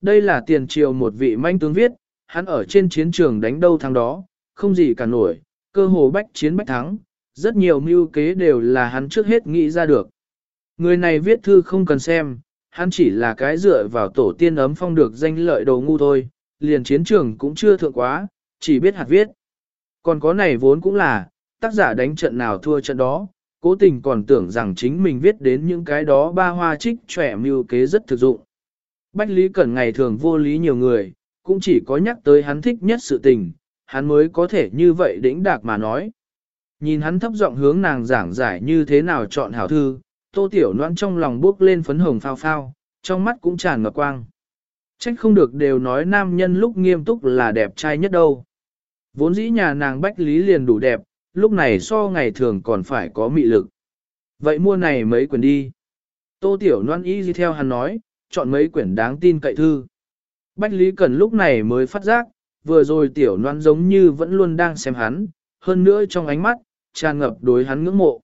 Đây là tiền triều một vị manh tướng viết, hắn ở trên chiến trường đánh đâu thắng đó, không gì cả nổi, cơ hồ bách chiến bách thắng, rất nhiều mưu kế đều là hắn trước hết nghĩ ra được. Người này viết thư không cần xem, hắn chỉ là cái dựa vào tổ tiên ấm phong được danh lợi đồ ngu thôi, liền chiến trường cũng chưa thượng quá, chỉ biết hạt viết. Còn có này vốn cũng là, tác giả đánh trận nào thua trận đó, cố tình còn tưởng rằng chính mình viết đến những cái đó ba hoa trích trẻ mưu kế rất thực dụng. Bách Lý Cẩn ngày thường vô lý nhiều người, cũng chỉ có nhắc tới hắn thích nhất sự tình, hắn mới có thể như vậy đĩnh đạc mà nói. Nhìn hắn thấp giọng hướng nàng giảng giải như thế nào chọn hảo thư, tô tiểu noan trong lòng bước lên phấn hồng phao phao, trong mắt cũng tràn ngập quang. Trách không được đều nói nam nhân lúc nghiêm túc là đẹp trai nhất đâu. Vốn dĩ nhà nàng Bách Lý liền đủ đẹp, lúc này so ngày thường còn phải có mị lực. Vậy mua này mấy quyển đi. Tô Tiểu Loan y đi theo hắn nói, chọn mấy quyển đáng tin cậy thư. Bách Lý Cẩn lúc này mới phát giác, vừa rồi Tiểu noan giống như vẫn luôn đang xem hắn, hơn nữa trong ánh mắt, tràn ngập đối hắn ngưỡng mộ.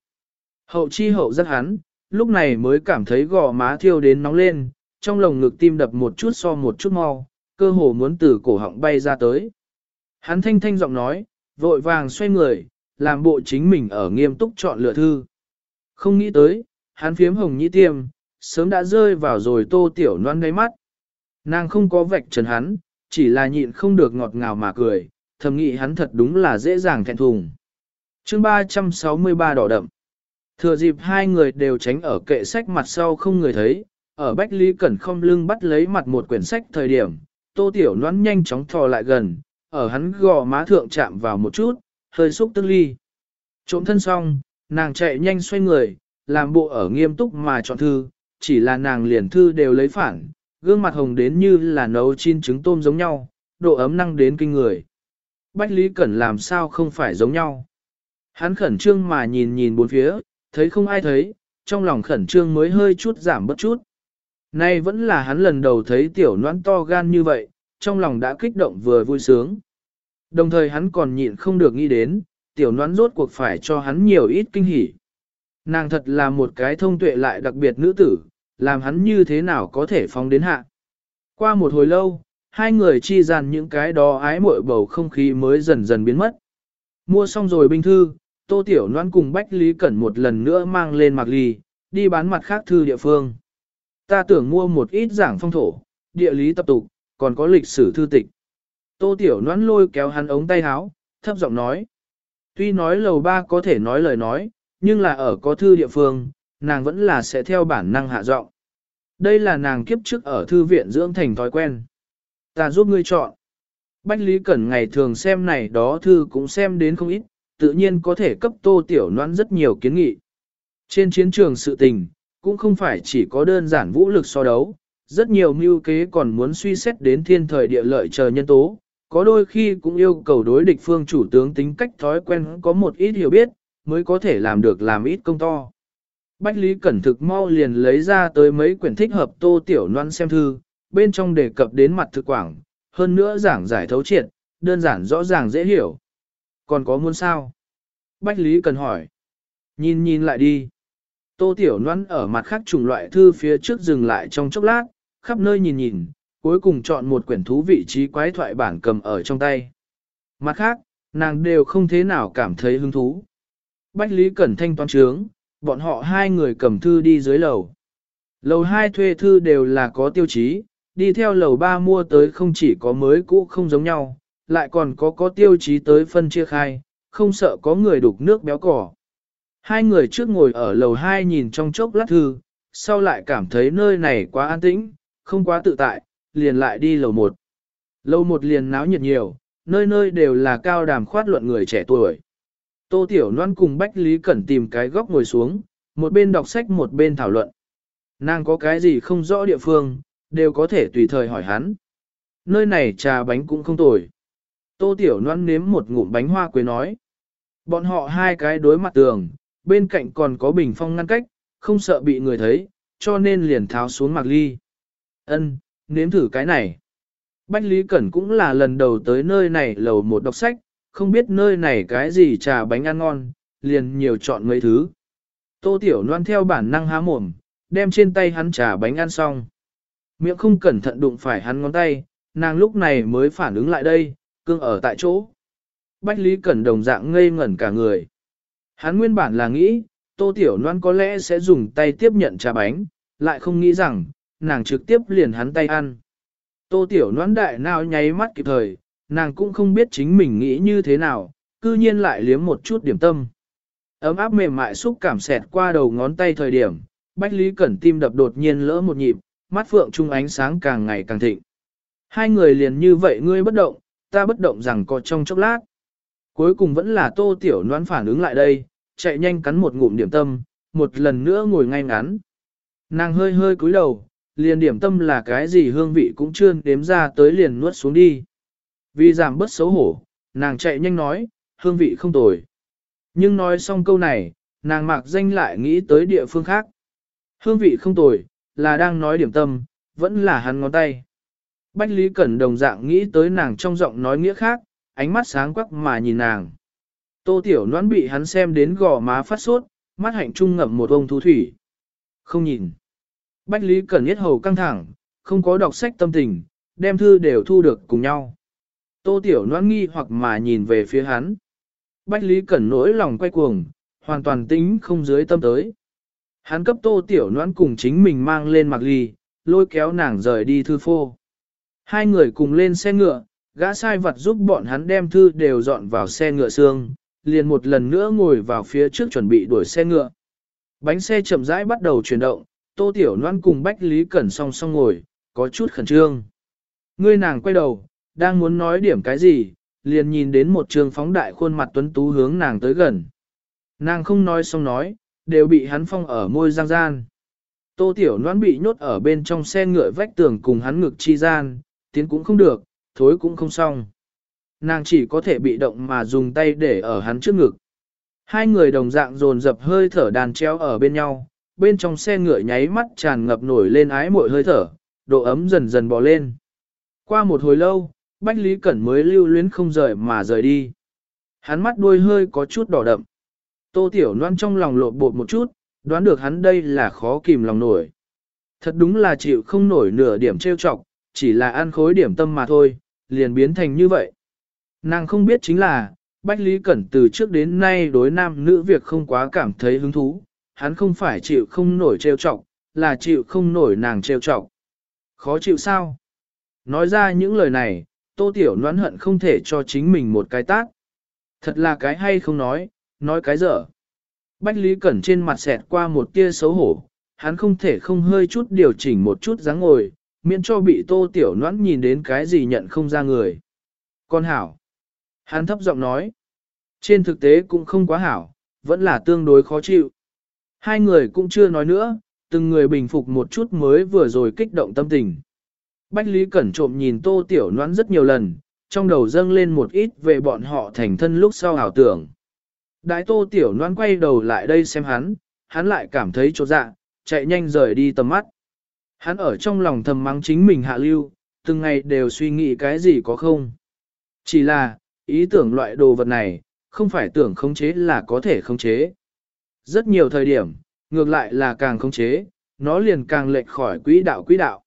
Hậu chi hậu rất hắn, lúc này mới cảm thấy gò má thiêu đến nóng lên, trong lồng ngực tim đập một chút so một chút mau, cơ hồ muốn từ cổ họng bay ra tới. Hắn thanh thanh giọng nói, vội vàng xoay người, làm bộ chính mình ở nghiêm túc chọn lựa thư. Không nghĩ tới, hắn phiếm hồng nhĩ tiêm, sớm đã rơi vào rồi tô tiểu noan đáy mắt. Nàng không có vạch trần hắn, chỉ là nhịn không được ngọt ngào mà cười, thầm nghĩ hắn thật đúng là dễ dàng thẹn thùng. chương 363 đỏ đậm. Thừa dịp hai người đều tránh ở kệ sách mặt sau không người thấy, ở Bách Lý Cẩn không lưng bắt lấy mặt một quyển sách thời điểm, tô tiểu noan nhanh chóng thò lại gần, ở hắn gò má thượng chạm vào một chút, hơi xúc tức ly. Trộm thân xong, nàng chạy nhanh xoay người, làm bộ ở nghiêm túc mà chọn thư, chỉ là nàng liền thư đều lấy phản, gương mặt hồng đến như là nấu chiên trứng tôm giống nhau, độ ấm năng đến kinh người. Bách Lý Cẩn làm sao không phải giống nhau. Hắn khẩn trương mà nhìn nhìn bốn phía, thấy không ai thấy, trong lòng khẩn trương mới hơi chút giảm bất chút. Nay vẫn là hắn lần đầu thấy tiểu noãn to gan như vậy, trong lòng đã kích động vừa vui sướng. Đồng thời hắn còn nhịn không được nghĩ đến, tiểu noãn rốt cuộc phải cho hắn nhiều ít kinh hỉ. Nàng thật là một cái thông tuệ lại đặc biệt nữ tử, làm hắn như thế nào có thể phóng đến hạ. Qua một hồi lâu, hai người chi dàn những cái đó ái muội bầu không khí mới dần dần biến mất. Mua xong rồi binh thư, Tô Tiểu Loan cùng Bách Lý Cẩn một lần nữa mang lên mạc ly, đi bán mặt khác thư địa phương. Ta tưởng mua một ít giảng phong thổ, địa lý tập tục, còn có lịch sử thư tịch. Tô Tiểu Loan lôi kéo hắn ống tay áo, thấp giọng nói. Tuy nói lầu ba có thể nói lời nói, nhưng là ở có thư địa phương, nàng vẫn là sẽ theo bản năng hạ giọng. Đây là nàng kiếp trước ở thư viện dưỡng thành thói quen. Ta giúp ngươi chọn. Bách Lý Cẩn ngày thường xem này đó thư cũng xem đến không ít, tự nhiên có thể cấp tô tiểu noan rất nhiều kiến nghị. Trên chiến trường sự tình, cũng không phải chỉ có đơn giản vũ lực so đấu, rất nhiều mưu kế còn muốn suy xét đến thiên thời địa lợi chờ nhân tố, có đôi khi cũng yêu cầu đối địch phương chủ tướng tính cách thói quen có một ít hiểu biết, mới có thể làm được làm ít công to. Bách Lý Cẩn thực mau liền lấy ra tới mấy quyển thích hợp tô tiểu noan xem thư, bên trong đề cập đến mặt thực quảng, hơn nữa giảng giải thấu triệt, đơn giản rõ ràng dễ hiểu. Còn có muốn sao? Bách Lý Cẩn hỏi. Nhìn nhìn lại đi. Tô Tiểu Loan ở mặt khác chủng loại thư phía trước dừng lại trong chốc lát, khắp nơi nhìn nhìn, cuối cùng chọn một quyển thú vị trí quái thoại bản cầm ở trong tay. Mặt khác, nàng đều không thế nào cảm thấy hứng thú. Bách Lý Cẩn thanh toán trướng, bọn họ hai người cầm thư đi dưới lầu. Lầu hai thuê thư đều là có tiêu chí, đi theo lầu ba mua tới không chỉ có mới cũ không giống nhau, lại còn có có tiêu chí tới phân chia khai, không sợ có người đục nước béo cỏ. Hai người trước ngồi ở lầu hai nhìn trong chốc lát thư, sau lại cảm thấy nơi này quá an tĩnh, không quá tự tại, liền lại đi lầu một. Lầu một liền náo nhiệt nhiều, nơi nơi đều là cao đàm khoát luận người trẻ tuổi. Tô Tiểu Loan cùng Bách Lý Cẩn tìm cái góc ngồi xuống, một bên đọc sách một bên thảo luận. Nàng có cái gì không rõ địa phương, đều có thể tùy thời hỏi hắn. Nơi này trà bánh cũng không tồi. Tô Tiểu Loan nếm một ngụm bánh hoa quế nói. Bọn họ hai cái đối mặt tường, bên cạnh còn có bình phong ngăn cách, không sợ bị người thấy, cho nên liền tháo xuống mặc ly. Ân, nếm thử cái này. Bách Lý Cẩn cũng là lần đầu tới nơi này lầu một đọc sách, không biết nơi này cái gì trà bánh ăn ngon, liền nhiều chọn mấy thứ. Tô Tiểu Loan theo bản năng há mồm, đem trên tay hắn trà bánh ăn xong. Miệng không cẩn thận đụng phải hắn ngón tay, nàng lúc này mới phản ứng lại đây, cương ở tại chỗ. Bách Lý Cẩn đồng dạng ngây ngẩn cả người. Hắn nguyên bản là nghĩ, Tô Tiểu Loan có lẽ sẽ dùng tay tiếp nhận trà bánh, lại không nghĩ rằng, nàng trực tiếp liền hắn tay ăn. Tô Tiểu Loan đại nào nháy mắt kịp thời, nàng cũng không biết chính mình nghĩ như thế nào, cư nhiên lại liếm một chút điểm tâm. Ấm áp mềm mại xúc cảm xẹt qua đầu ngón tay thời điểm, Bách Lý Cẩn tim đập đột nhiên lỡ một nhịp, mắt phượng trung ánh sáng càng ngày càng thịnh. Hai người liền như vậy ngươi bất động, ta bất động rằng có trong chốc lát. Cuối cùng vẫn là tô tiểu noan phản ứng lại đây, chạy nhanh cắn một ngụm điểm tâm, một lần nữa ngồi ngay ngắn. Nàng hơi hơi cúi đầu, liền điểm tâm là cái gì hương vị cũng chưa đếm ra tới liền nuốt xuống đi. Vì giảm bớt xấu hổ, nàng chạy nhanh nói, hương vị không tồi. Nhưng nói xong câu này, nàng mạc danh lại nghĩ tới địa phương khác. Hương vị không tồi, là đang nói điểm tâm, vẫn là hắn ngón tay. Bách Lý Cẩn đồng dạng nghĩ tới nàng trong giọng nói nghĩa khác, ánh mắt sáng quắc mà nhìn nàng. Tô Tiểu Noãn bị hắn xem đến gò má phát sốt, mắt hạnh trung ngậm một ông thu thủy. Không nhìn. Bách Lý Cẩn nhất hầu căng thẳng, không có đọc sách tâm tình, đem thư đều thu được cùng nhau. Tô Tiểu Loan nghi hoặc mà nhìn về phía hắn. Bách Lý Cẩn nỗi lòng quay cuồng, hoàn toàn tính không dưới tâm tới. Hắn cấp Tô Tiểu Loan cùng chính mình mang lên mặc ly, lôi kéo nàng rời đi thư phô. Hai người cùng lên xe ngựa, gã sai vật giúp bọn hắn đem thư đều dọn vào xe ngựa xương, liền một lần nữa ngồi vào phía trước chuẩn bị đuổi xe ngựa. Bánh xe chậm rãi bắt đầu chuyển động, Tô Tiểu Loan cùng Bách Lý Cẩn song song ngồi, có chút khẩn trương. Ngươi nàng quay đầu, đang muốn nói điểm cái gì, liền nhìn đến một trường phóng đại khuôn mặt tuấn tú hướng nàng tới gần. Nàng không nói xong nói, đều bị hắn phong ở môi giang gian. Tô Tiểu Loan bị nhốt ở bên trong xe ngựa vách tường cùng hắn ngực chi gian, tiến cũng không được, thối cũng không xong. Nàng chỉ có thể bị động mà dùng tay để ở hắn trước ngực. Hai người đồng dạng dồn dập hơi thở đàn treo ở bên nhau, bên trong xe ngựa nháy mắt tràn ngập nổi lên ái mội hơi thở, độ ấm dần dần bò lên. Qua một hồi lâu, Bách Lý Cẩn mới lưu luyến không rời mà rời đi. Hắn mắt đuôi hơi có chút đỏ đậm. Tô Tiểu Loan trong lòng lộn bột một chút, đoán được hắn đây là khó kìm lòng nổi. Thật đúng là chịu không nổi nửa điểm trêu chọc, chỉ là ăn khối điểm tâm mà thôi, liền biến thành như vậy. Nàng không biết chính là, Bách Lý Cẩn từ trước đến nay đối nam nữ việc không quá cảm thấy hứng thú, hắn không phải chịu không nổi trêu chọc, là chịu không nổi nàng trêu chọc. Khó chịu sao? Nói ra những lời này, Tô Tiểu noán hận không thể cho chính mình một cái tác. Thật là cái hay không nói, nói cái dở. Bách Lý Cẩn trên mặt xẹt qua một tia xấu hổ, hắn không thể không hơi chút điều chỉnh một chút dáng ngồi, miễn cho bị tô tiểu noãn nhìn đến cái gì nhận không ra người. Con hảo. Hắn thấp giọng nói. Trên thực tế cũng không quá hảo, vẫn là tương đối khó chịu. Hai người cũng chưa nói nữa, từng người bình phục một chút mới vừa rồi kích động tâm tình. Bách Lý Cẩn trộm nhìn tô tiểu noãn rất nhiều lần, trong đầu dâng lên một ít về bọn họ thành thân lúc sau ảo tưởng. Đại tô tiểu noãn quay đầu lại đây xem hắn, hắn lại cảm thấy chỗ dạ, chạy nhanh rời đi tầm mắt. Hắn ở trong lòng thầm mắng chính mình hạ lưu, từng ngày đều suy nghĩ cái gì có không. Chỉ là, ý tưởng loại đồ vật này, không phải tưởng khống chế là có thể khống chế. Rất nhiều thời điểm, ngược lại là càng khống chế, nó liền càng lệch khỏi quỹ đạo quỹ đạo.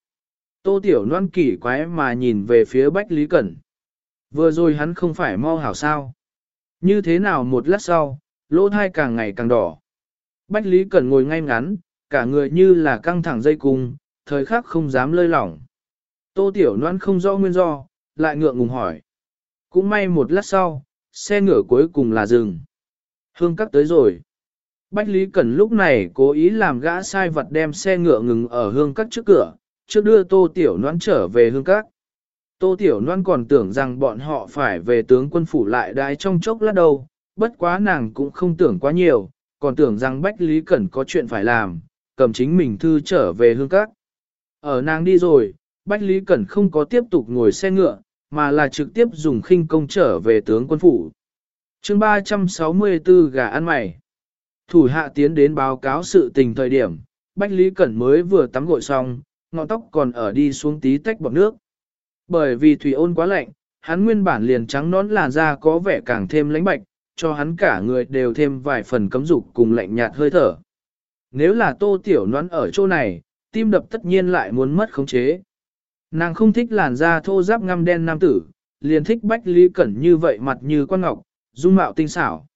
Tô Tiểu Loan kỳ quái mà nhìn về phía Bách Lý Cẩn. Vừa rồi hắn không phải mau hảo sao. Như thế nào một lát sau, lỗ thai càng ngày càng đỏ. Bách Lý Cẩn ngồi ngay ngắn, cả người như là căng thẳng dây cung, thời khắc không dám lơi lỏng. Tô Tiểu Loan không rõ nguyên do, lại ngượng ngùng hỏi. Cũng may một lát sau, xe ngựa cuối cùng là dừng. Hương cắt tới rồi. Bách Lý Cẩn lúc này cố ý làm gã sai vật đem xe ngựa ngừng ở hương cắt trước cửa, trước đưa Tô Tiểu noan trở về hương các. Tô Tiểu noan còn tưởng rằng bọn họ phải về tướng quân phủ lại đái trong chốc lát đâu, bất quá nàng cũng không tưởng quá nhiều, còn tưởng rằng Bách Lý Cẩn có chuyện phải làm, cầm chính mình thư trở về hương các. Ở nàng đi rồi, Bách Lý Cẩn không có tiếp tục ngồi xe ngựa, mà là trực tiếp dùng khinh công trở về tướng quân phủ. chương 364 gà ăn mày. Thủ hạ tiến đến báo cáo sự tình thời điểm, Bách Lý Cẩn mới vừa tắm gội xong, ngọn tóc còn ở đi xuống tí tách bọc nước. Bởi vì thủy ôn quá lạnh, hắn nguyên bản liền trắng nón làn da có vẻ càng thêm lãnh bạch, cho hắn cả người đều thêm vài phần cấm dục cùng lạnh nhạt hơi thở. Nếu là tô tiểu nón ở chỗ này, tim đập tất nhiên lại muốn mất khống chế. Nàng không thích làn da thô ráp ngăm đen nam tử, liền thích Bách Lý Cẩn như vậy mặt như quan ngọc, dung mạo tinh xảo.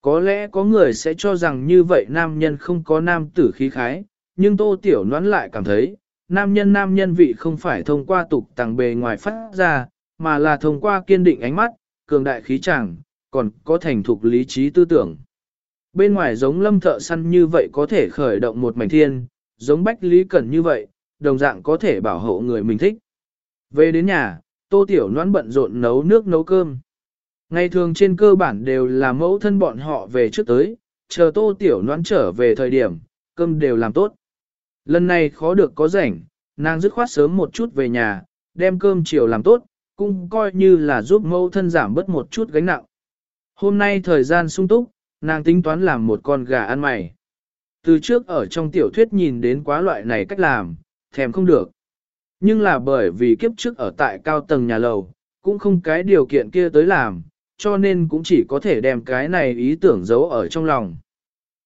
Có lẽ có người sẽ cho rằng như vậy nam nhân không có nam tử khí khái, nhưng tô tiểu nón lại cảm thấy, nam nhân nam nhân vị không phải thông qua tục tàng bề ngoài phát ra, mà là thông qua kiên định ánh mắt, cường đại khí chàng, còn có thành thục lý trí tư tưởng. Bên ngoài giống lâm thợ săn như vậy có thể khởi động một mảnh thiên, giống bách lý cẩn như vậy, đồng dạng có thể bảo hộ người mình thích. Về đến nhà, tô tiểu noãn bận rộn nấu nước nấu cơm. Ngày thường trên cơ bản đều là mẫu thân bọn họ về trước tới, chờ tô tiểu noãn trở về thời điểm, cơm đều làm tốt. Lần này khó được có rảnh, nàng dứt khoát sớm một chút về nhà, đem cơm chiều làm tốt, cũng coi như là giúp mẫu thân giảm bớt một chút gánh nặng. Hôm nay thời gian sung túc, nàng tính toán làm một con gà ăn mày. Từ trước ở trong tiểu thuyết nhìn đến quá loại này cách làm, thèm không được. Nhưng là bởi vì kiếp trước ở tại cao tầng nhà lầu, cũng không cái điều kiện kia tới làm, cho nên cũng chỉ có thể đem cái này ý tưởng giấu ở trong lòng.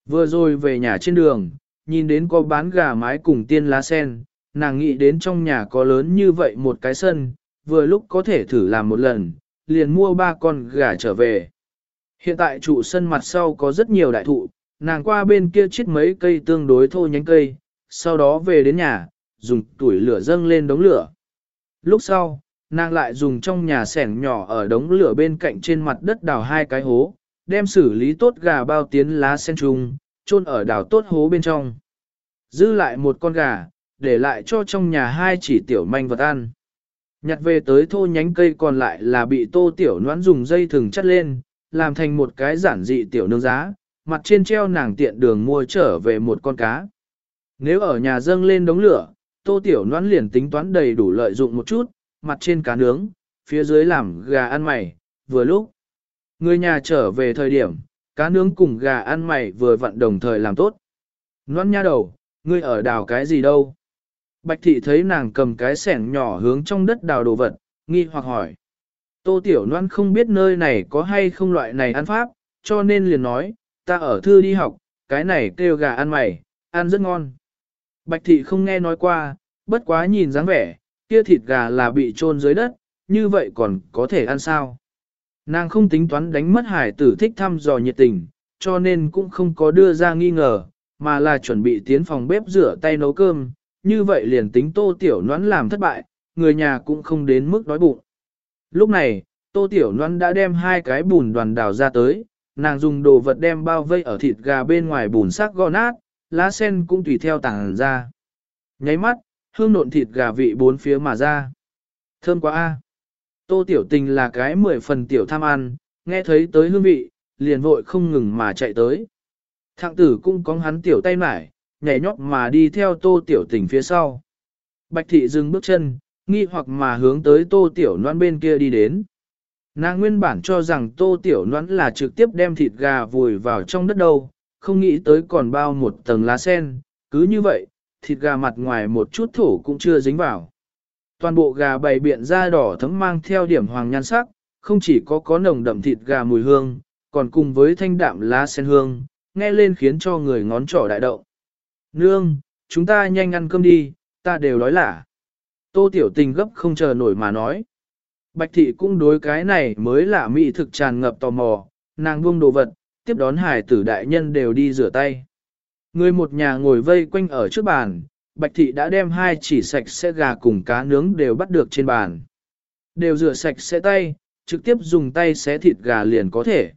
Vừa rồi về nhà trên đường, nhìn đến có bán gà mái cùng tiên lá sen, nàng nghĩ đến trong nhà có lớn như vậy một cái sân, vừa lúc có thể thử làm một lần, liền mua ba con gà trở về. Hiện tại trụ sân mặt sau có rất nhiều đại thụ, nàng qua bên kia chiết mấy cây tương đối thô nhánh cây, sau đó về đến nhà, dùng tuổi lửa dâng lên đống lửa. Lúc sau, nàng lại dùng trong nhà sẻng nhỏ ở đống lửa bên cạnh trên mặt đất đào hai cái hố, đem xử lý tốt gà bao tiến lá sen trùng, chôn ở đào tốt hố bên trong. Dư lại một con gà, để lại cho trong nhà hai chỉ tiểu manh vật ăn. Nhặt về tới thô nhánh cây còn lại là bị tô tiểu noãn dùng dây thừng chắt lên, làm thành một cái giản dị tiểu nương giá, mặt trên treo nàng tiện đường mua trở về một con cá. Nếu ở nhà dâng lên đống lửa, tô tiểu noãn liền tính toán đầy đủ lợi dụng một chút, mặt trên cá nướng, phía dưới làm gà ăn mày, vừa lúc. Người nhà trở về thời điểm, cá nướng cùng gà ăn mày vừa vặn đồng thời làm tốt. Noan nha đầu, ngươi ở đào cái gì đâu? Bạch thị thấy nàng cầm cái sẻng nhỏ hướng trong đất đào đồ vật, nghi hoặc hỏi. Tô Tiểu Loan không biết nơi này có hay không loại này ăn pháp, cho nên liền nói, ta ở thư đi học, cái này kêu gà ăn mày, ăn rất ngon. Bạch thị không nghe nói qua, bất quá nhìn dáng vẻ, kia thịt gà là bị chôn dưới đất, như vậy còn có thể ăn sao? Nàng không tính toán đánh mất hải tử thích thăm dò nhiệt tình, cho nên cũng không có đưa ra nghi ngờ, mà là chuẩn bị tiến phòng bếp rửa tay nấu cơm, như vậy liền tính tô tiểu noãn làm thất bại, người nhà cũng không đến mức đói bụng. Lúc này, tô tiểu noãn đã đem hai cái bùn đoàn đào ra tới, nàng dùng đồ vật đem bao vây ở thịt gà bên ngoài bùn sắc gò nát, lá sen cũng tùy theo tảng ra. Nháy mắt, hương nộn thịt gà vị bốn phía mà ra. Thơm quá a. Tô tiểu tình là cái mười phần tiểu tham ăn, nghe thấy tới hương vị, liền vội không ngừng mà chạy tới. Thạng tử cũng có hắn tiểu tay mải, nhảy nhót mà đi theo tô tiểu tình phía sau. Bạch thị dừng bước chân, nghi hoặc mà hướng tới tô tiểu noan bên kia đi đến. Nàng nguyên bản cho rằng tô tiểu Loan là trực tiếp đem thịt gà vùi vào trong đất đâu, không nghĩ tới còn bao một tầng lá sen, cứ như vậy, thịt gà mặt ngoài một chút thổ cũng chưa dính vào. Toàn bộ gà bày biện da đỏ thấm mang theo điểm hoàng nhan sắc, không chỉ có có nồng đậm thịt gà mùi hương, còn cùng với thanh đạm lá sen hương, nghe lên khiến cho người ngón trỏ đại động. Nương, chúng ta nhanh ăn cơm đi, ta đều đói lả. Tô tiểu tình gấp không chờ nổi mà nói. Bạch thị cũng đối cái này mới lạ mỹ thực tràn ngập tò mò, nàng buông đồ vật, tiếp đón hải tử đại nhân đều đi rửa tay. Người một nhà ngồi vây quanh ở trước bàn, bạch thị đã đem hai chỉ sạch sẽ gà cùng cá nướng đều bắt được trên bàn. Đều rửa sạch sẽ tay, trực tiếp dùng tay xé thịt gà liền có thể.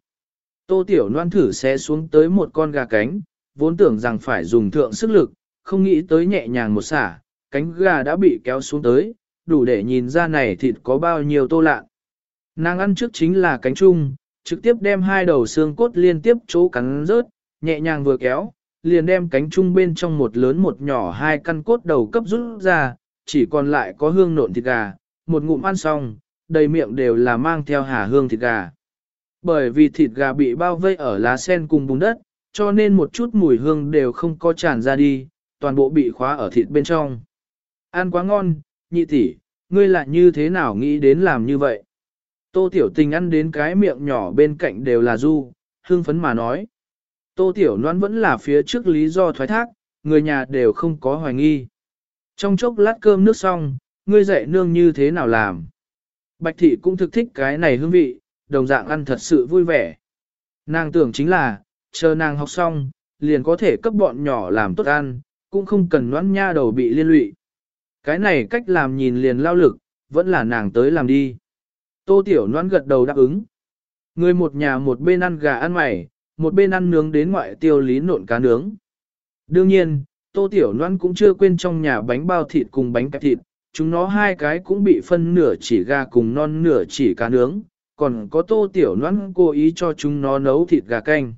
Tô tiểu Loan thử xé xuống tới một con gà cánh, vốn tưởng rằng phải dùng thượng sức lực, không nghĩ tới nhẹ nhàng một xả, cánh gà đã bị kéo xuống tới, đủ để nhìn ra này thịt có bao nhiêu tô lạ. Nàng ăn trước chính là cánh chung, trực tiếp đem hai đầu xương cốt liên tiếp chỗ cắn rớt, nhẹ nhàng vừa kéo, liền đem cánh chung bên trong một lớn một nhỏ hai căn cốt đầu cấp rút ra, chỉ còn lại có hương nộn thịt gà, một ngụm ăn xong, đầy miệng đều là mang theo hà hương thịt gà. Bởi vì thịt gà bị bao vây ở lá sen cùng bùn đất, cho nên một chút mùi hương đều không có tràn ra đi, toàn bộ bị khóa ở thịt bên trong. Ăn quá ngon, nhị tỷ, ngươi lại như thế nào nghĩ đến làm như vậy? Tô Tiểu Tình ăn đến cái miệng nhỏ bên cạnh đều là du, hương phấn mà nói. Tô Tiểu Loan vẫn là phía trước lý do thoái thác, người nhà đều không có hoài nghi. Trong chốc lát cơm nước xong, ngươi dạy nương như thế nào làm. Bạch thị cũng thực thích cái này hương vị, đồng dạng ăn thật sự vui vẻ. Nàng tưởng chính là, chờ nàng học xong, liền có thể cấp bọn nhỏ làm tốt ăn, cũng không cần noãn nha đầu bị liên lụy. Cái này cách làm nhìn liền lao lực, vẫn là nàng tới làm đi. Tô Tiểu Loan gật đầu đáp ứng. Người một nhà một bên ăn gà ăn mày, một bên ăn nướng đến ngoại tiêu lý nộn cá nướng. Đương nhiên, Tô Tiểu Loan cũng chưa quên trong nhà bánh bao thịt cùng bánh kẹp thịt, chúng nó hai cái cũng bị phân nửa chỉ gà cùng non nửa chỉ cá nướng, còn có Tô Tiểu Loan cố ý cho chúng nó nấu thịt gà canh.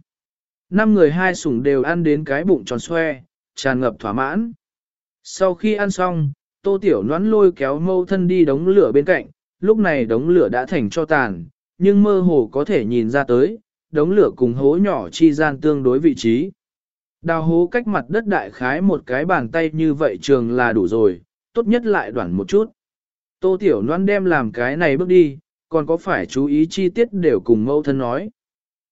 Năm người hai sủng đều ăn đến cái bụng tròn xoe, tràn ngập thỏa mãn. Sau khi ăn xong, Tô Tiểu Loan lôi kéo mâu thân đi đống lửa bên cạnh, lúc này đống lửa đã thành cho tàn, nhưng mơ hồ có thể nhìn ra tới, đống lửa cùng hố nhỏ chi gian tương đối vị trí. Đào hố cách mặt đất đại khái một cái bàn tay như vậy trường là đủ rồi, tốt nhất lại đoạn một chút. Tô Tiểu Loan đem làm cái này bước đi, còn có phải chú ý chi tiết đều cùng mẫu thân nói.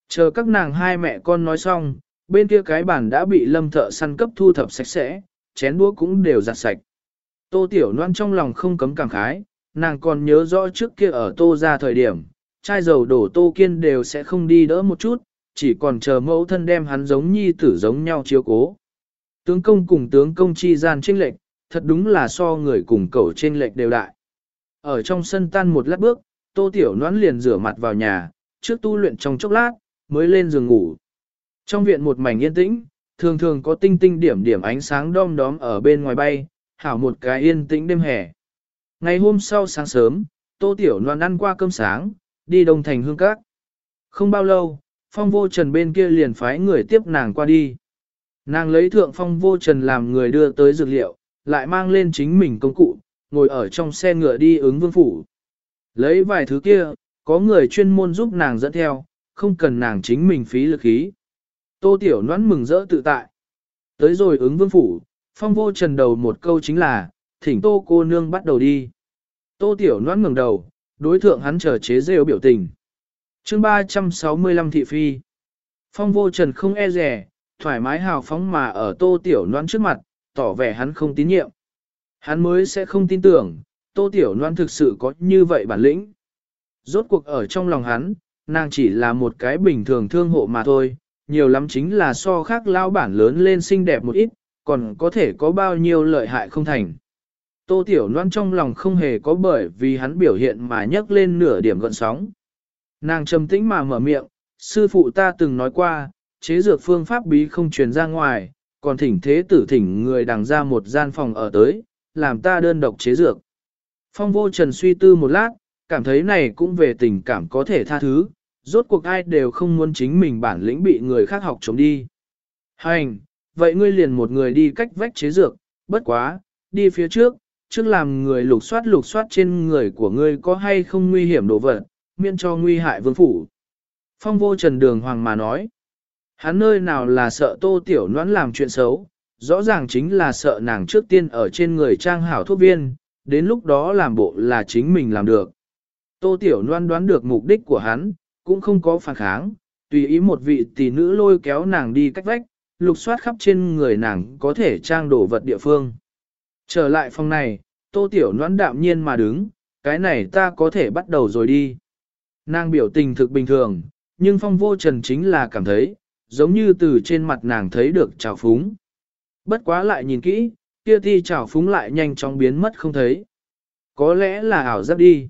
Chờ các nàng hai mẹ con nói xong, bên kia cái bàn đã bị lâm thợ săn cấp thu thập sạch sẽ, chén đũa cũng đều giặt sạch. Tô Tiểu Loan trong lòng không cấm cảm khái, nàng còn nhớ rõ trước kia ở tô ra thời điểm, chai dầu đổ tô kiên đều sẽ không đi đỡ một chút, chỉ còn chờ mẫu thân đem hắn giống nhi tử giống nhau chiếu cố. Tướng công cùng tướng công chi gian trinh lệch, thật đúng là so người cùng cậu trên lệch đều đại. Ở trong sân tan một lát bước, tô tiểu noãn liền rửa mặt vào nhà, trước tu luyện trong chốc lát, mới lên giường ngủ. Trong viện một mảnh yên tĩnh, thường thường có tinh tinh điểm điểm ánh sáng đom đóm ở bên ngoài bay, hảo một cái yên tĩnh đêm hè. Ngày hôm sau sáng sớm, tô tiểu noan ăn qua cơm sáng, đi đông thành hương các. Không bao lâu, phong vô trần bên kia liền phái người tiếp nàng qua đi. Nàng lấy thượng phong vô trần làm người đưa tới dược liệu, lại mang lên chính mình công cụ, ngồi ở trong xe ngựa đi ứng vương phủ. Lấy vài thứ kia, có người chuyên môn giúp nàng dẫn theo, không cần nàng chính mình phí lực khí. Tô Tiểu Noãn mừng rỡ tự tại. Tới rồi ứng vương phủ, phong vô trần đầu một câu chính là, thỉnh tô cô nương bắt đầu đi. Tô Tiểu Noãn ngừng đầu, đối thượng hắn chờ chế rêu biểu tình. chương 365 thị phi. Phong vô trần không e rẻ, thoải mái hào phóng mà ở tô tiểu noan trước mặt, tỏ vẻ hắn không tín nhiệm. Hắn mới sẽ không tin tưởng, tô tiểu noan thực sự có như vậy bản lĩnh. Rốt cuộc ở trong lòng hắn, nàng chỉ là một cái bình thường thương hộ mà thôi, nhiều lắm chính là so khác lao bản lớn lên xinh đẹp một ít, còn có thể có bao nhiêu lợi hại không thành. Tô Tiểu Loan trong lòng không hề có bởi vì hắn biểu hiện mà nhấc lên nửa điểm gợn sóng. Nàng trầm tĩnh mà mở miệng, sư phụ ta từng nói qua, chế dược phương pháp bí không truyền ra ngoài, còn thỉnh thế tử thỉnh người đằng ra một gian phòng ở tới, làm ta đơn độc chế dược. Phong vô trần suy tư một lát, cảm thấy này cũng về tình cảm có thể tha thứ, rốt cuộc ai đều không muốn chính mình bản lĩnh bị người khác học chống đi. Hành, vậy ngươi liền một người đi cách vách chế dược, bất quá, đi phía trước, trước làm người lục soát lục soát trên người của ngươi có hay không nguy hiểm đồ vật, miễn cho nguy hại vương phủ. Phong vô trần đường hoàng mà nói, hắn nơi nào là sợ tô tiểu noãn làm chuyện xấu, rõ ràng chính là sợ nàng trước tiên ở trên người trang hảo thuốc viên, đến lúc đó làm bộ là chính mình làm được. Tô tiểu noan đoán được mục đích của hắn, cũng không có phản kháng, tùy ý một vị tỷ nữ lôi kéo nàng đi cách vách, lục soát khắp trên người nàng có thể trang đổ vật địa phương. Trở lại phòng này, tô tiểu noãn đạm nhiên mà đứng, cái này ta có thể bắt đầu rồi đi. Nàng biểu tình thực bình thường, nhưng phong vô trần chính là cảm thấy, giống như từ trên mặt nàng thấy được trào phúng. Bất quá lại nhìn kỹ, kia thi trào phúng lại nhanh chóng biến mất không thấy. Có lẽ là ảo giác đi.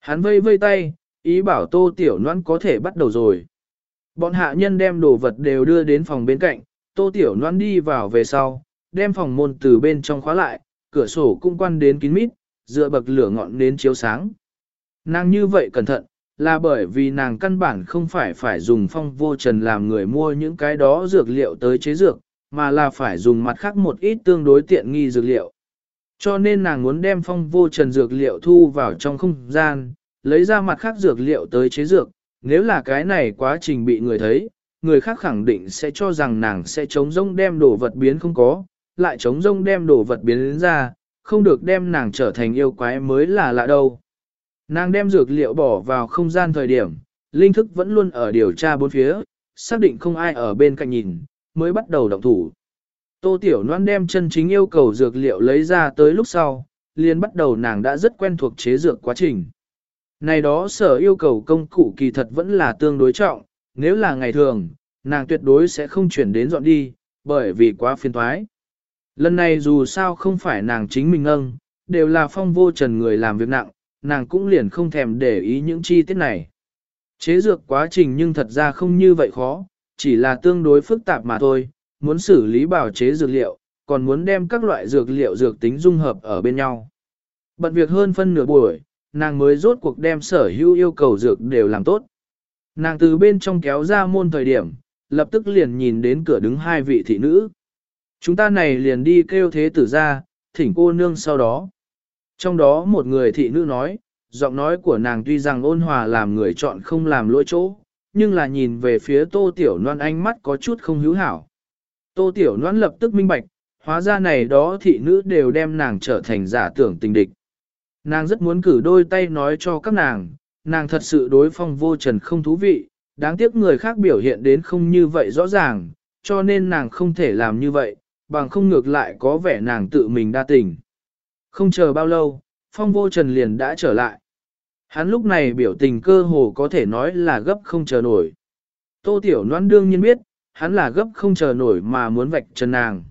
Hắn vây vây tay, ý bảo tô tiểu noãn có thể bắt đầu rồi. Bọn hạ nhân đem đồ vật đều đưa đến phòng bên cạnh, tô tiểu noãn đi vào về sau, đem phòng môn từ bên trong khóa lại, cửa sổ cũng quan đến kín mít, dựa bậc lửa ngọn đến chiếu sáng. Nàng như vậy cẩn thận, là bởi vì nàng căn bản không phải phải dùng phong vô trần làm người mua những cái đó dược liệu tới chế dược, mà là phải dùng mặt khác một ít tương đối tiện nghi dược liệu. Cho nên nàng muốn đem phong vô trần dược liệu thu vào trong không gian, lấy ra mặt khác dược liệu tới chế dược, nếu là cái này quá trình bị người thấy, người khác khẳng định sẽ cho rằng nàng sẽ chống rông đem đồ vật biến không có, lại chống rông đem đồ vật biến đến ra, không được đem nàng trở thành yêu quái mới là lạ đâu. Nàng đem dược liệu bỏ vào không gian thời điểm, linh thức vẫn luôn ở điều tra bốn phía, xác định không ai ở bên cạnh nhìn, mới bắt đầu động thủ. Tô Tiểu Loan đem chân chính yêu cầu dược liệu lấy ra tới lúc sau, liền bắt đầu nàng đã rất quen thuộc chế dược quá trình. Này đó sở yêu cầu công cụ kỳ thật vẫn là tương đối trọng, nếu là ngày thường, nàng tuyệt đối sẽ không chuyển đến dọn đi, bởi vì quá phiền thoái. Lần này dù sao không phải nàng chính mình ngâng, đều là phong vô trần người làm việc nặng, nàng cũng liền không thèm để ý những chi tiết này. Chế dược quá trình nhưng thật ra không như vậy khó, chỉ là tương đối phức tạp mà thôi, muốn xử lý bảo chế dược liệu, còn muốn đem các loại dược liệu dược tính dung hợp ở bên nhau. Bận việc hơn phân nửa buổi, nàng mới rốt cuộc đem sở hữu yêu cầu dược đều làm tốt. Nàng từ bên trong kéo ra môn thời điểm, lập tức liền nhìn đến cửa đứng hai vị thị nữ. Chúng ta này liền đi kêu thế tử ra, thỉnh cô nương sau đó. Trong đó một người thị nữ nói, giọng nói của nàng tuy rằng ôn hòa làm người chọn không làm lỗi chỗ, nhưng là nhìn về phía tô tiểu noan ánh mắt có chút không hữu hảo. Tô tiểu noan lập tức minh bạch, hóa ra này đó thị nữ đều đem nàng trở thành giả tưởng tình địch. Nàng rất muốn cử đôi tay nói cho các nàng, nàng thật sự đối phong vô trần không thú vị, đáng tiếc người khác biểu hiện đến không như vậy rõ ràng, cho nên nàng không thể làm như vậy, bằng không ngược lại có vẻ nàng tự mình đa tình. Không chờ bao lâu, phong vô trần liền đã trở lại. Hắn lúc này biểu tình cơ hồ có thể nói là gấp không chờ nổi. Tô Tiểu Loan đương nhiên biết, hắn là gấp không chờ nổi mà muốn vạch trần nàng.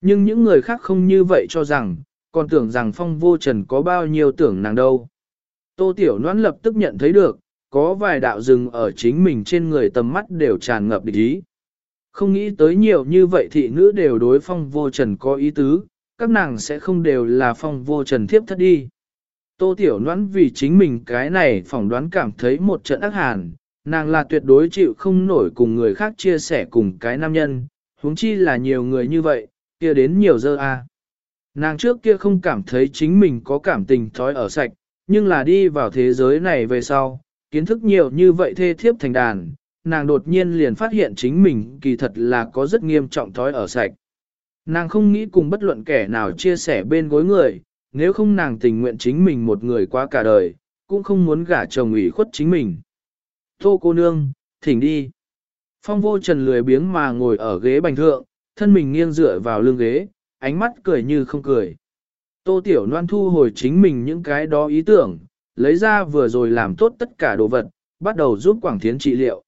Nhưng những người khác không như vậy cho rằng, còn tưởng rằng phong vô trần có bao nhiêu tưởng nàng đâu. Tô Tiểu Loan lập tức nhận thấy được, có vài đạo rừng ở chính mình trên người tầm mắt đều tràn ngập địch ý. Không nghĩ tới nhiều như vậy thị nữ đều đối phong vô trần có ý tứ, các nàng sẽ không đều là phong vô trần thiếp thất đi. Tô Tiểu Loan vì chính mình cái này phỏng đoán cảm thấy một trận ác hàn, nàng là tuyệt đối chịu không nổi cùng người khác chia sẻ cùng cái nam nhân, huống chi là nhiều người như vậy, kia đến nhiều giờ a. Nàng trước kia không cảm thấy chính mình có cảm tình thói ở sạch, nhưng là đi vào thế giới này về sau, kiến thức nhiều như vậy thê thiếp thành đàn, nàng đột nhiên liền phát hiện chính mình kỳ thật là có rất nghiêm trọng thói ở sạch. Nàng không nghĩ cùng bất luận kẻ nào chia sẻ bên gối người, nếu không nàng tình nguyện chính mình một người qua cả đời, cũng không muốn gả chồng ủy khuất chính mình. Tô cô nương, thỉnh đi. Phong vô trần lười biếng mà ngồi ở ghế bành thượng, thân mình nghiêng dựa vào lưng ghế, ánh mắt cười như không cười. Tô tiểu loan thu hồi chính mình những cái đó ý tưởng, lấy ra vừa rồi làm tốt tất cả đồ vật, bắt đầu giúp Quảng Thiến trị liệu.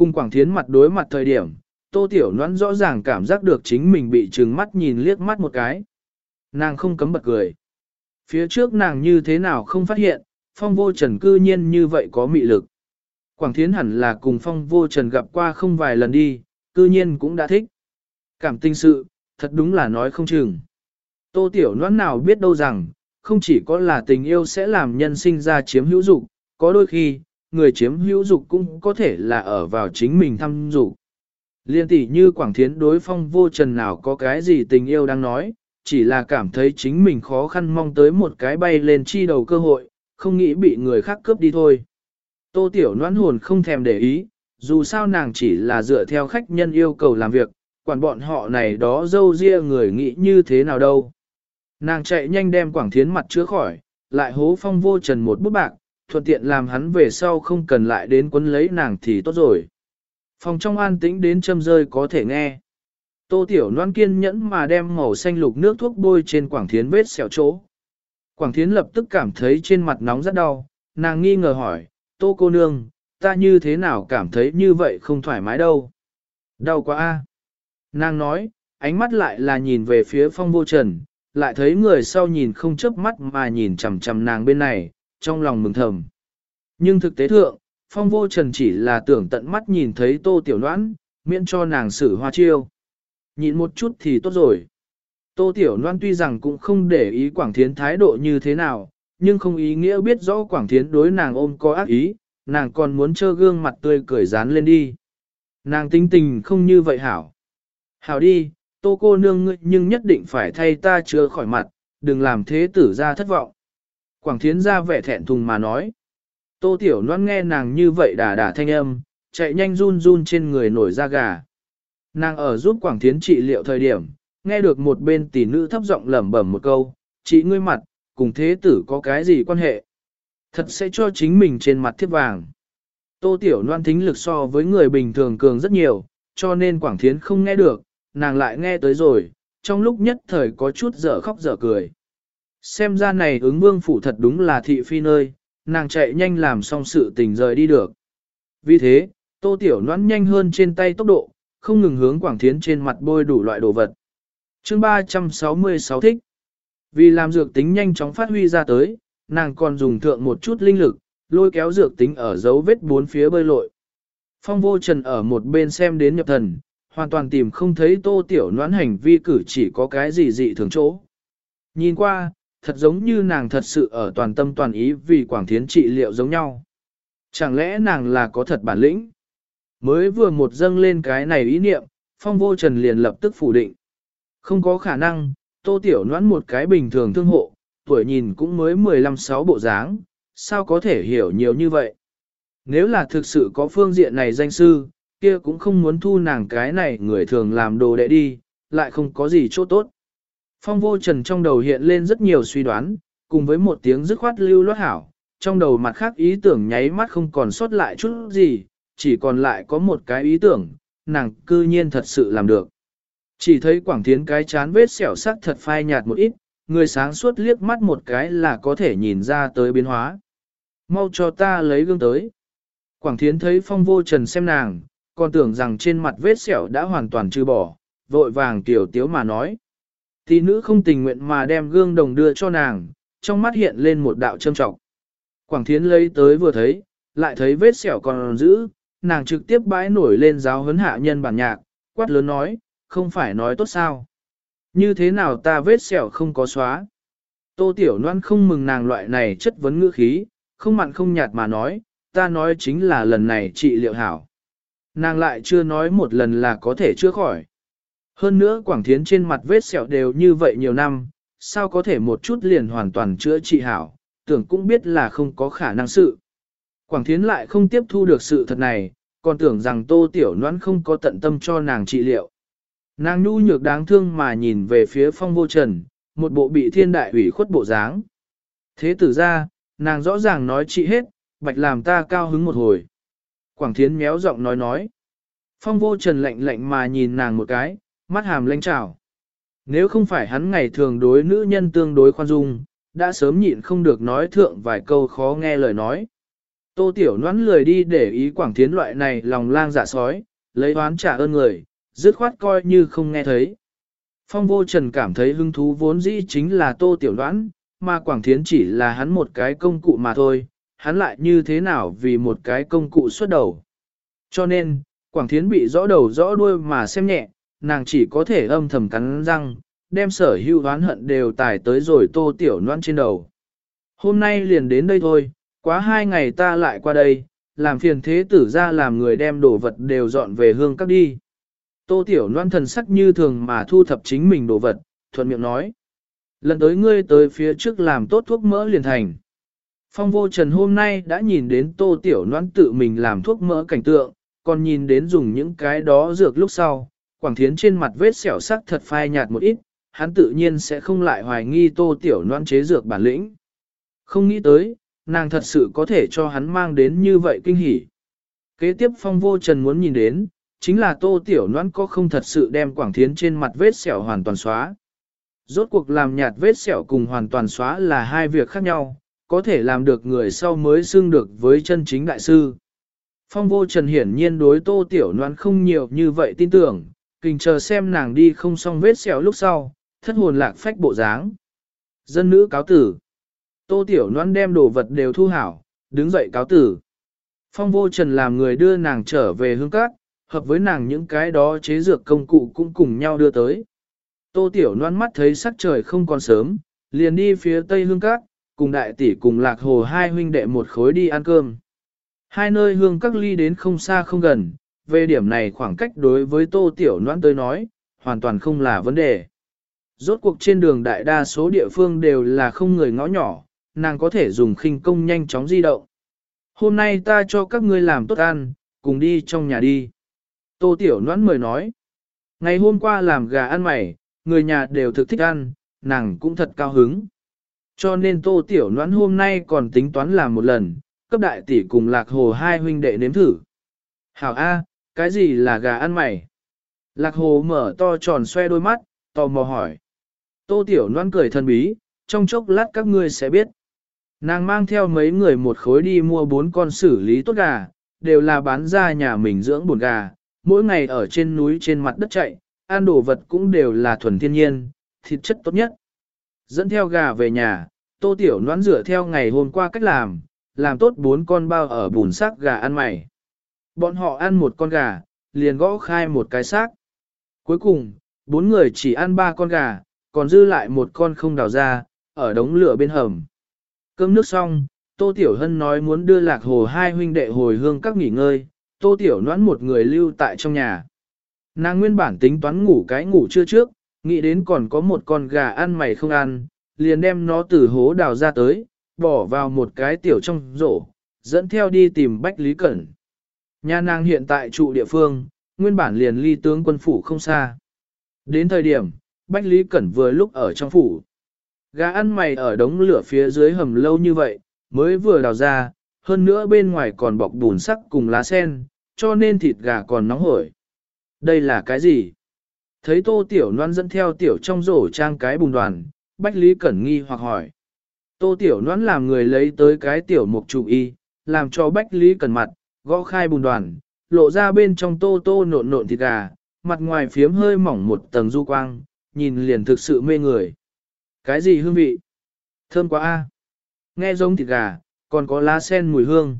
Cùng Quảng Thiến mặt đối mặt thời điểm, Tô Tiểu Loan rõ ràng cảm giác được chính mình bị trừng mắt nhìn liếc mắt một cái. Nàng không cấm bật cười. Phía trước nàng như thế nào không phát hiện, phong vô trần cư nhiên như vậy có mị lực. Quảng Thiến hẳn là cùng phong vô trần gặp qua không vài lần đi, cư nhiên cũng đã thích. Cảm tình sự, thật đúng là nói không chừng. Tô Tiểu Loan nào biết đâu rằng, không chỉ có là tình yêu sẽ làm nhân sinh ra chiếm hữu dục, có đôi khi, người chiếm hữu dục cũng có thể là ở vào chính mình thăm dục. Liên tỷ như Quảng Thiến đối phong vô trần nào có cái gì tình yêu đang nói, chỉ là cảm thấy chính mình khó khăn mong tới một cái bay lên chi đầu cơ hội, không nghĩ bị người khác cướp đi thôi. Tô Tiểu noãn hồn không thèm để ý, dù sao nàng chỉ là dựa theo khách nhân yêu cầu làm việc, quản bọn họ này đó dâu ria người nghĩ như thế nào đâu. Nàng chạy nhanh đem Quảng Thiến mặt chữa khỏi, lại hố phong vô trần một bút bạc, thuận tiện làm hắn về sau không cần lại đến quấn lấy nàng thì tốt rồi. Phòng trong an tĩnh đến châm rơi có thể nghe. Tô Tiểu Loan kiên nhẫn mà đem màu xanh lục nước thuốc bôi trên Quảng Thiến vết sẹo chỗ. Quảng Thiến lập tức cảm thấy trên mặt nóng rất đau, nàng nghi ngờ hỏi, Tô cô nương, ta như thế nào cảm thấy như vậy không thoải mái đâu. Đau quá a. Nàng nói, ánh mắt lại là nhìn về phía phong vô trần, lại thấy người sau nhìn không chớp mắt mà nhìn chằm chằm nàng bên này, trong lòng mừng thầm. Nhưng thực tế thượng, phong vô trần chỉ là tưởng tận mắt nhìn thấy tô tiểu noãn, miễn cho nàng xử hoa chiêu. Nhìn một chút thì tốt rồi. Tô tiểu noan tuy rằng cũng không để ý Quảng Thiến thái độ như thế nào, nhưng không ý nghĩa biết rõ Quảng Thiến đối nàng ôm có ác ý, nàng còn muốn trơ gương mặt tươi cười dán lên đi. Nàng tinh tình không như vậy hảo. Hảo đi, tô cô nương ngươi nhưng nhất định phải thay ta chữa khỏi mặt, đừng làm thế tử ra thất vọng. Quảng thiến ra vẻ thẹn thùng mà nói. Tô tiểu loan nghe nàng như vậy đà đà thanh âm, chạy nhanh run run trên người nổi da gà. Nàng ở giúp Quảng thiến trị liệu thời điểm, nghe được một bên tỷ nữ thấp giọng lẩm bẩm một câu, chị ngươi mặt, cùng thế tử có cái gì quan hệ? Thật sẽ cho chính mình trên mặt thiết vàng. Tô Tiểu Loan thính lực so với người bình thường cường rất nhiều, cho nên Quảng Thiến không nghe được, nàng lại nghe tới rồi, trong lúc nhất thời có chút dở khóc dở cười. Xem ra này ứng vương phủ thật đúng là thị phi nơi, nàng chạy nhanh làm xong sự tình rời đi được. Vì thế, tô tiểu noãn nhanh hơn trên tay tốc độ, không ngừng hướng Quảng Thiến trên mặt bôi đủ loại đồ vật. chương 366 thích. Vì làm dược tính nhanh chóng phát huy ra tới, nàng còn dùng thượng một chút linh lực, lôi kéo dược tính ở dấu vết bốn phía bơi lội. Phong vô trần ở một bên xem đến nhập thần, hoàn toàn tìm không thấy tô tiểu noãn hành vi cử chỉ có cái gì dị thường chỗ. Nhìn qua, thật giống như nàng thật sự ở toàn tâm toàn ý vì Quảng Thiến trị liệu giống nhau. Chẳng lẽ nàng là có thật bản lĩnh? Mới vừa một dâng lên cái này ý niệm, phong vô trần liền lập tức phủ định. Không có khả năng, tô tiểu noãn một cái bình thường thương hộ, tuổi nhìn cũng mới 15-6 bộ dáng, sao có thể hiểu nhiều như vậy? Nếu là thực sự có phương diện này danh sư, kia cũng không muốn thu nàng cái này người thường làm đồ đệ đi, lại không có gì chỗ tốt. Phong vô trần trong đầu hiện lên rất nhiều suy đoán, cùng với một tiếng dứt khoát lưu loát hảo, trong đầu mặt khác ý tưởng nháy mắt không còn sót lại chút gì, chỉ còn lại có một cái ý tưởng, nàng cư nhiên thật sự làm được. Chỉ thấy quảng thiến cái chán vết sẹo sắc thật phai nhạt một ít, người sáng suốt liếc mắt một cái là có thể nhìn ra tới biến hóa. Mau cho ta lấy gương tới. Quảng thiến thấy phong vô trần xem nàng, còn tưởng rằng trên mặt vết sẹo đã hoàn toàn trừ bỏ, vội vàng tiểu tiếu mà nói. Tỷ nữ không tình nguyện mà đem gương đồng đưa cho nàng, trong mắt hiện lên một đạo châm trọng. Quảng thiến lấy tới vừa thấy, lại thấy vết sẹo còn giữ, nàng trực tiếp bãi nổi lên giáo huấn hạ nhân bản nhạc, quát lớn nói, không phải nói tốt sao. Như thế nào ta vết sẹo không có xóa. Tô Tiểu Loan không mừng nàng loại này chất vấn ngữ khí, không mặn không nhạt mà nói, ta nói chính là lần này trị liệu hảo. Nàng lại chưa nói một lần là có thể chữa khỏi. Hơn nữa Quảng Thiến trên mặt vết sẹo đều như vậy nhiều năm, sao có thể một chút liền hoàn toàn chữa trị hảo, tưởng cũng biết là không có khả năng sự. Quảng Thiến lại không tiếp thu được sự thật này, còn tưởng rằng Tô Tiểu Noãn không có tận tâm cho nàng trị liệu. Nàng nhu nhược đáng thương mà nhìn về phía phong vô trần, một bộ bị thiên đại ủy khuất bộ dáng. Thế tử ra, nàng rõ ràng nói trị hết, bạch làm ta cao hứng một hồi. Quảng Thiến méo giọng nói nói. Phong vô trần lạnh lạnh mà nhìn nàng một cái, mắt hàm lanh trào. Nếu không phải hắn ngày thường đối nữ nhân tương đối khoan dung, đã sớm nhịn không được nói thượng vài câu khó nghe lời nói. Tô Tiểu Noãn lười đi để ý Quảng Thiến loại này lòng lang dạ sói, lấy oán trả ơn người, dứt khoát coi như không nghe thấy. Phong vô trần cảm thấy hứng thú vốn dĩ chính là Tô Tiểu Noãn, mà Quảng Thiến chỉ là hắn một cái công cụ mà thôi, hắn lại như thế nào vì một cái công cụ xuất đầu. Cho nên, Quảng Thiến bị rõ đầu rõ đuôi mà xem nhẹ, nàng chỉ có thể âm thầm cắn răng, đem sở hữu oán hận đều tải tới rồi Tô Tiểu noan trên đầu. Hôm nay liền đến đây thôi, Quá hai ngày ta lại qua đây, làm phiền thế tử ra làm người đem đồ vật đều dọn về hương các đi. Tô Tiểu noan thần sắc như thường mà thu thập chính mình đồ vật, thuận miệng nói. Lần tới ngươi tới phía trước làm tốt thuốc mỡ liền thành. Phong vô trần hôm nay đã nhìn đến Tô Tiểu noan tự mình làm thuốc mỡ cảnh tượng, còn nhìn đến dùng những cái đó dược lúc sau, Quảng Thiến trên mặt vết sẹo sắc thật phai nhạt một ít, hắn tự nhiên sẽ không lại hoài nghi Tô Tiểu noan chế dược bản lĩnh. Không nghĩ tới, nàng thật sự có thể cho hắn mang đến như vậy kinh hỉ. Kế tiếp phong vô trần muốn nhìn đến, chính là tô tiểu noan có không thật sự đem quảng thiến trên mặt vết sẹo hoàn toàn xóa. Rốt cuộc làm nhạt vết sẹo cùng hoàn toàn xóa là hai việc khác nhau, có thể làm được người sau mới xưng được với chân chính đại sư. Phong vô trần hiển nhiên đối tô tiểu noan không nhiều như vậy tin tưởng, kình chờ xem nàng đi không xong vết sẹo lúc sau, thất hồn lạc phách bộ dáng. Dân nữ cáo tử. Tô Tiểu Loan đem đồ vật đều thu hảo, đứng dậy cáo tử. Phong vô trần làm người đưa nàng trở về hương cát, hợp với nàng những cái đó chế dược công cụ cũng cùng nhau đưa tới. Tô Tiểu Loan mắt thấy sắc trời không còn sớm, liền đi phía tây hương cát, cùng đại tỷ cùng lạc hồ hai huynh đệ một khối đi ăn cơm. Hai nơi hương các ly đến không xa không gần, về điểm này khoảng cách đối với Tô Tiểu noãn tới nói, hoàn toàn không là vấn đề. Rốt cuộc trên đường đại đa số địa phương đều là không người ngõ nhỏ, nàng có thể dùng khinh công nhanh chóng di động. Hôm nay ta cho các ngươi làm tốt ăn, cùng đi trong nhà đi. Tô Tiểu Noãn mời nói. Ngày hôm qua làm gà ăn mày, người nhà đều thực thích ăn, nàng cũng thật cao hứng. Cho nên Tô Tiểu Noãn hôm nay còn tính toán làm một lần, cấp đại tỷ cùng lạc hồ hai huynh đệ nếm thử. Hảo A, cái gì là gà ăn mày? Lạc hồ mở to tròn xoe đôi mắt, tò mò hỏi. Tô tiểu noan cười thần bí, trong chốc lát các ngươi sẽ biết. Nàng mang theo mấy người một khối đi mua bốn con xử lý tốt gà, đều là bán ra nhà mình dưỡng bồn gà, mỗi ngày ở trên núi trên mặt đất chạy, ăn đồ vật cũng đều là thuần thiên nhiên, thịt chất tốt nhất. Dẫn theo gà về nhà, tô tiểu noãn rửa theo ngày hôm qua cách làm, làm tốt bốn con bao ở bùn xác gà ăn mày. Bọn họ ăn một con gà, liền gõ khai một cái xác. Cuối cùng, bốn người chỉ ăn ba con gà, còn dư lại một con không đào ra, ở đống lửa bên hầm. Cơm nước xong, Tô Tiểu Hân nói muốn đưa lạc hồ hai huynh đệ hồi hương các nghỉ ngơi, Tô Tiểu noãn một người lưu tại trong nhà. Nàng nguyên bản tính toán ngủ cái ngủ chưa trước, nghĩ đến còn có một con gà ăn mày không ăn, liền đem nó từ hố đào ra tới, bỏ vào một cái tiểu trong rổ, dẫn theo đi tìm Bách Lý Cẩn. Nhà nàng hiện tại trụ địa phương, nguyên bản liền ly tướng quân phủ không xa. Đến thời điểm, Bách Lý Cẩn vừa lúc ở trong phủ. Gà ăn mày ở đống lửa phía dưới hầm lâu như vậy, mới vừa đào ra, hơn nữa bên ngoài còn bọc bùn sắc cùng lá sen, cho nên thịt gà còn nóng hổi. Đây là cái gì? Thấy tô tiểu noan dẫn theo tiểu trong rổ trang cái bùn đoàn, Bách Lý Cẩn nghi hoặc hỏi. Tô tiểu noan làm người lấy tới cái tiểu mục trụ y, làm cho Bách Lý Cẩn mặt, gõ khai bùn đoàn, lộ ra bên trong tô tô nộn nộn thịt gà, mặt ngoài phiếm hơi mỏng một tầng du quang, nhìn liền thực sự mê người. Cái gì hương vị? Thơm quá a. Nghe giống thịt gà, còn có lá sen mùi hương.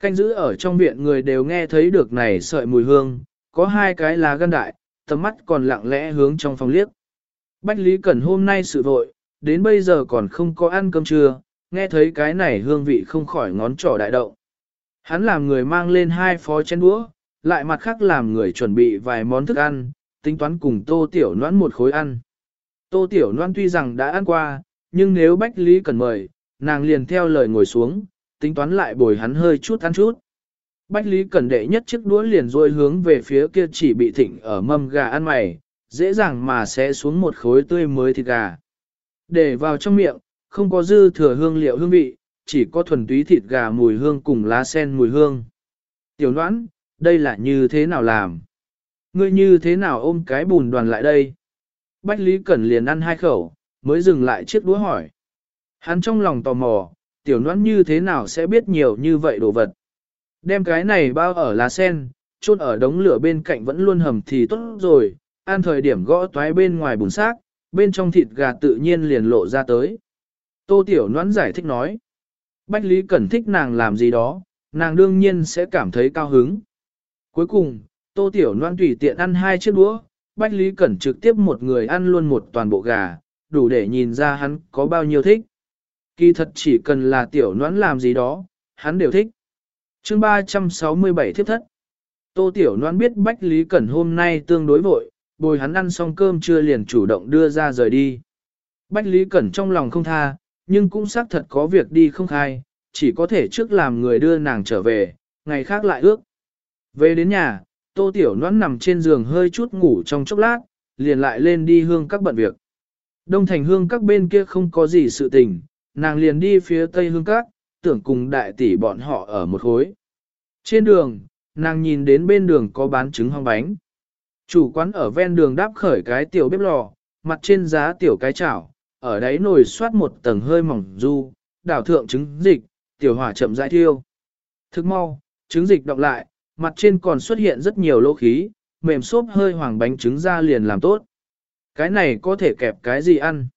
Canh giữ ở trong viện người đều nghe thấy được này sợi mùi hương, có hai cái lá gân đại, tầm mắt còn lặng lẽ hướng trong phòng liếc. Bách Lý Cẩn hôm nay sự vội, đến bây giờ còn không có ăn cơm trưa, nghe thấy cái này hương vị không khỏi ngón trỏ đại động. Hắn làm người mang lên hai phó chén đũa, lại mặt khác làm người chuẩn bị vài món thức ăn, tính toán cùng tô tiểu noãn một khối ăn. Tô tiểu noãn tuy rằng đã ăn qua, nhưng nếu Bách Lý cần mời, nàng liền theo lời ngồi xuống, tính toán lại bồi hắn hơi chút ăn chút. Bách Lý Cẩn đệ nhất chiếc đũa liền rôi hướng về phía kia chỉ bị thịnh ở mâm gà ăn mày, dễ dàng mà sẽ xuống một khối tươi mới thịt gà. Để vào trong miệng, không có dư thừa hương liệu hương vị, chỉ có thuần túy thịt gà mùi hương cùng lá sen mùi hương. Tiểu noãn, đây là như thế nào làm? Ngươi như thế nào ôm cái bùn đoàn lại đây? Bách Lý Cẩn liền ăn hai khẩu, mới dừng lại chiếc đũa hỏi. Hắn trong lòng tò mò, tiểu noãn như thế nào sẽ biết nhiều như vậy đồ vật. Đem cái này bao ở lá sen, chôn ở đống lửa bên cạnh vẫn luôn hầm thì tốt rồi, ăn thời điểm gõ toái bên ngoài bùn xác, bên trong thịt gà tự nhiên liền lộ ra tới. Tô Tiểu Noãn giải thích nói. Bách Lý Cẩn thích nàng làm gì đó, nàng đương nhiên sẽ cảm thấy cao hứng. Cuối cùng, Tô Tiểu Loan tùy tiện ăn hai chiếc đũa, Bách Lý Cẩn trực tiếp một người ăn luôn một toàn bộ gà, đủ để nhìn ra hắn có bao nhiêu thích. Kỳ thật chỉ cần là Tiểu Loan làm gì đó, hắn đều thích. chương 367 Thiếp thất. Tô Tiểu Loan biết Bách Lý Cẩn hôm nay tương đối vội, bồi hắn ăn xong cơm chưa liền chủ động đưa ra rời đi. Bách Lý Cẩn trong lòng không tha, nhưng cũng xác thật có việc đi không khai, chỉ có thể trước làm người đưa nàng trở về, ngày khác lại ước. Về đến nhà, Tô Tiểu Noãn nằm trên giường hơi chút ngủ trong chốc lát, liền lại lên đi hương các bận việc. Đông thành hương các bên kia không có gì sự tình, nàng liền đi phía tây hương các, tưởng cùng đại tỷ bọn họ ở một khối. Trên đường, nàng nhìn đến bên đường có bán trứng hoang bánh. Chủ quán ở ven đường đáp khởi cái tiểu bếp lò, mặt trên giá tiểu cái chảo, ở đáy nồi xoát một tầng hơi mỏng du, đảo thượng trứng dịch, tiểu hỏa chậm rãi thiêu. Thức mau, trứng dịch đọc lại, mặt trên còn xuất hiện rất nhiều lỗ khí, mềm xốp hơi hoàng bánh trứng ra liền làm tốt. Cái này có thể kẹp cái gì ăn?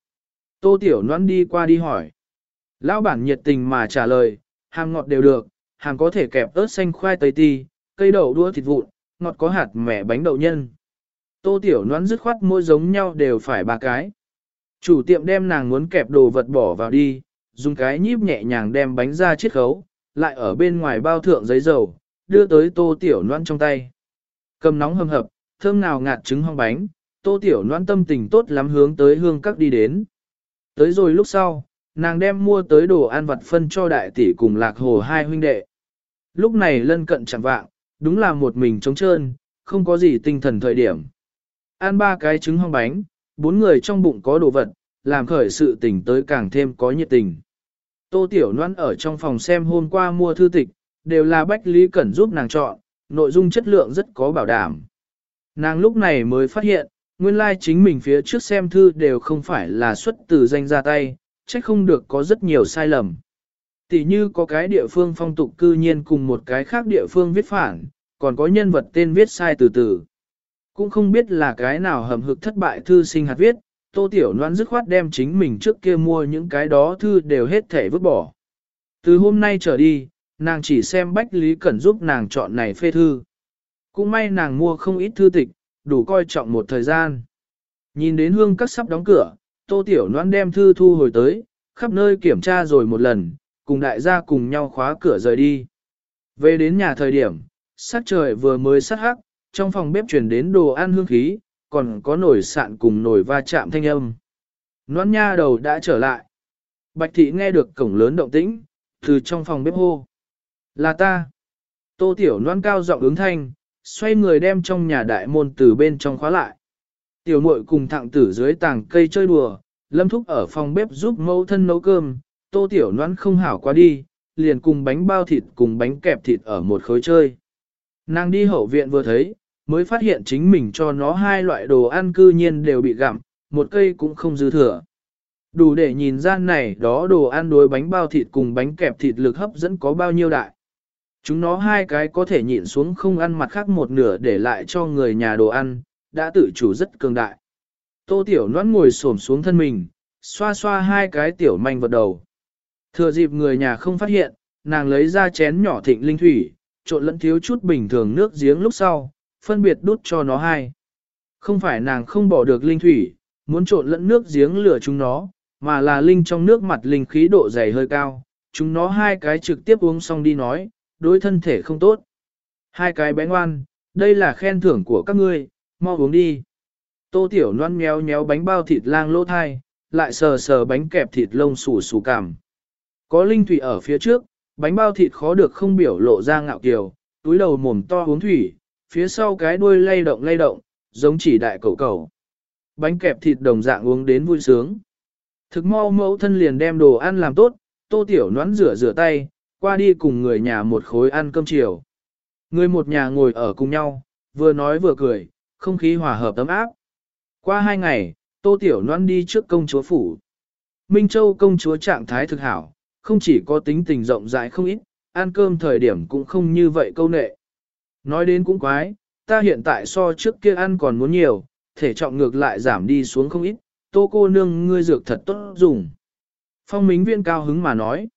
Tô Tiểu Loan đi qua đi hỏi. Lão bản nhiệt tình mà trả lời, hàng ngọt đều được, hàng có thể kẹp ớt xanh khoai tây ti, cây đậu đũa thịt vụn, ngọt có hạt mẻ bánh đậu nhân. Tô Tiểu Loan dứt khoát mỗi giống nhau đều phải ba cái. Chủ tiệm đem nàng muốn kẹp đồ vật bỏ vào đi, dùng cái nhíp nhẹ nhàng đem bánh ra chiết khấu, lại ở bên ngoài bao thượng giấy dầu, đưa tới tô tiểu noan trong tay. Cầm nóng hầm hập, thơm nào ngạt trứng hong bánh, tô tiểu noan tâm tình tốt lắm hướng tới hương các đi đến. Tới rồi lúc sau, nàng đem mua tới đồ ăn vặt phân cho đại tỷ cùng lạc hồ hai huynh đệ. Lúc này lân cận chẳng vạng, đúng là một mình trống trơn, không có gì tinh thần thời điểm. Ăn ba cái trứng hong bánh, bốn người trong bụng có đồ vật, làm khởi sự tình tới càng thêm có nhiệt tình. Tô Tiểu Loan ở trong phòng xem hôm qua mua thư tịch, đều là Bách Lý Cẩn giúp nàng chọn, nội dung chất lượng rất có bảo đảm. Nàng lúc này mới phát hiện, nguyên lai chính mình phía trước xem thư đều không phải là xuất từ danh ra tay, trách không được có rất nhiều sai lầm. Tỷ như có cái địa phương phong tục cư nhiên cùng một cái khác địa phương viết phản, còn có nhân vật tên viết sai từ từ. Cũng không biết là cái nào hầm hực thất bại thư sinh hạt viết, tô tiểu Loan dứt khoát đem chính mình trước kia mua những cái đó thư đều hết thể vứt bỏ. Từ hôm nay trở đi, nàng chỉ xem Bách Lý Cẩn giúp nàng chọn này phê thư. Cũng may nàng mua không ít thư tịch, đủ coi trọng một thời gian. Nhìn đến hương các sắp đóng cửa, tô tiểu Loan đem thư thu hồi tới, khắp nơi kiểm tra rồi một lần, cùng đại gia cùng nhau khóa cửa rời đi. Về đến nhà thời điểm, sát trời vừa mới sát hắc, trong phòng bếp truyền đến đồ ăn hương khí, còn có nồi sạn cùng nồi va chạm thanh âm. Noãn nha đầu đã trở lại. Bạch thị nghe được cổng lớn động tĩnh, từ trong phòng bếp hô. Là ta. Tô tiểu noan cao giọng ứng thanh, xoay người đem trong nhà đại môn từ bên trong khóa lại. Tiểu muội cùng thạng tử dưới tàng cây chơi đùa, lâm thúc ở phòng bếp giúp mẫu thân nấu cơm, tô tiểu noan không hảo qua đi, liền cùng bánh bao thịt cùng bánh kẹp thịt ở một khối chơi. Nàng đi hậu viện vừa thấy, mới phát hiện chính mình cho nó hai loại đồ ăn cư nhiên đều bị gặm, một cây cũng không dư thừa. Đủ để nhìn ra này đó đồ ăn đối bánh bao thịt cùng bánh kẹp thịt lực hấp dẫn có bao nhiêu đại. Chúng nó hai cái có thể nhịn xuống không ăn mặt khác một nửa để lại cho người nhà đồ ăn, đã tự chủ rất cường đại. Tô Tiểu Loan ngồi xổm xuống thân mình, xoa xoa hai cái tiểu manh vật đầu. Thừa dịp người nhà không phát hiện, nàng lấy ra chén nhỏ thịnh linh thủy, trộn lẫn thiếu chút bình thường nước giếng lúc sau, phân biệt đút cho nó hai. Không phải nàng không bỏ được linh thủy, muốn trộn lẫn nước giếng lửa chúng nó, mà là linh trong nước mặt linh khí độ dày hơi cao, chúng nó hai cái trực tiếp uống xong đi nói, đối thân thể không tốt. Hai cái bé ngoan, đây là khen thưởng của các ngươi, mau uống đi. Tô Tiểu Loan méo méo bánh bao thịt lang lỗ thai, lại sờ sờ bánh kẹp thịt lông xù xù cảm. Có linh thủy ở phía trước, bánh bao thịt khó được không biểu lộ ra ngạo kiều, túi đầu mồm to uống thủy, phía sau cái đuôi lay động lay động, giống chỉ đại cầu cầu. Bánh kẹp thịt đồng dạng uống đến vui sướng. Thực mau mẫu thân liền đem đồ ăn làm tốt, tô tiểu nón rửa rửa tay, qua đi cùng người nhà một khối ăn cơm chiều. Người một nhà ngồi ở cùng nhau, vừa nói vừa cười, không khí hòa hợp ấm áp. Qua hai ngày, tô tiểu nón đi trước công chúa phủ. Minh Châu công chúa trạng thái thực hảo, không chỉ có tính tình rộng rãi không ít, ăn cơm thời điểm cũng không như vậy câu nệ. Nói đến cũng quái, ta hiện tại so trước kia ăn còn muốn nhiều, thể trọng ngược lại giảm đi xuống không ít, tô cô nương ngươi dược thật tốt dùng. Phong Mính Viên cao hứng mà nói.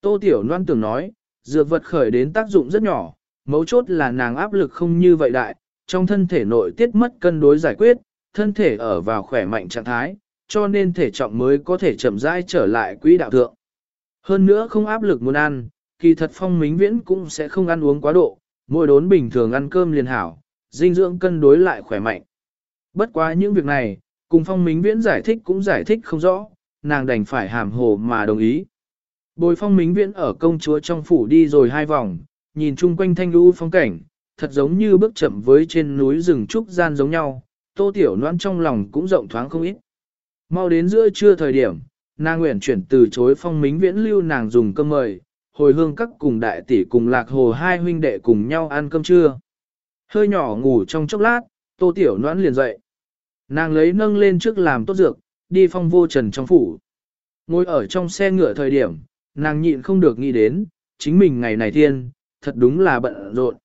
Tô Tiểu Loan tưởng nói, dược vật khởi đến tác dụng rất nhỏ, mấu chốt là nàng áp lực không như vậy đại, trong thân thể nội tiết mất cân đối giải quyết, thân thể ở vào khỏe mạnh trạng thái, cho nên thể trọng mới có thể chậm rãi trở lại quỹ đạo thượng. Hơn nữa không áp lực muốn ăn, kỳ thật phong mính viễn cũng sẽ không ăn uống quá độ, mỗi đốn bình thường ăn cơm liền hảo, dinh dưỡng cân đối lại khỏe mạnh. Bất quá những việc này, cùng phong minh viễn giải thích cũng giải thích không rõ, nàng đành phải hàm hồ mà đồng ý. Bồi phong minh viễn ở công chúa trong phủ đi rồi hai vòng, nhìn chung quanh thanh lưu phong cảnh, thật giống như bước chậm với trên núi rừng trúc gian giống nhau, tô tiểu noan trong lòng cũng rộng thoáng không ít. Mau đến giữa trưa thời điểm, nàng nguyện chuyển từ chối phong minh viễn lưu nàng dùng cơm mời, hồi hương các cùng đại tỷ cùng lạc hồ hai huynh đệ cùng nhau ăn cơm trưa. Hơi nhỏ ngủ trong chốc lát, tô tiểu noãn liền dậy. Nàng lấy nâng lên trước làm tốt dược, đi phong vô trần trong phủ. Ngồi ở trong xe ngựa thời điểm, nàng nhịn không được nghĩ đến, chính mình ngày này thiên, thật đúng là bận rộn.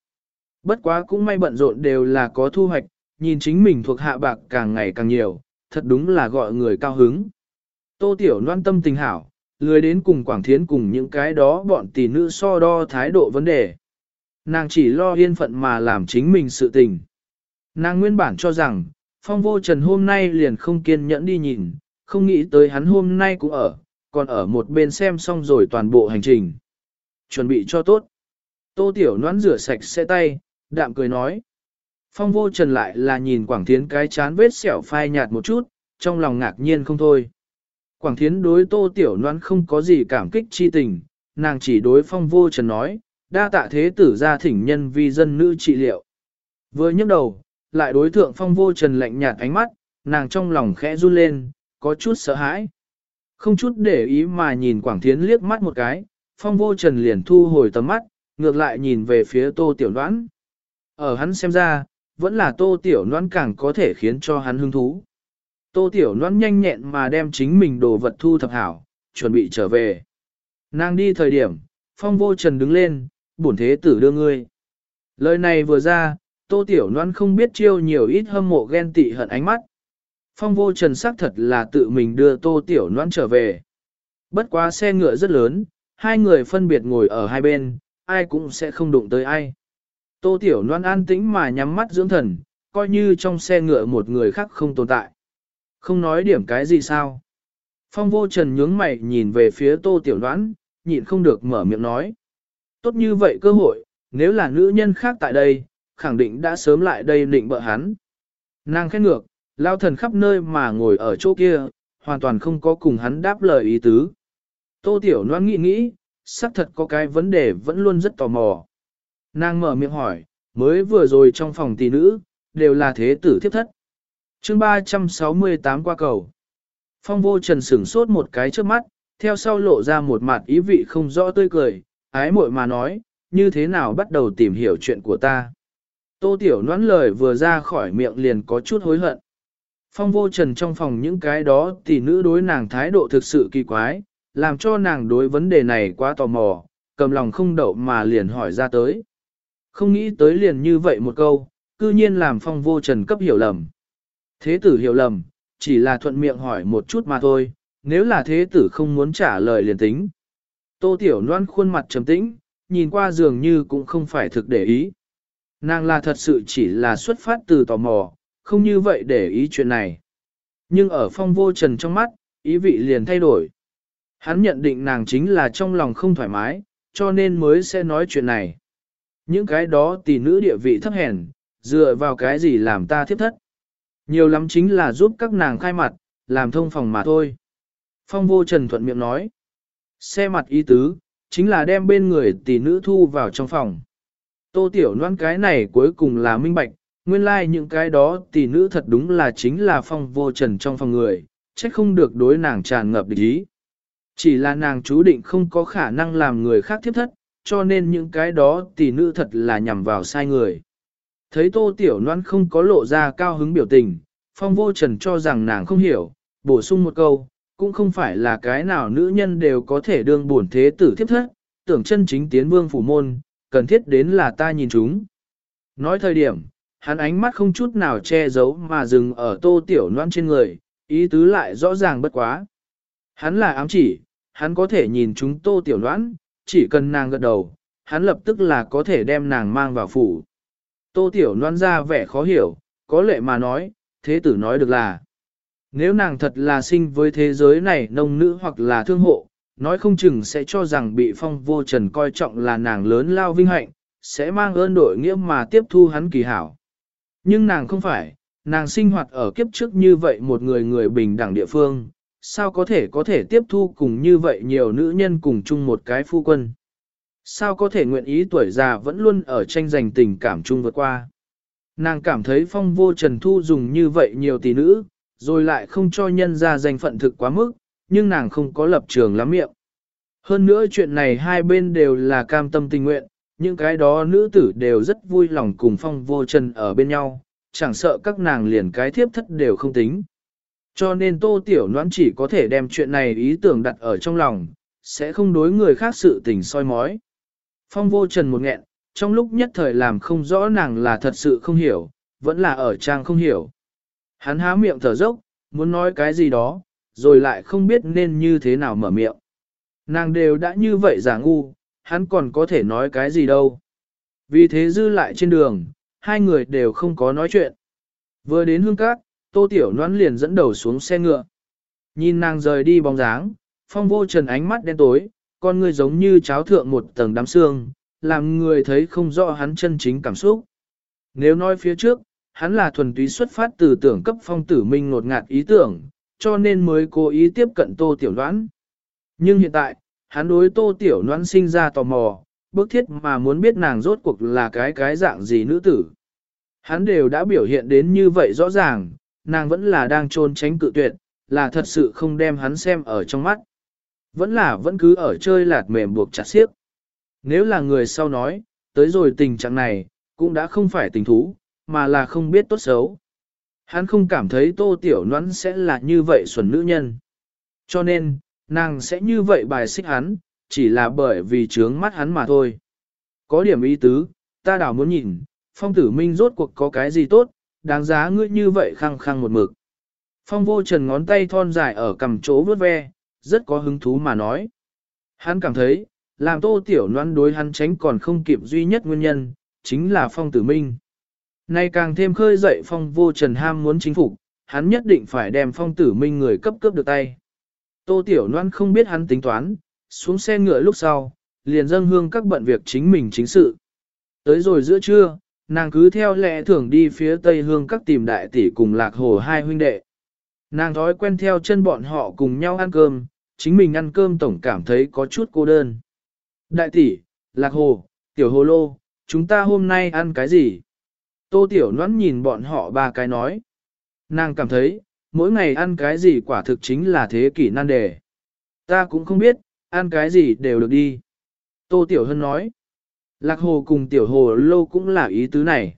Bất quá cũng may bận rộn đều là có thu hoạch, nhìn chính mình thuộc hạ bạc càng ngày càng nhiều, thật đúng là gọi người cao hứng. Tô Tiểu Loan tâm tình hảo, lười đến cùng Quảng Thiến cùng những cái đó bọn tỷ nữ so đo thái độ vấn đề. Nàng chỉ lo yên phận mà làm chính mình sự tình. Nàng nguyên bản cho rằng, phong vô trần hôm nay liền không kiên nhẫn đi nhìn, không nghĩ tới hắn hôm nay cũng ở, còn ở một bên xem xong rồi toàn bộ hành trình. Chuẩn bị cho tốt. Tô Tiểu Noãn rửa sạch xe tay, đạm cười nói. Phong vô trần lại là nhìn Quảng Thiến cái chán vết sẹo phai nhạt một chút, trong lòng ngạc nhiên không thôi. Quảng Thiến đối Tô Tiểu Loan không có gì cảm kích chi tình, nàng chỉ đối phong vô trần nói, đa tạ thế tử gia thỉnh nhân vi dân nữ trị liệu. Vừa nhấc đầu, lại đối thượng phong vô trần lạnh nhạt ánh mắt, nàng trong lòng khẽ run lên, có chút sợ hãi. Không chút để ý mà nhìn Quảng Thiến liếc mắt một cái, phong vô trần liền thu hồi tầm mắt, ngược lại nhìn về phía tô tiểu đoán. Ở hắn xem ra, vẫn là tô tiểu Loan càng có thể khiến cho hắn hứng thú. Tô tiểu Loan nhanh nhẹn mà đem chính mình đồ vật thu thập hảo, chuẩn bị trở về. Nàng đi thời điểm, phong vô trần đứng lên, bổn thế tử đưa ngươi. Lời này vừa ra, tô tiểu Loan không biết chiêu nhiều ít hâm mộ ghen tị hận ánh mắt. Phong vô trần xác thật là tự mình đưa tô tiểu Loan trở về. Bất quá xe ngựa rất lớn, hai người phân biệt ngồi ở hai bên, ai cũng sẽ không đụng tới ai. Tô tiểu Loan an tĩnh mà nhắm mắt dưỡng thần, coi như trong xe ngựa một người khác không tồn tại. Không nói điểm cái gì sao. Phong vô trần nhướng mày nhìn về phía tô tiểu đoán, nhịn không được mở miệng nói. Tốt như vậy cơ hội, nếu là nữ nhân khác tại đây, khẳng định đã sớm lại đây định bợ hắn. Nàng khét ngược, lao thần khắp nơi mà ngồi ở chỗ kia, hoàn toàn không có cùng hắn đáp lời ý tứ. Tô Tiểu Loan nghĩ nghĩ, xác thật có cái vấn đề vẫn luôn rất tò mò. Nàng mở miệng hỏi, mới vừa rồi trong phòng tỷ nữ, đều là thế tử thiếp thất chương 368 qua cầu. Phong vô trần sửng sốt một cái trước mắt, theo sau lộ ra một mặt ý vị không rõ tươi cười, ái muội mà nói, như thế nào bắt đầu tìm hiểu chuyện của ta. Tô Tiểu noãn lời vừa ra khỏi miệng liền có chút hối hận. Phong vô trần trong phòng những cái đó thì nữ đối nàng thái độ thực sự kỳ quái, làm cho nàng đối vấn đề này quá tò mò, cầm lòng không đậu mà liền hỏi ra tới. Không nghĩ tới liền như vậy một câu, cư nhiên làm phong vô trần cấp hiểu lầm. Thế tử hiểu lầm, chỉ là thuận miệng hỏi một chút mà thôi, nếu là thế tử không muốn trả lời liền tính. Tô Tiểu Loan khuôn mặt trầm tĩnh, nhìn qua dường như cũng không phải thực để ý. Nàng là thật sự chỉ là xuất phát từ tò mò, không như vậy để ý chuyện này. Nhưng ở phong vô trần trong mắt, ý vị liền thay đổi. Hắn nhận định nàng chính là trong lòng không thoải mái, cho nên mới sẽ nói chuyện này. Những cái đó tỷ nữ địa vị thấp hèn, dựa vào cái gì làm ta thiếp thất. Nhiều lắm chính là giúp các nàng khai mặt, làm thông phòng mà thôi. Phong vô trần thuận miệng nói. Xe mặt ý tứ, chính là đem bên người tỷ nữ thu vào trong phòng. Tô tiểu noan cái này cuối cùng là minh bạch, nguyên lai like những cái đó tỷ nữ thật đúng là chính là phong vô trần trong phòng người, trách không được đối nàng tràn ngập địch ý. Chỉ là nàng chú định không có khả năng làm người khác thiếp thất, cho nên những cái đó tỷ nữ thật là nhằm vào sai người. Thấy tô tiểu noan không có lộ ra cao hứng biểu tình, phong vô trần cho rằng nàng không hiểu, bổ sung một câu, cũng không phải là cái nào nữ nhân đều có thể đương bổn thế tử thiếp thất, tưởng chân chính tiến vương phủ môn, cần thiết đến là ta nhìn chúng. Nói thời điểm, hắn ánh mắt không chút nào che giấu mà dừng ở tô tiểu noan trên người, ý tứ lại rõ ràng bất quá. Hắn là ám chỉ, hắn có thể nhìn chúng tô tiểu noan, chỉ cần nàng gật đầu, hắn lập tức là có thể đem nàng mang vào phủ. Tô tiểu loan ra vẻ khó hiểu, có lệ mà nói, thế tử nói được là. Nếu nàng thật là sinh với thế giới này nông nữ hoặc là thương hộ, nói không chừng sẽ cho rằng bị phong vô trần coi trọng là nàng lớn lao vinh hạnh, sẽ mang ơn đội nghĩa mà tiếp thu hắn kỳ hảo. Nhưng nàng không phải, nàng sinh hoạt ở kiếp trước như vậy một người người bình đẳng địa phương, sao có thể có thể tiếp thu cùng như vậy nhiều nữ nhân cùng chung một cái phu quân. Sao có thể nguyện ý tuổi già vẫn luôn ở tranh giành tình cảm chung vượt qua. Nàng cảm thấy phong vô trần thu dùng như vậy nhiều tỷ nữ, rồi lại không cho nhân ra danh phận thực quá mức, nhưng nàng không có lập trường lắm miệng. Hơn nữa chuyện này hai bên đều là cam tâm tình nguyện, những cái đó nữ tử đều rất vui lòng cùng phong vô trần ở bên nhau, chẳng sợ các nàng liền cái thiếp thất đều không tính. Cho nên tô tiểu noãn chỉ có thể đem chuyện này ý tưởng đặt ở trong lòng, sẽ không đối người khác sự tình soi mói. Phong vô trần một nghẹn, trong lúc nhất thời làm không rõ nàng là thật sự không hiểu, vẫn là ở trang không hiểu. Hắn há miệng thở dốc, muốn nói cái gì đó, rồi lại không biết nên như thế nào mở miệng. Nàng đều đã như vậy giả ngu, hắn còn có thể nói cái gì đâu. Vì thế dư lại trên đường, hai người đều không có nói chuyện. Vừa đến hương cát, tô tiểu noan liền dẫn đầu xuống xe ngựa. Nhìn nàng rời đi bóng dáng, phong vô trần ánh mắt đen tối, con người giống như cháo thượng một tầng đám xương, làm người thấy không rõ hắn chân chính cảm xúc. Nếu nói phía trước, hắn là thuần túy xuất phát từ tưởng cấp phong tử minh ngột ngạt ý tưởng, cho nên mới cố ý tiếp cận tô tiểu đoán. Nhưng hiện tại, hắn đối tô tiểu đoán sinh ra tò mò, bức thiết mà muốn biết nàng rốt cuộc là cái cái dạng gì nữ tử. Hắn đều đã biểu hiện đến như vậy rõ ràng, nàng vẫn là đang trôn tránh cự tuyệt, là thật sự không đem hắn xem ở trong mắt. Vẫn là vẫn cứ ở chơi lạt mềm buộc chặt xiếc. Nếu là người sau nói, tới rồi tình trạng này, cũng đã không phải tình thú, mà là không biết tốt xấu. Hắn không cảm thấy tô tiểu nhoắn sẽ là như vậy xuẩn nữ nhân. Cho nên, nàng sẽ như vậy bài xích hắn, chỉ là bởi vì trướng mắt hắn mà thôi. Có điểm ý tứ, ta đảo muốn nhìn, phong tử minh rốt cuộc có cái gì tốt, đáng giá ngươi như vậy khăng khăng một mực. Phong vô trần ngón tay thon dài ở cầm chỗ vớt ve, rất có hứng thú mà nói. Hắn cảm thấy, làm tô tiểu noan đối hắn tránh còn không kịp duy nhất nguyên nhân, chính là phong tử minh. Nay càng thêm khơi dậy phong vô trần ham muốn chính phục, hắn nhất định phải đem phong tử minh người cấp cấp được tay. Tô tiểu noan không biết hắn tính toán, xuống xe ngựa lúc sau, liền dâng hương các bận việc chính mình chính sự. Tới rồi giữa trưa, nàng cứ theo lẽ thường đi phía tây hương các tìm đại tỷ cùng lạc hồ hai huynh đệ. Nàng thói quen theo chân bọn họ cùng nhau ăn cơm, chính mình ăn cơm tổng cảm thấy có chút cô đơn. Đại tỷ, lạc hồ, tiểu hồ lô, chúng ta hôm nay ăn cái gì? Tô tiểu noãn nhìn bọn họ ba cái nói. Nàng cảm thấy, mỗi ngày ăn cái gì quả thực chính là thế kỷ nan đề. Ta cũng không biết, ăn cái gì đều được đi. Tô Tiểu Hân nói, Lạc Hồ cùng Tiểu Hồ Lô cũng là ý tứ này.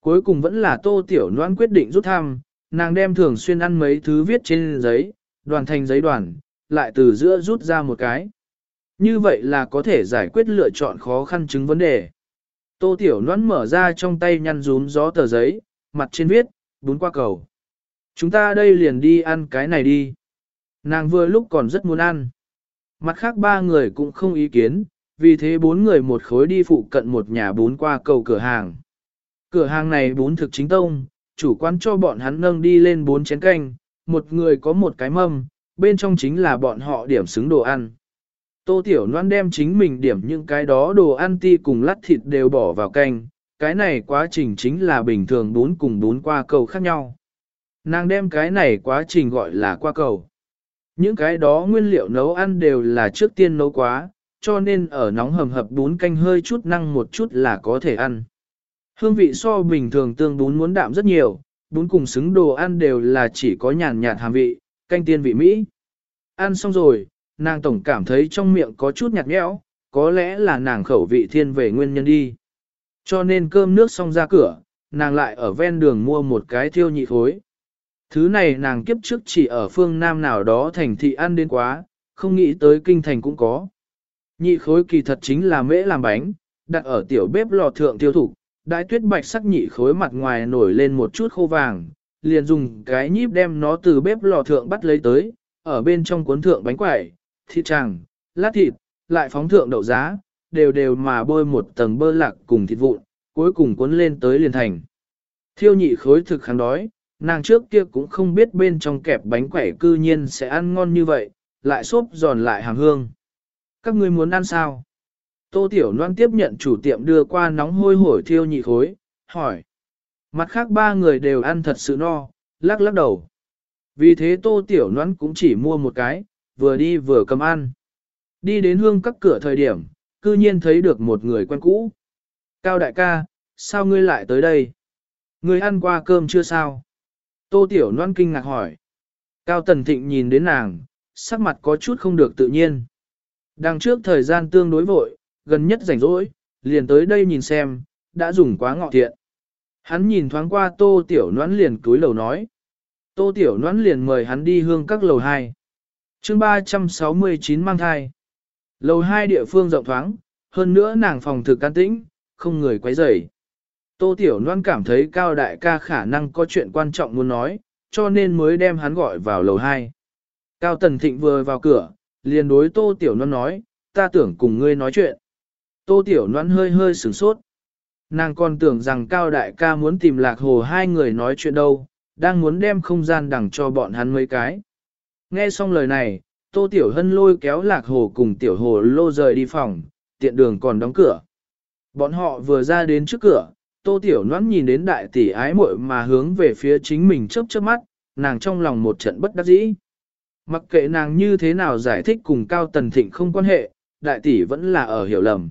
Cuối cùng vẫn là Tô Tiểu Noãn quyết định rút thăm, nàng đem thường xuyên ăn mấy thứ viết trên giấy, đoàn thành giấy đoàn, lại từ giữa rút ra một cái. Như vậy là có thể giải quyết lựa chọn khó khăn chứng vấn đề. Tô Tiểu Loan mở ra trong tay nhăn rúm gió tờ giấy, mặt trên viết, bún qua cầu. Chúng ta đây liền đi ăn cái này đi. Nàng vừa lúc còn rất muốn ăn. Mặt khác ba người cũng không ý kiến, vì thế bốn người một khối đi phụ cận một nhà bún qua cầu cửa hàng. Cửa hàng này bún thực chính tông, chủ quán cho bọn hắn nâng đi lên bốn chén canh, một người có một cái mâm, bên trong chính là bọn họ điểm xứng đồ ăn. Tô Tiểu Loan đem chính mình điểm những cái đó đồ ăn ti cùng lát thịt đều bỏ vào canh, cái này quá trình chính là bình thường bún cùng bún qua cầu khác nhau. Nàng đem cái này quá trình gọi là qua cầu. Những cái đó nguyên liệu nấu ăn đều là trước tiên nấu quá, cho nên ở nóng hầm hập bún canh hơi chút năng một chút là có thể ăn. Hương vị so bình thường tương bún muốn đạm rất nhiều, bún cùng xứng đồ ăn đều là chỉ có nhàn nhạt hàm vị, canh tiên vị Mỹ. Ăn xong rồi, nàng tổng cảm thấy trong miệng có chút nhạt nhẽo, có lẽ là nàng khẩu vị thiên về nguyên nhân đi. Cho nên cơm nước xong ra cửa, nàng lại ở ven đường mua một cái thiêu nhị khối. Thứ này nàng kiếp trước chỉ ở phương Nam nào đó thành thị ăn đến quá, không nghĩ tới kinh thành cũng có. Nhị khối kỳ thật chính là mễ làm bánh, đặt ở tiểu bếp lò thượng tiêu thụ, đại tuyết bạch sắc nhị khối mặt ngoài nổi lên một chút khô vàng, liền dùng cái nhíp đem nó từ bếp lò thượng bắt lấy tới, ở bên trong cuốn thượng bánh quẩy, thịt tràng, lát thịt, lại phóng thượng đậu giá, đều đều mà bôi một tầng bơ lạc cùng thịt vụn, cuối cùng cuốn lên tới liền thành. Thiêu nhị khối thực kháng đói, nàng trước kia cũng không biết bên trong kẹp bánh quẩy cư nhiên sẽ ăn ngon như vậy, lại xốp giòn lại hàng hương. Các ngươi muốn ăn sao? Tô Tiểu Loan tiếp nhận chủ tiệm đưa qua nóng hôi hổi thiêu nhị khối, hỏi. Mặt khác ba người đều ăn thật sự no, lắc lắc đầu. Vì thế Tô Tiểu Loan cũng chỉ mua một cái, vừa đi vừa cầm ăn. Đi đến hương các cửa thời điểm, cư nhiên thấy được một người quen cũ. Cao đại ca, sao ngươi lại tới đây? Ngươi ăn qua cơm chưa sao? Tô Tiểu Loan kinh ngạc hỏi. Cao Tần Thịnh nhìn đến nàng, sắc mặt có chút không được tự nhiên. Đằng trước thời gian tương đối vội, gần nhất rảnh rỗi, liền tới đây nhìn xem, đã dùng quá ngọ thiện. Hắn nhìn thoáng qua Tô Tiểu noãn liền túi lầu nói. Tô Tiểu noãn liền mời hắn đi hương các lầu 2. chương 369 mang thai. Lầu 2 địa phương rộng thoáng, hơn nữa nàng phòng thực can tĩnh, không người quấy rầy. Tô Tiểu noãn cảm thấy Cao Đại ca khả năng có chuyện quan trọng muốn nói, cho nên mới đem hắn gọi vào lầu 2. Cao Tần Thịnh vừa vào cửa, liền đối Tô Tiểu noãn nói, ta tưởng cùng ngươi nói chuyện. Tô Tiểu Loan hơi hơi sửng sốt. Nàng còn tưởng rằng Cao Đại ca muốn tìm lạc hồ hai người nói chuyện đâu, đang muốn đem không gian đằng cho bọn hắn mấy cái. Nghe xong lời này, Tô Tiểu Hân lôi kéo lạc hồ cùng Tiểu Hồ lô rời đi phòng, tiện đường còn đóng cửa. Bọn họ vừa ra đến trước cửa, Tô Tiểu Noãn nhìn đến đại tỷ ái muội mà hướng về phía chính mình chớp chớp mắt, nàng trong lòng một trận bất đắc dĩ. Mặc kệ nàng như thế nào giải thích cùng Cao Tần Thịnh không quan hệ, đại tỷ vẫn là ở hiểu lầm.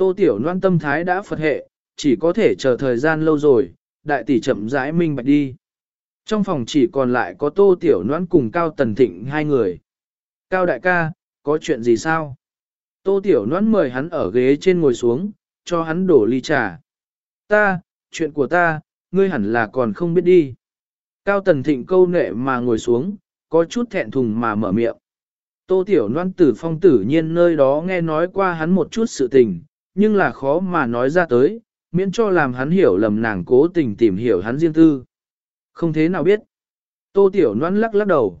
Tô Tiểu Loan tâm thái đã phật hệ, chỉ có thể chờ thời gian lâu rồi, đại tỷ chậm rãi minh bạch đi. Trong phòng chỉ còn lại có Tô Tiểu Loan cùng Cao Tần Thịnh hai người. Cao đại ca, có chuyện gì sao? Tô Tiểu Loan mời hắn ở ghế trên ngồi xuống, cho hắn đổ ly trà ta, chuyện của ta, ngươi hẳn là còn không biết đi. Cao Tần Thịnh câu nệ mà ngồi xuống, có chút thẹn thùng mà mở miệng. Tô Tiểu Loan tử phong tử nhiên nơi đó nghe nói qua hắn một chút sự tình, nhưng là khó mà nói ra tới, miễn cho làm hắn hiểu lầm nàng cố tình tìm hiểu hắn riêng tư. Không thế nào biết. Tô Tiểu Loan lắc lắc đầu.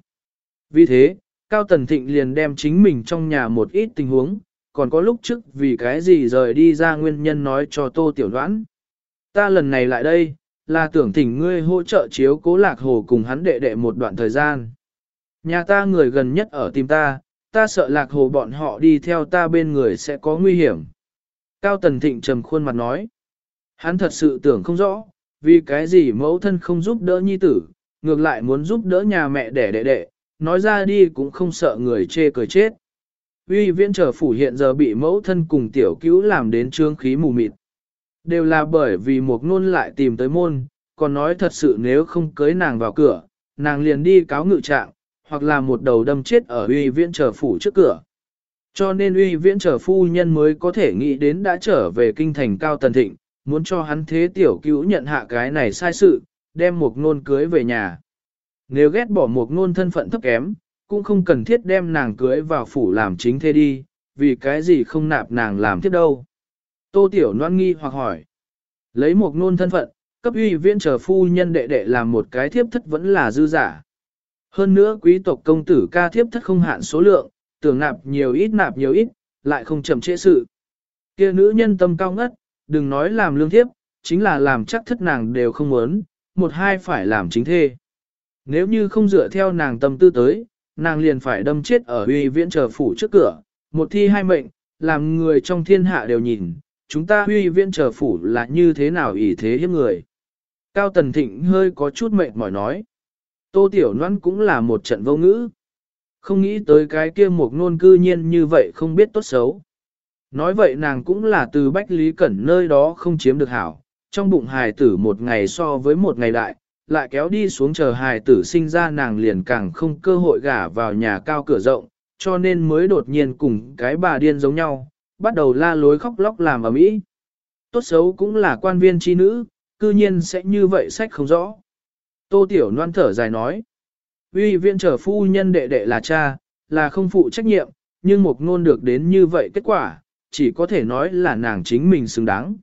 Vì thế, Cao Tần Thịnh liền đem chính mình trong nhà một ít tình huống, còn có lúc trước vì cái gì rời đi ra nguyên nhân nói cho Tô Tiểu Loan. Ta lần này lại đây, là tưởng thỉnh ngươi hỗ trợ chiếu cố lạc hồ cùng hắn đệ đệ một đoạn thời gian. Nhà ta người gần nhất ở tìm ta, ta sợ lạc hồ bọn họ đi theo ta bên người sẽ có nguy hiểm. Cao Tần Thịnh trầm khuôn mặt nói. Hắn thật sự tưởng không rõ, vì cái gì mẫu thân không giúp đỡ nhi tử, ngược lại muốn giúp đỡ nhà mẹ đẻ đệ đệ, nói ra đi cũng không sợ người chê cười chết. Uy viễn trở phủ hiện giờ bị mẫu thân cùng tiểu cứu làm đến trương khí mù mịt. Đều là bởi vì một nôn lại tìm tới môn, còn nói thật sự nếu không cưới nàng vào cửa, nàng liền đi cáo ngự trạng, hoặc là một đầu đâm chết ở uy viễn trở phủ trước cửa. Cho nên uy viễn trở phu nhân mới có thể nghĩ đến đã trở về kinh thành cao tần thịnh, muốn cho hắn thế tiểu cứu nhận hạ cái này sai sự, đem một nôn cưới về nhà. Nếu ghét bỏ một nôn thân phận thấp kém, cũng không cần thiết đem nàng cưới vào phủ làm chính thế đi, vì cái gì không nạp nàng làm tiếp đâu. Tô Tiểu noan nghi hoặc hỏi. Lấy một nôn thân phận, cấp uy viễn trở phu nhân đệ đệ làm một cái thiếp thất vẫn là dư giả. Hơn nữa quý tộc công tử ca thiếp thất không hạn số lượng, tưởng nạp nhiều ít nạp nhiều ít, lại không chậm trễ sự. Kia nữ nhân tâm cao ngất, đừng nói làm lương thiếp, chính là làm chắc thất nàng đều không muốn, một hai phải làm chính thê. Nếu như không dựa theo nàng tâm tư tới, nàng liền phải đâm chết ở uy viễn chờ phủ trước cửa, một thi hai mệnh, làm người trong thiên hạ đều nhìn, chúng ta huy viễn chờ phủ là như thế nào ỷ thế hiếp người. Cao Tần Thịnh hơi có chút mệt mỏi nói. Tô Tiểu Loan cũng là một trận vô ngữ. Không nghĩ tới cái kia một nôn cư nhiên như vậy không biết tốt xấu. Nói vậy nàng cũng là từ Bách Lý Cẩn nơi đó không chiếm được hảo, trong bụng hài tử một ngày so với một ngày đại, lại kéo đi xuống chờ hài tử sinh ra nàng liền càng không cơ hội gả vào nhà cao cửa rộng, cho nên mới đột nhiên cùng cái bà điên giống nhau, bắt đầu la lối khóc lóc làm ở mỹ. Tốt xấu cũng là quan viên chi nữ, cư nhiên sẽ như vậy sách không rõ. Tô Tiểu Loan thở dài nói, uy viện trở phu nhân đệ đệ là cha, là không phụ trách nhiệm, nhưng một ngôn được đến như vậy kết quả, chỉ có thể nói là nàng chính mình xứng đáng.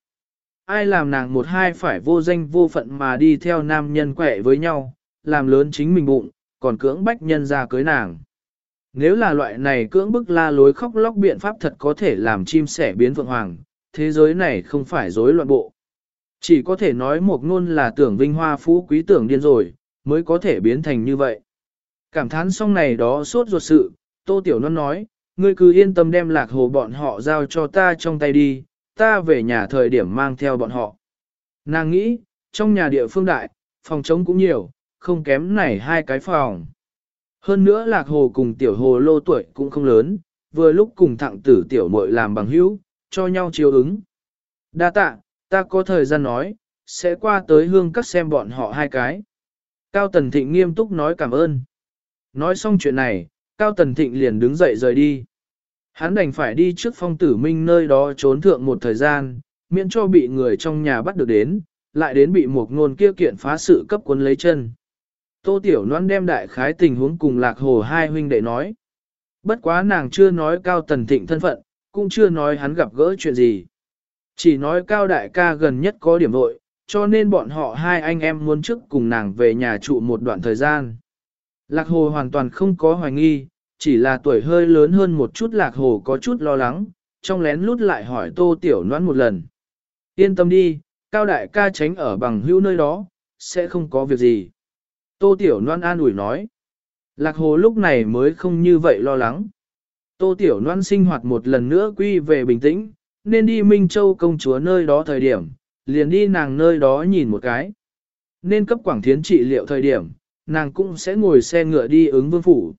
Ai làm nàng một hai phải vô danh vô phận mà đi theo nam nhân quẻ với nhau, làm lớn chính mình bụng, còn cưỡng bách nhân ra cưới nàng. Nếu là loại này cưỡng bức la lối khóc lóc biện pháp thật có thể làm chim sẻ biến vượng hoàng, thế giới này không phải rối loạn bộ. Chỉ có thể nói một ngôn là tưởng vinh hoa phú quý tưởng điên rồi, mới có thể biến thành như vậy. Cảm thán xong này đó sốt ruột sự, Tô Tiểu Non nói, ngươi cứ yên tâm đem lạc hồ bọn họ giao cho ta trong tay đi, ta về nhà thời điểm mang theo bọn họ. Nàng nghĩ, trong nhà địa phương đại, phòng trống cũng nhiều, không kém này hai cái phòng. Hơn nữa lạc hồ cùng tiểu hồ lô tuổi cũng không lớn, vừa lúc cùng thẳng tử tiểu muội làm bằng hữu, cho nhau chiếu ứng. Đa tạ, ta có thời gian nói, sẽ qua tới hương các xem bọn họ hai cái. Cao Tần Thịnh nghiêm túc nói cảm ơn. Nói xong chuyện này, Cao Tần Thịnh liền đứng dậy rời đi. Hắn đành phải đi trước phong tử minh nơi đó trốn thượng một thời gian, miễn cho bị người trong nhà bắt được đến, lại đến bị một ngôn kia kiện phá sự cấp quân lấy chân. Tô Tiểu Loan đem đại khái tình huống cùng lạc hồ hai huynh đệ nói. Bất quá nàng chưa nói cao tần thịnh thân phận, cũng chưa nói hắn gặp gỡ chuyện gì. Chỉ nói cao đại ca gần nhất có điểm vội, cho nên bọn họ hai anh em muốn trước cùng nàng về nhà trụ một đoạn thời gian. Lạc hồ hoàn toàn không có hoài nghi, chỉ là tuổi hơi lớn hơn một chút lạc hồ có chút lo lắng, trong lén lút lại hỏi tô tiểu noãn một lần. Yên tâm đi, cao đại ca tránh ở bằng hữu nơi đó, sẽ không có việc gì. Tô Tiểu noan an ủi nói. Lạc Hồ lúc này mới không như vậy lo lắng. Tô Tiểu noan sinh hoạt một lần nữa quy về bình tĩnh, nên đi Minh Châu công chúa nơi đó thời điểm, liền đi nàng nơi đó nhìn một cái. Nên cấp quảng thiến trị liệu thời điểm, nàng cũng sẽ ngồi xe ngựa đi ứng vương phủ.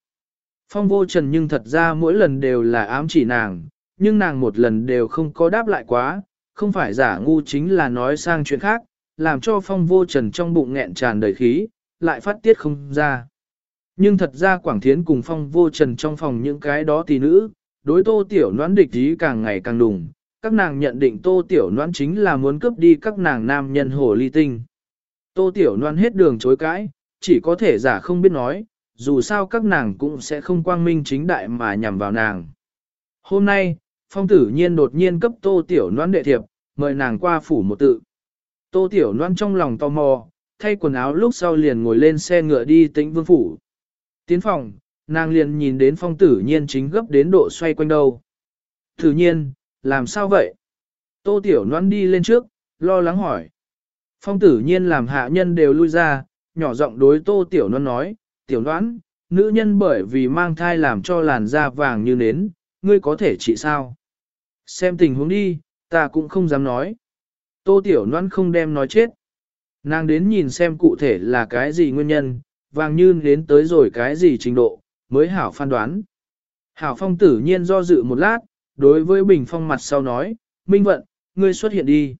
Phong vô trần nhưng thật ra mỗi lần đều là ám chỉ nàng, nhưng nàng một lần đều không có đáp lại quá, không phải giả ngu chính là nói sang chuyện khác, làm cho phong vô trần trong bụng nghẹn tràn đầy khí, lại phát tiết không ra. Nhưng thật ra Quảng Thiến cùng phong vô trần trong phòng những cái đó tỷ nữ, đối tô tiểu noãn địch ý càng ngày càng đùng, các nàng nhận định tô tiểu noãn chính là muốn cướp đi các nàng nam nhân hồ ly tinh. Tô Tiểu noãn hết đường chối cãi, chỉ có thể giả không biết nói, dù sao các nàng cũng sẽ không quang minh chính đại mà nhằm vào nàng. Hôm nay, phong tử nhiên đột nhiên cấp Tô Tiểu noan đệ thiệp, mời nàng qua phủ một tự. Tô Tiểu noan trong lòng tò mò, thay quần áo lúc sau liền ngồi lên xe ngựa đi tĩnh vương phủ. Tiến phòng, nàng liền nhìn đến phong tử nhiên chính gấp đến độ xoay quanh đầu. Tử nhiên, làm sao vậy? Tô Tiểu noan đi lên trước, lo lắng hỏi. Phong tử nhiên làm hạ nhân đều lui ra, nhỏ giọng đối Tô Tiểu Loan nói, Tiểu Loan, nữ nhân bởi vì mang thai làm cho làn da vàng như nến, ngươi có thể trị sao? Xem tình huống đi, ta cũng không dám nói. Tô Tiểu Loan không đem nói chết. Nàng đến nhìn xem cụ thể là cái gì nguyên nhân, vàng như đến tới rồi cái gì trình độ, mới hảo phán đoán. Hảo phong tử nhiên do dự một lát, đối với bình phong mặt sau nói, Minh Vận, ngươi xuất hiện đi.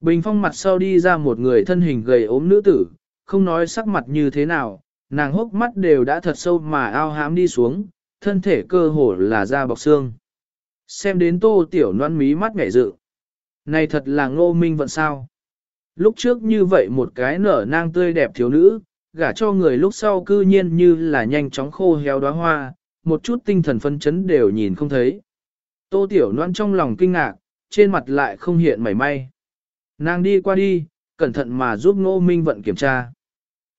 Bình phong mặt sau đi ra một người thân hình gầy ốm nữ tử, không nói sắc mặt như thế nào, nàng hốc mắt đều đã thật sâu mà ao hám đi xuống, thân thể cơ hồ là da bọc xương. Xem đến tô tiểu noan mí mắt ngảy dự. Này thật là ngô minh vận sao. Lúc trước như vậy một cái nở nang tươi đẹp thiếu nữ, gả cho người lúc sau cư nhiên như là nhanh chóng khô héo đóa hoa, một chút tinh thần phân chấn đều nhìn không thấy. Tô tiểu noan trong lòng kinh ngạc, trên mặt lại không hiện mảy may. Nàng đi qua đi, cẩn thận mà giúp ngô minh vận kiểm tra.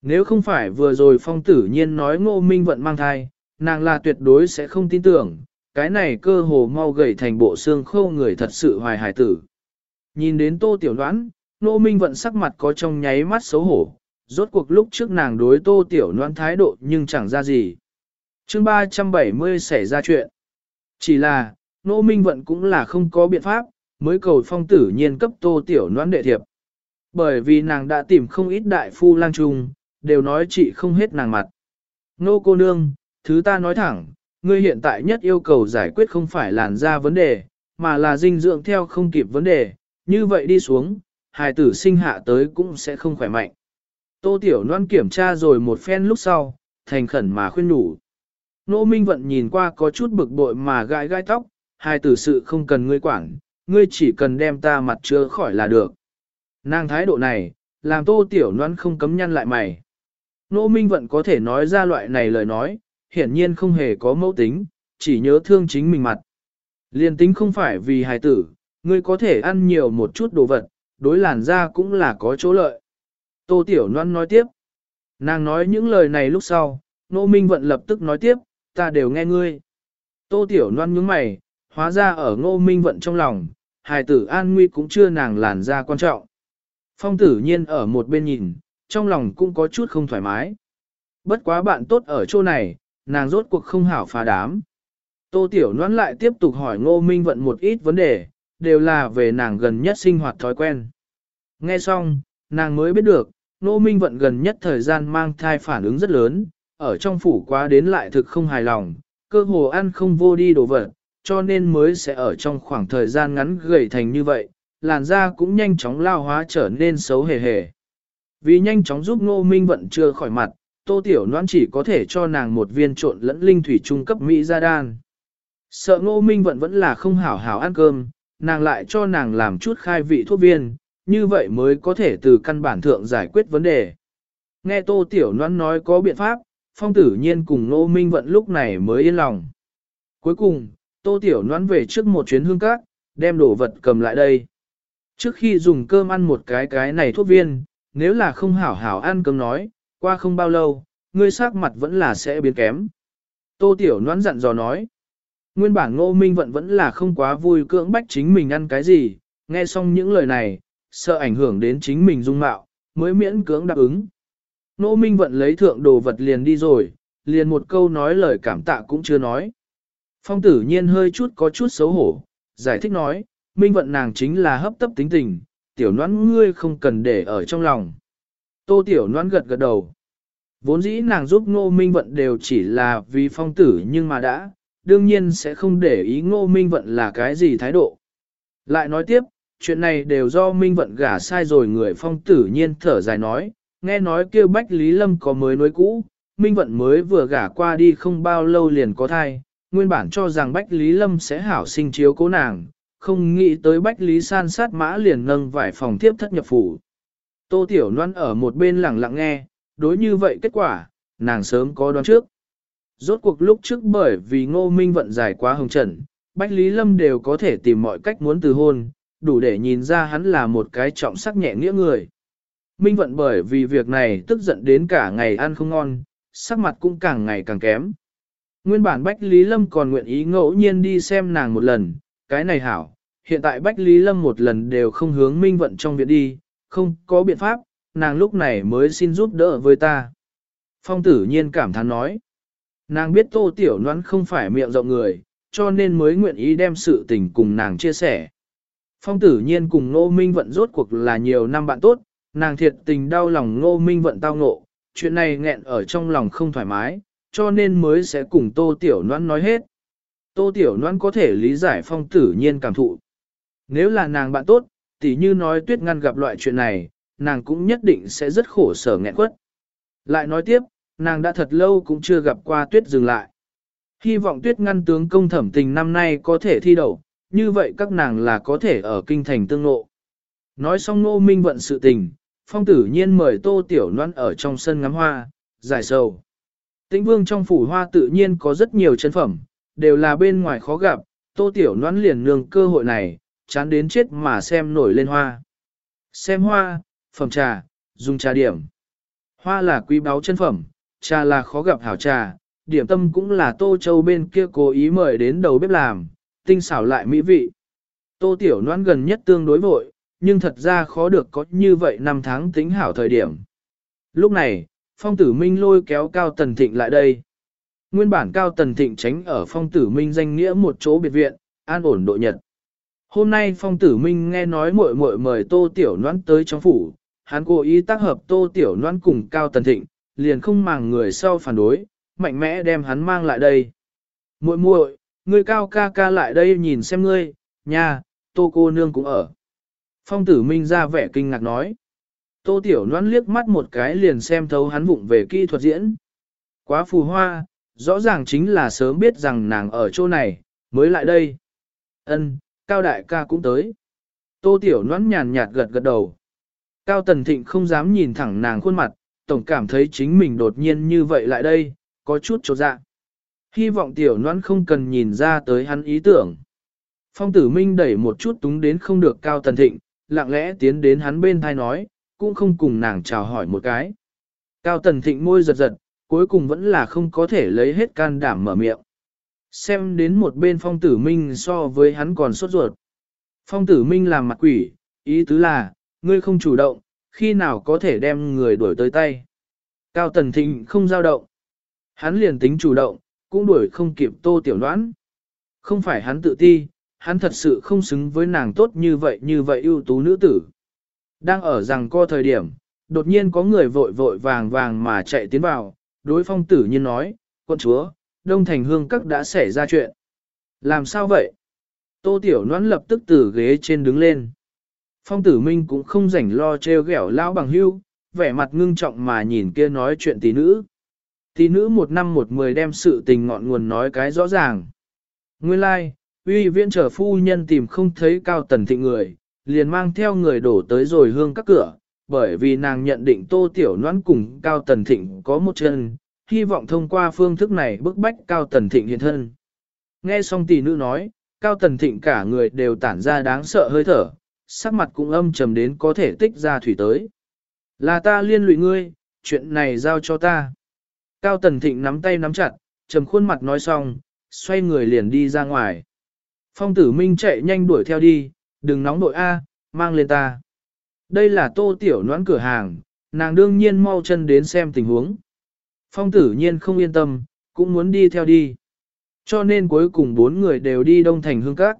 Nếu không phải vừa rồi phong tử nhiên nói ngô minh vận mang thai, nàng là tuyệt đối sẽ không tin tưởng, cái này cơ hồ mau gầy thành bộ xương khô người thật sự hoài hải tử. Nhìn đến tô tiểu đoán, ngô minh vận sắc mặt có trong nháy mắt xấu hổ, rốt cuộc lúc trước nàng đối tô tiểu đoán thái độ nhưng chẳng ra gì. chương 370 xảy ra chuyện. Chỉ là, Ngô Minh Vận cũng là không có biện pháp, mới cầu phong tử nhiên cấp tô tiểu noan đệ thiệp. Bởi vì nàng đã tìm không ít đại phu lang trung, đều nói chị không hết nàng mặt. Nô cô nương, thứ ta nói thẳng, ngươi hiện tại nhất yêu cầu giải quyết không phải làn da vấn đề, mà là dinh dưỡng theo không kịp vấn đề, như vậy đi xuống, hài tử sinh hạ tới cũng sẽ không khỏe mạnh. Tô Tiểu Loan kiểm tra rồi một phen lúc sau, thành khẩn mà khuyên nhủ. Nô Minh Vận nhìn qua có chút bực bội mà gãi gai tóc, hài tử sự không cần ngươi quản, ngươi chỉ cần đem ta mặt chứa khỏi là được. Nàng thái độ này, làm tô tiểu Loan không cấm nhăn lại mày. Nô Minh Vận có thể nói ra loại này lời nói, hiển nhiên không hề có mẫu tính, chỉ nhớ thương chính mình mặt. Liên tính không phải vì hài tử, ngươi có thể ăn nhiều một chút đồ vật, đối làn da cũng là có chỗ lợi. Tô Tiểu Loan nói tiếp. Nàng nói những lời này lúc sau, Nô Minh Vận lập tức nói tiếp, ta đều nghe ngươi. Tô Tiểu Loan nhướng mày, hóa ra ở Ngô Minh Vận trong lòng, hài tử an nguy cũng chưa nàng làn da quan trọng. Phong tử nhiên ở một bên nhìn, trong lòng cũng có chút không thoải mái. Bất quá bạn tốt ở chỗ này, nàng rốt cuộc không hảo phá đám. Tô Tiểu Noãn lại tiếp tục hỏi Ngô Minh Vận một ít vấn đề, đều là về nàng gần nhất sinh hoạt thói quen. Nghe xong, nàng mới biết được, Ngô Minh Vận gần nhất thời gian mang thai phản ứng rất lớn, ở trong phủ quá đến lại thực không hài lòng, cơ hồ ăn không vô đi đồ vật, cho nên mới sẽ ở trong khoảng thời gian ngắn gầy thành như vậy, làn da cũng nhanh chóng lao hóa trở nên xấu hề hề. Vì nhanh chóng giúp Ngô Minh Vận chưa khỏi mặt, Tô Tiểu Loan chỉ có thể cho nàng một viên trộn lẫn linh thủy trung cấp Mỹ gia đan. Sợ Ngô Minh Vận vẫn là không hảo hảo ăn cơm, nàng lại cho nàng làm chút khai vị thuốc viên, như vậy mới có thể từ căn bản thượng giải quyết vấn đề. Nghe Tô Tiểu Loan nói có biện pháp, Phong Tử Nhiên cùng Ngô Minh Vận lúc này mới yên lòng. Cuối cùng, Tô Tiểu Loan về trước một chuyến hương cát, đem đồ vật cầm lại đây. Trước khi dùng cơm ăn một cái cái này thuốc viên, nếu là không hảo hảo ăn cơm nói, qua không bao lâu, ngươi sắc mặt vẫn là sẽ biến kém. Tô Tiểu Noãn dặn dò nói. Nguyên bản ngô minh vận vẫn là không quá vui cưỡng bách chính mình ăn cái gì, nghe xong những lời này, sợ ảnh hưởng đến chính mình dung mạo, mới miễn cưỡng đáp ứng. Ngô minh vận lấy thượng đồ vật liền đi rồi, liền một câu nói lời cảm tạ cũng chưa nói. Phong tử nhiên hơi chút có chút xấu hổ, giải thích nói, minh vận nàng chính là hấp tấp tính tình, tiểu noãn ngươi không cần để ở trong lòng. Tô tiểu noãn gật gật đầu. Vốn dĩ nàng giúp ngô minh vận đều chỉ là vì phong tử nhưng mà đã, đương nhiên sẽ không để ý ngô minh vận là cái gì thái độ. Lại nói tiếp, chuyện này đều do minh vận gả sai rồi người phong tử nhiên thở dài nói, nghe nói kêu Bách Lý Lâm có mới nối cũ, minh vận mới vừa gả qua đi không bao lâu liền có thai, nguyên bản cho rằng Bách Lý Lâm sẽ hảo sinh chiếu cố nàng, không nghĩ tới Bách Lý san sát mã liền nâng vải phòng tiếp thất nhập phủ. Tô Tiểu Loan ở một bên lặng lặng nghe, đối như vậy kết quả, nàng sớm có đoán trước. Rốt cuộc lúc trước bởi vì ngô minh vận dài quá hồng trần, Bách Lý Lâm đều có thể tìm mọi cách muốn từ hôn, đủ để nhìn ra hắn là một cái trọng sắc nhẹ nghĩa người. Minh vận bởi vì việc này tức giận đến cả ngày ăn không ngon, sắc mặt cũng càng ngày càng kém. Nguyên bản Bách Lý Lâm còn nguyện ý ngẫu nhiên đi xem nàng một lần, cái này hảo, hiện tại Bách Lý Lâm một lần đều không hướng Minh vận trong viện đi, không có biện pháp, nàng lúc này mới xin giúp đỡ với ta. Phong tử nhiên cảm thán nói, nàng biết tô tiểu noãn không phải miệng rộng người, cho nên mới nguyện ý đem sự tình cùng nàng chia sẻ. Phong tử nhiên cùng Ngô Minh Vận rốt cuộc là nhiều năm bạn tốt, nàng thiệt tình đau lòng Ngô Minh Vận tao ngộ, chuyện này nghẹn ở trong lòng không thoải mái, cho nên mới sẽ cùng Tô Tiểu Loan nói hết. Tô Tiểu Loan có thể lý giải phong tử nhiên cảm thụ. Nếu là nàng bạn tốt, tỉ như nói tuyết ngăn gặp loại chuyện này, nàng cũng nhất định sẽ rất khổ sở nghẹn quất. Lại nói tiếp, nàng đã thật lâu cũng chưa gặp qua tuyết dừng lại. Hy vọng tuyết ngăn tướng công thẩm tình năm nay có thể thi đậu, như vậy các nàng là có thể ở kinh thành tương ngộ. Nói xong nô minh vận sự tình, phong tử nhiên mời tô tiểu loan ở trong sân ngắm hoa, giải sầu. Tĩnh vương trong phủ hoa tự nhiên có rất nhiều chân phẩm, đều là bên ngoài khó gặp, tô tiểu loan liền nương cơ hội này, chán đến chết mà xem nổi lên hoa. Xem hoa, phẩm trà, dùng trà điểm. Hoa là quý báu chân phẩm, trà là khó gặp hảo trà, điểm tâm cũng là tô châu bên kia cố ý mời đến đầu bếp làm, tinh xảo lại mỹ vị. Tô tiểu noan gần nhất tương đối vội, nhưng thật ra khó được có như vậy năm tháng tính hảo thời điểm. Lúc này, phong tử minh lôi kéo Cao Tần Thịnh lại đây. Nguyên bản Cao Tần Thịnh tránh ở phong tử minh danh nghĩa một chỗ biệt viện, an ổn độ nhật. Hôm nay phong tử minh nghe nói muội muội mời tô tiểu noan tới trong phủ, hắn cố ý tác hợp tô tiểu noan cùng Cao Tần Thịnh, liền không màng người sau phản đối, mạnh mẽ đem hắn mang lại đây. muội muội, ngươi cao ca ca lại đây nhìn xem ngươi, nha, tô cô nương cũng ở. Phong tử minh ra vẻ kinh ngạc nói. Tô tiểu noan liếc mắt một cái liền xem thấu hắn vụng về kỹ thuật diễn. Quá phù hoa, rõ ràng chính là sớm biết rằng nàng ở chỗ này, mới lại đây. Ân, cao đại ca cũng tới. Tô tiểu noan nhàn nhạt gật gật đầu. Cao tần thịnh không dám nhìn thẳng nàng khuôn mặt, tổng cảm thấy chính mình đột nhiên như vậy lại đây, có chút trột dạ. Hy vọng tiểu noan không cần nhìn ra tới hắn ý tưởng. Phong tử minh đẩy một chút túng đến không được cao tần thịnh, lặng lẽ tiến đến hắn bên thai nói, cũng không cùng nàng chào hỏi một cái. Cao tần thịnh môi giật giật, cuối cùng vẫn là không có thể lấy hết can đảm mở miệng. Xem đến một bên phong tử minh so với hắn còn sốt ruột. Phong tử minh làm mặt quỷ, ý tứ là, ngươi không chủ động, khi nào có thể đem người đuổi tới tay. Cao tần thịnh không giao động. Hắn liền tính chủ động, cũng đuổi không kịp tô tiểu đoán. Không phải hắn tự ti, hắn thật sự không xứng với nàng tốt như vậy như vậy ưu tú nữ tử. Đang ở rằng co thời điểm, đột nhiên có người vội vội vàng vàng mà chạy tiến vào, đối phong tử nhiên nói, quân chúa, Đông Thành Hương Các đã xảy ra chuyện. Làm sao vậy? Tô Tiểu Noãn lập tức từ ghế trên đứng lên. Phong tử minh cũng không rảnh lo treo ghẹo lão bằng hưu, vẻ mặt ngưng trọng mà nhìn kia nói chuyện tỷ nữ. Tỷ nữ một năm một mười đem sự tình ngọn nguồn nói cái rõ ràng. Nguyên lai, like, uy viên trở phu nhân tìm không thấy cao tần thịnh người, liền mang theo người đổ tới rồi hương các cửa, bởi vì nàng nhận định tô tiểu noãn cùng cao tần thịnh có một chân, hy vọng thông qua phương thức này bức bách cao tần thịnh hiện thân. Nghe xong tỷ nữ nói, cao tần thịnh cả người đều tản ra đáng sợ hơi thở, sắc mặt cũng âm trầm đến có thể tích ra thủy tới. Là ta liên lụy ngươi, chuyện này giao cho ta. Cao tần thịnh nắm tay nắm chặt, trầm khuôn mặt nói xong, xoay người liền đi ra ngoài. Phong tử minh chạy nhanh đuổi theo đi, đừng nóng đội A, mang lên ta. Đây là tô tiểu noãn cửa hàng, nàng đương nhiên mau chân đến xem tình huống. Phong tử nhiên không yên tâm, cũng muốn đi theo đi. Cho nên cuối cùng bốn người đều đi đông thành hương các.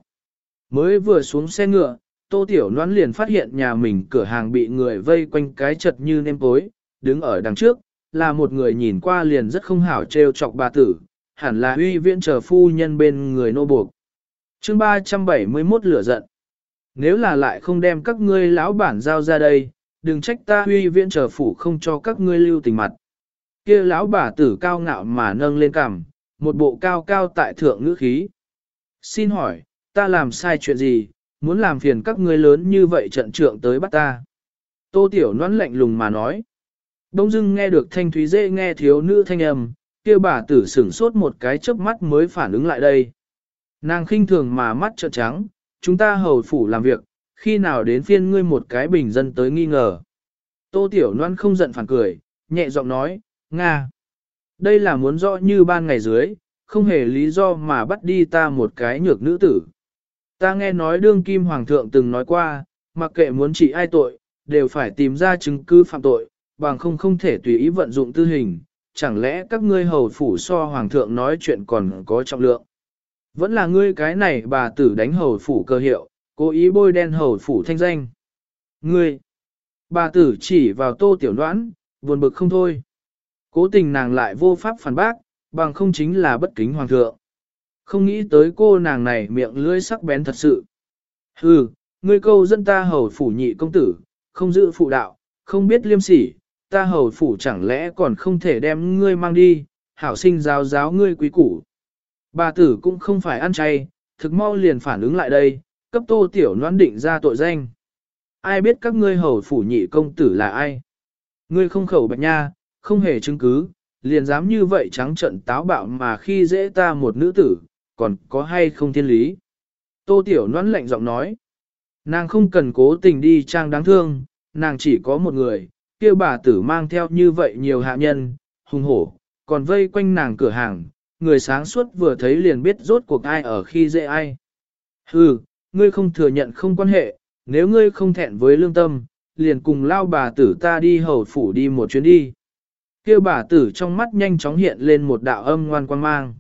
Mới vừa xuống xe ngựa, tô tiểu noãn liền phát hiện nhà mình cửa hàng bị người vây quanh cái chật như nêm tối, đứng ở đằng trước, là một người nhìn qua liền rất không hảo trêu chọc bà tử, hẳn là uy viễn chờ phu nhân bên người nô buộc chương 371 lửa giận. Nếu là lại không đem các ngươi lão bản giao ra đây, đừng trách ta huy viễn chờ phủ không cho các ngươi lưu tình mặt kia lão bà tử cao ngạo mà nâng lên cằm, một bộ cao cao tại thượng ngữ khí. Xin hỏi, ta làm sai chuyện gì, muốn làm phiền các ngươi lớn như vậy trận trượng tới bắt ta. Tô Tiểu Loan lạnh lùng mà nói. Đông dưng nghe được thanh thúy dễ nghe thiếu nữ thanh âm, kia bà tử sửng sốt một cái chớp mắt mới phản ứng lại đây. Nàng khinh thường mà mắt trợn trắng, chúng ta hầu phủ làm việc, khi nào đến phiên ngươi một cái bình dân tới nghi ngờ. Tô Tiểu Loan không giận phản cười, nhẹ giọng nói, Nga. Đây là muốn rõ như ban ngày dưới, không hề lý do mà bắt đi ta một cái nhược nữ tử. Ta nghe nói đương kim hoàng thượng từng nói qua, mặc kệ muốn trị ai tội, đều phải tìm ra chứng cứ phạm tội, bằng không không thể tùy ý vận dụng tư hình, chẳng lẽ các ngươi hầu phủ so hoàng thượng nói chuyện còn có trọng lượng. Vẫn là ngươi cái này bà tử đánh hầu phủ cơ hiệu, cố ý bôi đen hầu phủ thanh danh. Ngươi, bà tử chỉ vào tô tiểu đoán, buồn bực không thôi. Cố tình nàng lại vô pháp phản bác, bằng không chính là bất kính hoàng thượng. Không nghĩ tới cô nàng này miệng lưỡi sắc bén thật sự. Hừ, ngươi câu dân ta hầu phủ nhị công tử, không giữ phụ đạo, không biết liêm sỉ, ta hầu phủ chẳng lẽ còn không thể đem ngươi mang đi, hảo sinh giáo giáo ngươi quý củ. Bà tử cũng không phải ăn chay, thực mau liền phản ứng lại đây, cấp tô tiểu noan định ra tội danh. Ai biết các ngươi hầu phủ nhị công tử là ai? Ngươi không khẩu bạch nha, không hề chứng cứ, liền dám như vậy trắng trận táo bạo mà khi dễ ta một nữ tử, còn có hay không thiên lý. Tô Tiểu Loan lạnh giọng nói, nàng không cần cố tình đi trang đáng thương, nàng chỉ có một người, kia bà tử mang theo như vậy nhiều hạ nhân, hùng hổ, còn vây quanh nàng cửa hàng, người sáng suốt vừa thấy liền biết rốt cuộc ai ở khi dễ ai. Hừ, ngươi không thừa nhận không quan hệ, nếu ngươi không thẹn với lương tâm, liền cùng lao bà tử ta đi hầu phủ đi một chuyến đi kia bà tử trong mắt nhanh chóng hiện lên một đạo âm ngoan quan mang.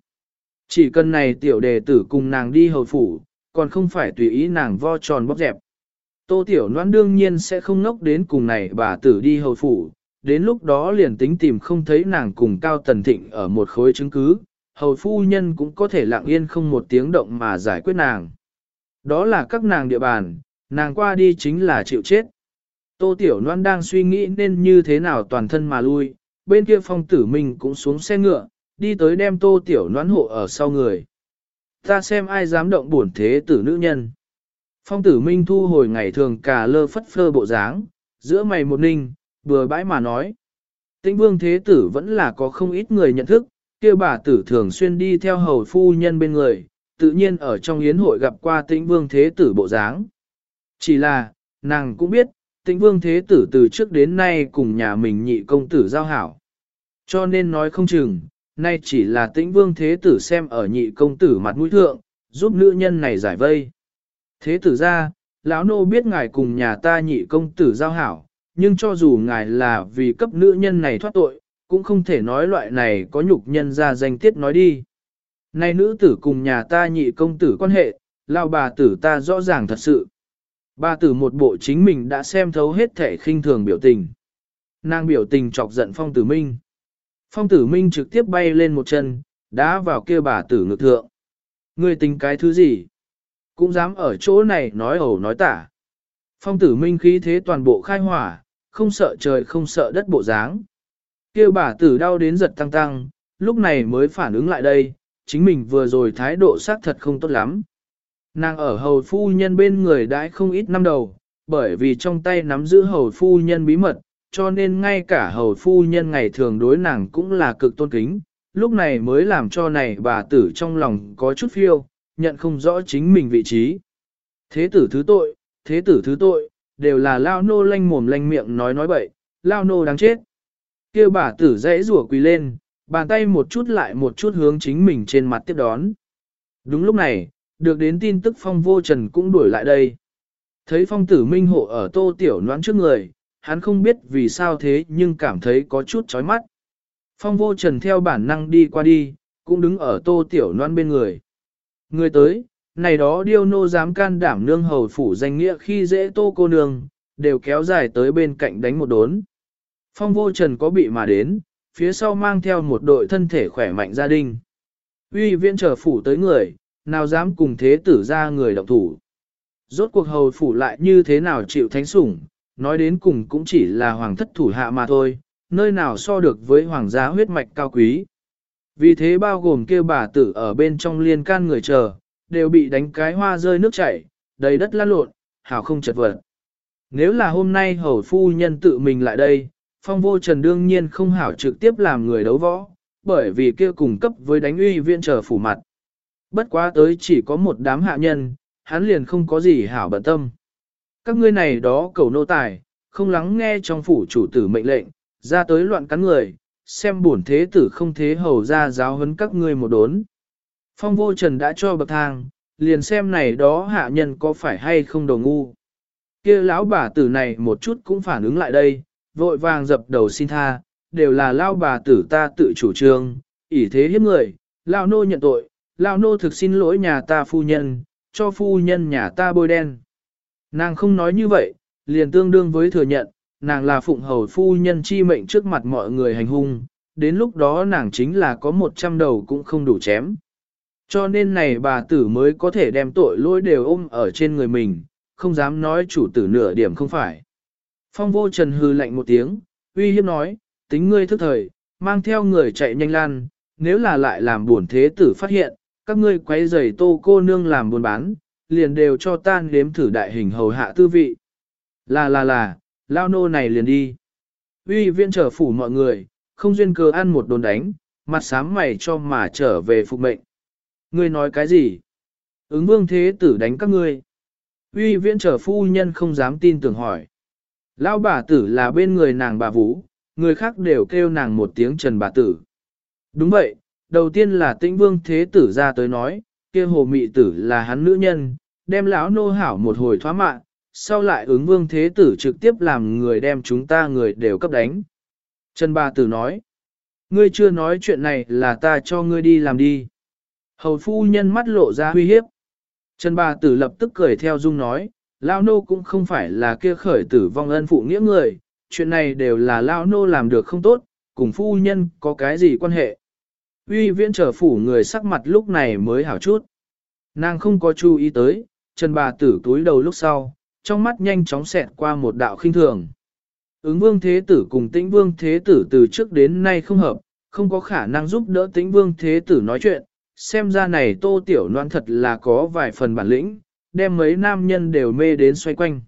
Chỉ cần này tiểu đề tử cùng nàng đi hầu phủ, còn không phải tùy ý nàng vo tròn bóp dẹp. Tô tiểu noan đương nhiên sẽ không ngốc đến cùng này bà tử đi hầu phủ, đến lúc đó liền tính tìm không thấy nàng cùng Cao Tần Thịnh ở một khối chứng cứ, hầu phu nhân cũng có thể lặng yên không một tiếng động mà giải quyết nàng. Đó là các nàng địa bàn, nàng qua đi chính là chịu chết. Tô Tiểu Loan đang suy nghĩ nên như thế nào toàn thân mà lui, bên kia phong tử minh cũng xuống xe ngựa, đi tới đem Tô Tiểu noán hộ ở sau người. Ta xem ai dám động bổn thế tử nữ nhân. Phong tử minh thu hồi ngày thường cả lơ phất phơ bộ dáng, giữa mày một ninh, vừa bãi mà nói. Tĩnh vương thế tử vẫn là có không ít người nhận thức, kia bà tử thường xuyên đi theo hầu phu nhân bên người, tự nhiên ở trong yến hội gặp qua tĩnh vương thế tử bộ dáng. Chỉ là, nàng cũng biết, tĩnh vương thế tử từ trước đến nay cùng nhà mình nhị công tử giao hảo. Cho nên nói không chừng, nay chỉ là tĩnh vương thế tử xem ở nhị công tử mặt mũi thượng, giúp nữ nhân này giải vây. Thế tử ra, lão nô biết ngài cùng nhà ta nhị công tử giao hảo, nhưng cho dù ngài là vì cấp nữ nhân này thoát tội, cũng không thể nói loại này có nhục nhân ra danh tiết nói đi. Nay nữ tử cùng nhà ta nhị công tử quan hệ, lao bà tử ta rõ ràng thật sự. Bà tử một bộ chính mình đã xem thấu hết thể khinh thường biểu tình. Nàng biểu tình chọc giận phong tử minh. Phong tử minh trực tiếp bay lên một chân, đá vào kia bà tử ngược thượng. Ngươi tính cái thứ gì? Cũng dám ở chỗ này nói ẩu nói tả. Phong tử minh khí thế toàn bộ khai hỏa, không sợ trời không sợ đất bộ dáng. Kêu bà tử đau đến giật tăng tăng, lúc này mới phản ứng lại đây, chính mình vừa rồi thái độ xác thật không tốt lắm. Nàng ở hầu phu nhân bên người đãi không ít năm đầu, bởi vì trong tay nắm giữ hầu phu nhân bí mật, cho nên ngay cả hầu phu nhân ngày thường đối nàng cũng là cực tôn kính, lúc này mới làm cho này bà tử trong lòng có chút phiêu, nhận không rõ chính mình vị trí. Thế tử thứ tội, thế tử thứ tội, đều là lao nô lanh mồm lanh miệng nói nói bậy, lao nô đáng chết. Kia bà tử dãy rủa quỳ lên, bàn tay một chút lại một chút hướng chính mình trên mặt tiếp đón. Đúng lúc này, được đến tin tức phong vô trần cũng đuổi lại đây. Thấy phong tử minh hộ ở tô tiểu noãn trước người, hắn không biết vì sao thế nhưng cảm thấy có chút chói mắt. Phong vô trần theo bản năng đi qua đi, cũng đứng ở tô tiểu noan bên người. Người tới, này đó điêu nô dám can đảm nương hầu phủ danh nghĩa khi dễ tô cô nương, đều kéo dài tới bên cạnh đánh một đốn. Phong vô trần có bị mà đến, phía sau mang theo một đội thân thể khỏe mạnh gia đình. Uy viễn trở phủ tới người, nào dám cùng thế tử ra người động thủ. Rốt cuộc hầu phủ lại như thế nào chịu thánh sủng, nói đến cùng cũng chỉ là hoàng thất thủ hạ mà thôi, nơi nào so được với hoàng gia huyết mạch cao quý. Vì thế bao gồm kêu bà tử ở bên trong liên can người chờ, đều bị đánh cái hoa rơi nước chảy, đầy đất lăn lộn, hào không chật vật. Nếu là hôm nay hầu phu nhân tự mình lại đây, phong vô trần đương nhiên không hảo trực tiếp làm người đấu võ, bởi vì kia cùng cấp với đánh uy viện trở phủ mặt. Bất quá tới chỉ có một đám hạ nhân, hắn liền không có gì hảo bận tâm. Các ngươi này đó cầu nô tài, không lắng nghe trong phủ chủ tử mệnh lệnh, ra tới loạn cắn người, xem bổn thế tử không thế hầu ra giáo huấn các ngươi một đốn. Phong vô trần đã cho bậc thang, liền xem này đó hạ nhân có phải hay không đồ ngu. kia lão bà tử này một chút cũng phản ứng lại đây, vội vàng dập đầu xin tha, đều là lao bà tử ta tự chủ trương, ỷ thế hiếp người, lao nô nhận tội, lao nô thực xin lỗi nhà ta phu nhân, cho phu nhân nhà ta bôi đen. Nàng không nói như vậy, liền tương đương với thừa nhận, nàng là phụng hầu phu nhân chi mệnh trước mặt mọi người hành hung, đến lúc đó nàng chính là có một trăm đầu cũng không đủ chém. Cho nên này bà tử mới có thể đem tội lỗi đều ôm ở trên người mình, không dám nói chủ tử nửa điểm không phải. Phong vô trần hư lạnh một tiếng, uy hiếp nói, tính ngươi thức thời, mang theo người chạy nhanh lan, nếu là lại làm buồn thế tử phát hiện, các ngươi quấy rầy tô cô nương làm buôn bán, liền đều cho tan nếm thử đại hình hầu hạ tư vị. Là là là, lao nô này liền đi. Uy viên trở phủ mọi người, không duyên cơ ăn một đồn đánh, mặt sám mày cho mà trở về phục mệnh. Ngươi nói cái gì? Ứng vương thế tử đánh các ngươi. Uy viễn trở phu nhân không dám tin tưởng hỏi. Lão bà tử là bên người nàng bà Vũ, người khác đều kêu nàng một tiếng trần bà tử. Đúng vậy, đầu tiên là tĩnh vương thế tử ra tới nói, kia hồ mị tử là hắn nữ nhân, đem lão nô hảo một hồi thoá mạng, sau lại ứng vương thế tử trực tiếp làm người đem chúng ta người đều cấp đánh. Trần bà tử nói, ngươi chưa nói chuyện này là ta cho ngươi đi làm đi. Hầu phu nhân mắt lộ ra uy hiếp. Trần bà tử lập tức cười theo dung nói, lão nô cũng không phải là kia khởi tử vong ân phụ nghĩa người, chuyện này đều là lão nô làm được không tốt, cùng phu nhân có cái gì quan hệ. Uy viễn trở phủ người sắc mặt lúc này mới hảo chút. Nàng không có chú ý tới, Trần bà tử túi đầu lúc sau, trong mắt nhanh chóng xẹt qua một đạo khinh thường. Ứng vương thế tử cùng tĩnh vương thế tử từ trước đến nay không hợp, không có khả năng giúp đỡ tĩnh vương thế tử nói chuyện, xem ra này tô tiểu noan thật là có vài phần bản lĩnh, đem mấy nam nhân đều mê đến xoay quanh.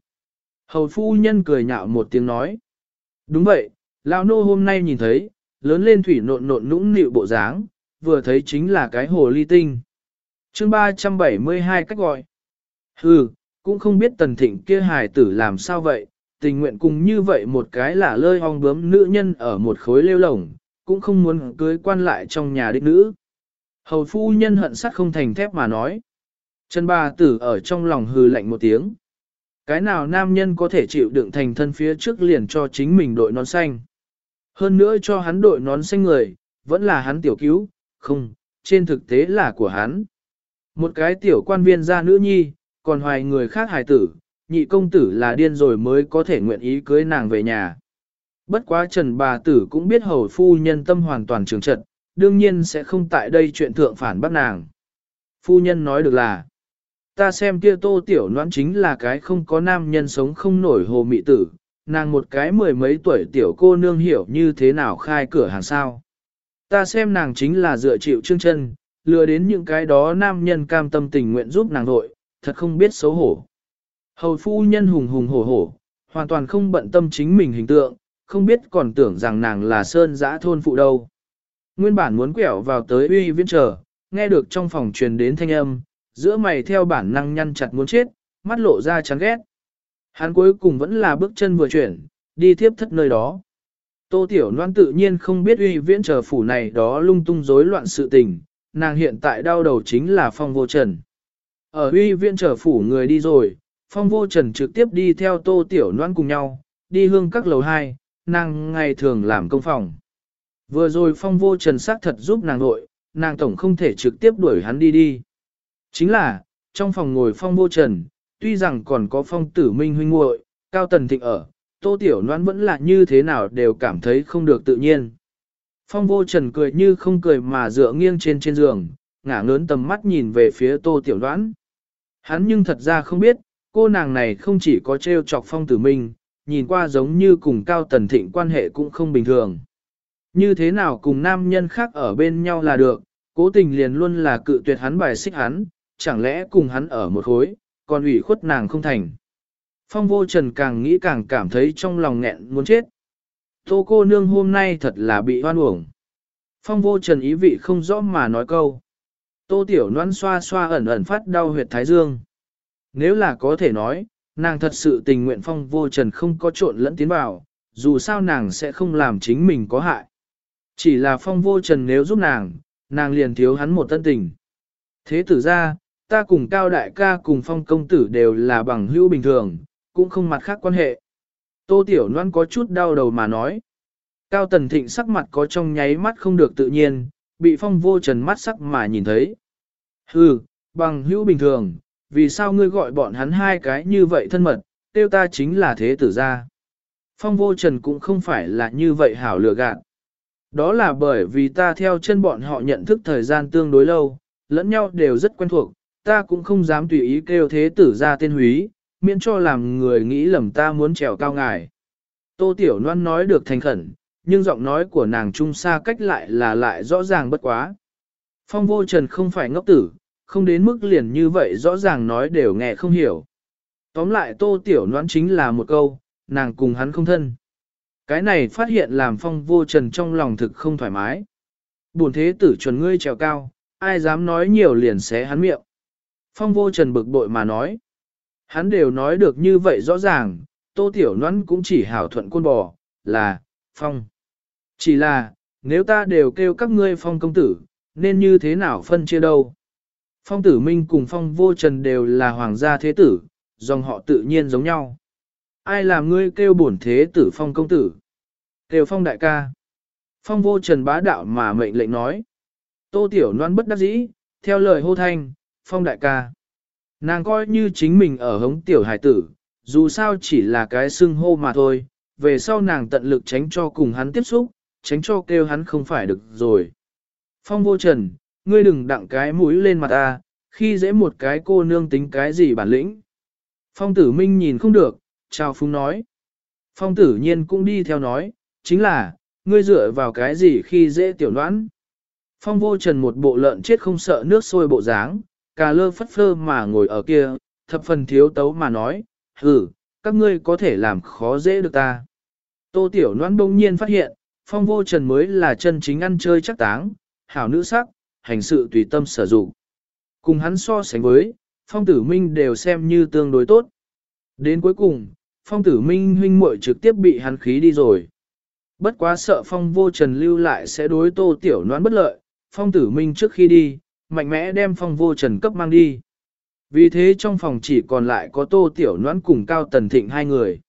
Hầu phu nhân cười nhạo một tiếng nói. Đúng vậy, lão nô hôm nay nhìn thấy, lớn lên thủy nộn nộn nũng nịu bộ dáng, vừa thấy chính là cái hồ ly tinh. chương 372 cách gọi. Hừ, cũng không biết tần thịnh kia hài tử làm sao vậy, tình nguyện cùng như vậy một cái là lơi ong bướm nữ nhân ở một khối lêu lồng, cũng không muốn cưới quan lại trong nhà đích nữ. Hầu phu nhân hận sắt không thành thép mà nói. chân bà tử ở trong lòng hừ lạnh một tiếng. Cái nào nam nhân có thể chịu đựng thành thân phía trước liền cho chính mình đội nón xanh. Hơn nữa cho hắn đội nón xanh người, vẫn là hắn tiểu cứu, không, trên thực tế là của hắn. Một cái tiểu quan viên gia nữ nhi, còn hoài người khác hài tử, nhị công tử là điên rồi mới có thể nguyện ý cưới nàng về nhà. Bất quá trần bà tử cũng biết hầu phu nhân tâm hoàn toàn trường trật, đương nhiên sẽ không tại đây chuyện thượng phản bác nàng. Phu nhân nói được là, ta xem kia tô tiểu noãn chính là cái không có nam nhân sống không nổi hồ mị tử, nàng một cái mười mấy tuổi tiểu cô nương hiểu như thế nào khai cửa hàng sao. Ta xem nàng chính là dựa chịu chương chân, lừa đến những cái đó nam nhân cam tâm tình nguyện giúp nàng nội, thật không biết xấu hổ. Hầu phu nhân hùng hùng hổ hổ, hoàn toàn không bận tâm chính mình hình tượng, không biết còn tưởng rằng nàng là sơn giã thôn phụ đâu. Nguyên bản muốn quẹo vào tới uy viên trở, nghe được trong phòng truyền đến thanh âm, giữa mày theo bản năng nhăn chặt muốn chết, mắt lộ ra chán ghét. Hắn cuối cùng vẫn là bước chân vừa chuyển, đi tiếp thất nơi đó. Tô Tiểu Loan tự nhiên không biết uy viễn trở phủ này đó lung tung rối loạn sự tình, nàng hiện tại đau đầu chính là phong vô trần. Ở uy viễn trở phủ người đi rồi, phong vô trần trực tiếp đi theo Tô Tiểu Loan cùng nhau, đi hương các lầu hai, nàng ngày thường làm công phòng. Vừa rồi phong vô trần xác thật giúp nàng nội, nàng tổng không thể trực tiếp đuổi hắn đi đi. Chính là, trong phòng ngồi phong vô trần, tuy rằng còn có phong tử minh huynh muội cao tần thịnh ở, tô tiểu noan vẫn là như thế nào đều cảm thấy không được tự nhiên. Phong vô trần cười như không cười mà dựa nghiêng trên trên giường, ngả ngớn tầm mắt nhìn về phía tô tiểu đoán. Hắn nhưng thật ra không biết, cô nàng này không chỉ có trêu chọc phong tử minh, nhìn qua giống như cùng cao tần thịnh quan hệ cũng không bình thường. Như thế nào cùng nam nhân khác ở bên nhau là được, cố tình liền luôn là cự tuyệt hắn bài xích hắn, chẳng lẽ cùng hắn ở một khối, còn ủy khuất nàng không thành. Phong vô trần càng nghĩ càng cảm thấy trong lòng nghẹn muốn chết. Tô cô nương hôm nay thật là bị hoan uổng. Phong vô trần ý vị không rõ mà nói câu. Tô tiểu noan xoa xoa ẩn ẩn phát đau huyệt thái dương. Nếu là có thể nói, nàng thật sự tình nguyện phong vô trần không có trộn lẫn tiến vào, dù sao nàng sẽ không làm chính mình có hại. Chỉ là phong vô trần nếu giúp nàng, nàng liền thiếu hắn một tân tình. Thế tử ra, ta cùng cao đại ca cùng phong công tử đều là bằng hữu bình thường, cũng không mặt khác quan hệ. Tô Tiểu Loan có chút đau đầu mà nói. Cao Tần Thịnh sắc mặt có trong nháy mắt không được tự nhiên, bị phong vô trần mắt sắc mà nhìn thấy. Hừ, bằng hữu bình thường, vì sao ngươi gọi bọn hắn hai cái như vậy thân mật, tiêu ta chính là thế tử gia. Phong vô trần cũng không phải là như vậy hảo lừa gạt. Đó là bởi vì ta theo chân bọn họ nhận thức thời gian tương đối lâu, lẫn nhau đều rất quen thuộc, ta cũng không dám tùy ý kêu thế tử ra tên húy, miễn cho làm người nghĩ lầm ta muốn trèo cao ngài. Tô Tiểu Loan nói được thành khẩn, nhưng giọng nói của nàng trung xa cách lại là lại rõ ràng bất quá. Phong vô trần không phải ngốc tử, không đến mức liền như vậy rõ ràng nói đều nghe không hiểu. Tóm lại Tô Tiểu Loan chính là một câu, nàng cùng hắn không thân. Cái này phát hiện làm phong vô trần trong lòng thực không thoải mái. Buồn thế tử chuẩn ngươi trèo cao, ai dám nói nhiều liền xé hắn miệng. Phong vô trần bực bội mà nói. Hắn đều nói được như vậy rõ ràng, tô tiểu nón cũng chỉ hảo thuận côn bò, là, phong. Chỉ là, nếu ta đều kêu các ngươi phong công tử, nên như thế nào phân chia đâu. Phong tử minh cùng phong vô trần đều là hoàng gia thế tử, dòng họ tự nhiên giống nhau. Ai làm ngươi kêu bổn thế tử phong công tử? Kêu phong đại ca. Phong vô trần bá đạo mà mệnh lệnh nói. Tô tiểu noan bất đắc dĩ, theo lời hô thanh, phong đại ca. Nàng coi như chính mình ở hống tiểu hải tử, dù sao chỉ là cái xưng hô mà thôi, về sau nàng tận lực tránh cho cùng hắn tiếp xúc, tránh cho kêu hắn không phải được rồi. Phong vô trần, ngươi đừng đặng cái mũi lên mặt ta, khi dễ một cái cô nương tính cái gì bản lĩnh. Phong tử minh nhìn không được, chào phúng nói. Phong tử nhiên cũng đi theo nói, chính là, ngươi dựa vào cái gì khi dễ tiểu đoán. Phong vô trần một bộ lợn chết không sợ nước sôi bộ dáng, cà lơ phất phơ mà ngồi ở kia, thập phần thiếu tấu mà nói, hừ, các ngươi có thể làm khó dễ được ta. Tô tiểu Loan bỗng nhiên phát hiện, phong vô trần mới là chân chính ăn chơi chắc táng, hảo nữ sắc, hành sự tùy tâm sử dụng. Cùng hắn so sánh với, phong tử minh đều xem như tương đối tốt. Đến cuối cùng, phong tử minh huynh muội trực tiếp bị hắn khí đi rồi. Bất quá sợ phong vô trần lưu lại sẽ đối tô tiểu noan bất lợi, phong tử minh trước khi đi, mạnh mẽ đem phong vô trần cấp mang đi. Vì thế trong phòng chỉ còn lại có tô tiểu noãn cùng cao tần thịnh hai người.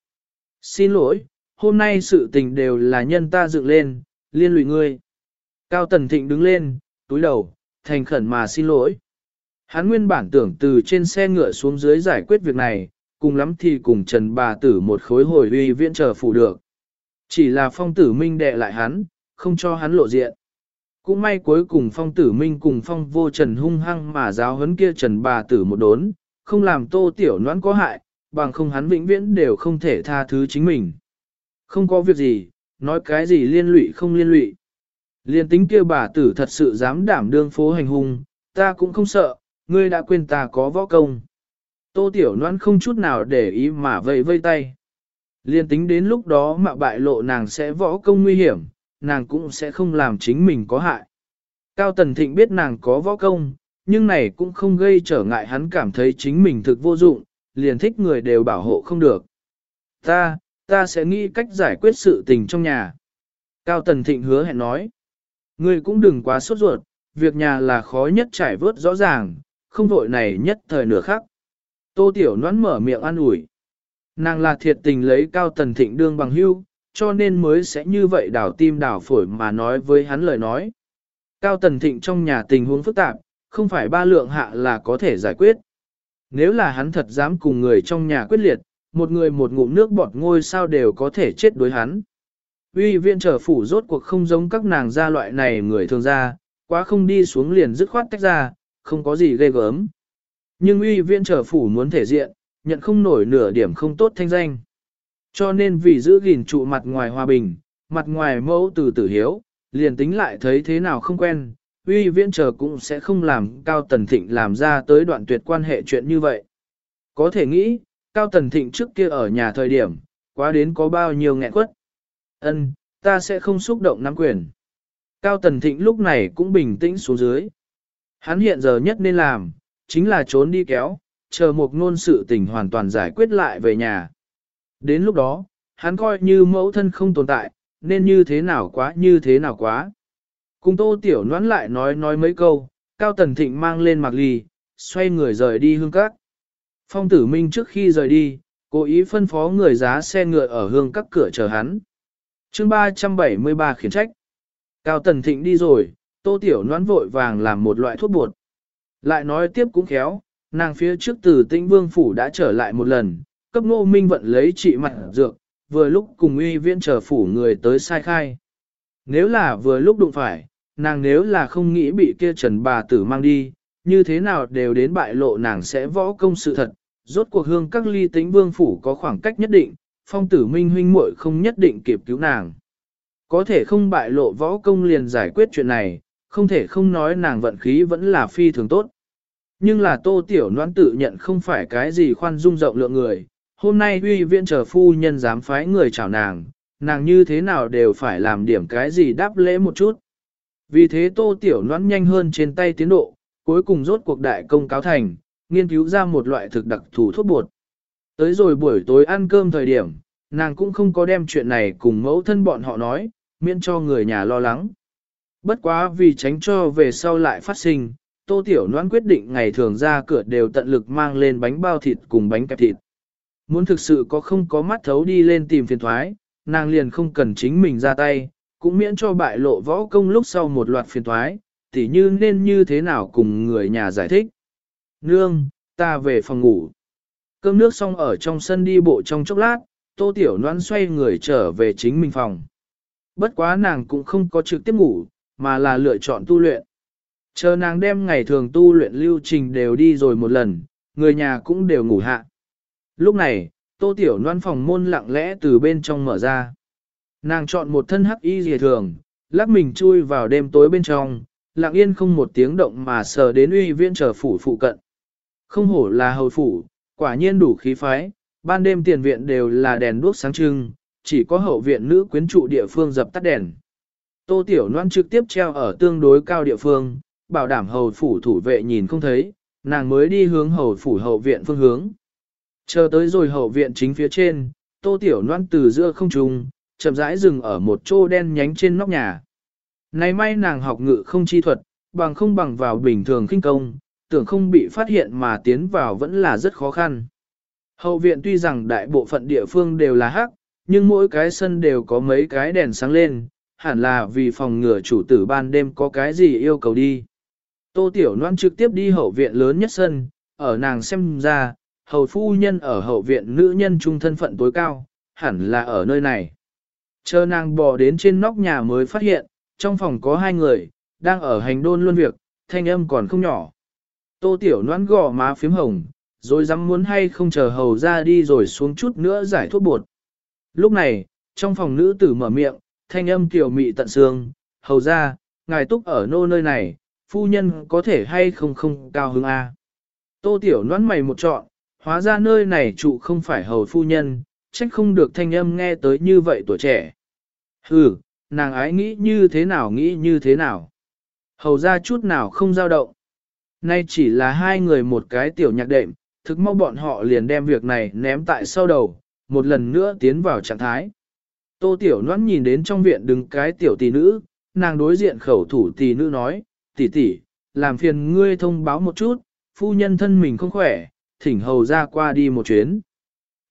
Xin lỗi, hôm nay sự tình đều là nhân ta dựng lên, liên lụy ngươi. Cao tần thịnh đứng lên, túi đầu, thành khẩn mà xin lỗi. Hắn nguyên bản tưởng từ trên xe ngựa xuống dưới giải quyết việc này, cùng lắm thì cùng Trần bà tử một khối hồi uy viện chờ phủ được. Chỉ là phong tử minh đệ lại hắn, không cho hắn lộ diện. Cũng may cuối cùng phong tử minh cùng phong vô trần hung hăng mà giáo huấn kia trần bà tử một đốn, không làm tô tiểu noãn có hại, bằng không hắn vĩnh viễn đều không thể tha thứ chính mình. Không có việc gì, nói cái gì liên lụy không liên lụy. Liên tính kia bà tử thật sự dám đảm đương phố hành hung, ta cũng không sợ, ngươi đã quên ta có võ công. Tô tiểu noãn không chút nào để ý mà vây vây tay. Liên tính đến lúc đó mà bại lộ nàng sẽ võ công nguy hiểm, nàng cũng sẽ không làm chính mình có hại. Cao Tần Thịnh biết nàng có võ công, nhưng này cũng không gây trở ngại hắn cảm thấy chính mình thực vô dụng, liền thích người đều bảo hộ không được. Ta, ta sẽ nghĩ cách giải quyết sự tình trong nhà. Cao Tần Thịnh hứa hẹn nói. Ngươi cũng đừng quá sốt ruột, việc nhà là khó nhất trải vớt rõ ràng, không vội này nhất thời nửa khác. Tô Tiểu Noãn mở miệng an ủi. Nàng là thiệt tình lấy Cao Tần Thịnh đương bằng hưu, cho nên mới sẽ như vậy đảo tim đảo phổi mà nói với hắn lời nói. Cao Tần Thịnh trong nhà tình huống phức tạp, không phải ba lượng hạ là có thể giải quyết. Nếu là hắn thật dám cùng người trong nhà quyết liệt, một người một ngụm nước bọt ngôi sao đều có thể chết đối hắn. Uy viện trở phủ rốt cuộc không giống các nàng gia loại này người thường ra, quá không đi xuống liền dứt khoát tách ra, không có gì ghê gớm. Nhưng uy viện trở phủ muốn thể diện, nhận không nổi nửa điểm không tốt thanh danh. Cho nên vì giữ gìn trụ mặt ngoài hòa bình, mặt ngoài mẫu từ tử hiếu, liền tính lại thấy thế nào không quen, uy viễn chờ cũng sẽ không làm cao tần thịnh làm ra tới đoạn tuyệt quan hệ chuyện như vậy. Có thể nghĩ, Cao Tần Thịnh trước kia ở nhà thời điểm, quá đến có bao nhiêu nghẹn quất. Ân, ta sẽ không xúc động nắm quyền. Cao Tần Thịnh lúc này cũng bình tĩnh xuống dưới. Hắn hiện giờ nhất nên làm, chính là trốn đi kéo, chờ một ngôn sự tình hoàn toàn giải quyết lại về nhà. Đến lúc đó, hắn coi như mẫu thân không tồn tại, nên như thế nào quá như thế nào quá. Cùng tô tiểu noãn lại nói nói mấy câu, Cao Tần Thịnh mang lên mặc ly, xoay người rời đi hương các. Phong tử minh trước khi rời đi, cố ý phân phó người giá xe ngựa ở hương các cửa chờ hắn. chương 373 khiển trách. Cao Tần Thịnh đi rồi, tô tiểu noãn vội vàng làm một loại thuốc bột. Lại nói tiếp cũng khéo, nàng phía trước từ tĩnh vương phủ đã trở lại một lần, cấp ngô minh vận lấy trị mặt dược, vừa lúc cùng uy viễn chờ phủ người tới sai khai. Nếu là vừa lúc đụng phải, nàng nếu là không nghĩ bị kia trần bà tử mang đi, như thế nào đều đến bại lộ nàng sẽ võ công sự thật. Rốt cuộc hương các ly tính vương phủ có khoảng cách nhất định, phong tử minh huynh muội không nhất định kịp cứu nàng. Có thể không bại lộ võ công liền giải quyết chuyện này, không thể không nói nàng vận khí vẫn là phi thường tốt. Nhưng là tô tiểu noan tự nhận không phải cái gì khoan dung rộng lượng người, hôm nay uy viện chờ phu nhân dám phái người chào nàng, nàng như thế nào đều phải làm điểm cái gì đáp lễ một chút. Vì thế tô tiểu noãn nhanh hơn trên tay tiến độ, cuối cùng rốt cuộc đại công cáo thành, nghiên cứu ra một loại thực đặc thù thuốc bột. Tới rồi buổi tối ăn cơm thời điểm, nàng cũng không có đem chuyện này cùng mẫu thân bọn họ nói, miễn cho người nhà lo lắng. Bất quá vì tránh cho về sau lại phát sinh, Tô Tiểu noãn quyết định ngày thường ra cửa đều tận lực mang lên bánh bao thịt cùng bánh kẹp thịt. Muốn thực sự có không có mắt thấu đi lên tìm phiền thoái, nàng liền không cần chính mình ra tay, cũng miễn cho bại lộ võ công lúc sau một loạt phiền thoái, tỉ như nên như thế nào cùng người nhà giải thích. Nương, ta về phòng ngủ. Cơm nước xong ở trong sân đi bộ trong chốc lát, Tô Tiểu noan xoay người trở về chính mình phòng. Bất quá nàng cũng không có trực tiếp ngủ, mà là lựa chọn tu luyện. Chờ nàng đem ngày thường tu luyện lưu trình đều đi rồi một lần, người nhà cũng đều ngủ hạ. Lúc này, tô tiểu noan phòng môn lặng lẽ từ bên trong mở ra. Nàng chọn một thân hắc y dề thường, lắc mình chui vào đêm tối bên trong, lặng yên không một tiếng động mà sờ đến uy viên trở phủ phụ cận. Không hổ là hầu phủ, quả nhiên đủ khí phái, ban đêm tiền viện đều là đèn đuốc sáng trưng, chỉ có hậu viện nữ quyến trụ địa phương dập tắt đèn. Tô Tiểu Loan trực tiếp treo ở tương đối cao địa phương, bảo đảm hầu phủ thủ vệ nhìn không thấy, nàng mới đi hướng hầu phủ hậu viện phương hướng. Chờ tới rồi hậu viện chính phía trên, Tô Tiểu noan từ giữa không trung, chậm rãi dừng ở một chỗ đen nhánh trên nóc nhà. Này may nàng học ngự không chi thuật, bằng không bằng vào bình thường khinh công, tưởng không bị phát hiện mà tiến vào vẫn là rất khó khăn. Hậu viện tuy rằng đại bộ phận địa phương đều là hắc, nhưng mỗi cái sân đều có mấy cái đèn sáng lên, hẳn là vì phòng ngừa chủ tử ban đêm có cái gì yêu cầu đi. Tô Tiểu Loan trực tiếp đi hậu viện lớn nhất sân, ở nàng xem ra, hầu phu nhân ở hậu viện nữ nhân trung thân phận tối cao, hẳn là ở nơi này. Chờ nàng bò đến trên nóc nhà mới phát hiện, trong phòng có hai người, đang ở hành đôn luôn việc, thanh âm còn không nhỏ. Tô Tiểu Loan gò má phím hồng, rồi dám muốn hay không chờ hầu ra đi rồi xuống chút nữa giải thuốc bột. Lúc này, trong phòng nữ tử mở miệng, thanh âm tiểu mị tận xương, hầu ra, ngài túc ở nô nơi này, phu nhân có thể hay không không cao hứng a. Tô tiểu noán mày một trọn, hóa ra nơi này trụ không phải hầu phu nhân, trách không được thanh âm nghe tới như vậy tuổi trẻ. Hừ, nàng ái nghĩ như thế nào nghĩ như thế nào. Hầu ra chút nào không dao động. Nay chỉ là hai người một cái tiểu nhạc đệm, thực mau bọn họ liền đem việc này ném tại sau đầu, một lần nữa tiến vào trạng thái. Tô Tiểu Loan nhìn đến trong viện đứng cái tiểu tỷ nữ, nàng đối diện khẩu thủ tỷ nữ nói, tỷ tỷ, làm phiền ngươi thông báo một chút, phu nhân thân mình không khỏe, thỉnh hầu ra qua đi một chuyến.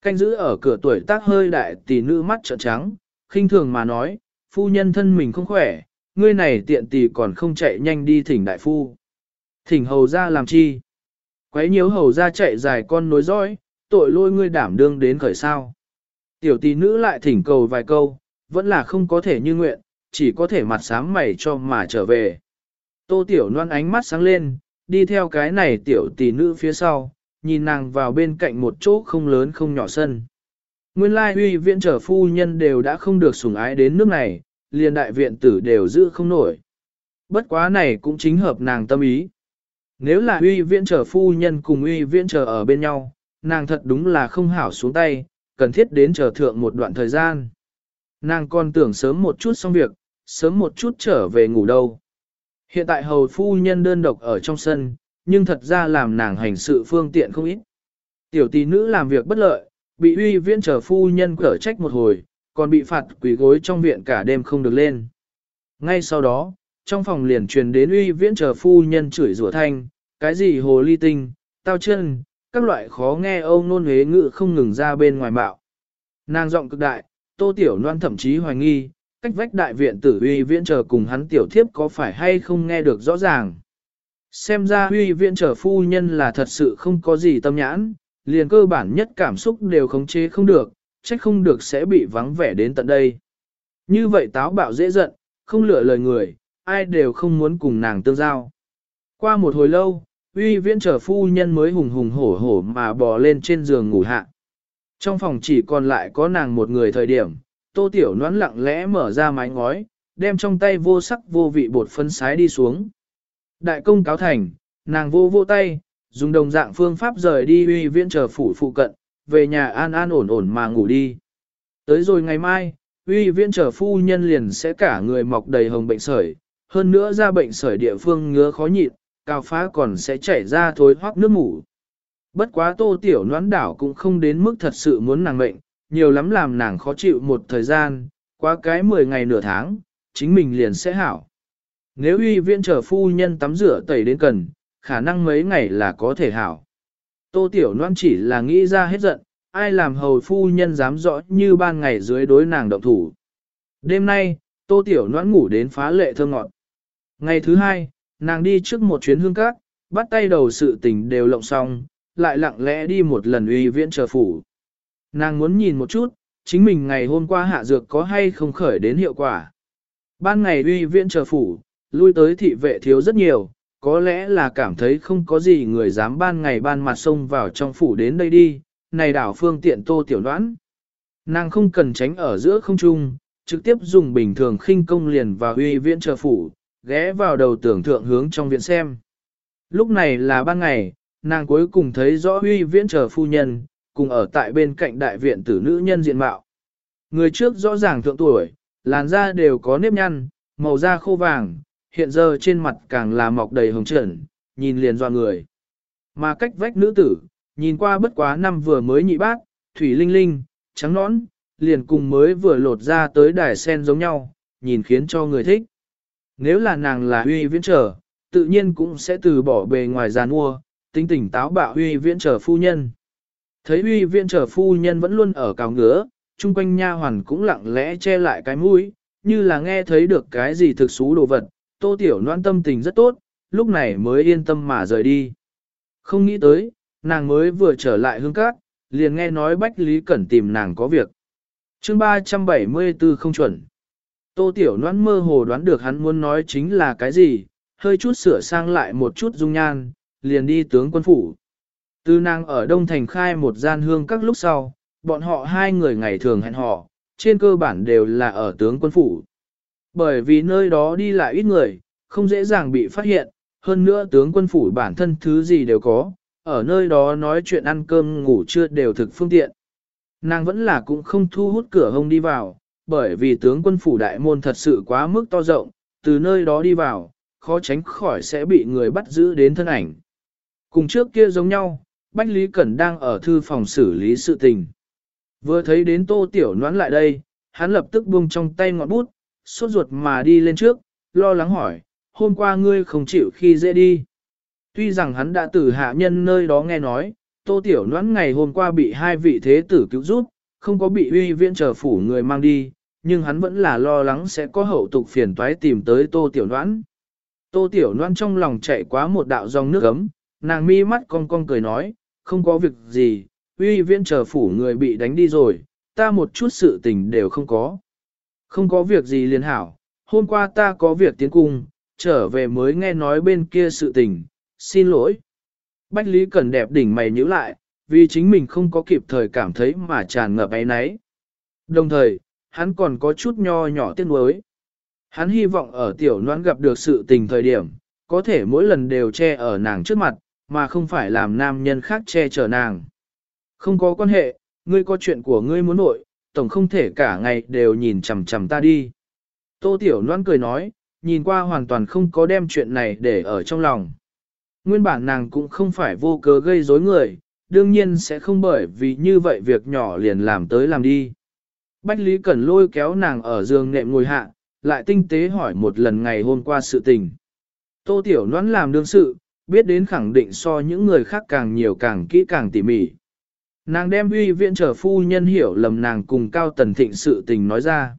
Canh giữ ở cửa tuổi tác hơi đại tỷ nữ mắt trợn trắng, khinh thường mà nói, phu nhân thân mình không khỏe, ngươi này tiện tỷ còn không chạy nhanh đi thỉnh đại phu. Thỉnh hầu ra làm chi? Quấy nhiễu hầu ra chạy dài con nối dõi, tội lôi ngươi đảm đương đến khởi sao. Tiểu tỷ nữ lại thỉnh cầu vài câu, vẫn là không có thể như nguyện, chỉ có thể mặt sám mày cho mà trở về. Tô tiểu noan ánh mắt sáng lên, đi theo cái này tiểu tỷ nữ phía sau, nhìn nàng vào bên cạnh một chỗ không lớn không nhỏ sân. Nguyên lai huy viện trở phu nhân đều đã không được sủng ái đến nước này, liền đại viện tử đều giữ không nổi. Bất quá này cũng chính hợp nàng tâm ý. Nếu là huy viện trở phu nhân cùng huy viện trở ở bên nhau, nàng thật đúng là không hảo xuống tay, cần thiết đến chờ thượng một đoạn thời gian. Nàng còn tưởng sớm một chút xong việc, sớm một chút trở về ngủ đâu. Hiện tại hầu phu nhân đơn độc ở trong sân, nhưng thật ra làm nàng hành sự phương tiện không ít. Tiểu tỷ nữ làm việc bất lợi, bị uy viễn trở phu nhân cở trách một hồi, còn bị phạt quỷ gối trong viện cả đêm không được lên. Ngay sau đó, trong phòng liền truyền đến uy viễn trở phu nhân chửi rủa thanh, cái gì hồ ly tinh, tao chân, các loại khó nghe âu nôn huế ngự không ngừng ra bên ngoài bạo. Nàng giọng cực đại, tô tiểu loan thậm chí hoài nghi, cách vách đại viện tử uy viễn trở cùng hắn tiểu thiếp có phải hay không nghe được rõ ràng. Xem ra huy viện trở phu nhân là thật sự không có gì tâm nhãn, liền cơ bản nhất cảm xúc đều khống chế không được, trách không được sẽ bị vắng vẻ đến tận đây. Như vậy táo bạo dễ giận, không lựa lời người, ai đều không muốn cùng nàng tương giao. Qua một hồi lâu, uy viễn trở phu nhân mới hùng hùng hổ hổ mà bò lên trên giường ngủ hạ. Trong phòng chỉ còn lại có nàng một người thời điểm, tô tiểu noãn lặng lẽ mở ra mái ngói, đem trong tay vô sắc vô vị bột phân sái đi xuống. Đại công cáo thành, nàng vô vô tay, dùng đồng dạng phương pháp rời đi uy viễn trở phủ phụ cận, về nhà an an ổn ổn mà ngủ đi. Tới rồi ngày mai, uy viễn trở phu nhân liền sẽ cả người mọc đầy hồng bệnh sởi, hơn nữa ra bệnh sởi địa phương ngứa khó nhịn, cao phá còn sẽ chảy ra thối hoác nước mủ. Bất quá tô tiểu noãn đảo cũng không đến mức thật sự muốn nàng mệnh, nhiều lắm làm nàng khó chịu một thời gian, qua cái 10 ngày nửa tháng, chính mình liền sẽ hảo. Nếu uy viễn trở phu nhân tắm rửa tẩy đến cần, khả năng mấy ngày là có thể hảo. Tô Tiểu Loan chỉ là nghĩ ra hết giận, ai làm hầu phu nhân dám rõ như ban ngày dưới đối nàng động thủ. Đêm nay, Tô Tiểu Loan ngủ đến phá lệ thơ ngọt. Ngày thứ hai, nàng đi trước một chuyến hương cát, bắt tay đầu sự tình đều lộng xong, lại lặng lẽ đi một lần uy viễn trở phủ. Nàng muốn nhìn một chút, chính mình ngày hôm qua hạ dược có hay không khởi đến hiệu quả. Ban ngày uy viễn trở phủ, lui tới thị vệ thiếu rất nhiều, có lẽ là cảm thấy không có gì người dám ban ngày ban mặt xông vào trong phủ đến đây đi, này đảo phương tiện tô tiểu đoán. Nàng không cần tránh ở giữa không trung, trực tiếp dùng bình thường khinh công liền vào uy viện chờ phủ, ghé vào đầu tưởng thượng hướng trong viện xem. Lúc này là ban ngày, nàng cuối cùng thấy rõ uy viễn chờ phu nhân, cùng ở tại bên cạnh đại viện tử nữ nhân diện mạo. Người trước rõ ràng thượng tuổi, làn da đều có nếp nhăn, màu da khô vàng, hiện giờ trên mặt càng là mọc đầy hồng trần, nhìn liền doa người. Mà cách vách nữ tử, nhìn qua bất quá năm vừa mới nhị bác, thủy linh linh, trắng nõn, liền cùng mới vừa lột ra tới đài sen giống nhau, nhìn khiến cho người thích. Nếu là nàng là huy viễn trở, tự nhiên cũng sẽ từ bỏ bề ngoài giàn mua, tính tỉnh táo bạo huy viễn trở phu nhân. Thấy huy viễn trở phu nhân vẫn luôn ở cào ngứa, chung quanh nha hoàn cũng lặng lẽ che lại cái mũi, như là nghe thấy được cái gì thực xú đồ vật, tô tiểu noan tâm tình rất tốt, lúc này mới yên tâm mà rời đi. Không nghĩ tới, nàng mới vừa trở lại hương cát, liền nghe nói Bách Lý Cẩn tìm nàng có việc. chương 374 không chuẩn. Tô Tiểu Loan mơ hồ đoán được hắn muốn nói chính là cái gì, hơi chút sửa sang lại một chút dung nhan, liền đi tướng quân phủ. Từ nàng ở Đông Thành khai một gian hương các lúc sau, bọn họ hai người ngày thường hẹn hò, trên cơ bản đều là ở tướng quân phủ. Bởi vì nơi đó đi lại ít người, không dễ dàng bị phát hiện, hơn nữa tướng quân phủ bản thân thứ gì đều có, ở nơi đó nói chuyện ăn cơm ngủ trưa đều thực phương tiện. Nàng vẫn là cũng không thu hút cửa hông đi vào, bởi vì tướng quân phủ đại môn thật sự quá mức to rộng, từ nơi đó đi vào, khó tránh khỏi sẽ bị người bắt giữ đến thân ảnh. Cùng trước kia giống nhau, Bách Lý Cẩn đang ở thư phòng xử lý sự tình. Vừa thấy đến tô tiểu noãn lại đây, hắn lập tức buông trong tay ngọn bút, sốt ruột mà đi lên trước, lo lắng hỏi, hôm qua ngươi không chịu khi dễ đi. Tuy rằng hắn đã từ hạ nhân nơi đó nghe nói, tô tiểu noãn ngày hôm qua bị hai vị thế tử cứu giúp, không có bị uy viễn trở phủ người mang đi, nhưng hắn vẫn là lo lắng sẽ có hậu tục phiền toái tìm tới tô tiểu noãn. Tô tiểu noãn trong lòng chạy quá một đạo dòng nước ấm, nàng mi mắt cong cong cười nói, không có việc gì, uy viễn trở phủ người bị đánh đi rồi, ta một chút sự tình đều không có. Không có việc gì liền hảo, hôm qua ta có việc tiến cung, trở về mới nghe nói bên kia sự tình, xin lỗi. Bách Lý Cẩn đẹp đỉnh mày nhíu lại, vì chính mình không có kịp thời cảm thấy mà tràn ngập ấy nấy. Đồng thời, hắn còn có chút nho nhỏ tiếc nuối. Hắn hy vọng ở tiểu noãn gặp được sự tình thời điểm, có thể mỗi lần đều che ở nàng trước mặt, mà không phải làm nam nhân khác che chở nàng. Không có quan hệ, ngươi có chuyện của ngươi muốn nội, tổng không thể cả ngày đều nhìn chằm chằm ta đi. Tô Tiểu Loan cười nói, nhìn qua hoàn toàn không có đem chuyện này để ở trong lòng. Nguyên bản nàng cũng không phải vô cớ gây rối người, đương nhiên sẽ không bởi vì như vậy việc nhỏ liền làm tới làm đi. Bách Lý Cẩn lôi kéo nàng ở giường nệm ngồi hạ, lại tinh tế hỏi một lần ngày hôm qua sự tình. Tô Tiểu Loan làm đương sự, biết đến khẳng định so những người khác càng nhiều càng kỹ càng tỉ mỉ. Nàng đem uy viện trở phu nhân hiểu lầm nàng cùng Cao Tần Thịnh sự tình nói ra.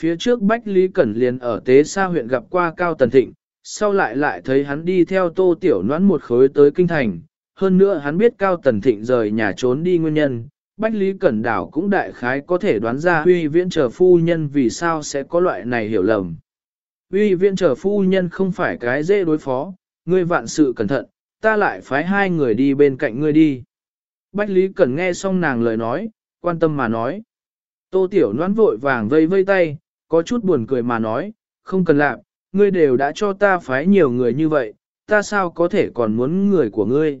Phía trước Bách Lý Cẩn liền ở Tế Sa huyện gặp qua Cao Tần Thịnh, sau lại lại thấy hắn đi theo tô tiểu noãn một khối tới kinh thành. Hơn nữa hắn biết Cao Tần Thịnh rời nhà trốn đi nguyên nhân, Bách Lý Cẩn Đảo cũng đại khái có thể đoán ra uy viễn trở phu nhân vì sao sẽ có loại này hiểu lầm. Uy viễn trở phu nhân không phải cái dễ đối phó, ngươi vạn sự cẩn thận, ta lại phái hai người đi bên cạnh ngươi đi. Bách Lý Cẩn nghe xong nàng lời nói, quan tâm mà nói. Tô Tiểu Loan vội vàng vây vây tay, có chút buồn cười mà nói, không cần làm, ngươi đều đã cho ta phái nhiều người như vậy, ta sao có thể còn muốn người của ngươi.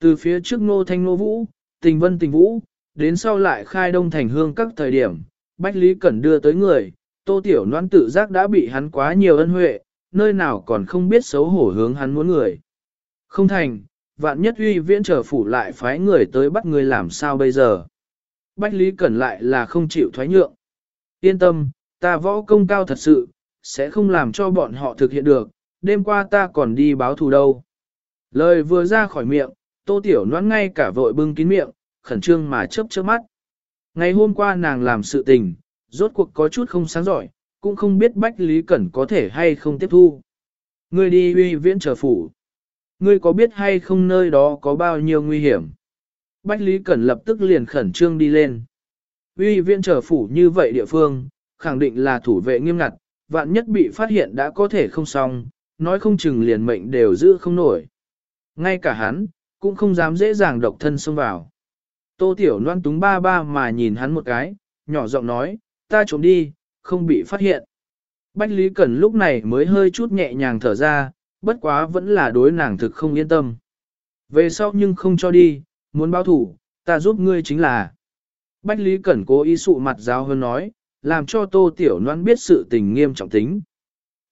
Từ phía trước Ngô Thanh Ngô Vũ, Tình Vân Tình Vũ, đến sau lại khai đông thành hương các thời điểm, Bách Lý Cẩn đưa tới người, Tô Tiểu Loan tự giác đã bị hắn quá nhiều ân huệ, nơi nào còn không biết xấu hổ hướng hắn muốn người. Không thành, vạn nhất uy viễn trở phủ lại phái người tới bắt người làm sao bây giờ. Bách Lý Cẩn lại là không chịu thoái nhượng. Yên tâm, ta võ công cao thật sự, sẽ không làm cho bọn họ thực hiện được, đêm qua ta còn đi báo thù đâu. Lời vừa ra khỏi miệng, tô tiểu noãn ngay cả vội bưng kín miệng, khẩn trương mà chớp chớp mắt. Ngày hôm qua nàng làm sự tình, rốt cuộc có chút không sáng giỏi, cũng không biết Bách Lý Cẩn có thể hay không tiếp thu. Ngươi đi uy viễn trở phủ. Ngươi có biết hay không nơi đó có bao nhiêu nguy hiểm? Bách Lý Cẩn lập tức liền khẩn trương đi lên. Uy viện trở phủ như vậy địa phương, khẳng định là thủ vệ nghiêm ngặt, vạn nhất bị phát hiện đã có thể không xong, nói không chừng liền mệnh đều giữ không nổi. Ngay cả hắn, cũng không dám dễ dàng độc thân xông vào. Tô Tiểu Loan túng ba ba mà nhìn hắn một cái, nhỏ giọng nói, ta trốn đi, không bị phát hiện. Bách Lý Cẩn lúc này mới hơi chút nhẹ nhàng thở ra, bất quá vẫn là đối nàng thực không yên tâm. Về sau nhưng không cho đi, muốn báo thủ, ta giúp ngươi chính là. Bách Lý Cẩn cố ý sụ mặt giáo hơn nói, làm cho Tô Tiểu Loan biết sự tình nghiêm trọng tính.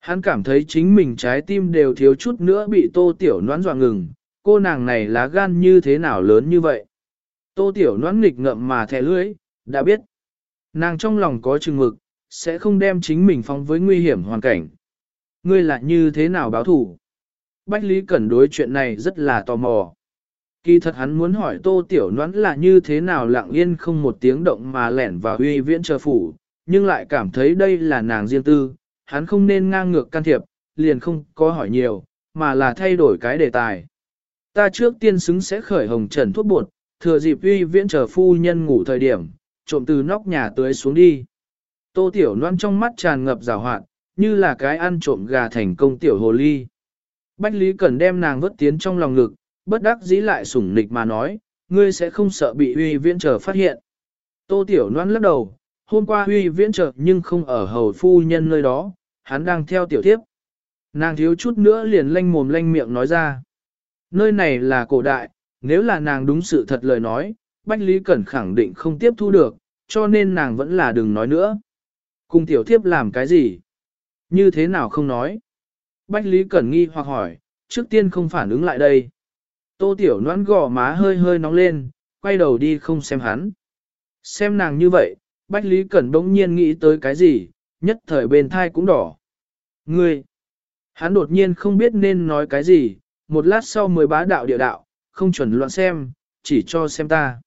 Hắn cảm thấy chính mình trái tim đều thiếu chút nữa bị Tô Tiểu Loan dọa ngừng, cô nàng này lá gan như thế nào lớn như vậy. Tô Tiểu Loan nghịch ngậm mà thẻ lưỡi, đã biết. Nàng trong lòng có chừng mực, sẽ không đem chính mình phong với nguy hiểm hoàn cảnh. Ngươi lại như thế nào báo thủ? Bách Lý Cẩn đối chuyện này rất là tò mò. Kỳ thật hắn muốn hỏi Tô Tiểu Noãn là như thế nào lặng yên không một tiếng động mà lẻn vào huy viễn chờ phủ, nhưng lại cảm thấy đây là nàng riêng tư, hắn không nên ngang ngược can thiệp, liền không có hỏi nhiều, mà là thay đổi cái đề tài. Ta trước tiên xứng sẽ khởi hồng trần thuốc bột, thừa dịp uy viễn chờ phu nhân ngủ thời điểm, trộm từ nóc nhà tưới xuống đi. Tô Tiểu Loan trong mắt tràn ngập rào hoạt, như là cái ăn trộm gà thành công tiểu hồ ly. Bách Lý Cẩn đem nàng vớt tiến trong lòng ngực, bất đắc dĩ lại sủng nịch mà nói, ngươi sẽ không sợ bị Huy viễn trở phát hiện. Tô Tiểu Loan lắc đầu, hôm qua Huy viễn trở nhưng không ở hầu phu nhân nơi đó, hắn đang theo tiểu tiếp. Nàng thiếu chút nữa liền lanh mồm lanh miệng nói ra. Nơi này là cổ đại, nếu là nàng đúng sự thật lời nói, Bách Lý Cẩn khẳng định không tiếp thu được, cho nên nàng vẫn là đừng nói nữa. Cùng tiểu thiếp làm cái gì? Như thế nào không nói? Bách Lý Cẩn nghi hoặc hỏi, trước tiên không phản ứng lại đây. Tô tiểu noãn gò má hơi hơi nóng lên, quay đầu đi không xem hắn. Xem nàng như vậy, Bách Lý Cẩn bỗng nhiên nghĩ tới cái gì, nhất thời bên thai cũng đỏ. Ngươi! Hắn đột nhiên không biết nên nói cái gì, một lát sau mới bá đạo địa đạo, không chuẩn loạn xem, chỉ cho xem ta.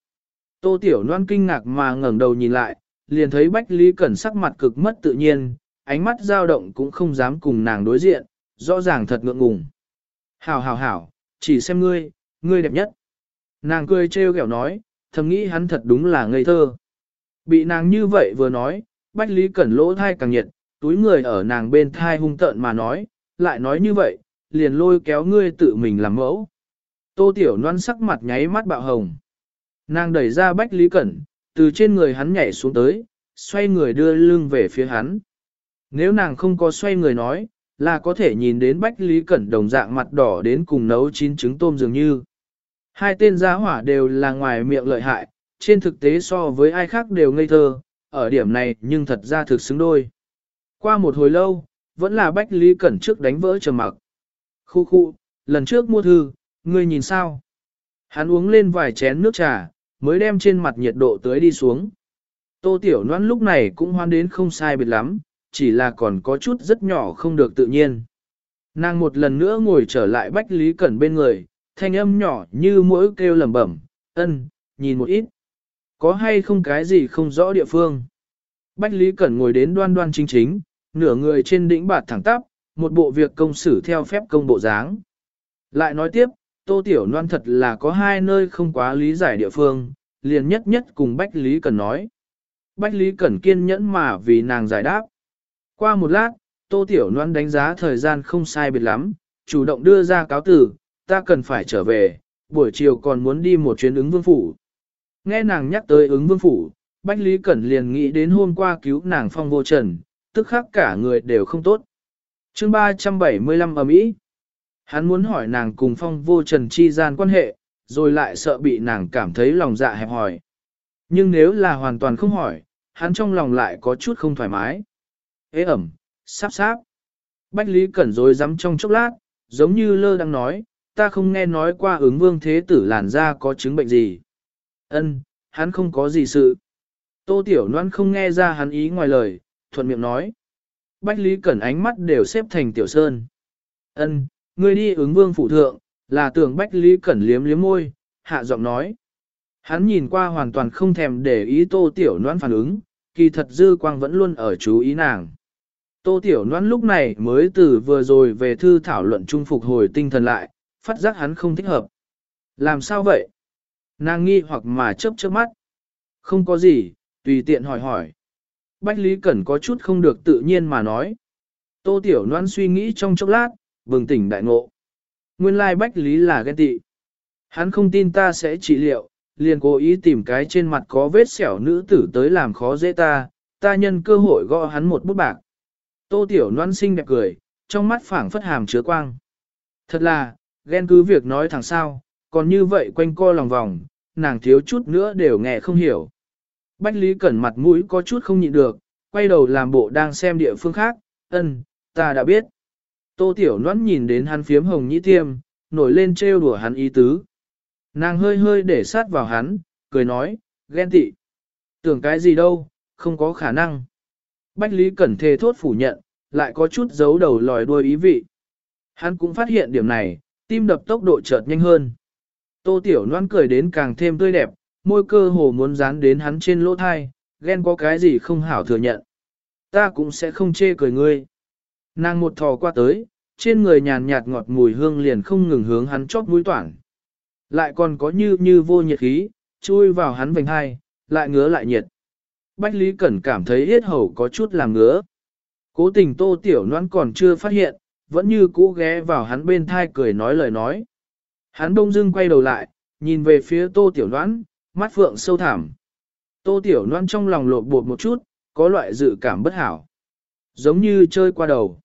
Tô Tiểu Loan kinh ngạc mà ngẩng đầu nhìn lại, liền thấy Bách Lý Cẩn sắc mặt cực mất tự nhiên, ánh mắt dao động cũng không dám cùng nàng đối diện, rõ ràng thật ngượng ngùng. Hảo hảo hảo, chỉ xem ngươi, ngươi đẹp nhất. Nàng cười trêu ghẹo nói, thầm nghĩ hắn thật đúng là ngây thơ. Bị nàng như vậy vừa nói, Bách Lý Cẩn lỗ thai càng nhiệt, túi người ở nàng bên thai hung tợn mà nói, lại nói như vậy, liền lôi kéo ngươi tự mình làm mẫu. Tô Tiểu Loan sắc mặt nháy mắt bạo hồng. Nàng đẩy ra Bách Lý Cẩn, từ trên người hắn nhảy xuống tới, xoay người đưa lưng về phía hắn. Nếu nàng không có xoay người nói, là có thể nhìn đến Bách Lý Cẩn đồng dạng mặt đỏ đến cùng nấu chín trứng tôm dường như. Hai tên giá hỏa đều là ngoài miệng lợi hại, trên thực tế so với ai khác đều ngây thơ, ở điểm này nhưng thật ra thực xứng đôi. Qua một hồi lâu, vẫn là Bách Lý Cẩn trước đánh vỡ trầm mặc. Khu khu, lần trước mua thư, ngươi nhìn sao? Hắn uống lên vài chén nước trà, mới đem trên mặt nhiệt độ tới đi xuống. Tô Tiểu Loan lúc này cũng hoan đến không sai biệt lắm, chỉ là còn có chút rất nhỏ không được tự nhiên. Nàng một lần nữa ngồi trở lại Bách Lý Cẩn bên người, thanh âm nhỏ như mỗi kêu lẩm bẩm, ân, nhìn một ít. Có hay không cái gì không rõ địa phương. Bách Lý Cẩn ngồi đến đoan đoan chính chính, nửa người trên đỉnh bạt thẳng tắp, một bộ việc công xử theo phép công bộ dáng. Lại nói tiếp, Tô Tiểu Loan thật là có hai nơi không quá lý giải địa phương, liền nhất nhất cùng Bách Lý Cẩn nói. Bách Lý Cẩn kiên nhẫn mà vì nàng giải đáp. Qua một lát, Tô Tiểu Loan đánh giá thời gian không sai biệt lắm, chủ động đưa ra cáo tử, ta cần phải trở về, buổi chiều còn muốn đi một chuyến ứng vương phủ. Nghe nàng nhắc tới ứng vương phủ, Bách Lý Cẩn liền nghĩ đến hôm qua cứu nàng phong vô trần, tức khắc cả người đều không tốt. chương 375 ở Mỹ, hắn muốn hỏi nàng cùng phong vô trần chi gian quan hệ, rồi lại sợ bị nàng cảm thấy lòng dạ hẹp hỏi. Nhưng nếu là hoàn toàn không hỏi, hắn trong lòng lại có chút không thoải mái. Ế ẩm, sáp sáp. Bách Lý Cẩn rồi dám trong chốc lát, giống như lơ đang nói, ta không nghe nói qua ứng vương thế tử làn da có chứng bệnh gì. Ân, hắn không có gì sự. Tô Tiểu Loan không nghe ra hắn ý ngoài lời, thuận miệng nói. Bách Lý Cẩn ánh mắt đều xếp thành Tiểu Sơn. Ân, ngươi đi ứng vương phụ thượng, là tưởng Bách Lý Cẩn liếm liếm môi, hạ giọng nói. Hắn nhìn qua hoàn toàn không thèm để ý Tô Tiểu Loan phản ứng, kỳ thật dư quang vẫn luôn ở chú ý nàng. Tô Tiểu Loan lúc này mới từ vừa rồi về thư thảo luận trung phục hồi tinh thần lại, phát giác hắn không thích hợp. Làm sao vậy? Nàng nghi hoặc mà chớp chớp mắt. Không có gì, tùy tiện hỏi hỏi. Bách Lý Cẩn có chút không được tự nhiên mà nói. Tô Tiểu Loan suy nghĩ trong chốc lát, bừng tỉnh đại ngộ. Nguyên lai Bách Lý là ghen tị. Hắn không tin ta sẽ trị liệu, liền cố ý tìm cái trên mặt có vết sẹo nữ tử tới làm khó dễ ta, ta nhân cơ hội gõ hắn một bút bạc. Tô Tiểu Loan xinh đẹp cười, trong mắt phảng phất hàm chứa quang. Thật là, ghen cứ việc nói thẳng sao, còn như vậy quanh co lòng vòng, nàng thiếu chút nữa đều nghe không hiểu. Bách Lý Cẩn mặt mũi có chút không nhịn được, quay đầu làm bộ đang xem địa phương khác, ân, ta đã biết. Tô Tiểu Loan nhìn đến hắn phiếm hồng nhĩ tiêm, nổi lên trêu đùa hắn ý tứ. Nàng hơi hơi để sát vào hắn, cười nói, ghen tị. Tưởng cái gì đâu, không có khả năng. Bách Lý Cẩn thề thốt phủ nhận, lại có chút giấu đầu lòi đuôi ý vị. Hắn cũng phát hiện điểm này, tim đập tốc độ chợt nhanh hơn. Tô Tiểu Loan cười đến càng thêm tươi đẹp, môi cơ hồ muốn dán đến hắn trên lỗ thai, ghen có cái gì không hảo thừa nhận. Ta cũng sẽ không chê cười ngươi. Nàng một thò qua tới, trên người nhàn nhạt ngọt mùi hương liền không ngừng hướng hắn chót mũi toản. Lại còn có như như vô nhiệt khí, chui vào hắn vành hai, lại ngứa lại nhiệt. Bách Lý Cẩn cảm thấy hết hầu có chút làm ngứa. Cố tình tô tiểu noan còn chưa phát hiện, vẫn như cũ ghé vào hắn bên thai cười nói lời nói. Hắn đông dưng quay đầu lại, nhìn về phía tô tiểu noan, mắt phượng sâu thẳm. Tô tiểu noan trong lòng lột bột một chút, có loại dự cảm bất hảo. Giống như chơi qua đầu.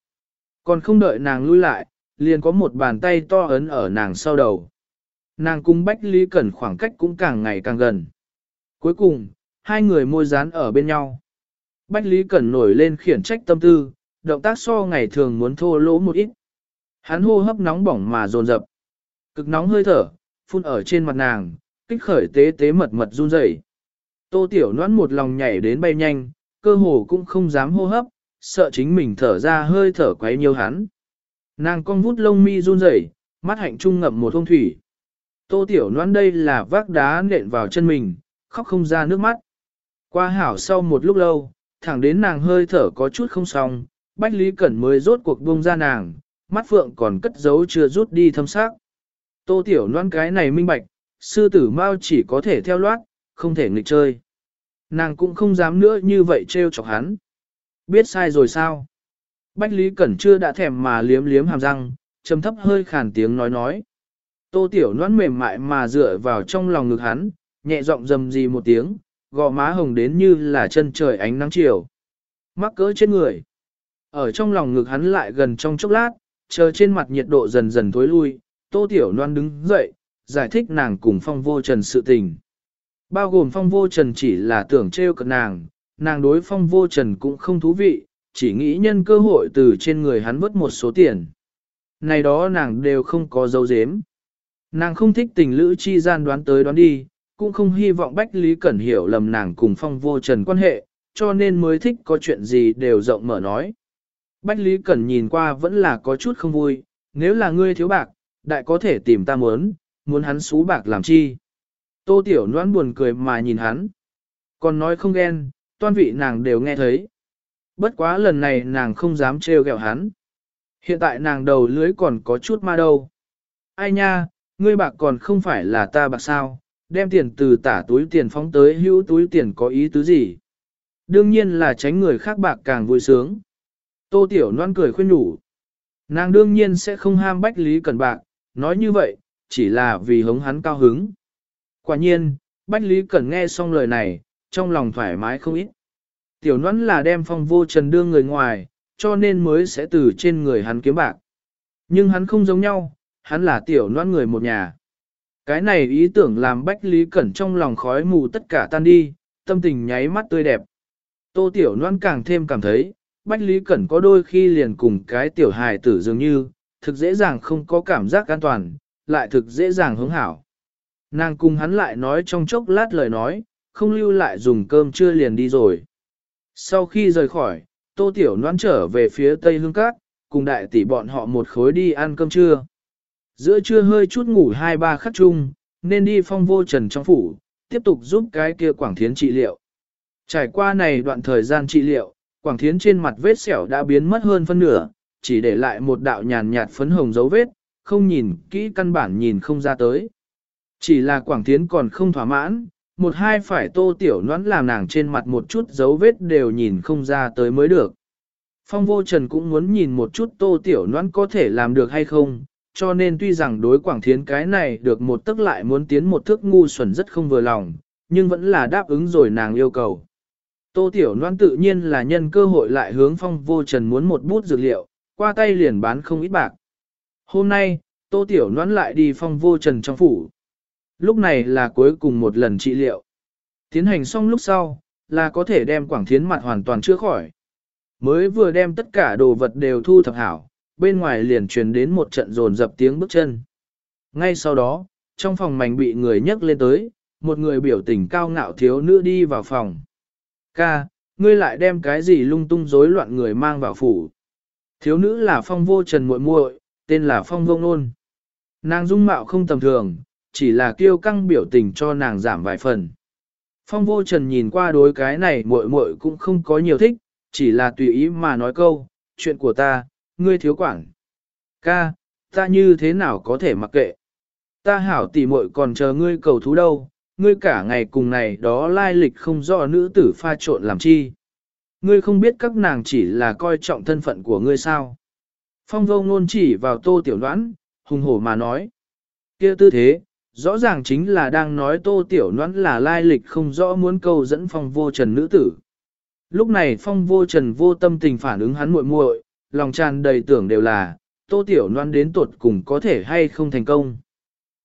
Còn không đợi nàng lui lại, liền có một bàn tay to ấn ở nàng sau đầu. Nàng cung Bách Lý Cẩn khoảng cách cũng càng ngày càng gần. Cuối cùng, hai người môi dán ở bên nhau. Bách Lý Cẩn nổi lên khiển trách tâm tư, động tác so ngày thường muốn thô lỗ một ít. Hắn hô hấp nóng bỏng mà dồn dập. Cực nóng hơi thở, phun ở trên mặt nàng, kích khởi tế tế mật mật run rẩy. Tô Tiểu Noãn một lòng nhảy đến bay nhanh, cơ hồ cũng không dám hô hấp, sợ chính mình thở ra hơi thở quấy nhiều hắn. Nàng con vút lông mi run rẩy, mắt hạnh trung ngậm một thông thủy. Tô Tiểu Loan đây là vác đá nện vào chân mình, khóc không ra nước mắt. Qua hảo sau một lúc lâu, thẳng đến nàng hơi thở có chút không xong, Bách Lý Cẩn mới rốt cuộc buông ra nàng, mắt phượng còn cất giấu chưa rút đi thâm sắc. Tô Tiểu Loan cái này minh bạch, sư tử mau chỉ có thể theo loát, không thể nghịch chơi. Nàng cũng không dám nữa như vậy trêu chọc hắn. Biết sai rồi sao? Bách Lý Cẩn chưa đã thèm mà liếm liếm hàm răng, trầm thấp hơi khàn tiếng nói nói. Tô Tiểu Loan mềm mại mà dựa vào trong lòng ngực hắn, nhẹ giọng dầm gì một tiếng, gò má hồng đến như là chân trời ánh nắng chiều. Mắc cỡ trên người. Ở trong lòng ngực hắn lại gần trong chốc lát, chờ trên mặt nhiệt độ dần dần thối lui, Tô Tiểu Loan đứng dậy, giải thích nàng cùng phong vô trần sự tình. Bao gồm phong vô trần chỉ là tưởng trêu cận nàng, nàng đối phong vô trần cũng không thú vị, chỉ nghĩ nhân cơ hội từ trên người hắn vớt một số tiền. Này đó nàng đều không có dấu dếm. Nàng không thích tình lữ chi gian đoán tới đoán đi, cũng không hy vọng Bách Lý Cẩn hiểu lầm nàng cùng phong vô trần quan hệ, cho nên mới thích có chuyện gì đều rộng mở nói. Bách Lý Cẩn nhìn qua vẫn là có chút không vui, nếu là ngươi thiếu bạc, đại có thể tìm ta muốn, muốn hắn xú bạc làm chi. Tô Tiểu Loan buồn cười mà nhìn hắn. Còn nói không ghen, toan vị nàng đều nghe thấy. Bất quá lần này nàng không dám trêu ghẹo hắn. Hiện tại nàng đầu lưới còn có chút ma đâu. Ai nha, ngươi bạc còn không phải là ta bạc sao, đem tiền từ tả túi tiền phóng tới hữu túi tiền có ý tứ gì. Đương nhiên là tránh người khác bạc càng vui sướng. Tô Tiểu Loan cười khuyên nhủ. Nàng đương nhiên sẽ không ham bách lý cần bạc, nói như vậy, chỉ là vì hống hắn cao hứng. Quả nhiên, bách lý cần nghe xong lời này, trong lòng thoải mái không ít. Tiểu Loan là đem phong vô trần đưa người ngoài, cho nên mới sẽ từ trên người hắn kiếm bạc. Nhưng hắn không giống nhau, hắn là tiểu Loan người một nhà. Cái này ý tưởng làm Bách Lý Cẩn trong lòng khói mù tất cả tan đi, tâm tình nháy mắt tươi đẹp. Tô Tiểu Loan càng thêm cảm thấy, Bách Lý Cẩn có đôi khi liền cùng cái tiểu hài tử dường như, thực dễ dàng không có cảm giác an toàn, lại thực dễ dàng hướng hảo. Nàng cùng hắn lại nói trong chốc lát lời nói, không lưu lại dùng cơm trưa liền đi rồi. Sau khi rời khỏi, Tô Tiểu Loan trở về phía Tây Hương Cát, cùng đại tỷ bọn họ một khối đi ăn cơm trưa. Giữa trưa hơi chút ngủ hai ba khắc chung, nên đi phong vô trần trong phủ, tiếp tục giúp cái kia Quảng Thiến trị liệu. Trải qua này đoạn thời gian trị liệu, Quảng Thiến trên mặt vết sẹo đã biến mất hơn phân nửa, chỉ để lại một đạo nhàn nhạt phấn hồng dấu vết, không nhìn kỹ căn bản nhìn không ra tới. Chỉ là Quảng Thiến còn không thỏa mãn, một hai phải tô tiểu noãn làm nàng trên mặt một chút dấu vết đều nhìn không ra tới mới được. Phong vô trần cũng muốn nhìn một chút tô tiểu noãn có thể làm được hay không, cho nên tuy rằng đối Quảng Thiến cái này được một tức lại muốn tiến một thước ngu xuẩn rất không vừa lòng, nhưng vẫn là đáp ứng rồi nàng yêu cầu. Tô Tiểu Loan tự nhiên là nhân cơ hội lại hướng phong vô trần muốn một bút dược liệu, qua tay liền bán không ít bạc. Hôm nay, Tô Tiểu Loan lại đi phong vô trần trong phủ. Lúc này là cuối cùng một lần trị liệu. Tiến hành xong lúc sau, là có thể đem Quảng Thiến mặt hoàn toàn chữa khỏi. Mới vừa đem tất cả đồ vật đều thu thập hảo, bên ngoài liền truyền đến một trận rồn dập tiếng bước chân. Ngay sau đó, trong phòng mảnh bị người nhấc lên tới, một người biểu tình cao ngạo thiếu nữ đi vào phòng. Ca, ngươi lại đem cái gì lung tung rối loạn người mang vào phủ. Thiếu nữ là phong vô trần muội muội, tên là phong vông nôn. Nàng dung mạo không tầm thường, chỉ là kiêu căng biểu tình cho nàng giảm vài phần. Phong vô trần nhìn qua đối cái này muội muội cũng không có nhiều thích, chỉ là tùy ý mà nói câu, chuyện của ta, ngươi thiếu quản. Ca, ta như thế nào có thể mặc kệ? Ta hảo tỷ muội còn chờ ngươi cầu thú đâu, ngươi cả ngày cùng này đó lai lịch không rõ nữ tử pha trộn làm chi. Ngươi không biết các nàng chỉ là coi trọng thân phận của ngươi sao. Phong vô ngôn chỉ vào tô tiểu đoán, hùng hổ mà nói. kia tư thế, rõ ràng chính là đang nói tô tiểu đoán là lai lịch không rõ muốn câu dẫn phong vô trần nữ tử. Lúc này phong vô trần vô tâm tình phản ứng hắn muội muội, lòng tràn đầy tưởng đều là, tô tiểu noan đến tuột cùng có thể hay không thành công.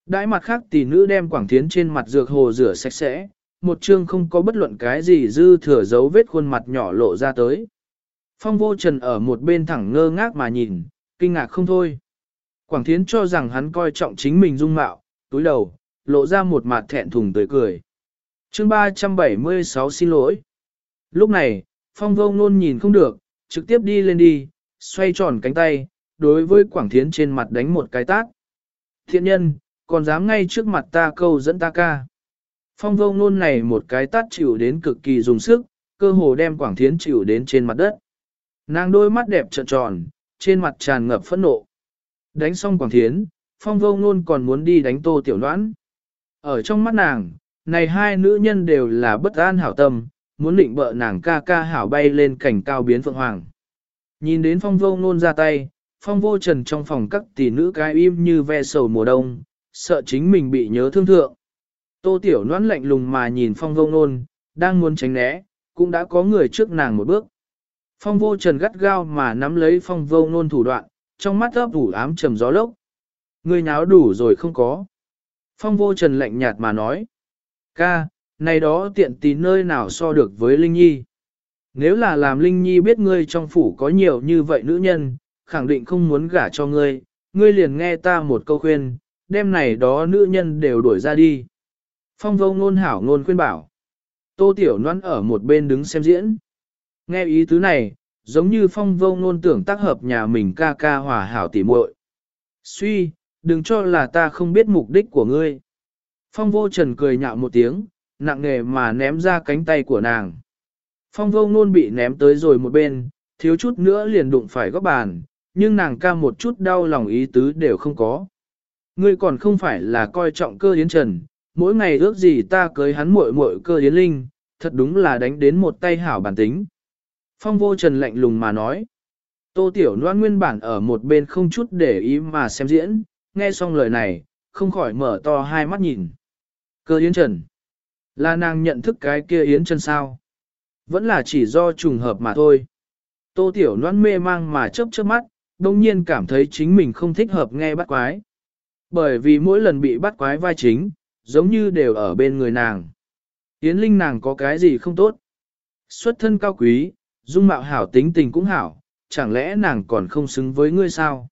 Đãi mặt khác tỷ nữ đem quảng thiến trên mặt dược hồ rửa sạch sẽ, một chương không có bất luận cái gì dư thừa dấu vết khuôn mặt nhỏ lộ ra tới. Phong vô trần ở một bên thẳng ngơ ngác mà nhìn, kinh ngạc không thôi. Quảng thiến cho rằng hắn coi trọng chính mình dung mạo, túi đầu, lộ ra một mặt thẹn thùng tươi cười. chương 376 xin lỗi. Lúc này, phong vô ngôn nhìn không được, trực tiếp đi lên đi, xoay tròn cánh tay, đối với Quảng Thiến trên mặt đánh một cái tát. Thiện nhân, còn dám ngay trước mặt ta câu dẫn ta ca. Phong vô ngôn này một cái tát chịu đến cực kỳ dùng sức, cơ hồ đem Quảng Thiến chịu đến trên mặt đất. Nàng đôi mắt đẹp trợn tròn, trên mặt tràn ngập phẫn nộ. Đánh xong Quảng Thiến, Phong vô ngôn còn muốn đi đánh tô tiểu đoán. Ở trong mắt nàng, này hai nữ nhân đều là bất an hảo tâm, muốn định bợ nàng ca ca hảo bay lên cảnh cao biến phượng hoàng. Nhìn đến phong vô ngôn ra tay, phong vô trần trong phòng các tỷ nữ cái im như ve sầu mùa đông, sợ chính mình bị nhớ thương thượng. Tô Tiểu noãn lạnh lùng mà nhìn phong vô nôn, đang muốn tránh né, cũng đã có người trước nàng một bước. Phong vô trần gắt gao mà nắm lấy phong vô nôn thủ đoạn, trong mắt ấp ủ ám trầm gió lốc. Người nháo đủ rồi không có. Phong vô trần lạnh nhạt mà nói. Ca, này đó tiện tí nơi nào so được với Linh Nhi. Nếu là làm Linh Nhi biết ngươi trong phủ có nhiều như vậy nữ nhân, khẳng định không muốn gả cho ngươi, ngươi liền nghe ta một câu khuyên, đêm này đó nữ nhân đều đuổi ra đi. Phong vô ngôn hảo ngôn khuyên bảo. Tô Tiểu Loan ở một bên đứng xem diễn. Nghe ý tứ này, giống như phong vô ngôn tưởng tác hợp nhà mình ca ca hòa hảo tỉ muội. Suy, đừng cho là ta không biết mục đích của ngươi. Phong vô trần cười nhạo một tiếng, nặng nề mà ném ra cánh tay của nàng. Phong vô ngôn bị ném tới rồi một bên, thiếu chút nữa liền đụng phải góc bàn, nhưng nàng ca một chút đau lòng ý tứ đều không có. Ngươi còn không phải là coi trọng cơ yến trần, mỗi ngày ước gì ta cưới hắn muội muội cơ yến linh, thật đúng là đánh đến một tay hảo bản tính. Phong vô trần lạnh lùng mà nói. Tô Tiểu Loan nguyên bản ở một bên không chút để ý mà xem diễn, nghe xong lời này, không khỏi mở to hai mắt nhìn. Cơ Yến Trần. Là nàng nhận thức cái kia Yến Trần sao? Vẫn là chỉ do trùng hợp mà thôi. Tô Tiểu Loan mê mang mà chớp chớp mắt, đồng nhiên cảm thấy chính mình không thích hợp nghe bắt quái. Bởi vì mỗi lần bị bắt quái vai chính, giống như đều ở bên người nàng. Yến Linh nàng có cái gì không tốt? Xuất thân cao quý, dung mạo hảo tính tình cũng hảo, chẳng lẽ nàng còn không xứng với ngươi sao?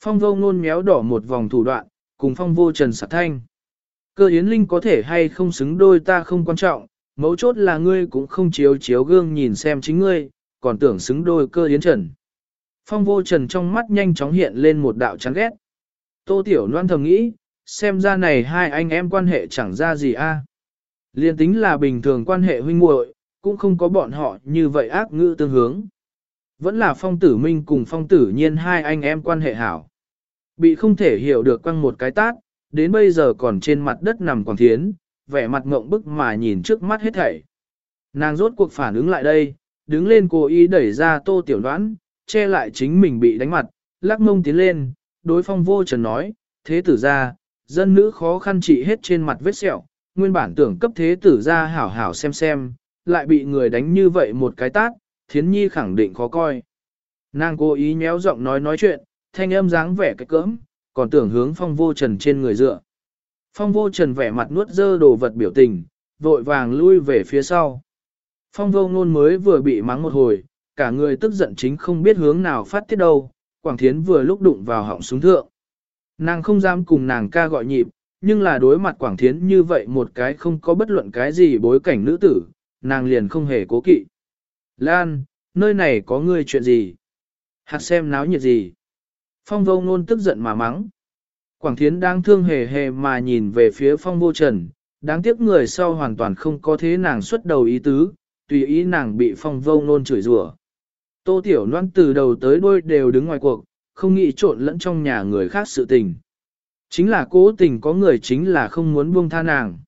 Phong vô ngôn méo đỏ một vòng thủ đoạn, cùng phong vô trần sạc thanh. Cơ Yến Linh có thể hay không xứng đôi ta không quan trọng, mấu chốt là ngươi cũng không chiếu chiếu gương nhìn xem chính ngươi, còn tưởng xứng đôi cơ Yến Trần. Phong vô trần trong mắt nhanh chóng hiện lên một đạo chán ghét. Tô Tiểu Loan thầm nghĩ, xem ra này hai anh em quan hệ chẳng ra gì a. Liên tính là bình thường quan hệ huynh muội, cũng không có bọn họ như vậy ác ngữ tương hướng. Vẫn là phong tử minh cùng phong tử nhiên hai anh em quan hệ hảo. Bị không thể hiểu được quăng một cái tát, đến bây giờ còn trên mặt đất nằm quảng thiến, vẻ mặt ngộng bức mà nhìn trước mắt hết thảy. Nàng rốt cuộc phản ứng lại đây, đứng lên cố ý đẩy ra tô tiểu đoán, che lại chính mình bị đánh mặt, lắc mông tiến lên, đối phong vô trần nói, thế tử ra, dân nữ khó khăn trị hết trên mặt vết sẹo, nguyên bản tưởng cấp thế tử ra hảo hảo xem xem, lại bị người đánh như vậy một cái tát, thiến nhi khẳng định khó coi. Nàng cố ý nhéo giọng nói nói chuyện, thanh âm dáng vẻ cái cỡm, còn tưởng hướng phong vô trần trên người dựa. Phong vô trần vẻ mặt nuốt dơ đồ vật biểu tình, vội vàng lui về phía sau. Phong vô ngôn mới vừa bị mắng một hồi, cả người tức giận chính không biết hướng nào phát tiết đâu, Quảng Thiến vừa lúc đụng vào họng súng thượng. Nàng không dám cùng nàng ca gọi nhịp, nhưng là đối mặt Quảng Thiến như vậy một cái không có bất luận cái gì bối cảnh nữ tử, nàng liền không hề cố kỵ. Lan, nơi này có ngươi chuyện gì? Hạt xem náo nhiệt gì? Phong vô ngôn tức giận mà mắng. Quảng Thiến đang thương hề hề mà nhìn về phía phong vô trần, đáng tiếc người sau hoàn toàn không có thế nàng xuất đầu ý tứ, tùy ý nàng bị phong vô nôn chửi rủa. Tô Tiểu Loan từ đầu tới đuôi đều đứng ngoài cuộc, không nghĩ trộn lẫn trong nhà người khác sự tình. Chính là cố tình có người chính là không muốn buông tha nàng.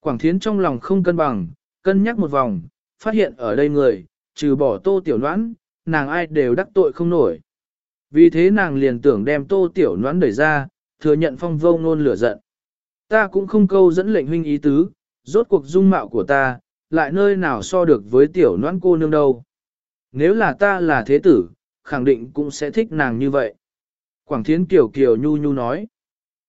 Quảng Thiến trong lòng không cân bằng, cân nhắc một vòng, phát hiện ở đây người, trừ bỏ Tô Tiểu Loan, nàng ai đều đắc tội không nổi. Vì thế nàng liền tưởng đem Tô Tiểu Loan đẩy ra, thừa nhận phong vô ngôn lửa giận. Ta cũng không câu dẫn lệnh huynh ý tứ, rốt cuộc dung mạo của ta, lại nơi nào so được với Tiểu noan cô nương đâu. Nếu là ta là thế tử, khẳng định cũng sẽ thích nàng như vậy. Quảng Thiến Kiều Kiều Nhu Nhu nói.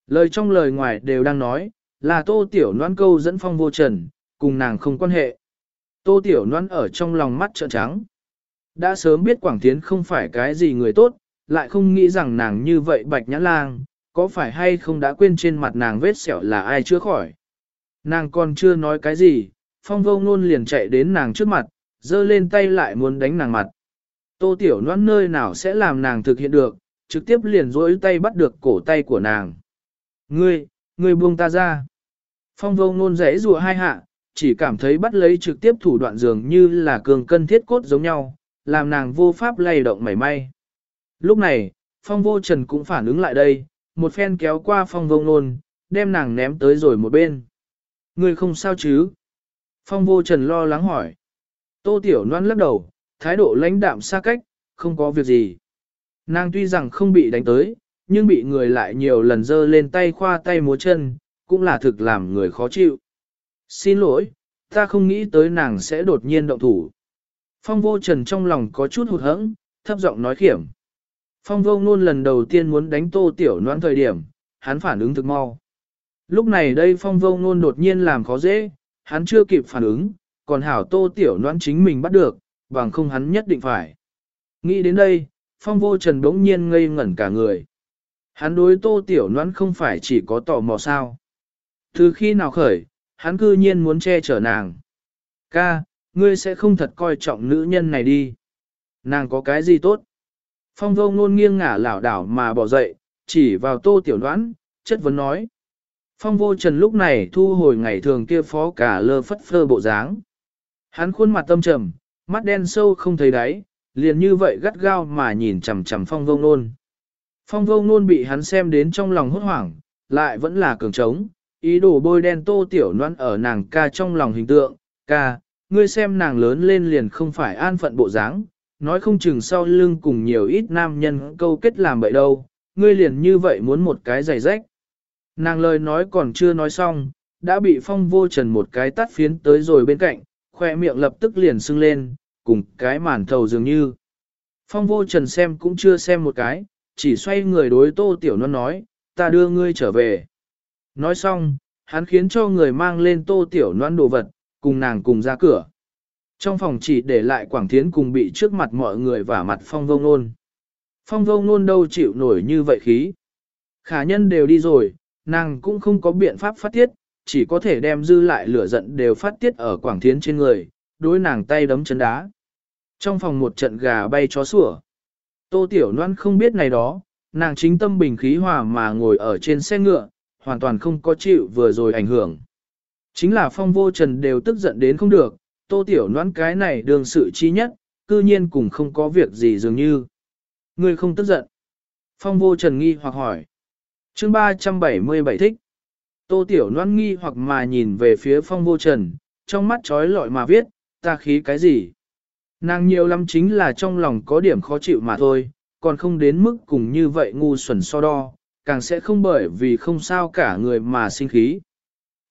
Lời trong lời ngoài đều đang nói, là tô tiểu noan câu dẫn phong vô trần, cùng nàng không quan hệ. Tô tiểu noan ở trong lòng mắt trợn trắng. Đã sớm biết Quảng Thiến không phải cái gì người tốt, lại không nghĩ rằng nàng như vậy bạch nhã lang, có phải hay không đã quên trên mặt nàng vết sẹo là ai chưa khỏi. Nàng còn chưa nói cái gì, phong vô ngôn liền chạy đến nàng trước mặt, giơ lên tay lại muốn đánh nàng mặt. Tô Tiểu noan nơi nào sẽ làm nàng thực hiện được, trực tiếp liền rỗi tay bắt được cổ tay của nàng. Ngươi, ngươi buông ta ra. Phong vô ngôn rẽ rùa hai hạ, chỉ cảm thấy bắt lấy trực tiếp thủ đoạn dường như là cường cân thiết cốt giống nhau, làm nàng vô pháp lay động mảy may. Lúc này, phong vô trần cũng phản ứng lại đây, một phen kéo qua phong vô ngôn, đem nàng ném tới rồi một bên. Người không sao chứ? Phong vô trần lo lắng hỏi. Tô Tiểu noan lắc đầu, thái độ lãnh đạm xa cách, không có việc gì. Nàng tuy rằng không bị đánh tới, nhưng bị người lại nhiều lần dơ lên tay khoa tay múa chân, cũng là thực làm người khó chịu. Xin lỗi, ta không nghĩ tới nàng sẽ đột nhiên động thủ. Phong vô trần trong lòng có chút hụt hẫng, thấp giọng nói khiểm. Phong vô ngôn lần đầu tiên muốn đánh tô tiểu noãn thời điểm, hắn phản ứng thực mau. Lúc này đây phong vô ngôn đột nhiên làm khó dễ, hắn chưa kịp phản ứng, còn hảo tô tiểu noãn chính mình bắt được, bằng không hắn nhất định phải. Nghĩ đến đây, phong vô trần bỗng nhiên ngây ngẩn cả người. Hắn đối tô tiểu noãn không phải chỉ có tò mò sao. Từ khi nào khởi, hắn cư nhiên muốn che chở nàng. Ca, ngươi sẽ không thật coi trọng nữ nhân này đi. Nàng có cái gì tốt? Phong vô ngôn nghiêng ngả lảo đảo mà bỏ dậy, chỉ vào tô tiểu đoán, chất vấn nói. Phong vô trần lúc này thu hồi ngày thường kia phó cả lơ phất phơ bộ dáng. Hắn khuôn mặt tâm trầm, mắt đen sâu không thấy đáy, liền như vậy gắt gao mà nhìn chằm chằm phong vô ngôn. Phong vô ngôn bị hắn xem đến trong lòng hốt hoảng, lại vẫn là cường trống, ý đồ bôi đen tô tiểu noan ở nàng ca trong lòng hình tượng, ca, ngươi xem nàng lớn lên liền không phải an phận bộ dáng, nói không chừng sau lưng cùng nhiều ít nam nhân câu kết làm vậy đâu, ngươi liền như vậy muốn một cái giày rách. Nàng lời nói còn chưa nói xong, đã bị phong vô trần một cái tắt phiến tới rồi bên cạnh, khoe miệng lập tức liền sưng lên, cùng cái màn thầu dường như. Phong vô trần xem cũng chưa xem một cái, chỉ xoay người đối tô tiểu non nói, ta đưa ngươi trở về. Nói xong, hắn khiến cho người mang lên tô tiểu noan đồ vật, cùng nàng cùng ra cửa. Trong phòng chỉ để lại Quảng Thiến cùng bị trước mặt mọi người vả mặt phong vông nôn. Phong vông nôn đâu chịu nổi như vậy khí. Khả nhân đều đi rồi, nàng cũng không có biện pháp phát tiết, chỉ có thể đem dư lại lửa giận đều phát tiết ở Quảng Thiến trên người, đối nàng tay đấm chân đá. Trong phòng một trận gà bay chó sủa. Tô Tiểu Loan không biết này đó, nàng chính tâm bình khí hòa mà ngồi ở trên xe ngựa, hoàn toàn không có chịu vừa rồi ảnh hưởng. Chính là phong vô trần đều tức giận đến không được, tô tiểu noãn cái này đường sự chi nhất, cư nhiên cùng không có việc gì dường như. Ngươi không tức giận. Phong vô trần nghi hoặc hỏi. chương 377 thích. Tô tiểu noãn nghi hoặc mà nhìn về phía phong vô trần, trong mắt trói lọi mà viết, ta khí cái gì. Nàng nhiều lắm chính là trong lòng có điểm khó chịu mà thôi, còn không đến mức cùng như vậy ngu xuẩn so đo, càng sẽ không bởi vì không sao cả người mà sinh khí.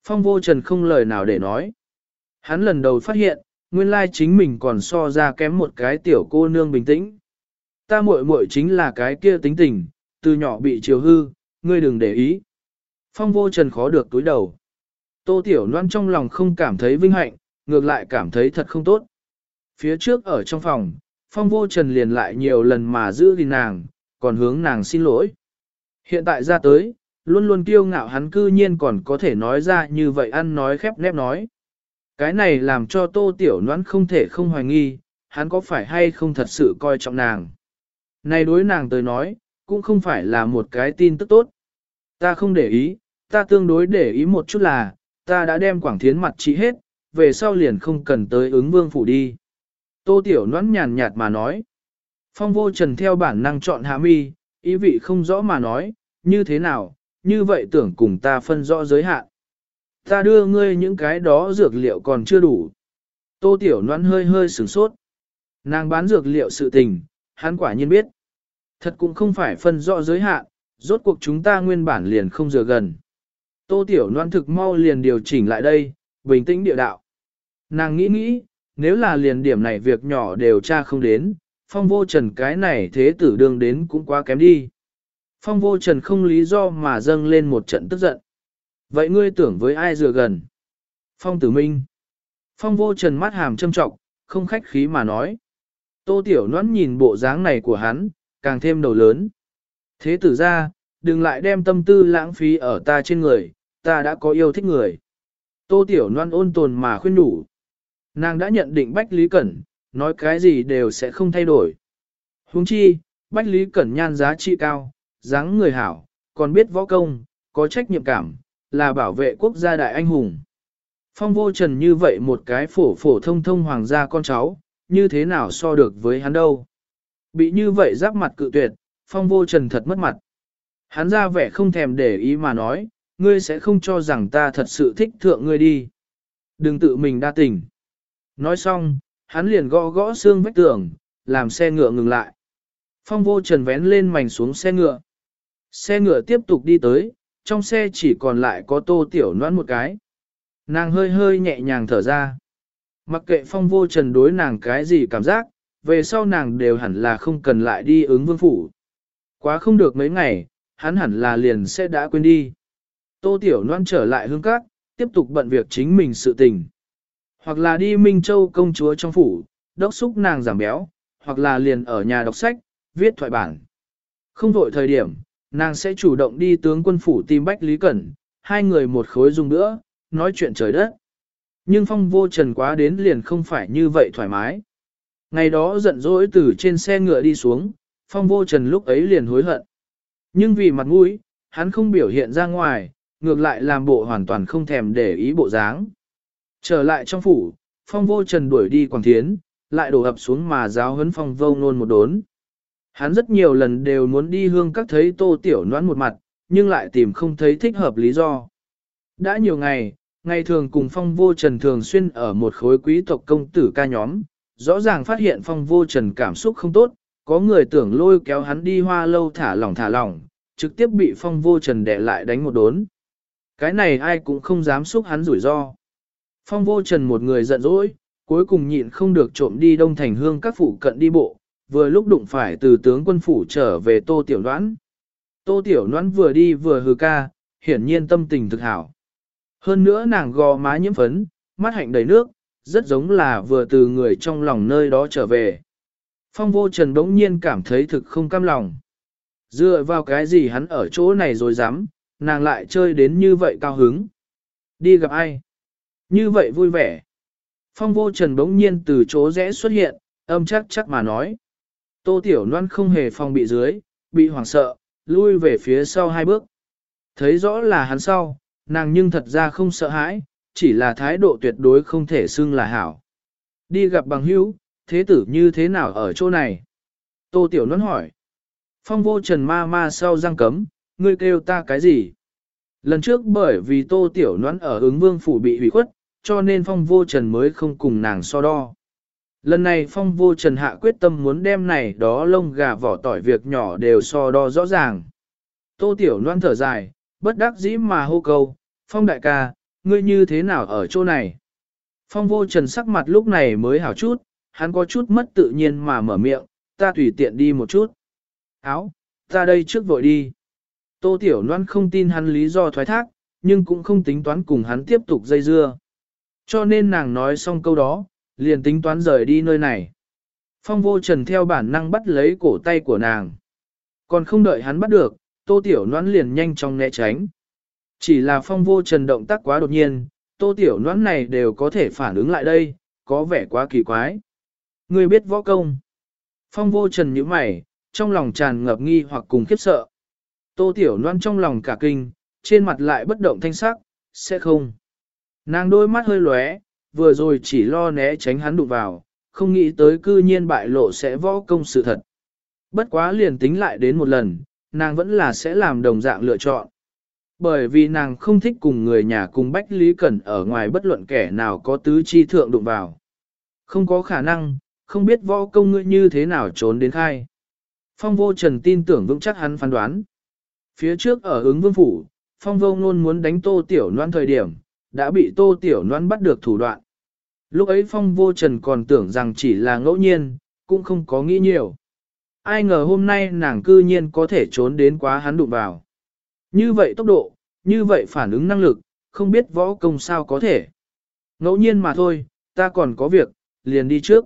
Phong vô trần không lời nào để nói. Hắn lần đầu phát hiện, nguyên lai chính mình còn so ra kém một cái tiểu cô nương bình tĩnh. Ta muội muội chính là cái kia tính tình, từ nhỏ bị chiều hư, ngươi đừng để ý. Phong vô trần khó được túi đầu. Tô tiểu loan trong lòng không cảm thấy vinh hạnh, ngược lại cảm thấy thật không tốt. Phía trước ở trong phòng, phong vô trần liền lại nhiều lần mà giữ gìn nàng, còn hướng nàng xin lỗi. Hiện tại ra tới, luôn luôn kiêu ngạo hắn cư nhiên còn có thể nói ra như vậy ăn nói khép nép nói. Cái này làm cho tô tiểu noãn không thể không hoài nghi, hắn có phải hay không thật sự coi trọng nàng. Này đối nàng tới nói, cũng không phải là một cái tin tức tốt. Ta không để ý, ta tương đối để ý một chút là, ta đã đem quảng thiến mặt trị hết, về sau liền không cần tới ứng vương phủ đi. Tô tiểu noãn nhàn nhạt mà nói. Phong vô trần theo bản năng chọn hạ mi, ý vị không rõ mà nói, như thế nào, như vậy tưởng cùng ta phân rõ giới hạn. Ta đưa ngươi những cái đó dược liệu còn chưa đủ. Tô Tiểu Loan hơi hơi sửng sốt. Nàng bán dược liệu sự tình, hắn quả nhiên biết. Thật cũng không phải phân rõ giới hạn, rốt cuộc chúng ta nguyên bản liền không dừa gần. Tô Tiểu Loan thực mau liền điều chỉnh lại đây, bình tĩnh địa đạo. Nàng nghĩ nghĩ, nếu là liền điểm này việc nhỏ đều tra không đến, phong vô trần cái này thế tử đương đến cũng quá kém đi. Phong vô trần không lý do mà dâng lên một trận tức giận. Vậy ngươi tưởng với ai dựa gần? Phong tử minh. Phong vô trần mắt hàm châm trọng, không khách khí mà nói. Tô tiểu nón nhìn bộ dáng này của hắn, càng thêm đầu lớn. Thế tử ra, đừng lại đem tâm tư lãng phí ở ta trên người, ta đã có yêu thích người. Tô tiểu nón ôn tồn mà khuyên đủ. Nàng đã nhận định Bách Lý Cẩn, nói cái gì đều sẽ không thay đổi. Huống chi, Bách Lý Cẩn nhan giá trị cao, dáng người hảo, còn biết võ công, có trách nhiệm cảm, là bảo vệ quốc gia đại anh hùng. Phong vô trần như vậy một cái phổ phổ thông thông hoàng gia con cháu, như thế nào so được với hắn đâu. Bị như vậy giáp mặt cự tuyệt, phong vô trần thật mất mặt. Hắn ra vẻ không thèm để ý mà nói, ngươi sẽ không cho rằng ta thật sự thích thượng ngươi đi. Đừng tự mình đa tình. Nói xong, hắn liền gõ gõ xương vách tường, làm xe ngựa ngừng lại. Phong vô trần vén lên mảnh xuống xe ngựa. Xe ngựa tiếp tục đi tới, trong xe chỉ còn lại có tô tiểu noãn một cái. Nàng hơi hơi nhẹ nhàng thở ra. Mặc kệ phong vô trần đối nàng cái gì cảm giác, về sau nàng đều hẳn là không cần lại đi ứng vương phủ. Quá không được mấy ngày, hắn hẳn là liền sẽ đã quên đi. Tô Tiểu Loan trở lại hương các, tiếp tục bận việc chính mình sự tình. Hoặc là đi Minh Châu công chúa trong phủ, đốc xúc nàng giảm béo, hoặc là liền ở nhà đọc sách, viết thoại bản. Không vội thời điểm, nàng sẽ chủ động đi tướng quân phủ tìm Bách Lý Cẩn, hai người một khối dùng nữa, nói chuyện trời đất. Nhưng phong vô trần quá đến liền không phải như vậy thoải mái. Ngày đó giận dỗi từ trên xe ngựa đi xuống, phong vô trần lúc ấy liền hối hận. Nhưng vì mặt mũi, hắn không biểu hiện ra ngoài, ngược lại làm bộ hoàn toàn không thèm để ý bộ dáng. Trở lại trong phủ, phong vô trần đuổi đi Quảng Thiến, lại đổ ập xuống mà giáo huấn phong vô nôn một đốn. Hắn rất nhiều lần đều muốn đi hương các thấy tô tiểu noãn một mặt, nhưng lại tìm không thấy thích hợp lý do. Đã nhiều ngày, ngày thường cùng phong vô trần thường xuyên ở một khối quý tộc công tử ca nhóm, rõ ràng phát hiện phong vô trần cảm xúc không tốt, có người tưởng lôi kéo hắn đi hoa lâu thả lỏng thả lỏng, trực tiếp bị phong vô trần đẻ lại đánh một đốn. Cái này ai cũng không dám xúc hắn rủi ro. Phong vô trần một người giận dỗi, cuối cùng nhịn không được trộm đi đông thành hương các phủ cận đi bộ, vừa lúc đụng phải từ tướng quân phủ trở về tô tiểu đoán. Tô tiểu đoán vừa đi vừa hừ ca, hiển nhiên tâm tình thực hảo. Hơn nữa nàng gò má nhiễm phấn, mắt hạnh đầy nước, rất giống là vừa từ người trong lòng nơi đó trở về. Phong vô trần đống nhiên cảm thấy thực không cam lòng. Dựa vào cái gì hắn ở chỗ này rồi dám, nàng lại chơi đến như vậy cao hứng. Đi gặp ai? Như vậy vui vẻ. Phong vô trần bỗng nhiên từ chỗ rẽ xuất hiện, âm chắc chắc mà nói. Tô Tiểu Loan không hề phòng bị dưới, bị hoảng sợ, lui về phía sau hai bước. Thấy rõ là hắn sau, nàng nhưng thật ra không sợ hãi, chỉ là thái độ tuyệt đối không thể xưng là hảo. Đi gặp bằng hữu, thế tử như thế nào ở chỗ này? Tô Tiểu Loan hỏi. Phong vô trần ma ma sau răng cấm, ngươi kêu ta cái gì? Lần trước bởi vì tô tiểu Loan ở ứng vương phủ bị hủy khuất, cho nên phong vô trần mới không cùng nàng so đo. Lần này phong vô trần hạ quyết tâm muốn đem này đó lông gà vỏ tỏi việc nhỏ đều so đo rõ ràng. Tô tiểu loan thở dài, bất đắc dĩ mà hô câu, phong đại ca, ngươi như thế nào ở chỗ này? Phong vô trần sắc mặt lúc này mới hảo chút, hắn có chút mất tự nhiên mà mở miệng, ta tùy tiện đi một chút. Áo, ta đây trước vội đi. Tô Tiểu Loan không tin hắn lý do thoái thác, nhưng cũng không tính toán cùng hắn tiếp tục dây dưa. Cho nên nàng nói xong câu đó, liền tính toán rời đi nơi này. Phong vô trần theo bản năng bắt lấy cổ tay của nàng. Còn không đợi hắn bắt được, Tô Tiểu noãn liền nhanh chóng né tránh. Chỉ là phong vô trần động tác quá đột nhiên, Tô Tiểu noãn này đều có thể phản ứng lại đây, có vẻ quá kỳ quái. Người biết võ công. Phong vô trần nhíu mày, trong lòng tràn ngập nghi hoặc cùng khiếp sợ. Tô Tiểu noãn trong lòng cả kinh, trên mặt lại bất động thanh sắc, sẽ không. Nàng đôi mắt hơi lóe, vừa rồi chỉ lo né tránh hắn đụng vào, không nghĩ tới cư nhiên bại lộ sẽ võ công sự thật. Bất quá liền tính lại đến một lần, nàng vẫn là sẽ làm đồng dạng lựa chọn. Bởi vì nàng không thích cùng người nhà cùng Bách Lý Cẩn ở ngoài bất luận kẻ nào có tứ chi thượng đụng vào. Không có khả năng, không biết võ công ngươi như thế nào trốn đến khai. Phong vô trần tin tưởng vững chắc hắn phán đoán. Phía trước ở ứng vương phủ, phong vô ngôn muốn đánh tô tiểu noan thời điểm, đã bị tô tiểu noan bắt được thủ đoạn. Lúc ấy phong vô trần còn tưởng rằng chỉ là ngẫu nhiên, cũng không có nghĩ nhiều. Ai ngờ hôm nay nàng cư nhiên có thể trốn đến quá hắn đụng vào. Như vậy tốc độ, như vậy phản ứng năng lực, không biết võ công sao có thể. Ngẫu nhiên mà thôi, ta còn có việc, liền đi trước.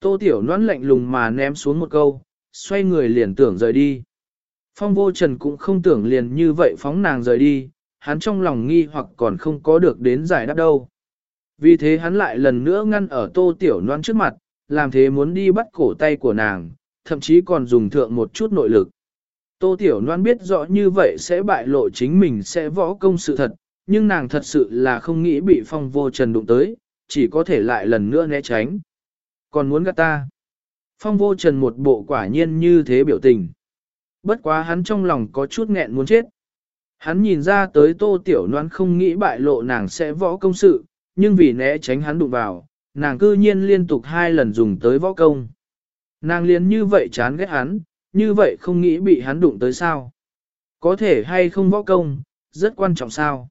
Tô tiểu noan lạnh lùng mà ném xuống một câu, xoay người liền tưởng rời đi. Phong vô trần cũng không tưởng liền như vậy phóng nàng rời đi, hắn trong lòng nghi hoặc còn không có được đến giải đáp đâu. Vì thế hắn lại lần nữa ngăn ở tô tiểu noan trước mặt, làm thế muốn đi bắt cổ tay của nàng, thậm chí còn dùng thượng một chút nội lực. Tô tiểu noan biết rõ như vậy sẽ bại lộ chính mình sẽ võ công sự thật, nhưng nàng thật sự là không nghĩ bị phong vô trần đụng tới, chỉ có thể lại lần nữa né tránh. Còn muốn gắt ta. Phong vô trần một bộ quả nhiên như thế biểu tình. Bất quá hắn trong lòng có chút nghẹn muốn chết. Hắn nhìn ra tới tô tiểu noan không nghĩ bại lộ nàng sẽ võ công sự, nhưng vì né tránh hắn đụng vào, nàng cư nhiên liên tục hai lần dùng tới võ công. Nàng liền như vậy chán ghét hắn, như vậy không nghĩ bị hắn đụng tới sao. Có thể hay không võ công, rất quan trọng sao.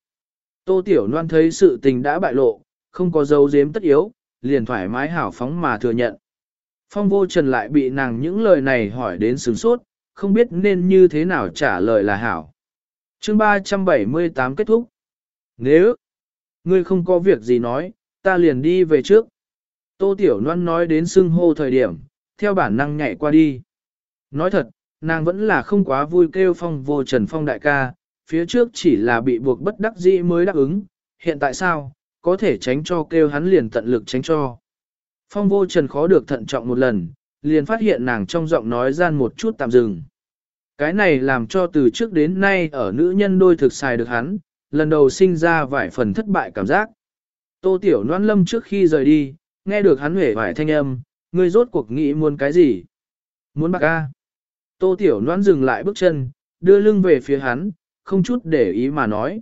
Tô Tiểu Loan thấy sự tình đã bại lộ, không có dấu giếm tất yếu, liền thoải mái hảo phóng mà thừa nhận. Phong vô trần lại bị nàng những lời này hỏi đến sướng sốt, không biết nên như thế nào trả lời là hảo. chương 378 kết thúc. Nếu ngươi không có việc gì nói, ta liền đi về trước. Tô Tiểu Loan nói đến xưng hô thời điểm, theo bản năng nhảy qua đi. Nói thật, nàng vẫn là không quá vui kêu phong vô trần phong đại ca, phía trước chỉ là bị buộc bất đắc dĩ mới đáp ứng, hiện tại sao, có thể tránh cho kêu hắn liền tận lực tránh cho. Phong vô trần khó được thận trọng một lần, liền phát hiện nàng trong giọng nói gian một chút tạm dừng. Cái này làm cho từ trước đến nay ở nữ nhân đôi thực xài được hắn, lần đầu sinh ra vài phần thất bại cảm giác. Tô Tiểu Loan Lâm trước khi rời đi, nghe được hắn huệ vải thanh âm, ngươi rốt cuộc nghĩ muốn cái gì? Muốn bạc ca. Tô Tiểu Loan dừng lại bước chân, đưa lưng về phía hắn, không chút để ý mà nói.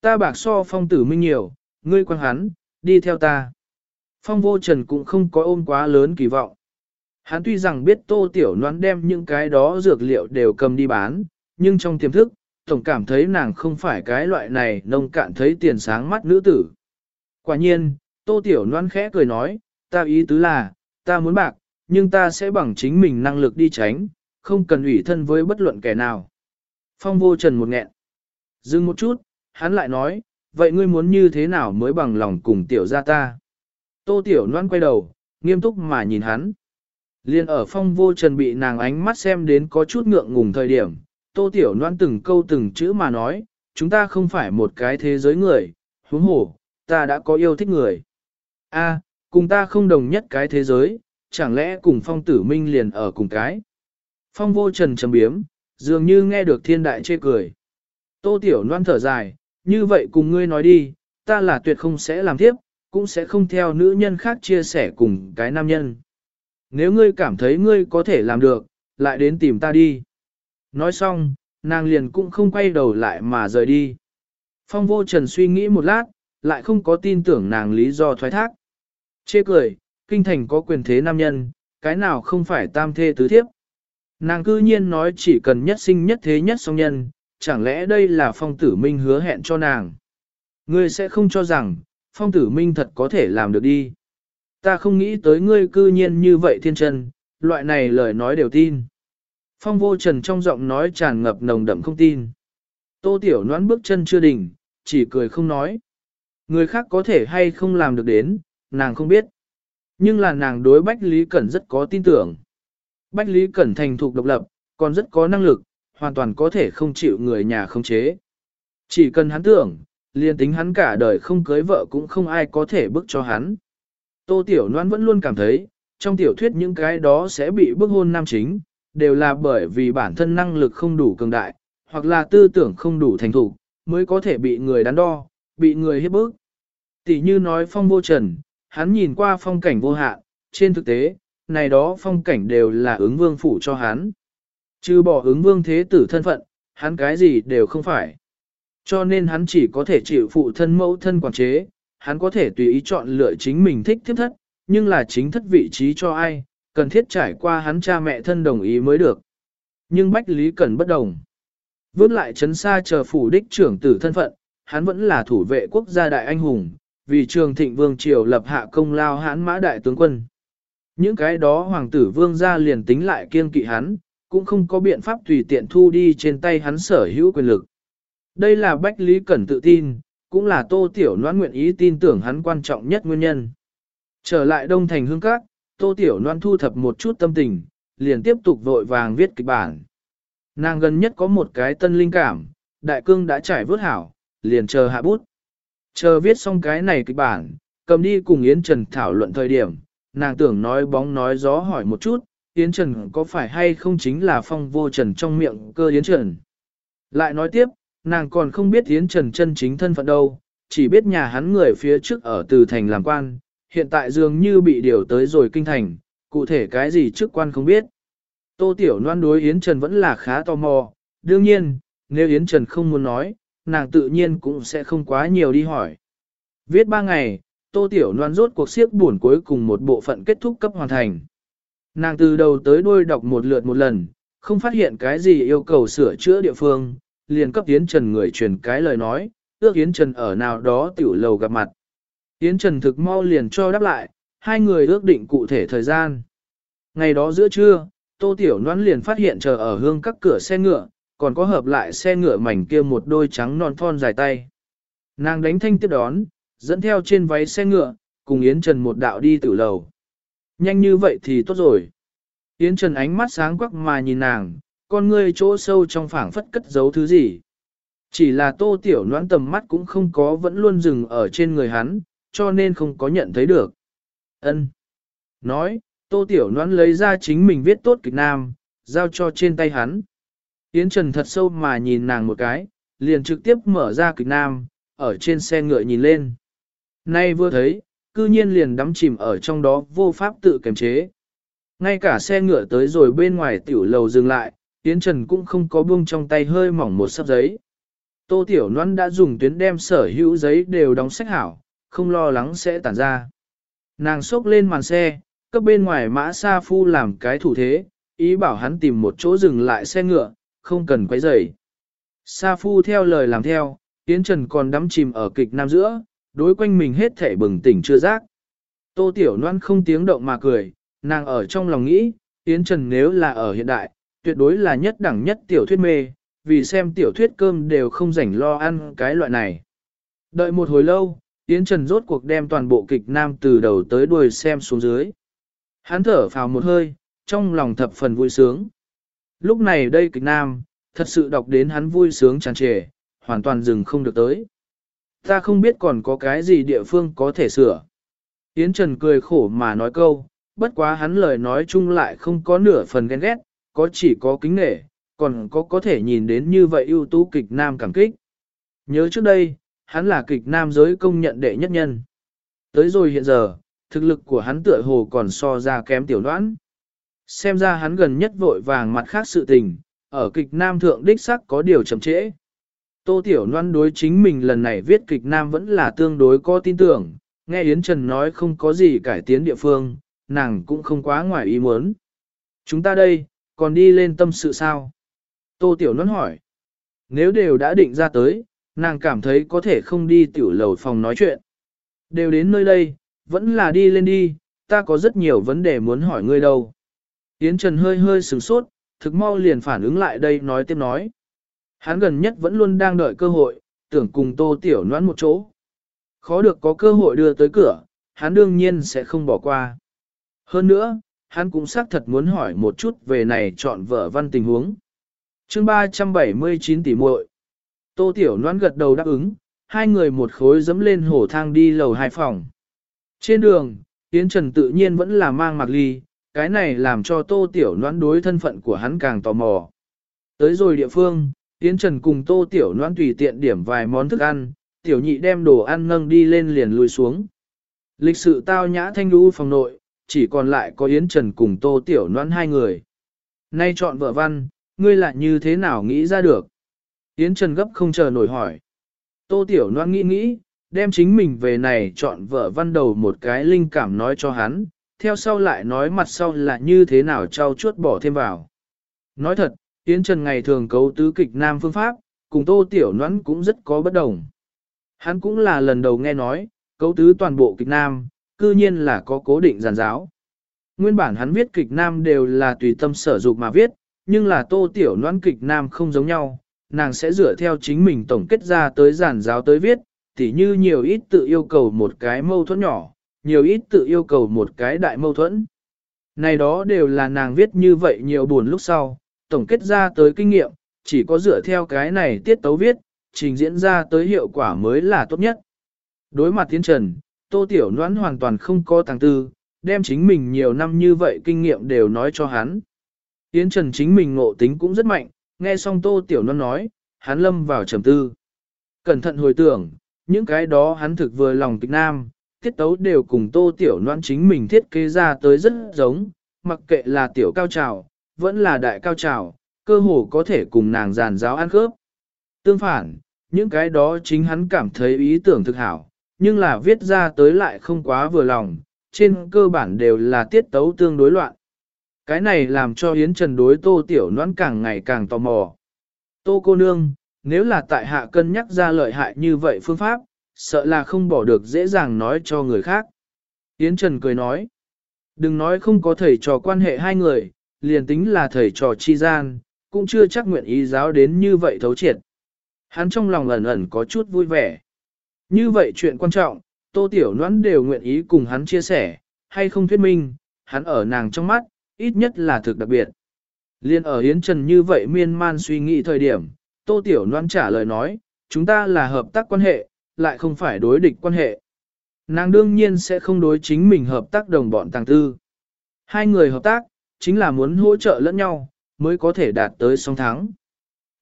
Ta bạc so phong tử minh nhiều, ngươi quan hắn, đi theo ta. Phong vô trần cũng không có ôm quá lớn kỳ vọng. Hắn tuy rằng biết tô tiểu noan đem những cái đó dược liệu đều cầm đi bán, nhưng trong tiềm thức, tổng cảm thấy nàng không phải cái loại này nông cạn thấy tiền sáng mắt nữ tử. Quả nhiên, tô tiểu noan khẽ cười nói, ta ý tứ là, ta muốn bạc, nhưng ta sẽ bằng chính mình năng lực đi tránh, không cần ủy thân với bất luận kẻ nào. Phong vô trần một nghẹn. Dừng một chút, hắn lại nói, vậy ngươi muốn như thế nào mới bằng lòng cùng tiểu gia ta? Tô tiểu noan quay đầu, nghiêm túc mà nhìn hắn. Liên ở phong vô trần bị nàng ánh mắt xem đến có chút ngượng ngùng thời điểm, tô tiểu noan từng câu từng chữ mà nói, chúng ta không phải một cái thế giới người, huống hổ, ta đã có yêu thích người. A, cùng ta không đồng nhất cái thế giới, chẳng lẽ cùng phong tử minh liền ở cùng cái. Phong vô trần trầm biếm, dường như nghe được thiên đại chê cười. Tô tiểu noan thở dài, như vậy cùng ngươi nói đi, ta là tuyệt không sẽ làm tiếp, cũng sẽ không theo nữ nhân khác chia sẻ cùng cái nam nhân. Nếu ngươi cảm thấy ngươi có thể làm được, lại đến tìm ta đi. Nói xong, nàng liền cũng không quay đầu lại mà rời đi. Phong vô trần suy nghĩ một lát, lại không có tin tưởng nàng lý do thoái thác. Chê cười, kinh thành có quyền thế nam nhân, cái nào không phải tam thê tứ thiếp. Nàng cư nhiên nói chỉ cần nhất sinh nhất thế nhất song nhân, chẳng lẽ đây là phong tử minh hứa hẹn cho nàng. Ngươi sẽ không cho rằng, phong tử minh thật có thể làm được đi. Ta không nghĩ tới ngươi cư nhiên như vậy thiên chân, loại này lời nói đều tin. Phong vô trần trong giọng nói tràn ngập nồng đậm không tin. Tô tiểu noãn bước chân chưa đỉnh, chỉ cười không nói. Người khác có thể hay không làm được đến, nàng không biết. Nhưng là nàng đối Bách Lý Cẩn rất có tin tưởng. Bách Lý Cẩn thành thục độc lập, còn rất có năng lực, hoàn toàn có thể không chịu người nhà không chế. Chỉ cần hắn tưởng, liền tính hắn cả đời không cưới vợ cũng không ai có thể bức cho hắn. Tô Tiểu Loan vẫn luôn cảm thấy, trong tiểu thuyết những cái đó sẽ bị bức hôn nam chính, đều là bởi vì bản thân năng lực không đủ cường đại, hoặc là tư tưởng không đủ thành thục, mới có thể bị người đắn đo, bị người hiếp bức. Tỷ như nói phong vô trần, hắn nhìn qua phong cảnh vô hạn, trên thực tế, này đó phong cảnh đều là ứng vương phủ cho hắn. Chứ bỏ ứng vương thế tử thân phận, hắn cái gì đều không phải. Cho nên hắn chỉ có thể chịu phụ thân mẫu thân quản chế, hắn có thể tùy ý chọn lựa chính mình thích thiết thất, nhưng là chính thất vị trí cho ai, cần thiết trải qua hắn cha mẹ thân đồng ý mới được. Nhưng Bách Lý Cẩn bất đồng. Vớt lại chấn xa chờ phủ đích trưởng tử thân phận, hắn vẫn là thủ vệ quốc gia đại anh hùng, vì trường thịnh vương triều lập hạ công lao hãn mã đại tướng quân. Những cái đó hoàng tử vương gia liền tính lại kiên kỵ hắn, cũng không có biện pháp tùy tiện thu đi trên tay hắn sở hữu quyền lực. Đây là Bách Lý Cẩn tự tin, cũng là Tô Tiểu noan nguyện ý tin tưởng hắn quan trọng nhất nguyên nhân. Trở lại Đông Thành Hương Các, Tô Tiểu Loan thu thập một chút tâm tình, liền tiếp tục vội vàng viết kịch bản. Nàng gần nhất có một cái tân linh cảm, đại cương đã trải vớt hảo, liền chờ hạ bút. Chờ viết xong cái này kịch bản, cầm đi cùng Yến Trần thảo luận thời điểm, nàng tưởng nói bóng nói gió hỏi một chút, Yến Trần có phải hay không chính là phong vô trần trong miệng cơ Yến Trần. Lại nói tiếp, nàng còn không biết Yến Trần chân chính thân phận đâu, chỉ biết nhà hắn người phía trước ở từ thành làm quan, hiện tại dường như bị điều tới rồi kinh thành, cụ thể cái gì trước quan không biết. Tô Tiểu Loan đối Yến Trần vẫn là khá tò mò, đương nhiên, nếu Yến Trần không muốn nói, nàng tự nhiên cũng sẽ không quá nhiều đi hỏi. Viết ba ngày, Tô Tiểu Loan rốt cuộc siếc buồn cuối cùng một bộ phận kết thúc cấp hoàn thành. Nàng từ đầu tới đuôi đọc một lượt một lần, không phát hiện cái gì yêu cầu sửa chữa địa phương, liền cấp Yến Trần người truyền cái lời nói, ước Yến Trần ở nào đó tiểu lầu gặp mặt. Yến Trần thực mau liền cho đáp lại, hai người ước định cụ thể thời gian. Ngày đó giữa trưa, Tô Tiểu Loan liền phát hiện chờ ở hương các cửa xe ngựa, còn có hợp lại xe ngựa mảnh kia một đôi trắng non thon dài tay. Nàng đánh thanh tiếp đón, dẫn theo trên váy xe ngựa, cùng Yến Trần một đạo đi tử lầu. Nhanh như vậy thì tốt rồi. Yến Trần ánh mắt sáng quắc mà nhìn nàng, con ngươi chỗ sâu trong phảng phất cất giấu thứ gì. Chỉ là tô tiểu noãn tầm mắt cũng không có vẫn luôn dừng ở trên người hắn, cho nên không có nhận thấy được. Ân. Nói, tô tiểu noãn lấy ra chính mình viết tốt kịch nam, giao cho trên tay hắn. Yến Trần thật sâu mà nhìn nàng một cái, liền trực tiếp mở ra kịch nam, ở trên xe ngựa nhìn lên. Nay vừa thấy, cư nhiên liền đắm chìm ở trong đó vô pháp tự kiềm chế. Ngay cả xe ngựa tới rồi bên ngoài tiểu lầu dừng lại, Yến Trần cũng không có buông trong tay hơi mỏng một sắp giấy. Tô Tiểu Loan đã dùng tuyến đem sở hữu giấy đều đóng sách hảo, không lo lắng sẽ tản ra. Nàng xốc lên màn xe, cấp bên ngoài mã Sa Phu làm cái thủ thế, ý bảo hắn tìm một chỗ dừng lại xe ngựa, không cần quấy rầy. Sa Phu theo lời làm theo, Yến Trần còn đắm chìm ở kịch nam giữa, đối quanh mình hết thể bừng tỉnh chưa giác. Tô Tiểu Loan không tiếng động mà cười, nàng ở trong lòng nghĩ, Yến Trần nếu là ở hiện đại, tuyệt đối là nhất đẳng nhất tiểu thuyết mê, vì xem tiểu thuyết cơm đều không rảnh lo ăn cái loại này. Đợi một hồi lâu, Yến Trần rốt cuộc đem toàn bộ kịch nam từ đầu tới đuôi xem xuống dưới. Hắn thở phào một hơi, trong lòng thập phần vui sướng. Lúc này đây kịch nam, thật sự đọc đến hắn vui sướng tràn trề, hoàn toàn dừng không được tới. Ta không biết còn có cái gì địa phương có thể sửa. Yến Trần cười khổ mà nói câu, bất quá hắn lời nói chung lại không có nửa phần ghen ghét, có chỉ có kính nể, còn có có thể nhìn đến như vậy ưu tú kịch nam cảm kích. Nhớ trước đây, hắn là kịch nam giới công nhận đệ nhất nhân. Tới rồi hiện giờ, thực lực của hắn tựa hồ còn so ra kém tiểu đoán. Xem ra hắn gần nhất vội vàng mặt khác sự tình, ở kịch nam thượng đích sắc có điều chậm trễ. Tô Tiểu Loan đối chính mình lần này viết kịch nam vẫn là tương đối có tin tưởng, nghe Yến Trần nói không có gì cải tiến địa phương, nàng cũng không quá ngoài ý muốn. Chúng ta đây, còn đi lên tâm sự sao? Tô Tiểu Loan hỏi. Nếu đều đã định ra tới, nàng cảm thấy có thể không đi tiểu lầu phòng nói chuyện. Đều đến nơi đây, vẫn là đi lên đi, ta có rất nhiều vấn đề muốn hỏi ngươi đâu. Yến Trần hơi hơi sửng sốt, thực mau liền phản ứng lại đây nói tiếp nói. Hắn gần nhất vẫn luôn đang đợi cơ hội, tưởng cùng tô tiểu noãn một chỗ. Khó được có cơ hội đưa tới cửa, hắn đương nhiên sẽ không bỏ qua. Hơn nữa, hắn cũng xác thật muốn hỏi một chút về này chọn vợ văn tình huống. chương 379 tỷ muội Tô Tiểu Loan gật đầu đáp ứng, hai người một khối dẫm lên hổ thang đi lầu hai phòng. Trên đường, Yến Trần tự nhiên vẫn là mang mặc ly, cái này làm cho Tô Tiểu Loan đối thân phận của hắn càng tò mò. Tới rồi địa phương, Yến Trần cùng Tô Tiểu Loan tùy tiện điểm vài món thức ăn, Tiểu Nhị đem đồ ăn nâng đi lên liền lùi xuống. Lịch sự tao nhã thanh lưu phòng nội, chỉ còn lại có Yến Trần cùng Tô Tiểu Loan hai người. Nay chọn vợ văn, ngươi lại như thế nào nghĩ ra được? Yến Trần gấp không chờ nổi hỏi. Tô Tiểu Loan nghĩ nghĩ, đem chính mình về này chọn vợ văn đầu một cái linh cảm nói cho hắn, theo sau lại nói mặt sau là như thế nào trao chuốt bỏ thêm vào. Nói thật, Yến Trần ngày thường cấu tứ kịch nam phương pháp, cùng Tô Tiểu Loan cũng rất có bất đồng. Hắn cũng là lần đầu nghe nói, cấu tứ toàn bộ kịch nam, cư nhiên là có cố định giàn giáo. Nguyên bản hắn viết kịch nam đều là tùy tâm sở dục mà viết, nhưng là tô tiểu Loan kịch nam không giống nhau, nàng sẽ dựa theo chính mình tổng kết ra tới giản giáo tới viết, tỉ như nhiều ít tự yêu cầu một cái mâu thuẫn nhỏ, nhiều ít tự yêu cầu một cái đại mâu thuẫn. Này đó đều là nàng viết như vậy nhiều buồn lúc sau, tổng kết ra tới kinh nghiệm, chỉ có dựa theo cái này tiết tấu viết, trình diễn ra tới hiệu quả mới là tốt nhất. Đối mặt tiến trần, Tô Tiểu Noãn hoàn toàn không có tàng tư, đem chính mình nhiều năm như vậy kinh nghiệm đều nói cho hắn. tiến Trần chính mình ngộ tính cũng rất mạnh, nghe xong Tô Tiểu non nói, hắn lâm vào trầm tư. Cẩn thận hồi tưởng, những cái đó hắn thực vừa lòng kịch nam, tiết tấu đều cùng Tô Tiểu non chính mình thiết kế ra tới rất giống, mặc kệ là tiểu cao trào, vẫn là đại cao trào, cơ hồ có thể cùng nàng giàn giáo ăn khớp. Tương phản, những cái đó chính hắn cảm thấy ý tưởng thực hảo, nhưng là viết ra tới lại không quá vừa lòng, trên cơ bản đều là tiết tấu tương đối loạn. Cái này làm cho Yến Trần đối Tô Tiểu Noãn càng ngày càng tò mò. Tô cô nương, nếu là tại hạ cân nhắc ra lợi hại như vậy phương pháp, sợ là không bỏ được dễ dàng nói cho người khác. Yến Trần cười nói, đừng nói không có thầy trò quan hệ hai người, liền tính là thầy trò chi gian, cũng chưa chắc nguyện ý giáo đến như vậy thấu triệt. Hắn trong lòng ẩn ẩn có chút vui vẻ. Như vậy chuyện quan trọng, tô tiểu noãn đều nguyện ý cùng hắn chia sẻ, hay không thuyết minh, hắn ở nàng trong mắt, ít nhất là thực đặc biệt. Liên ở Yến Trần như vậy miên man suy nghĩ thời điểm, tô tiểu Loan trả lời nói, chúng ta là hợp tác quan hệ, lại không phải đối địch quan hệ. Nàng đương nhiên sẽ không đối chính mình hợp tác đồng bọn tàng tư. Hai người hợp tác, chính là muốn hỗ trợ lẫn nhau, mới có thể đạt tới song thắng.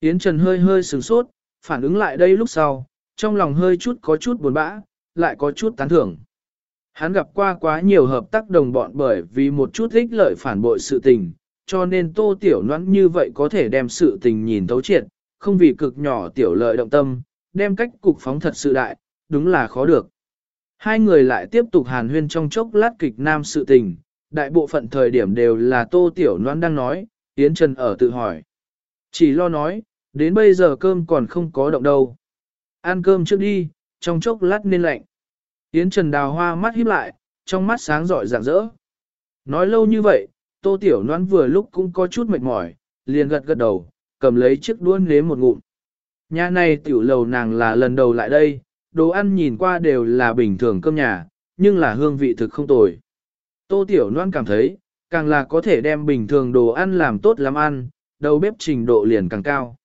Yến Trần hơi hơi sửng sốt, phản ứng lại đây lúc sau, trong lòng hơi chút có chút buồn bã, lại có chút tán thưởng. Hắn gặp qua quá nhiều hợp tác đồng bọn bởi vì một chút ích lợi phản bội sự tình, cho nên tô tiểu noãn như vậy có thể đem sự tình nhìn thấu triệt, không vì cực nhỏ tiểu lợi động tâm, đem cách cục phóng thật sự đại, đúng là khó được. Hai người lại tiếp tục hàn huyên trong chốc lát kịch nam sự tình, đại bộ phận thời điểm đều là tô tiểu noãn đang nói, Yến Trần ở tự hỏi. Chỉ lo nói, đến bây giờ cơm còn không có động đâu. Ăn cơm trước đi, trong chốc lát nên lạnh. Yến Trần đào hoa mắt híp lại, trong mắt sáng rọi rạng rỡ. Nói lâu như vậy, tô tiểu Loan vừa lúc cũng có chút mệt mỏi, liền gật gật đầu, cầm lấy chiếc đũa nếm một ngụm. Nhà này tiểu lầu nàng là lần đầu lại đây, đồ ăn nhìn qua đều là bình thường cơm nhà, nhưng là hương vị thực không tồi. Tô tiểu Loan cảm thấy, càng là có thể đem bình thường đồ ăn làm tốt lắm ăn, đầu bếp trình độ liền càng cao.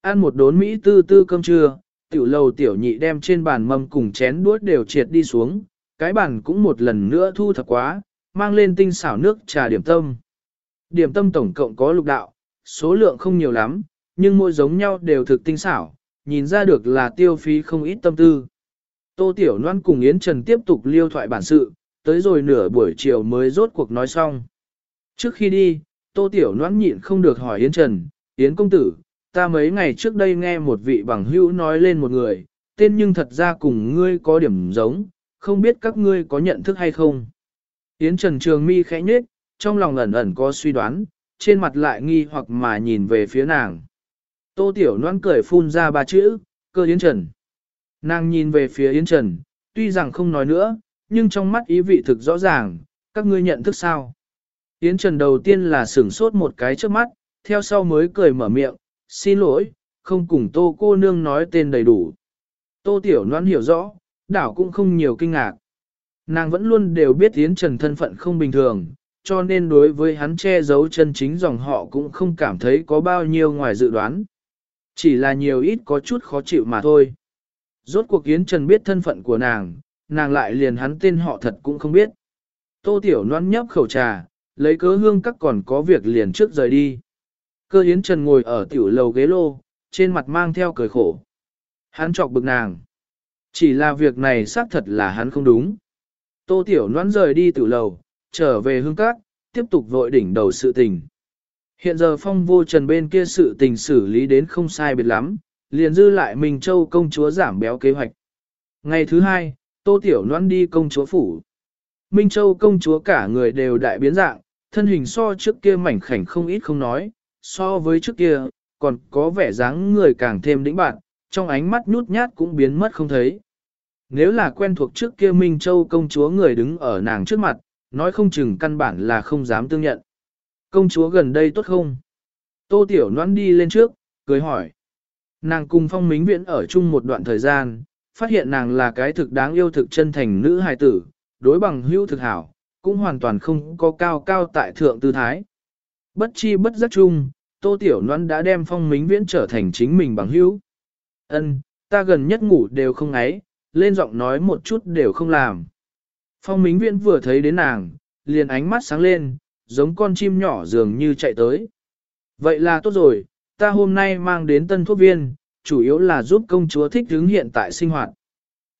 Ăn một đốn Mỹ tư tư cơm trưa, tiểu lầu tiểu nhị đem trên bàn mâm cùng chén đuốt đều triệt đi xuống, cái bàn cũng một lần nữa thu thập quá, mang lên tinh xảo nước trà điểm tâm. Điểm tâm tổng cộng có lục đạo, số lượng không nhiều lắm, nhưng mỗi giống nhau đều thực tinh xảo, nhìn ra được là tiêu phí không ít tâm tư. Tô Tiểu Loan cùng Yến Trần tiếp tục liêu thoại bản sự, tới rồi nửa buổi chiều mới rốt cuộc nói xong. Trước khi đi, Tô Tiểu Loan nhịn không được hỏi Yến Trần, Yến công tử, ta mấy ngày trước đây nghe một vị bằng hữu nói lên một người, tên nhưng thật ra cùng ngươi có điểm giống, không biết các ngươi có nhận thức hay không. Yến Trần Trường mi khẽ nhếch, trong lòng ẩn ẩn có suy đoán, trên mặt lại nghi hoặc mà nhìn về phía nàng. Tô Tiểu Loan cười phun ra ba chữ, cơ Yến Trần. Nàng nhìn về phía Yến Trần, tuy rằng không nói nữa, nhưng trong mắt ý vị thực rõ ràng, các ngươi nhận thức sao. Yến Trần đầu tiên là sửng sốt một cái trước mắt, theo sau mới cười mở miệng, xin lỗi, không cùng tô cô nương nói tên đầy đủ. Tô Tiểu noan hiểu rõ, đảo cũng không nhiều kinh ngạc. Nàng vẫn luôn đều biết Yến Trần thân phận không bình thường, cho nên đối với hắn che giấu chân chính dòng họ cũng không cảm thấy có bao nhiêu ngoài dự đoán. Chỉ là nhiều ít có chút khó chịu mà thôi. Rốt cuộc Yến Trần biết thân phận của nàng, nàng lại liền hắn tên họ thật cũng không biết. Tô Tiểu Loan nhấp khẩu trà, lấy cớ hương các còn có việc liền trước rời đi. Cơ Yến Trần ngồi ở tiểu lầu ghế lô, trên mặt mang theo cười khổ. Hắn chọc bực nàng. Chỉ là việc này xác thật là hắn không đúng. Tô Tiểu Loan rời đi tiểu lầu, trở về hương cát, tiếp tục vội đỉnh đầu sự tình. Hiện giờ phong vô trần bên kia sự tình xử lý đến không sai biệt lắm, liền dư lại Minh Châu công chúa giảm béo kế hoạch. Ngày thứ hai, Tô Tiểu Loan đi công chúa phủ. Minh Châu công chúa cả người đều đại biến dạng, thân hình so trước kia mảnh khảnh không ít không nói, so với trước kia, còn có vẻ dáng người càng thêm đĩnh bạn, trong ánh mắt nhút nhát cũng biến mất không thấy. Nếu là quen thuộc trước kia Minh Châu công chúa người đứng ở nàng trước mặt, nói không chừng căn bản là không dám tương nhận. Công chúa gần đây tốt không? Tô Tiểu Loan đi lên trước, cười hỏi. Nàng cùng phong mính viễn ở chung một đoạn thời gian, phát hiện nàng là cái thực đáng yêu thực chân thành nữ hài tử, đối bằng hữu thực hảo, cũng hoàn toàn không có cao cao tại thượng tư thái. Bất chi bất giác chung, Tô Tiểu Loan đã đem phong mính viễn trở thành chính mình bằng hữu. Ân, ta gần nhất ngủ đều không ấy, lên giọng nói một chút đều không làm. Phong mính viễn vừa thấy đến nàng, liền ánh mắt sáng lên, giống con chim nhỏ dường như chạy tới. Vậy là tốt rồi, ta hôm nay mang đến tân thuốc viên, chủ yếu là giúp công chúa thích ứng hiện tại sinh hoạt.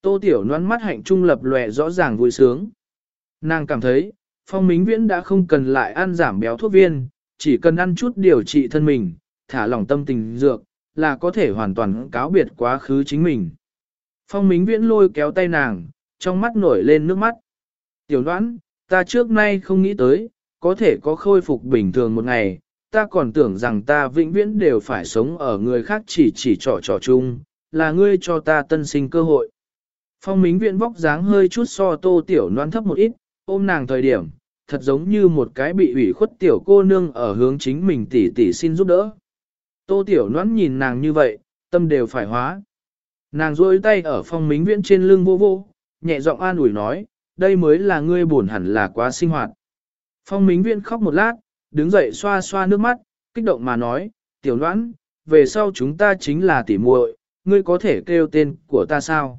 Tô Tiểu Loan mắt hạnh trung lập lòe rõ ràng vui sướng. Nàng cảm thấy, phong mính viễn đã không cần lại ăn giảm béo thuốc viên, chỉ cần ăn chút điều trị thân mình, thả lỏng tâm tình dược, là có thể hoàn toàn cáo biệt quá khứ chính mình. Phong mính viễn lôi kéo tay nàng, trong mắt nổi lên nước mắt. Tiểu đoán, ta trước nay không nghĩ tới, có thể có khôi phục bình thường một ngày, ta còn tưởng rằng ta vĩnh viễn đều phải sống ở người khác chỉ chỉ trò trò chung, là ngươi cho ta tân sinh cơ hội. Phong mính Viễn vóc dáng hơi chút so tô tiểu đoán thấp một ít, ôm nàng thời điểm, thật giống như một cái bị ủy khuất tiểu cô nương ở hướng chính mình tỉ tỉ xin giúp đỡ, Tô Tiểu Noãn nhìn nàng như vậy, tâm đều phải hóa. Nàng rôi tay ở phong mính viễn trên lưng vô vô, nhẹ giọng an ủi nói, đây mới là ngươi buồn hẳn là quá sinh hoạt. Phong mính viễn khóc một lát, đứng dậy xoa xoa nước mắt, kích động mà nói, tiểu noãn, về sau chúng ta chính là tỉ muội, ngươi có thể kêu tên của ta sao?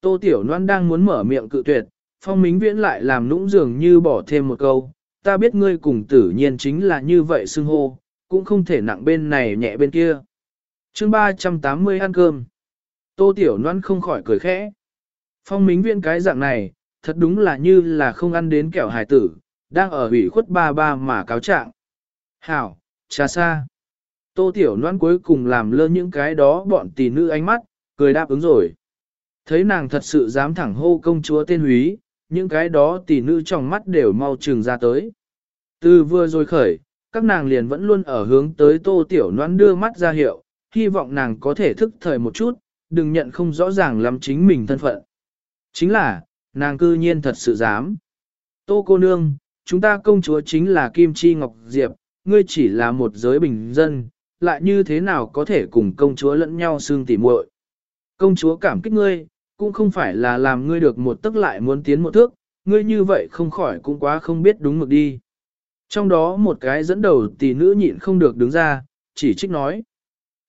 Tô tiểu noãn đang muốn mở miệng cự tuyệt, phong mính viễn lại làm nũng dường như bỏ thêm một câu, ta biết ngươi cùng tử nhiên chính là như vậy xưng hô, cũng không thể nặng bên này nhẹ bên kia. chương 380 ăn cơm. Tô Tiểu Loan không khỏi cười khẽ. Phong mính Viễn cái dạng này, thật đúng là như là không ăn đến kẹo hài tử, đang ở ủy khuất ba ba mà cáo trạng. Hảo, trà xa. Tô Tiểu Loan cuối cùng làm lơ những cái đó bọn tỷ nữ ánh mắt, cười đáp ứng rồi. Thấy nàng thật sự dám thẳng hô công chúa tên húy, những cái đó tỷ nữ trong mắt đều mau trừng ra tới. Từ vừa rồi khởi, các nàng liền vẫn luôn ở hướng tới tô tiểu noan đưa mắt ra hiệu, hy vọng nàng có thể thức thời một chút, đừng nhận không rõ ràng lắm chính mình thân phận. Chính là, nàng cư nhiên thật sự dám. Tô cô nương, chúng ta công chúa chính là Kim Chi Ngọc Diệp, ngươi chỉ là một giới bình dân, lại như thế nào có thể cùng công chúa lẫn nhau xương tỉ muội. Công chúa cảm kích ngươi, cũng không phải là làm ngươi được một tức lại muốn tiến một thước, ngươi như vậy không khỏi cũng quá không biết đúng mực đi. Trong đó một cái dẫn đầu tỷ nữ nhịn không được đứng ra, chỉ trích nói.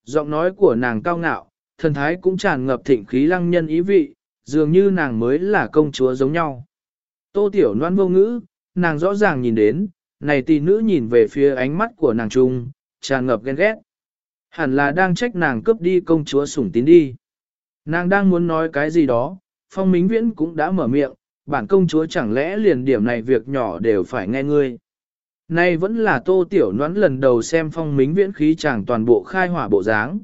Giọng nói của nàng cao ngạo, thần thái cũng tràn ngập thịnh khí lăng nhân ý vị, dường như nàng mới là công chúa giống nhau. Tô tiểu noan vô ngữ, nàng rõ ràng nhìn đến, này tỷ nữ nhìn về phía ánh mắt của nàng trung, tràn ngập ghen ghét. Hẳn là đang trách nàng cướp đi công chúa sủng tín đi. Nàng đang muốn nói cái gì đó, phong mính viễn cũng đã mở miệng, bản công chúa chẳng lẽ liền điểm này việc nhỏ đều phải nghe ngươi. Nay vẫn là tô tiểu nón lần đầu xem phong mính viễn khí chàng toàn bộ khai hỏa bộ dáng.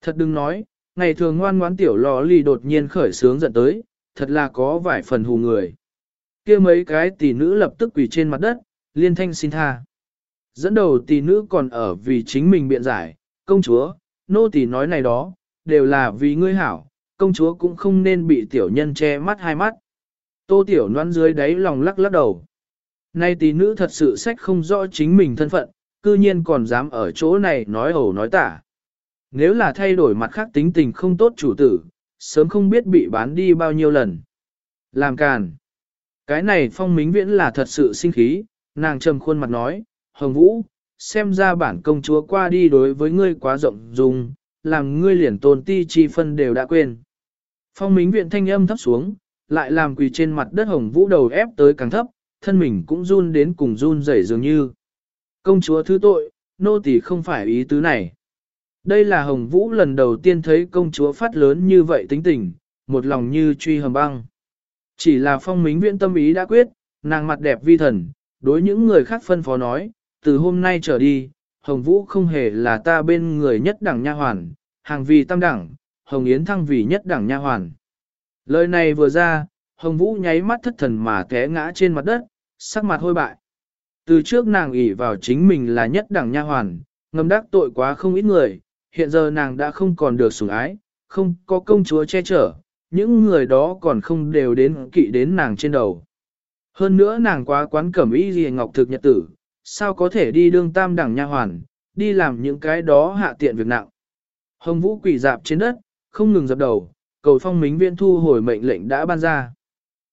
Thật đừng nói, ngày thường ngoan ngoãn tiểu lò lì đột nhiên khởi sướng giận tới, thật là có vài phần hù người. kia mấy cái tỷ nữ lập tức quỳ trên mặt đất, liên thanh xin tha. Dẫn đầu tỷ nữ còn ở vì chính mình biện giải, công chúa, nô tỷ nói này đó, đều là vì ngươi hảo, công chúa cũng không nên bị tiểu nhân che mắt hai mắt. Tô tiểu noan dưới đáy lòng lắc lắc đầu. Nay tỷ nữ thật sự sách không rõ chính mình thân phận, cư nhiên còn dám ở chỗ này nói ẩu nói tả. Nếu là thay đổi mặt khác tính tình không tốt chủ tử, sớm không biết bị bán đi bao nhiêu lần. Làm càn. Cái này phong minh viễn là thật sự sinh khí, nàng trầm khuôn mặt nói, Hồng Vũ, xem ra bản công chúa qua đi đối với ngươi quá rộng dung, làm ngươi liền tôn ti chi phân đều đã quên. Phong mính viện thanh âm thấp xuống, lại làm quỳ trên mặt đất Hồng Vũ đầu ép tới càng thấp, thân mình cũng run đến cùng run rẩy dường như. Công chúa thứ tội, nô tỳ không phải ý tứ này. Đây là Hồng Vũ lần đầu tiên thấy công chúa phát lớn như vậy tính tình, một lòng như truy hầm băng. Chỉ là phong mính viện tâm ý đã quyết, nàng mặt đẹp vi thần, đối những người khác phân phó nói, từ hôm nay trở đi, Hồng Vũ không hề là ta bên người nhất đẳng nha hoàn, hàng vì tam đẳng, Hồng Yến thăng vì nhất đẳng nha hoàn. Lời này vừa ra, Hồng Vũ nháy mắt thất thần mà té ngã trên mặt đất, sắc mặt hôi bại. Từ trước nàng ỷ vào chính mình là nhất đẳng nha hoàn, ngầm đắc tội quá không ít người, hiện giờ nàng đã không còn được sủng ái, không có công chúa che chở, những người đó còn không đều đến kỵ đến nàng trên đầu. Hơn nữa nàng quá quán cẩm ý gì ngọc thực nhật tử, sao có thể đi đương tam đẳng nha hoàn, đi làm những cái đó hạ tiện việc nặng. Hồng Vũ quỳ dạp trên đất, không ngừng dập đầu, cầu phong mính viên thu hồi mệnh lệnh đã ban ra.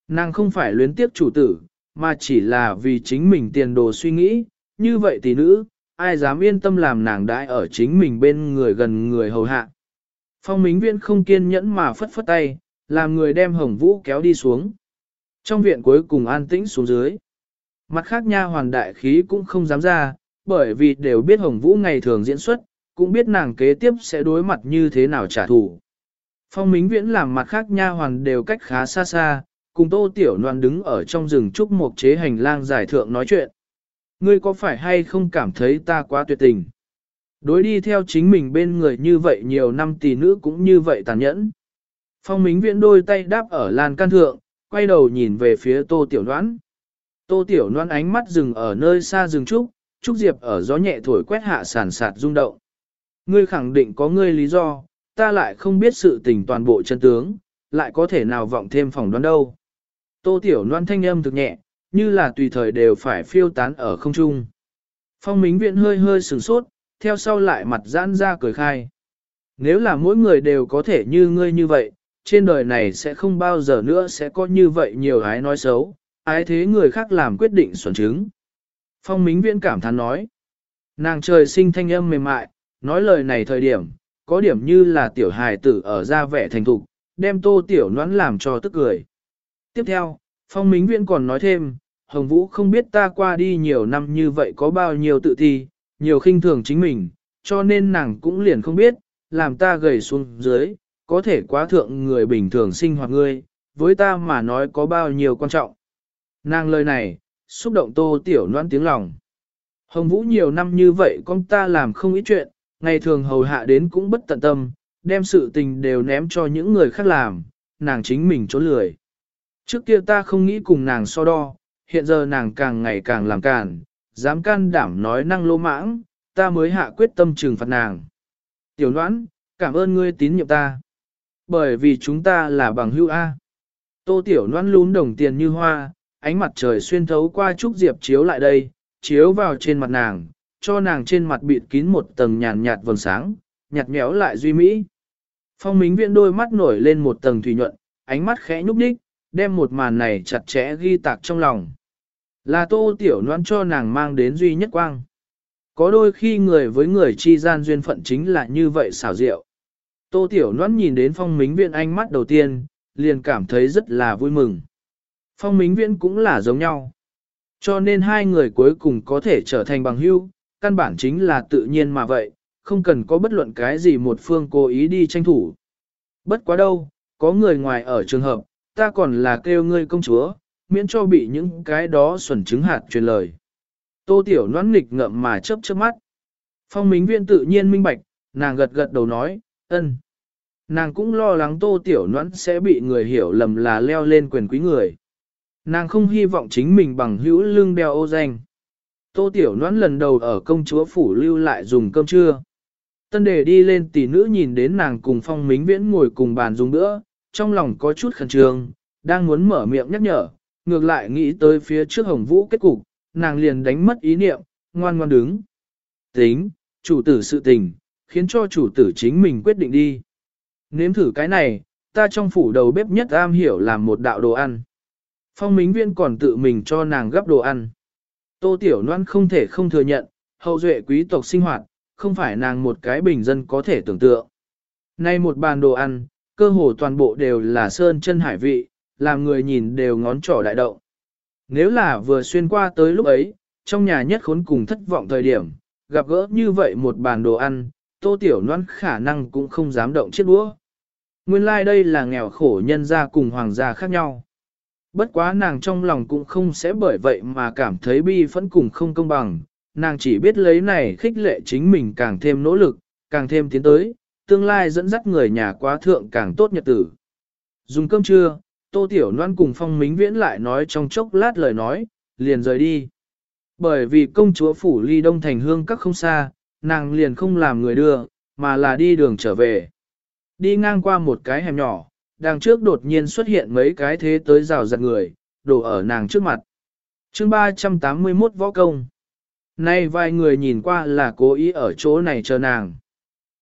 Nàng không phải luyến tiếc chủ tử, mà chỉ là vì chính mình tiền đồ suy nghĩ, như vậy tỷ nữ, ai dám yên tâm làm nàng đãi ở chính mình bên người gần người hầu hạ. Phong mính viên không kiên nhẫn mà phất phất tay, làm người đem hồng vũ kéo đi xuống. Trong viện cuối cùng an tĩnh xuống dưới. Mặt khác nha hoàn đại khí cũng không dám ra, bởi vì đều biết hồng vũ ngày thường diễn xuất, cũng biết nàng kế tiếp sẽ đối mặt như thế nào trả thù. Phong Mính Viễn làm mặt khác nha hoàn đều cách khá xa xa, cùng Tô Tiểu Loan đứng ở trong rừng trúc một chế hành lang giải thượng nói chuyện. Ngươi có phải hay không cảm thấy ta quá tuyệt tình? Đối đi theo chính mình bên người như vậy nhiều năm tỷ nữ cũng như vậy tàn nhẫn. Phong Mính Viễn đôi tay đáp ở lan can thượng, quay đầu nhìn về phía Tô Tiểu Loan. Tô Tiểu Loan ánh mắt dừng ở nơi xa rừng trúc, trúc diệp ở gió nhẹ thổi quét hạ sàn sạt rung động. Ngươi khẳng định có ngươi lý do, ta lại không biết sự tình toàn bộ chân tướng, lại có thể nào vọng thêm phòng đoán đâu. Tô Tiểu Loan thanh âm thực nhẹ, như là tùy thời đều phải phiêu tán ở không trung. Phong Mính Viện hơi hơi sửng sốt, theo sau lại mặt giãn ra cười khai. Nếu là mỗi người đều có thể như ngươi như vậy, trên đời này sẽ không bao giờ nữa sẽ có như vậy nhiều ái nói xấu, ái thế người khác làm quyết định xuẩn chứng. Phong Mính Viễn cảm thán nói, nàng trời sinh thanh âm mềm mại, nói lời này thời điểm, có điểm như là tiểu hài tử ở ra vẻ thành thục, đem tô tiểu noãn làm cho tức cười. Tiếp theo, Phong Mính Viễn còn nói thêm, Hồng Vũ không biết ta qua đi nhiều năm như vậy có bao nhiêu tự thi, nhiều khinh thường chính mình, cho nên nàng cũng liền không biết, làm ta gầy xuống dưới, có thể quá thượng người bình thường sinh hoạt ngươi, với ta mà nói có bao nhiêu quan trọng. Nàng lời này, xúc động tô tiểu noan tiếng lòng. Hồng Vũ nhiều năm như vậy con ta làm không ít chuyện, ngày thường hầu hạ đến cũng bất tận tâm, đem sự tình đều ném cho những người khác làm, nàng chính mình trốn lười. Trước kia ta không nghĩ cùng nàng so đo, hiện giờ nàng càng ngày càng làm càn, dám can đảm nói năng lô mãng, ta mới hạ quyết tâm trừng phạt nàng. Tiểu noãn, cảm ơn ngươi tín nhiệm ta. Bởi vì chúng ta là bằng hữu A. Tô tiểu noãn lún đồng tiền như hoa, ánh mặt trời xuyên thấu qua trúc diệp chiếu lại đây, chiếu vào trên mặt nàng, cho nàng trên mặt bịt kín một tầng nhàn nhạt vầng sáng, nhạt nhẽo lại duy mỹ. Phong Mính Viễn đôi mắt nổi lên một tầng thủy nhuận, ánh mắt khẽ nhúc nhích, đem một màn này chặt chẽ ghi tạc trong lòng. Là tô tiểu noan cho nàng mang đến duy nhất quang. Có đôi khi người với người chi gian duyên phận chính là như vậy xảo diệu. Tô tiểu noan nhìn đến phong mính viện ánh mắt đầu tiên, liền cảm thấy rất là vui mừng. Phong mính Viễn cũng là giống nhau. Cho nên hai người cuối cùng có thể trở thành bằng hữu, căn bản chính là tự nhiên mà vậy, không cần có bất luận cái gì một phương cố ý đi tranh thủ. Bất quá đâu, có người ngoài ở trường hợp, ta còn là kêu ngươi công chúa, miễn cho bị những cái đó xuẩn chứng hạt truyền lời. Tô Tiểu noãn nghịch ngậm mà chớp chớp mắt. Phong Minh Viễn tự nhiên minh bạch, nàng gật gật đầu nói, ân. Nàng cũng lo lắng Tô Tiểu noãn sẽ bị người hiểu lầm là leo lên quyền quý người. Nàng không hy vọng chính mình bằng hữu lương đeo ô danh. Tô Tiểu noãn lần đầu ở công chúa phủ lưu lại dùng cơm trưa. Tân đề đi lên tỷ nữ nhìn đến nàng cùng phong mính viễn ngồi cùng bàn dùng bữa, trong lòng có chút khẩn trương, đang muốn mở miệng nhắc nhở, ngược lại nghĩ tới phía trước hồng vũ kết cục, nàng liền đánh mất ý niệm, ngoan ngoan đứng. Tính, chủ tử sự tình, khiến cho chủ tử chính mình quyết định đi. Nếm thử cái này, ta trong phủ đầu bếp nhất am hiểu làm một đạo đồ ăn. Phong Mính Viên còn tự mình cho nàng gấp đồ ăn. Tô Tiểu Loan không thể không thừa nhận, hậu duệ quý tộc sinh hoạt, không phải nàng một cái bình dân có thể tưởng tượng. Nay một bàn đồ ăn, cơ hồ toàn bộ đều là sơn chân hải vị, làm người nhìn đều ngón trỏ đại động. Nếu là vừa xuyên qua tới lúc ấy, trong nhà nhất khốn cùng thất vọng thời điểm, gặp gỡ như vậy một bàn đồ ăn, tô tiểu noan khả năng cũng không dám động chiếc đũa. Nguyên lai like đây là nghèo khổ nhân gia cùng hoàng gia khác nhau. Bất quá nàng trong lòng cũng không sẽ bởi vậy mà cảm thấy bi phẫn cùng không công bằng, nàng chỉ biết lấy này khích lệ chính mình càng thêm nỗ lực, càng thêm tiến tới, tương lai dẫn dắt người nhà quá thượng càng tốt nhật tử. Dùng cơm trưa, Tô Tiểu Loan cùng Phong Mính Viễn lại nói trong chốc lát lời nói, liền rời đi. Bởi vì công chúa phủ ly đông thành hương các không xa, nàng liền không làm người đưa, mà là đi đường trở về. Đi ngang qua một cái hẻm nhỏ, đằng trước đột nhiên xuất hiện mấy cái thế tới rào giặt người, đổ ở nàng trước mặt. chương 381 võ công. Nay vài người nhìn qua là cố ý ở chỗ này chờ nàng.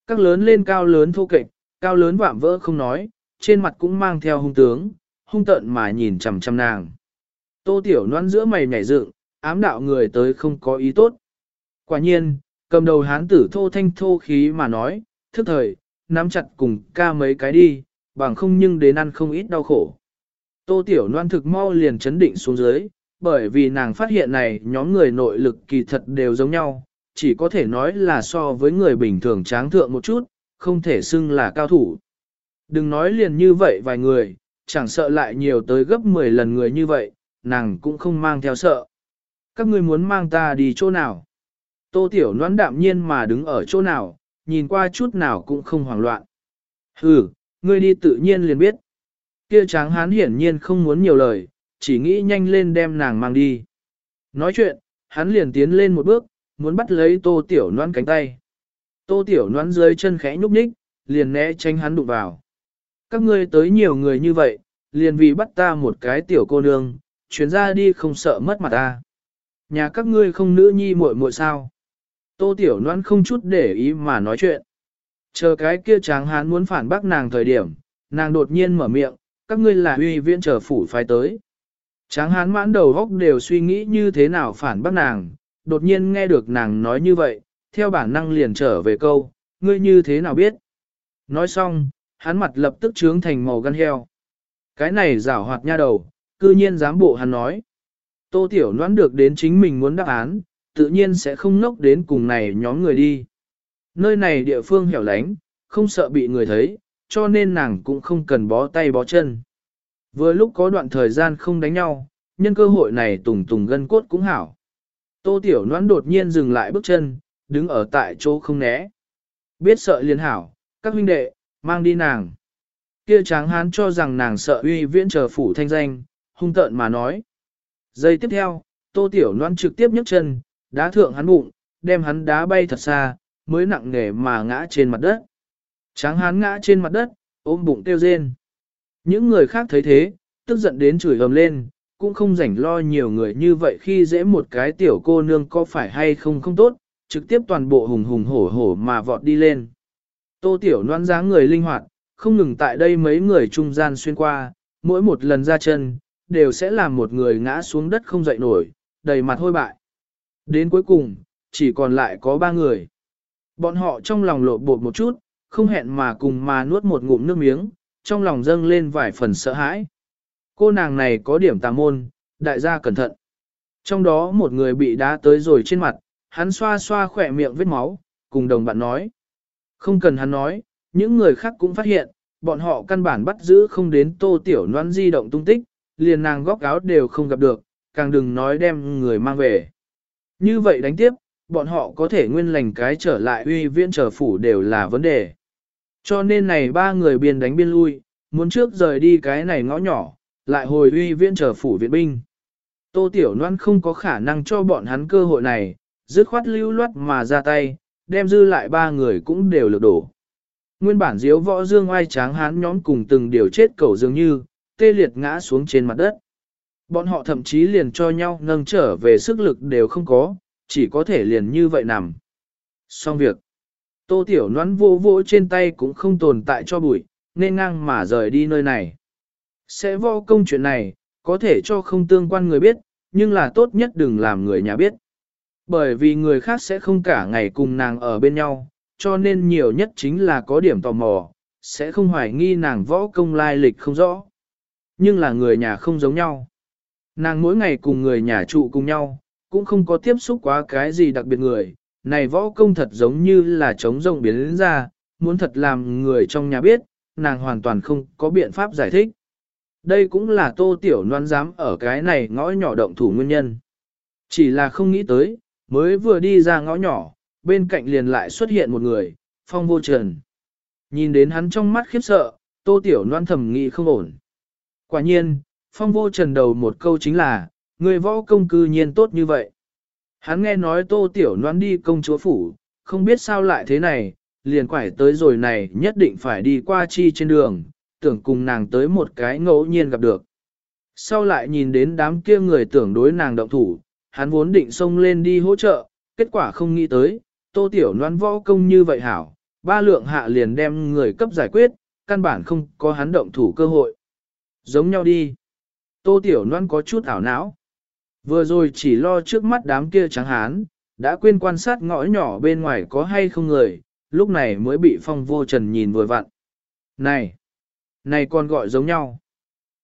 Các lớn lên cao lớn thô kệch, cao lớn vạm vỡ không nói, trên mặt cũng mang theo hung tướng, hung tận mà nhìn chằm chằm nàng. Tô tiểu noan giữa mày nhảy dựng, ám đạo người tới không có ý tốt. Quả nhiên, cầm đầu hán tử thô thanh thô khí mà nói, thức thời, nắm chặt cùng ca mấy cái đi, bằng không nhưng đến ăn không ít đau khổ. Tô tiểu Loan thực mau liền chấn định xuống dưới, bởi vì nàng phát hiện này nhóm người nội lực kỳ thật đều giống nhau, chỉ có thể nói là so với người bình thường tráng thượng một chút, không thể xưng là cao thủ. Đừng nói liền như vậy vài người, chẳng sợ lại nhiều tới gấp 10 lần người như vậy, nàng cũng không mang theo sợ. Các ngươi muốn mang ta đi chỗ nào? Tô Tiểu Loan đạm nhiên mà đứng ở chỗ nào, nhìn qua chút nào cũng không hoảng loạn. Hừ, ngươi đi tự nhiên liền biết. Kia tráng hán hiển nhiên không muốn nhiều lời, chỉ nghĩ nhanh lên đem nàng mang đi. Nói chuyện, hắn liền tiến lên một bước, muốn bắt lấy tô tiểu noan cánh tay. Tô tiểu noan dưới chân khẽ nhúc nhích, liền né tránh hắn đụng vào. Các ngươi tới nhiều người như vậy, liền vì bắt ta một cái tiểu cô nương, chuyến ra đi không sợ mất mặt ta. Nhà các ngươi không nữ nhi muội muội sao. Tô Tiểu noan không chút để ý mà nói chuyện. Chờ cái kia tráng hán muốn phản bác nàng thời điểm, nàng đột nhiên mở miệng, các ngươi là uy viễn trở phủ phái tới. Tráng hán mãn đầu góc đều suy nghĩ như thế nào phản bác nàng, đột nhiên nghe được nàng nói như vậy, theo bản năng liền trở về câu, ngươi như thế nào biết. Nói xong, hắn mặt lập tức trướng thành màu gan heo. Cái này rảo hoạt nha đầu, cư nhiên dám bộ hắn nói. Tô Tiểu đoán được đến chính mình muốn đáp án, tự nhiên sẽ không nốc đến cùng này nhóm người đi. Nơi này địa phương hẻo lánh, không sợ bị người thấy, cho nên nàng cũng không cần bó tay bó chân. Vừa lúc có đoạn thời gian không đánh nhau, nhân cơ hội này tùng tùng gân cốt cũng hảo. Tô Tiểu Noãn đột nhiên dừng lại bước chân, đứng ở tại chỗ không né. Biết sợ liên hảo, các huynh đệ, mang đi nàng. Kia tráng hán cho rằng nàng sợ uy viễn chờ phủ thanh danh, hung tợn mà nói. Giây tiếp theo, Tô Tiểu Loan trực tiếp nhấc chân, đá thượng hắn bụng, đem hắn đá bay thật xa, mới nặng nề mà ngã trên mặt đất. Tráng hán ngã trên mặt đất, ôm bụng tiêu rên. Những người khác thấy thế, tức giận đến chửi ầm lên, cũng không rảnh lo nhiều người như vậy khi dễ một cái tiểu cô nương có phải hay không không tốt, trực tiếp toàn bộ hùng hùng hổ hổ mà vọt đi lên. Tô tiểu noan dáng người linh hoạt, không ngừng tại đây mấy người trung gian xuyên qua, mỗi một lần ra chân, đều sẽ làm một người ngã xuống đất không dậy nổi, đầy mặt hôi bại. Đến cuối cùng, chỉ còn lại có ba người. Bọn họ trong lòng lộ bột một chút, không hẹn mà cùng mà nuốt một ngụm nước miếng, trong lòng dâng lên vài phần sợ hãi. Cô nàng này có điểm tà môn, đại gia cẩn thận. Trong đó một người bị đá tới rồi trên mặt, hắn xoa xoa khỏe miệng vết máu, cùng đồng bạn nói. Không cần hắn nói, những người khác cũng phát hiện, bọn họ căn bản bắt giữ không đến tô tiểu noan di động tung tích, liền nàng góc áo đều không gặp được, càng đừng nói đem người mang về. Như vậy đánh tiếp, bọn họ có thể nguyên lành cái trở lại uy viễn trở phủ đều là vấn đề. Cho nên này ba người biên đánh biên lui, muốn trước rời đi cái này ngõ nhỏ, lại hồi uy viễn trở phủ viện binh. Tô Tiểu Loan không có khả năng cho bọn hắn cơ hội này, dứt khoát lưu loát mà ra tay, đem dư lại ba người cũng đều lược đổ. Nguyên bản diếu võ dương oai tráng hán nhóm cùng từng điều chết cầu dường như, tê liệt ngã xuống trên mặt đất. Bọn họ thậm chí liền cho nhau nâng trở về sức lực đều không có, chỉ có thể liền như vậy nằm. Xong việc, tô tiểu noãn vô vô trên tay cũng không tồn tại cho bụi, nên ngang mà rời đi nơi này. Sẽ vô công chuyện này, có thể cho không tương quan người biết, nhưng là tốt nhất đừng làm người nhà biết. Bởi vì người khác sẽ không cả ngày cùng nàng ở bên nhau, cho nên nhiều nhất chính là có điểm tò mò, sẽ không hoài nghi nàng võ công lai lịch không rõ. Nhưng là người nhà không giống nhau. Nàng mỗi ngày cùng người nhà trụ cùng nhau, cũng không có tiếp xúc quá cái gì đặc biệt người, này võ công thật giống như là trống rồng biến đến ra, muốn thật làm người trong nhà biết, nàng hoàn toàn không có biện pháp giải thích. Đây cũng là tô tiểu noan dám ở cái này ngõ nhỏ động thủ nguyên nhân. Chỉ là không nghĩ tới, mới vừa đi ra ngõ nhỏ, bên cạnh liền lại xuất hiện một người, phong vô trần. Nhìn đến hắn trong mắt khiếp sợ, tô tiểu noan thầm nghĩ không ổn. Quả nhiên, phong vô trần đầu một câu chính là, người võ công cư nhiên tốt như vậy. Hắn nghe nói tô tiểu noan đi công chúa phủ, không biết sao lại thế này, liền quải tới rồi này nhất định phải đi qua chi trên đường, tưởng cùng nàng tới một cái ngẫu nhiên gặp được. Sau lại nhìn đến đám kia người tưởng đối nàng động thủ, hắn vốn định xông lên đi hỗ trợ, kết quả không nghĩ tới, tô tiểu noan võ công như vậy hảo, ba lượng hạ liền đem người cấp giải quyết, căn bản không có hắn động thủ cơ hội. Giống nhau đi. Tô tiểu noan có chút ảo não. Vừa rồi chỉ lo trước mắt đám kia trắng hán, đã quên quan sát ngõ nhỏ bên ngoài có hay không người, lúc này mới bị phong vô trần nhìn vừa vặn. Này! Này còn gọi giống nhau.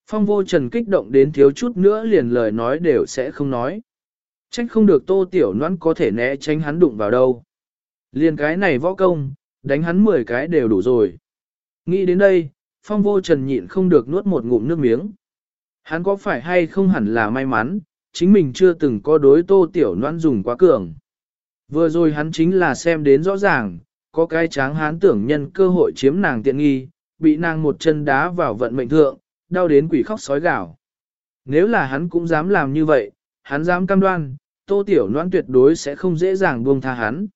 Phong vô trần kích động đến thiếu chút nữa liền lời nói đều sẽ không nói. Trách không được tô tiểu noan có thể né tránh hắn đụng vào đâu. Liền cái này võ công, đánh hắn 10 cái đều đủ rồi. Nghĩ đến đây, phong vô trần nhịn không được nuốt một ngụm nước miếng. Hắn có phải hay không hẳn là may mắn, chính mình chưa từng có đối tô tiểu noan dùng quá cường. Vừa rồi hắn chính là xem đến rõ ràng, có cái tráng hán tưởng nhân cơ hội chiếm nàng tiện nghi, bị nàng một chân đá vào vận mệnh thượng, đau đến quỷ khóc sói gào. Nếu là hắn cũng dám làm như vậy, hắn dám cam đoan, tô tiểu noan tuyệt đối sẽ không dễ dàng buông tha hắn.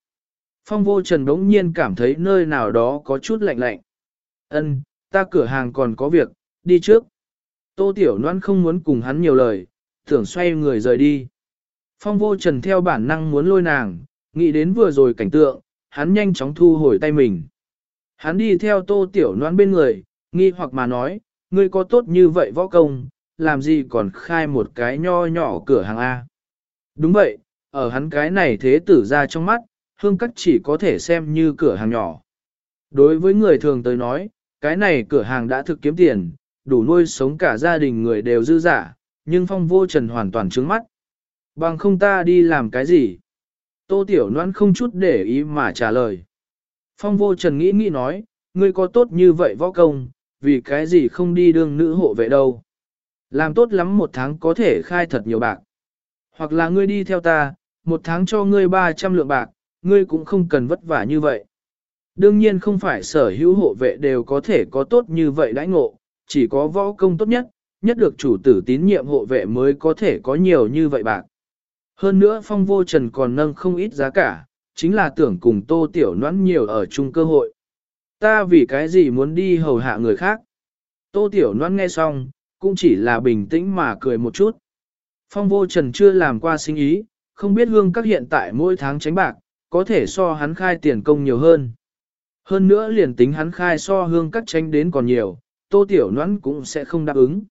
Phong vô trần đống nhiên cảm thấy nơi nào đó có chút lạnh lạnh. Ân, ta cửa hàng còn có việc, đi trước. Tô tiểu noan không muốn cùng hắn nhiều lời, tưởng xoay người rời đi. Phong vô trần theo bản năng muốn lôi nàng, Nghĩ đến vừa rồi cảnh tượng, hắn nhanh chóng thu hồi tay mình. Hắn đi theo tô tiểu noan bên người, nghi hoặc mà nói, ngươi có tốt như vậy võ công, làm gì còn khai một cái nho nhỏ cửa hàng A. Đúng vậy, ở hắn cái này thế tử ra trong mắt, hương cắt chỉ có thể xem như cửa hàng nhỏ. Đối với người thường tới nói, cái này cửa hàng đã thực kiếm tiền, đủ nuôi sống cả gia đình người đều dư giả, nhưng phong vô trần hoàn toàn trướng mắt. Bằng không ta đi làm cái gì? Tô Tiểu Loan không chút để ý mà trả lời. Phong vô trần nghĩ nghĩ nói, ngươi có tốt như vậy võ công, vì cái gì không đi đương nữ hộ vệ đâu. Làm tốt lắm một tháng có thể khai thật nhiều bạc. Hoặc là ngươi đi theo ta, một tháng cho ngươi 300 lượng bạc, ngươi cũng không cần vất vả như vậy. Đương nhiên không phải sở hữu hộ vệ đều có thể có tốt như vậy đãi ngộ, chỉ có võ công tốt nhất, nhất được chủ tử tín nhiệm hộ vệ mới có thể có nhiều như vậy bạc. Hơn nữa phong vô trần còn nâng không ít giá cả, chính là tưởng cùng tô tiểu noãn nhiều ở chung cơ hội. Ta vì cái gì muốn đi hầu hạ người khác? Tô tiểu noãn nghe xong, cũng chỉ là bình tĩnh mà cười một chút. Phong vô trần chưa làm qua sinh ý, không biết hương các hiện tại mỗi tháng tránh bạc, có thể so hắn khai tiền công nhiều hơn. Hơn nữa liền tính hắn khai so hương các tránh đến còn nhiều, tô tiểu noãn cũng sẽ không đáp ứng.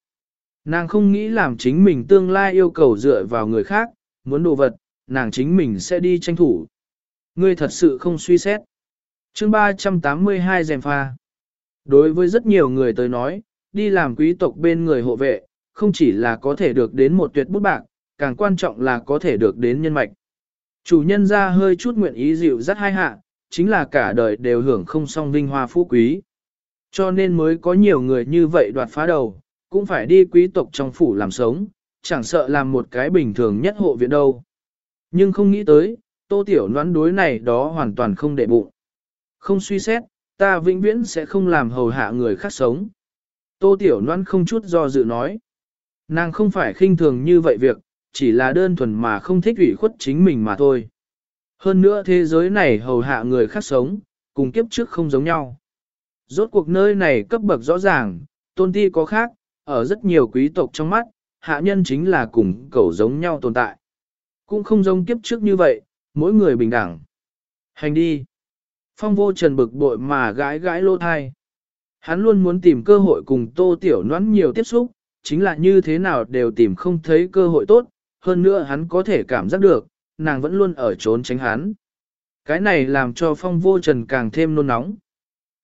Nàng không nghĩ làm chính mình tương lai yêu cầu dựa vào người khác, muốn đồ vật, nàng chính mình sẽ đi tranh thủ. Ngươi thật sự không suy xét. chương 382 dèm pha. Đối với rất nhiều người tới nói, đi làm quý tộc bên người hộ vệ, không chỉ là có thể được đến một tuyệt bút bạc, càng quan trọng là có thể được đến nhân mạch. Chủ nhân ra hơi chút nguyện ý dịu dắt hai hạ, chính là cả đời đều hưởng không song vinh hoa phú quý. Cho nên mới có nhiều người như vậy đoạt phá đầu, cũng phải đi quý tộc trong phủ làm sống, chẳng sợ làm một cái bình thường nhất hộ viện đâu. Nhưng không nghĩ tới, tô tiểu noãn đối này đó hoàn toàn không để bụng. Không suy xét, ta vĩnh viễn sẽ không làm hầu hạ người khác sống. Tô tiểu noãn không chút do dự nói. Nàng không phải khinh thường như vậy việc, chỉ là đơn thuần mà không thích ủy khuất chính mình mà thôi. Hơn nữa thế giới này hầu hạ người khác sống, cùng kiếp trước không giống nhau. Rốt cuộc nơi này cấp bậc rõ ràng, tôn ti có khác, ở rất nhiều quý tộc trong mắt, hạ nhân chính là cùng cẩu giống nhau tồn tại. Cũng không giống kiếp trước như vậy, mỗi người bình đẳng. Hành đi. Phong vô trần bực bội mà gãi gãi lô thai. Hắn luôn muốn tìm cơ hội cùng tô tiểu noãn nhiều tiếp xúc, chính là như thế nào đều tìm không thấy cơ hội tốt, hơn nữa hắn có thể cảm giác được, nàng vẫn luôn ở trốn tránh hắn. Cái này làm cho phong vô trần càng thêm nôn nóng.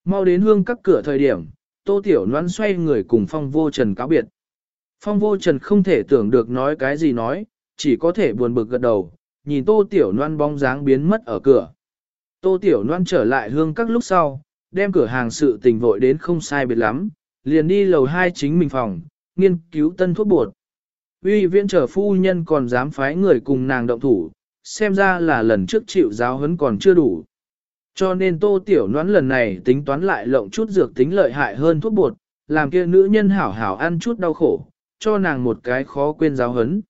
Mau đến hương các cửa thời điểm, tô tiểu noan xoay người cùng phong vô trần cáo biệt. Phong vô trần không thể tưởng được nói cái gì nói, chỉ có thể buồn bực gật đầu, nhìn tô tiểu noan bóng dáng biến mất ở cửa. Tô tiểu noan trở lại hương các lúc sau, đem cửa hàng sự tình vội đến không sai biệt lắm, liền đi lầu hai chính mình phòng, nghiên cứu tân thuốc bột. Uy Viên trở phu nhân còn dám phái người cùng nàng động thủ, xem ra là lần trước chịu giáo huấn còn chưa đủ. Cho nên tô tiểu noãn lần này tính toán lại lộng chút dược tính lợi hại hơn thuốc bột, làm kia nữ nhân hảo hảo ăn chút đau khổ, cho nàng một cái khó quên giáo hấn.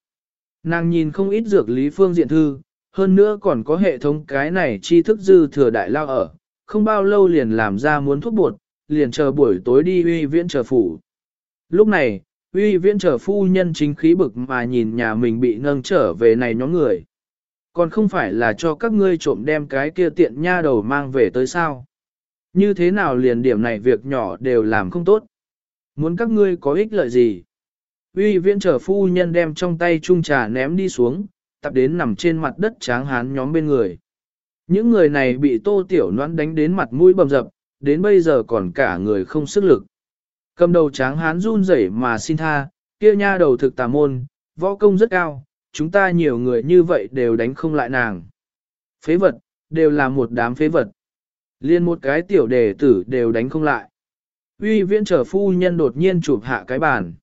Nàng nhìn không ít dược lý phương diện thư, hơn nữa còn có hệ thống cái này tri thức dư thừa đại lao ở, không bao lâu liền làm ra muốn thuốc bột, liền chờ buổi tối đi uy viễn chờ phủ. Lúc này, uy viễn trở phu nhân chính khí bực mà nhìn nhà mình bị nâng trở về này nhóm người. Còn không phải là cho các ngươi trộm đem cái kia tiện nha đầu mang về tới sao. Như thế nào liền điểm này việc nhỏ đều làm không tốt. Muốn các ngươi có ích lợi gì? Uy viễn trở phu nhân đem trong tay chung trà ném đi xuống, tập đến nằm trên mặt đất tráng hán nhóm bên người. Những người này bị tô tiểu noãn đánh đến mặt mũi bầm dập, đến bây giờ còn cả người không sức lực. Cầm đầu tráng hán run rẩy mà xin tha, kia nha đầu thực tà môn, võ công rất cao, chúng ta nhiều người như vậy đều đánh không lại nàng. Phế vật, đều là một đám phế vật. Liên một cái tiểu đề tử đều đánh không lại. Uy viễn trở phu nhân đột nhiên chụp hạ cái bàn.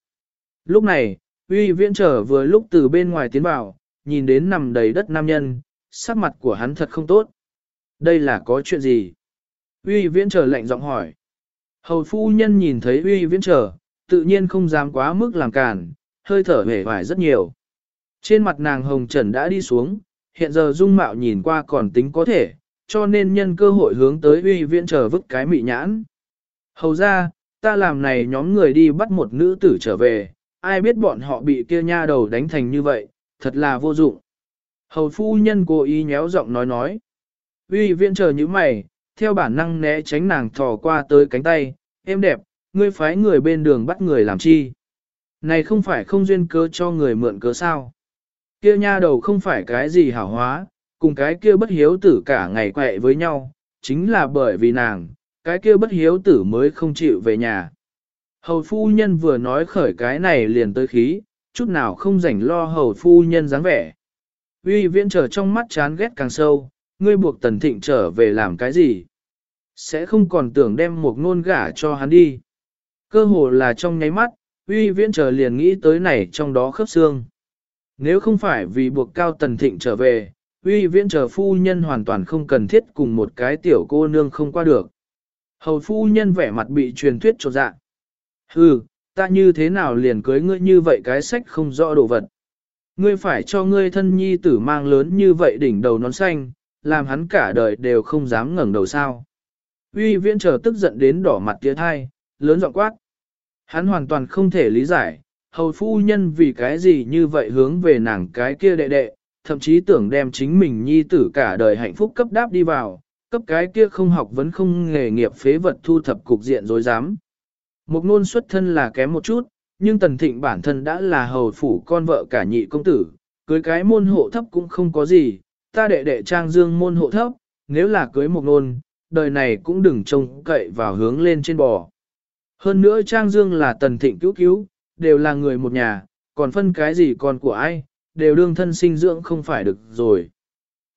Lúc này, uy viễn trở vừa lúc từ bên ngoài tiến vào, nhìn đến nằm đầy đất nam nhân, sắc mặt của hắn thật không tốt. Đây là có chuyện gì? Uy viễn trở lạnh giọng hỏi. Hầu phu nhân nhìn thấy uy viễn trở, tự nhiên không dám quá mức làm cản, hơi thở hề vải rất nhiều. Trên mặt nàng hồng trần đã đi xuống, hiện giờ dung mạo nhìn qua còn tính có thể, cho nên nhân cơ hội hướng tới uy viễn trở vứt cái mị nhãn. Hầu ra, ta làm này nhóm người đi bắt một nữ tử trở về, ai biết bọn họ bị kia nha đầu đánh thành như vậy, thật là vô dụng. Hầu phu nhân cố ý nhéo giọng nói nói. Uy viễn chờ như mày, theo bản năng né tránh nàng thò qua tới cánh tay, em đẹp, ngươi phái người bên đường bắt người làm chi. Này không phải không duyên cớ cho người mượn cớ sao. Kia nha đầu không phải cái gì hảo hóa, cùng cái kia bất hiếu tử cả ngày quẹ với nhau, chính là bởi vì nàng, cái kia bất hiếu tử mới không chịu về nhà. Hầu phu nhân vừa nói khởi cái này liền tới khí, chút nào không rảnh lo hầu phu nhân dáng vẻ. Uy viễn trở trong mắt chán ghét càng sâu, ngươi buộc tần thịnh trở về làm cái gì? Sẽ không còn tưởng đem một ngôn gả cho hắn đi. Cơ hồ là trong nháy mắt, uy viễn trở liền nghĩ tới này trong đó khớp xương. Nếu không phải vì buộc cao tần thịnh trở về, uy viễn trở phu nhân hoàn toàn không cần thiết cùng một cái tiểu cô nương không qua được. Hầu phu nhân vẻ mặt bị truyền thuyết trột dạ. Hừ, ta như thế nào liền cưới ngươi như vậy cái sách không rõ đồ vật. Ngươi phải cho ngươi thân nhi tử mang lớn như vậy đỉnh đầu nón xanh, làm hắn cả đời đều không dám ngẩng đầu sao. Uy viễn trở tức giận đến đỏ mặt tía thai, lớn giọng quát. Hắn hoàn toàn không thể lý giải, hầu phu nhân vì cái gì như vậy hướng về nàng cái kia đệ đệ, thậm chí tưởng đem chính mình nhi tử cả đời hạnh phúc cấp đáp đi vào, cấp cái kia không học vẫn không nghề nghiệp phế vật thu thập cục diện dối dám. Một nôn xuất thân là kém một chút, nhưng tần thịnh bản thân đã là hầu phủ con vợ cả nhị công tử, cưới cái môn hộ thấp cũng không có gì, ta đệ đệ trang dương môn hộ thấp, nếu là cưới một nôn, đời này cũng đừng trông cậy vào hướng lên trên bò. Hơn nữa trang dương là tần thịnh cứu cứu, đều là người một nhà, còn phân cái gì còn của ai, đều đương thân sinh dưỡng không phải được rồi.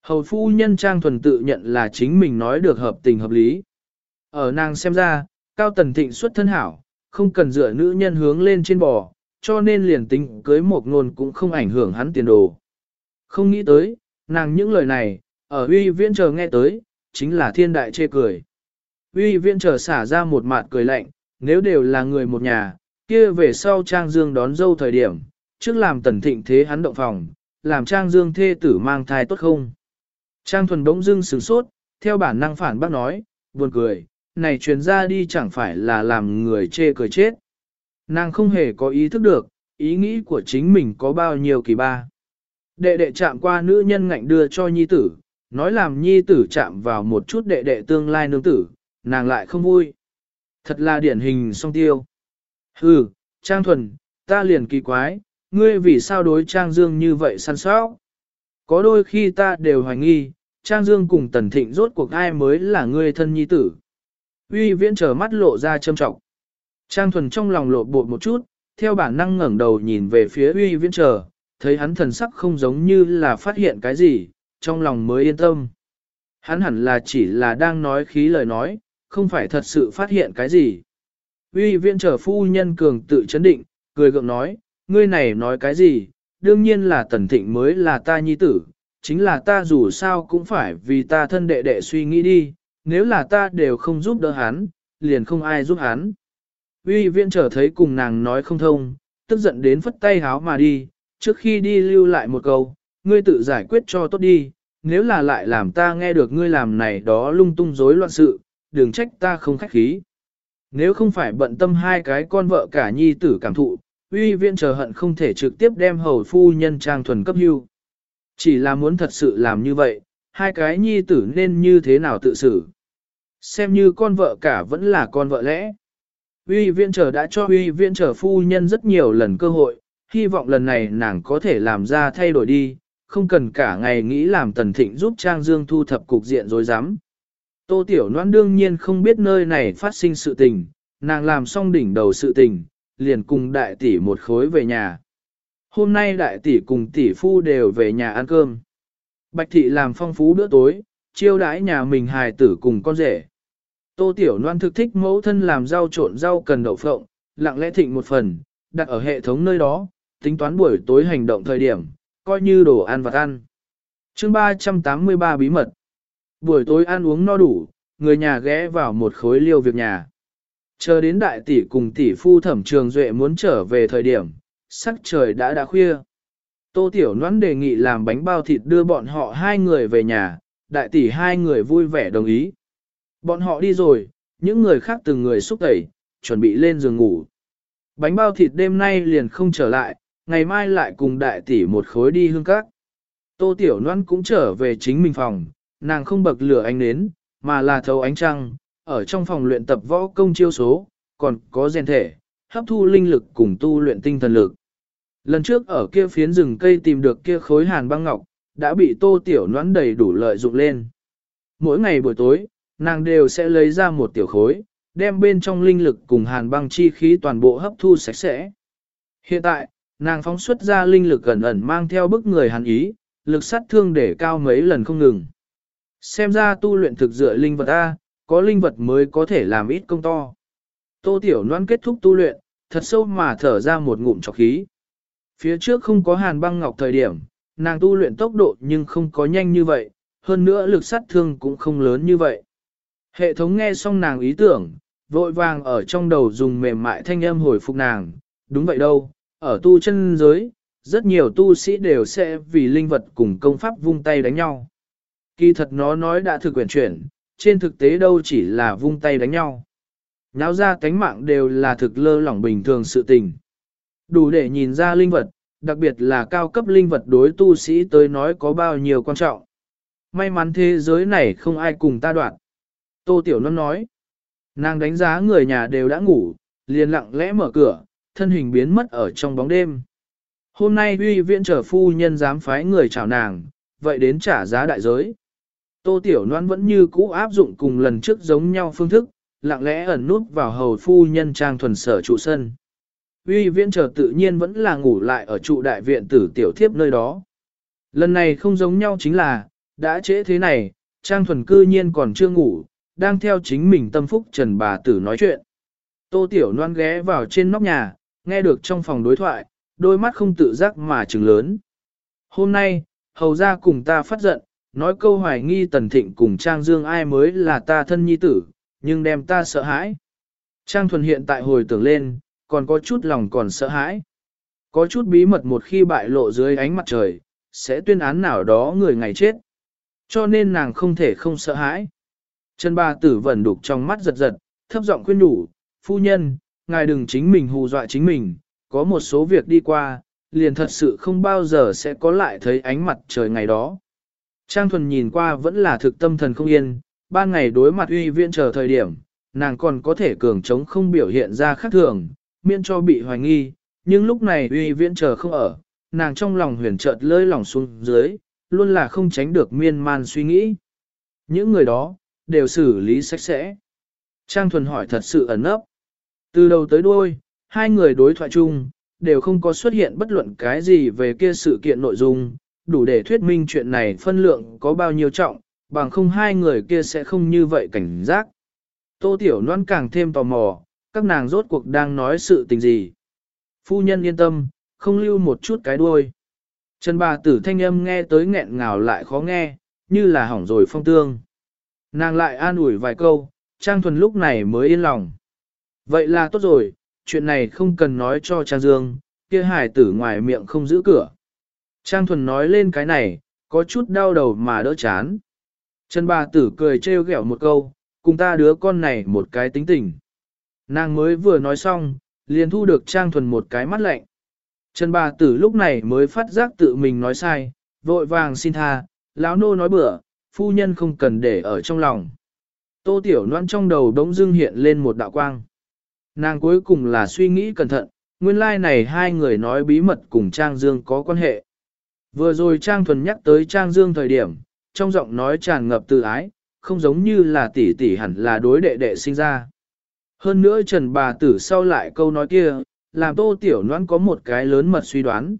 Hầu phu nhân trang thuần tự nhận là chính mình nói được hợp tình hợp lý. Ở nàng xem ra, cao tần thịnh xuất thân hảo, không cần dựa nữ nhân hướng lên trên bò, cho nên liền tính cưới một ngôn cũng không ảnh hưởng hắn tiền đồ. Không nghĩ tới, nàng những lời này, ở uy viễn chờ nghe tới, chính là thiên đại chê cười. Uy viễn chờ xả ra một mạt cười lạnh, nếu đều là người một nhà, kia về sau Trang Dương đón dâu thời điểm, trước làm tần thịnh thế hắn động phòng, làm Trang Dương thê tử mang thai tốt không? Trang thuần bỗng dưng sửng sốt, theo bản năng phản bác nói, buồn cười, này truyền ra đi chẳng phải là làm người chê cười chết. Nàng không hề có ý thức được, ý nghĩ của chính mình có bao nhiêu kỳ ba. Đệ đệ chạm qua nữ nhân ngạnh đưa cho nhi tử, nói làm nhi tử chạm vào một chút đệ đệ tương lai nương tử, nàng lại không vui. Thật là điển hình song tiêu. Hừ, Trang Thuần, ta liền kỳ quái, ngươi vì sao đối Trang Dương như vậy săn sóc? Có đôi khi ta đều hoài nghi, Trang Dương cùng Tần Thịnh rốt cuộc ai mới là ngươi thân nhi tử. Uy viễn trở mắt lộ ra châm trọng. Trang Thuần trong lòng lộ bột một chút, theo bản năng ngẩng đầu nhìn về phía uy viễn trở, thấy hắn thần sắc không giống như là phát hiện cái gì, trong lòng mới yên tâm. Hắn hẳn là chỉ là đang nói khí lời nói, không phải thật sự phát hiện cái gì. Uy viện trở phu nhân cường tự chấn định, cười gượng nói, ngươi này nói cái gì, đương nhiên là tần thịnh mới là ta nhi tử, chính là ta dù sao cũng phải vì ta thân đệ đệ suy nghĩ đi, nếu là ta đều không giúp đỡ hắn, liền không ai giúp hắn. Uy viện trở thấy cùng nàng nói không thông, tức giận đến phất tay háo mà đi, trước khi đi lưu lại một câu, ngươi tự giải quyết cho tốt đi, nếu là lại làm ta nghe được ngươi làm này đó lung tung rối loạn sự, đừng trách ta không khách khí. Nếu không phải bận tâm hai cái con vợ cả nhi tử cảm thụ, uy viên chờ hận không thể trực tiếp đem hầu phu nhân trang thuần cấp hưu. Chỉ là muốn thật sự làm như vậy, hai cái nhi tử nên như thế nào tự xử. Xem như con vợ cả vẫn là con vợ lẽ. Uy viên trở đã cho uy viên trở phu nhân rất nhiều lần cơ hội, hy vọng lần này nàng có thể làm ra thay đổi đi, không cần cả ngày nghĩ làm tần thịnh giúp Trang Dương thu thập cục diện rồi dám. Tô Tiểu Loan đương nhiên không biết nơi này phát sinh sự tình, nàng làm xong đỉnh đầu sự tình, liền cùng đại tỷ một khối về nhà. Hôm nay đại tỷ cùng tỷ phu đều về nhà ăn cơm. Bạch thị làm phong phú bữa tối, chiêu đãi nhà mình hài tử cùng con rể. Tô Tiểu Loan thực thích mẫu thân làm rau trộn rau cần đậu phộng, lặng lẽ thịnh một phần, đặt ở hệ thống nơi đó, tính toán buổi tối hành động thời điểm, coi như đồ ăn vặt ăn. chương 383 bí mật. Buổi tối ăn uống no đủ, người nhà ghé vào một khối liêu việc nhà. Chờ đến đại tỷ cùng tỷ phu thẩm trường duệ muốn trở về thời điểm, sắc trời đã đã khuya. Tô Tiểu Noãn đề nghị làm bánh bao thịt đưa bọn họ hai người về nhà, đại tỷ hai người vui vẻ đồng ý. Bọn họ đi rồi, những người khác từng người xúc tẩy, chuẩn bị lên giường ngủ. Bánh bao thịt đêm nay liền không trở lại, ngày mai lại cùng đại tỷ một khối đi hương các. Tô Tiểu Loan cũng trở về chính mình phòng, nàng không bậc lửa ánh nến, mà là thấu ánh trăng, ở trong phòng luyện tập võ công chiêu số, còn có rèn thể, hấp thu linh lực cùng tu luyện tinh thần lực. Lần trước ở kia phiến rừng cây tìm được kia khối hàn băng ngọc, đã bị tô tiểu noãn đầy đủ lợi dụng lên. Mỗi ngày buổi tối, nàng đều sẽ lấy ra một tiểu khối, đem bên trong linh lực cùng hàn băng chi khí toàn bộ hấp thu sạch sẽ. Hiện tại, nàng phóng xuất ra linh lực ẩn ẩn mang theo bức người hàn ý, lực sát thương để cao mấy lần không ngừng. Xem ra tu luyện thực dựa linh vật A, có linh vật mới có thể làm ít công to. Tô Tiểu Loan kết thúc tu luyện, thật sâu mà thở ra một ngụm trọc khí. Phía trước không có hàn băng ngọc thời điểm, nàng tu luyện tốc độ nhưng không có nhanh như vậy, hơn nữa lực sát thương cũng không lớn như vậy. Hệ thống nghe xong nàng ý tưởng, vội vàng ở trong đầu dùng mềm mại thanh âm hồi phục nàng, đúng vậy đâu, ở tu chân giới, rất nhiều tu sĩ đều sẽ vì linh vật cùng công pháp vung tay đánh nhau. Kỳ thật nó nói đã thực quyển chuyển, trên thực tế đâu chỉ là vung tay đánh nhau. Nháo ra cánh mạng đều là thực lơ lỏng bình thường sự tình. Đủ để nhìn ra linh vật, đặc biệt là cao cấp linh vật đối tu sĩ tới nói có bao nhiêu quan trọng. May mắn thế giới này không ai cùng ta đoạn. Tô Tiểu Loan nói, nàng đánh giá người nhà đều đã ngủ, liền lặng lẽ mở cửa, thân hình biến mất ở trong bóng đêm. Hôm nay uy viện trở phu nhân dám phái người chào nàng, vậy đến trả giá đại giới. Tô Tiểu Loan vẫn như cũ áp dụng cùng lần trước giống nhau phương thức, lặng lẽ ẩn nút vào hầu phu nhân trang thuần sở trụ sân. Uy viễn trở tự nhiên vẫn là ngủ lại ở trụ đại viện tử tiểu thiếp nơi đó. Lần này không giống nhau chính là, đã trễ thế này, trang thuần cư nhiên còn chưa ngủ, đang theo chính mình tâm phúc trần bà tử nói chuyện. Tô tiểu Loan ghé vào trên nóc nhà, nghe được trong phòng đối thoại, đôi mắt không tự giác mà trừng lớn. Hôm nay, hầu ra cùng ta phát giận, nói câu hoài nghi tần thịnh cùng Trang Dương ai mới là ta thân nhi tử, nhưng đem ta sợ hãi. Trang thuần hiện tại hồi tưởng lên, còn có chút lòng còn sợ hãi. Có chút bí mật một khi bại lộ dưới ánh mặt trời, sẽ tuyên án nào đó người ngày chết. Cho nên nàng không thể không sợ hãi. Chân ba tử vẩn đục trong mắt giật giật, thấp giọng khuyên đủ, phu nhân, ngài đừng chính mình hù dọa chính mình, có một số việc đi qua, liền thật sự không bao giờ sẽ có lại thấy ánh mặt trời ngày đó. Trang thuần nhìn qua vẫn là thực tâm thần không yên, ban ngày đối mặt uy viện chờ thời điểm, nàng còn có thể cường chống không biểu hiện ra khác thường, miễn cho bị hoài nghi, nhưng lúc này uy viện chờ không ở, nàng trong lòng huyền chợt lơi lỏng xuống dưới, luôn là không tránh được miên man suy nghĩ. Những người đó, đều xử lý sạch sẽ. Trang thuần hỏi thật sự ẩn ấp. Từ đầu tới đuôi, hai người đối thoại chung, đều không có xuất hiện bất luận cái gì về kia sự kiện nội dung, đủ để thuyết minh chuyện này phân lượng có bao nhiêu trọng, bằng không hai người kia sẽ không như vậy cảnh giác. Tô Tiểu Loan càng thêm tò mò, các nàng rốt cuộc đang nói sự tình gì. Phu nhân yên tâm, không lưu một chút cái đuôi. Trần bà tử thanh âm nghe tới nghẹn ngào lại khó nghe, như là hỏng rồi phong tương. Nàng lại an ủi vài câu, Trang Thuần lúc này mới yên lòng. Vậy là tốt rồi, chuyện này không cần nói cho Trang Dương, kia hải tử ngoài miệng không giữ cửa. Trang Thuần nói lên cái này, có chút đau đầu mà đỡ chán. Trần bà tử cười trêu ghẹo một câu, cùng ta đứa con này một cái tính tình. Nàng mới vừa nói xong, liền thu được Trang Thuần một cái mắt lạnh. Trần bà tử lúc này mới phát giác tự mình nói sai, vội vàng xin tha, lão nô nói bữa, phu nhân không cần để ở trong lòng. Tô Tiểu Loan trong đầu đống dưng hiện lên một đạo quang. Nàng cuối cùng là suy nghĩ cẩn thận, nguyên lai like này hai người nói bí mật cùng Trang Dương có quan hệ. Vừa rồi Trang Thuần nhắc tới Trang Dương thời điểm, trong giọng nói tràn ngập tự ái, không giống như là tỷ tỷ hẳn là đối đệ đệ sinh ra. Hơn nữa Trần bà tử sau lại câu nói kia, làm tô tiểu noan có một cái lớn mật suy đoán.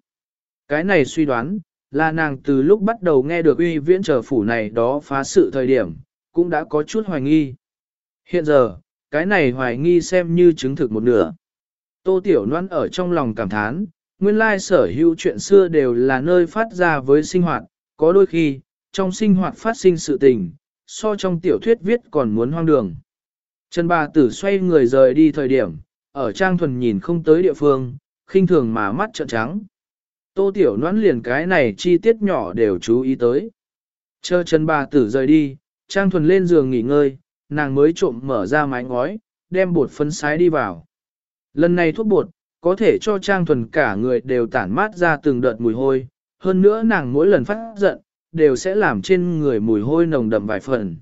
Cái này suy đoán, là nàng từ lúc bắt đầu nghe được uy viễn trở phủ này đó phá sự thời điểm, cũng đã có chút hoài nghi. Hiện giờ, cái này hoài nghi xem như chứng thực một nửa. Tô Tiểu Loan ở trong lòng cảm thán, nguyên lai sở hữu chuyện xưa đều là nơi phát ra với sinh hoạt, có đôi khi, trong sinh hoạt phát sinh sự tình, so trong tiểu thuyết viết còn muốn hoang đường. Trần bà tử xoay người rời đi thời điểm, ở trang thuần nhìn không tới địa phương, khinh thường mà mắt trợn trắng. Tô tiểu noãn liền cái này chi tiết nhỏ đều chú ý tới. Chờ Trần bà tử rời đi, trang thuần lên giường nghỉ ngơi, nàng mới trộm mở ra mái ngói, đem bột phấn sái đi vào. Lần này thuốc bột, có thể cho trang thuần cả người đều tản mát ra từng đợt mùi hôi, hơn nữa nàng mỗi lần phát giận, đều sẽ làm trên người mùi hôi nồng đậm vài phần.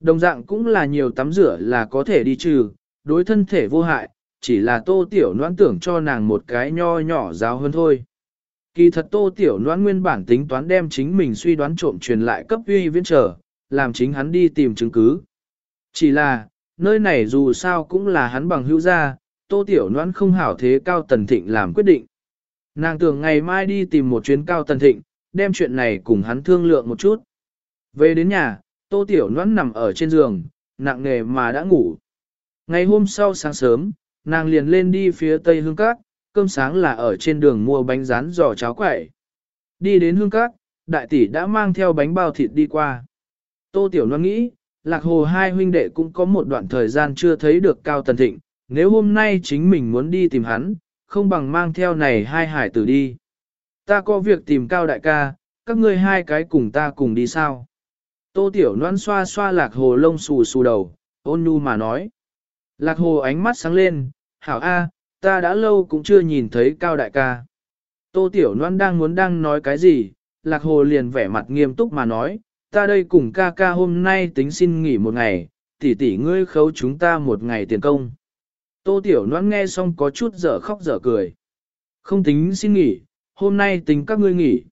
Đồng dạng cũng là nhiều tắm rửa là có thể đi trừ, đối thân thể vô hại, chỉ là tô tiểu noãn tưởng cho nàng một cái nho nhỏ giáo hơn thôi. Kỳ thật tô tiểu noãn nguyên bản tính toán đem chính mình suy đoán trộm truyền lại cấp uy viên trở, làm chính hắn đi tìm chứng cứ. Chỉ là, nơi này dù sao cũng là hắn bằng hữu gia, tô tiểu noãn không hảo thế cao tần thịnh làm quyết định. Nàng tưởng ngày mai đi tìm một chuyến cao tần thịnh, đem chuyện này cùng hắn thương lượng một chút. Về đến nhà, tô tiểu noãn nằm ở trên giường, nặng nề mà đã ngủ. Ngày hôm sau sáng sớm, nàng liền lên đi phía tây hương cát, cơm sáng là ở trên đường mua bánh rán giò cháo quẩy. Đi đến hương cát, đại tỷ đã mang theo bánh bao thịt đi qua. Tô Tiểu noãn nghĩ, lạc hồ hai huynh đệ cũng có một đoạn thời gian chưa thấy được Cao Tần Thịnh, nếu hôm nay chính mình muốn đi tìm hắn, không bằng mang theo này hai hải tử đi. Ta có việc tìm Cao Đại ca, các ngươi hai cái cùng ta cùng đi sao? Tô Tiểu Loan xoa xoa lạc hồ lông xù xù đầu, ôn nhu mà nói. Lạc hồ ánh mắt sáng lên, hảo A, ta đã lâu cũng chưa nhìn thấy cao đại ca. Tô Tiểu Loan đang muốn đang nói cái gì, lạc hồ liền vẻ mặt nghiêm túc mà nói, ta đây cùng ca ca hôm nay tính xin nghỉ một ngày, tỷ tỷ ngươi khấu chúng ta một ngày tiền công. Tô Tiểu Loan nghe xong có chút dở khóc dở cười. Không tính xin nghỉ, hôm nay tính các ngươi nghỉ.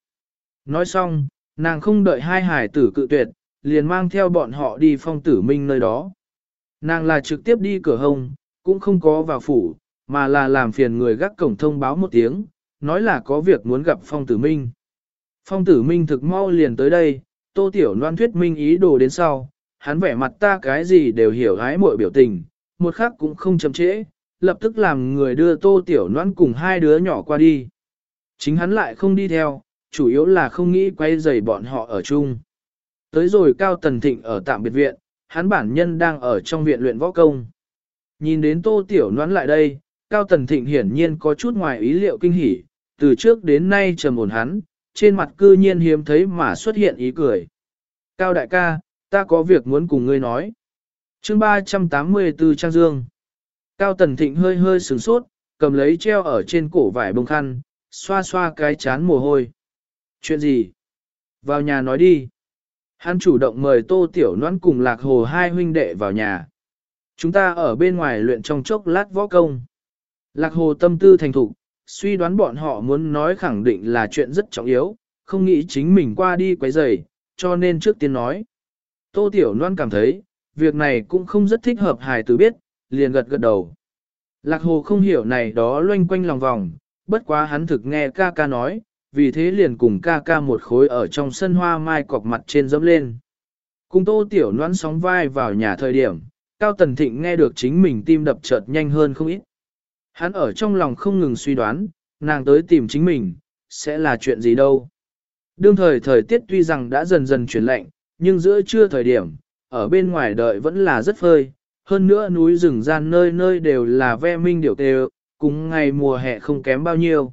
Nói xong, nàng không đợi hai hải tử cự tuyệt, liền mang theo bọn họ đi phong tử minh nơi đó. Nàng là trực tiếp đi cửa hông, cũng không có vào phủ, mà là làm phiền người gác cổng thông báo một tiếng, nói là có việc muốn gặp Phong Tử Minh. Phong Tử Minh thực mau liền tới đây, Tô Tiểu Loan thuyết minh ý đồ đến sau, hắn vẻ mặt ta cái gì đều hiểu hái mọi biểu tình, một khắc cũng không chậm trễ, lập tức làm người đưa Tô Tiểu noan cùng hai đứa nhỏ qua đi. Chính hắn lại không đi theo, chủ yếu là không nghĩ quay dày bọn họ ở chung. Tới rồi Cao Tần Thịnh ở tạm biệt viện, hắn bản nhân đang ở trong viện luyện võ công. Nhìn đến tô tiểu noan lại đây, Cao Tần Thịnh hiển nhiên có chút ngoài ý liệu kinh hỉ, từ trước đến nay trầm ổn hắn, trên mặt cư nhiên hiếm thấy mà xuất hiện ý cười. Cao đại ca, ta có việc muốn cùng ngươi nói chương 384 Trang Dương Cao Tần Thịnh hơi hơi sửng sốt, cầm lấy treo ở trên cổ vải bông khăn, xoa xoa cái chán mồ hôi. Chuyện gì? Vào nhà nói đi. Hắn chủ động mời Tô Tiểu Loan cùng Lạc Hồ hai huynh đệ vào nhà. Chúng ta ở bên ngoài luyện trong chốc lát võ công. Lạc Hồ tâm tư thành thục, suy đoán bọn họ muốn nói khẳng định là chuyện rất trọng yếu, không nghĩ chính mình qua đi quấy rầy, cho nên trước tiên nói. Tô Tiểu Loan cảm thấy, việc này cũng không rất thích hợp hài tử biết, liền gật gật đầu. Lạc Hồ không hiểu này đó loanh quanh lòng vòng, bất quá hắn thực nghe ca ca nói, vì thế liền cùng ca ca một khối ở trong sân hoa mai cọc mặt trên dẫm lên. Cùng tô tiểu noan sóng vai vào nhà thời điểm, Cao Tần Thịnh nghe được chính mình tim đập chợt nhanh hơn không ít. Hắn ở trong lòng không ngừng suy đoán, nàng tới tìm chính mình, sẽ là chuyện gì đâu. Đương thời thời tiết tuy rằng đã dần dần chuyển lạnh, nhưng giữa trưa thời điểm, ở bên ngoài đợi vẫn là rất phơi, hơn nữa núi rừng gian nơi nơi đều là ve minh điệu tê cùng ngày mùa hè không kém bao nhiêu.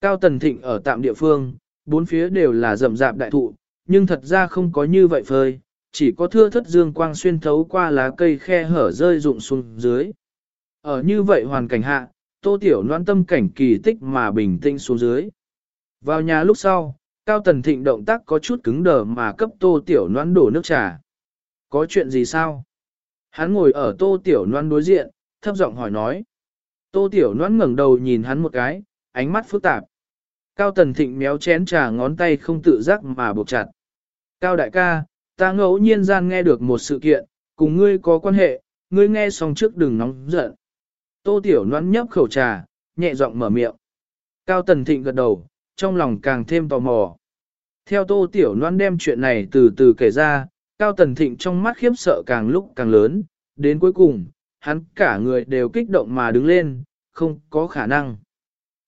Cao Tần Thịnh ở tạm địa phương, bốn phía đều là rậm rạp đại thụ, nhưng thật ra không có như vậy phơi, chỉ có thưa thất dương quang xuyên thấu qua lá cây khe hở rơi rụng xuống dưới. Ở như vậy hoàn cảnh hạ, tô tiểu noan tâm cảnh kỳ tích mà bình tĩnh xuống dưới. Vào nhà lúc sau, Cao Tần Thịnh động tác có chút cứng đờ mà cấp tô tiểu noan đổ nước trà. Có chuyện gì sao? Hắn ngồi ở tô tiểu noan đối diện, thấp giọng hỏi nói. Tô tiểu noan ngẩng đầu nhìn hắn một cái, ánh mắt phức tạp. Cao Tần Thịnh méo chén trà ngón tay không tự giác mà buộc chặt. Cao đại ca, ta ngẫu nhiên gian nghe được một sự kiện, cùng ngươi có quan hệ, ngươi nghe xong trước đừng nóng giận. Tô Tiểu Loan nhấp khẩu trà, nhẹ giọng mở miệng. Cao Tần Thịnh gật đầu, trong lòng càng thêm tò mò. Theo Tô Tiểu Loan đem chuyện này từ từ kể ra, Cao Tần Thịnh trong mắt khiếp sợ càng lúc càng lớn, đến cuối cùng, hắn cả người đều kích động mà đứng lên, không có khả năng.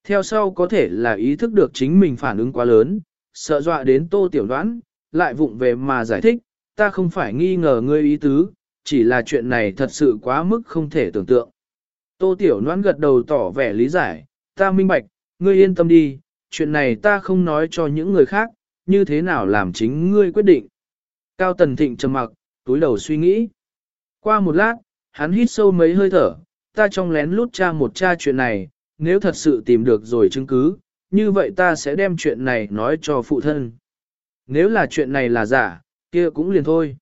Theo sau có thể là ý thức được chính mình phản ứng quá lớn, sợ dọa đến tô tiểu đoán, lại vụng về mà giải thích, ta không phải nghi ngờ ngươi ý tứ, chỉ là chuyện này thật sự quá mức không thể tưởng tượng. Tô tiểu đoán gật đầu tỏ vẻ lý giải, ta minh bạch, ngươi yên tâm đi, chuyện này ta không nói cho những người khác, như thế nào làm chính ngươi quyết định. Cao Tần Thịnh trầm mặc, túi đầu suy nghĩ. Qua một lát, hắn hít sâu mấy hơi thở, ta trong lén lút tra một tra chuyện này, nếu thật sự tìm được rồi chứng cứ, như vậy ta sẽ đem chuyện này nói cho phụ thân. Nếu là chuyện này là giả, kia cũng liền thôi.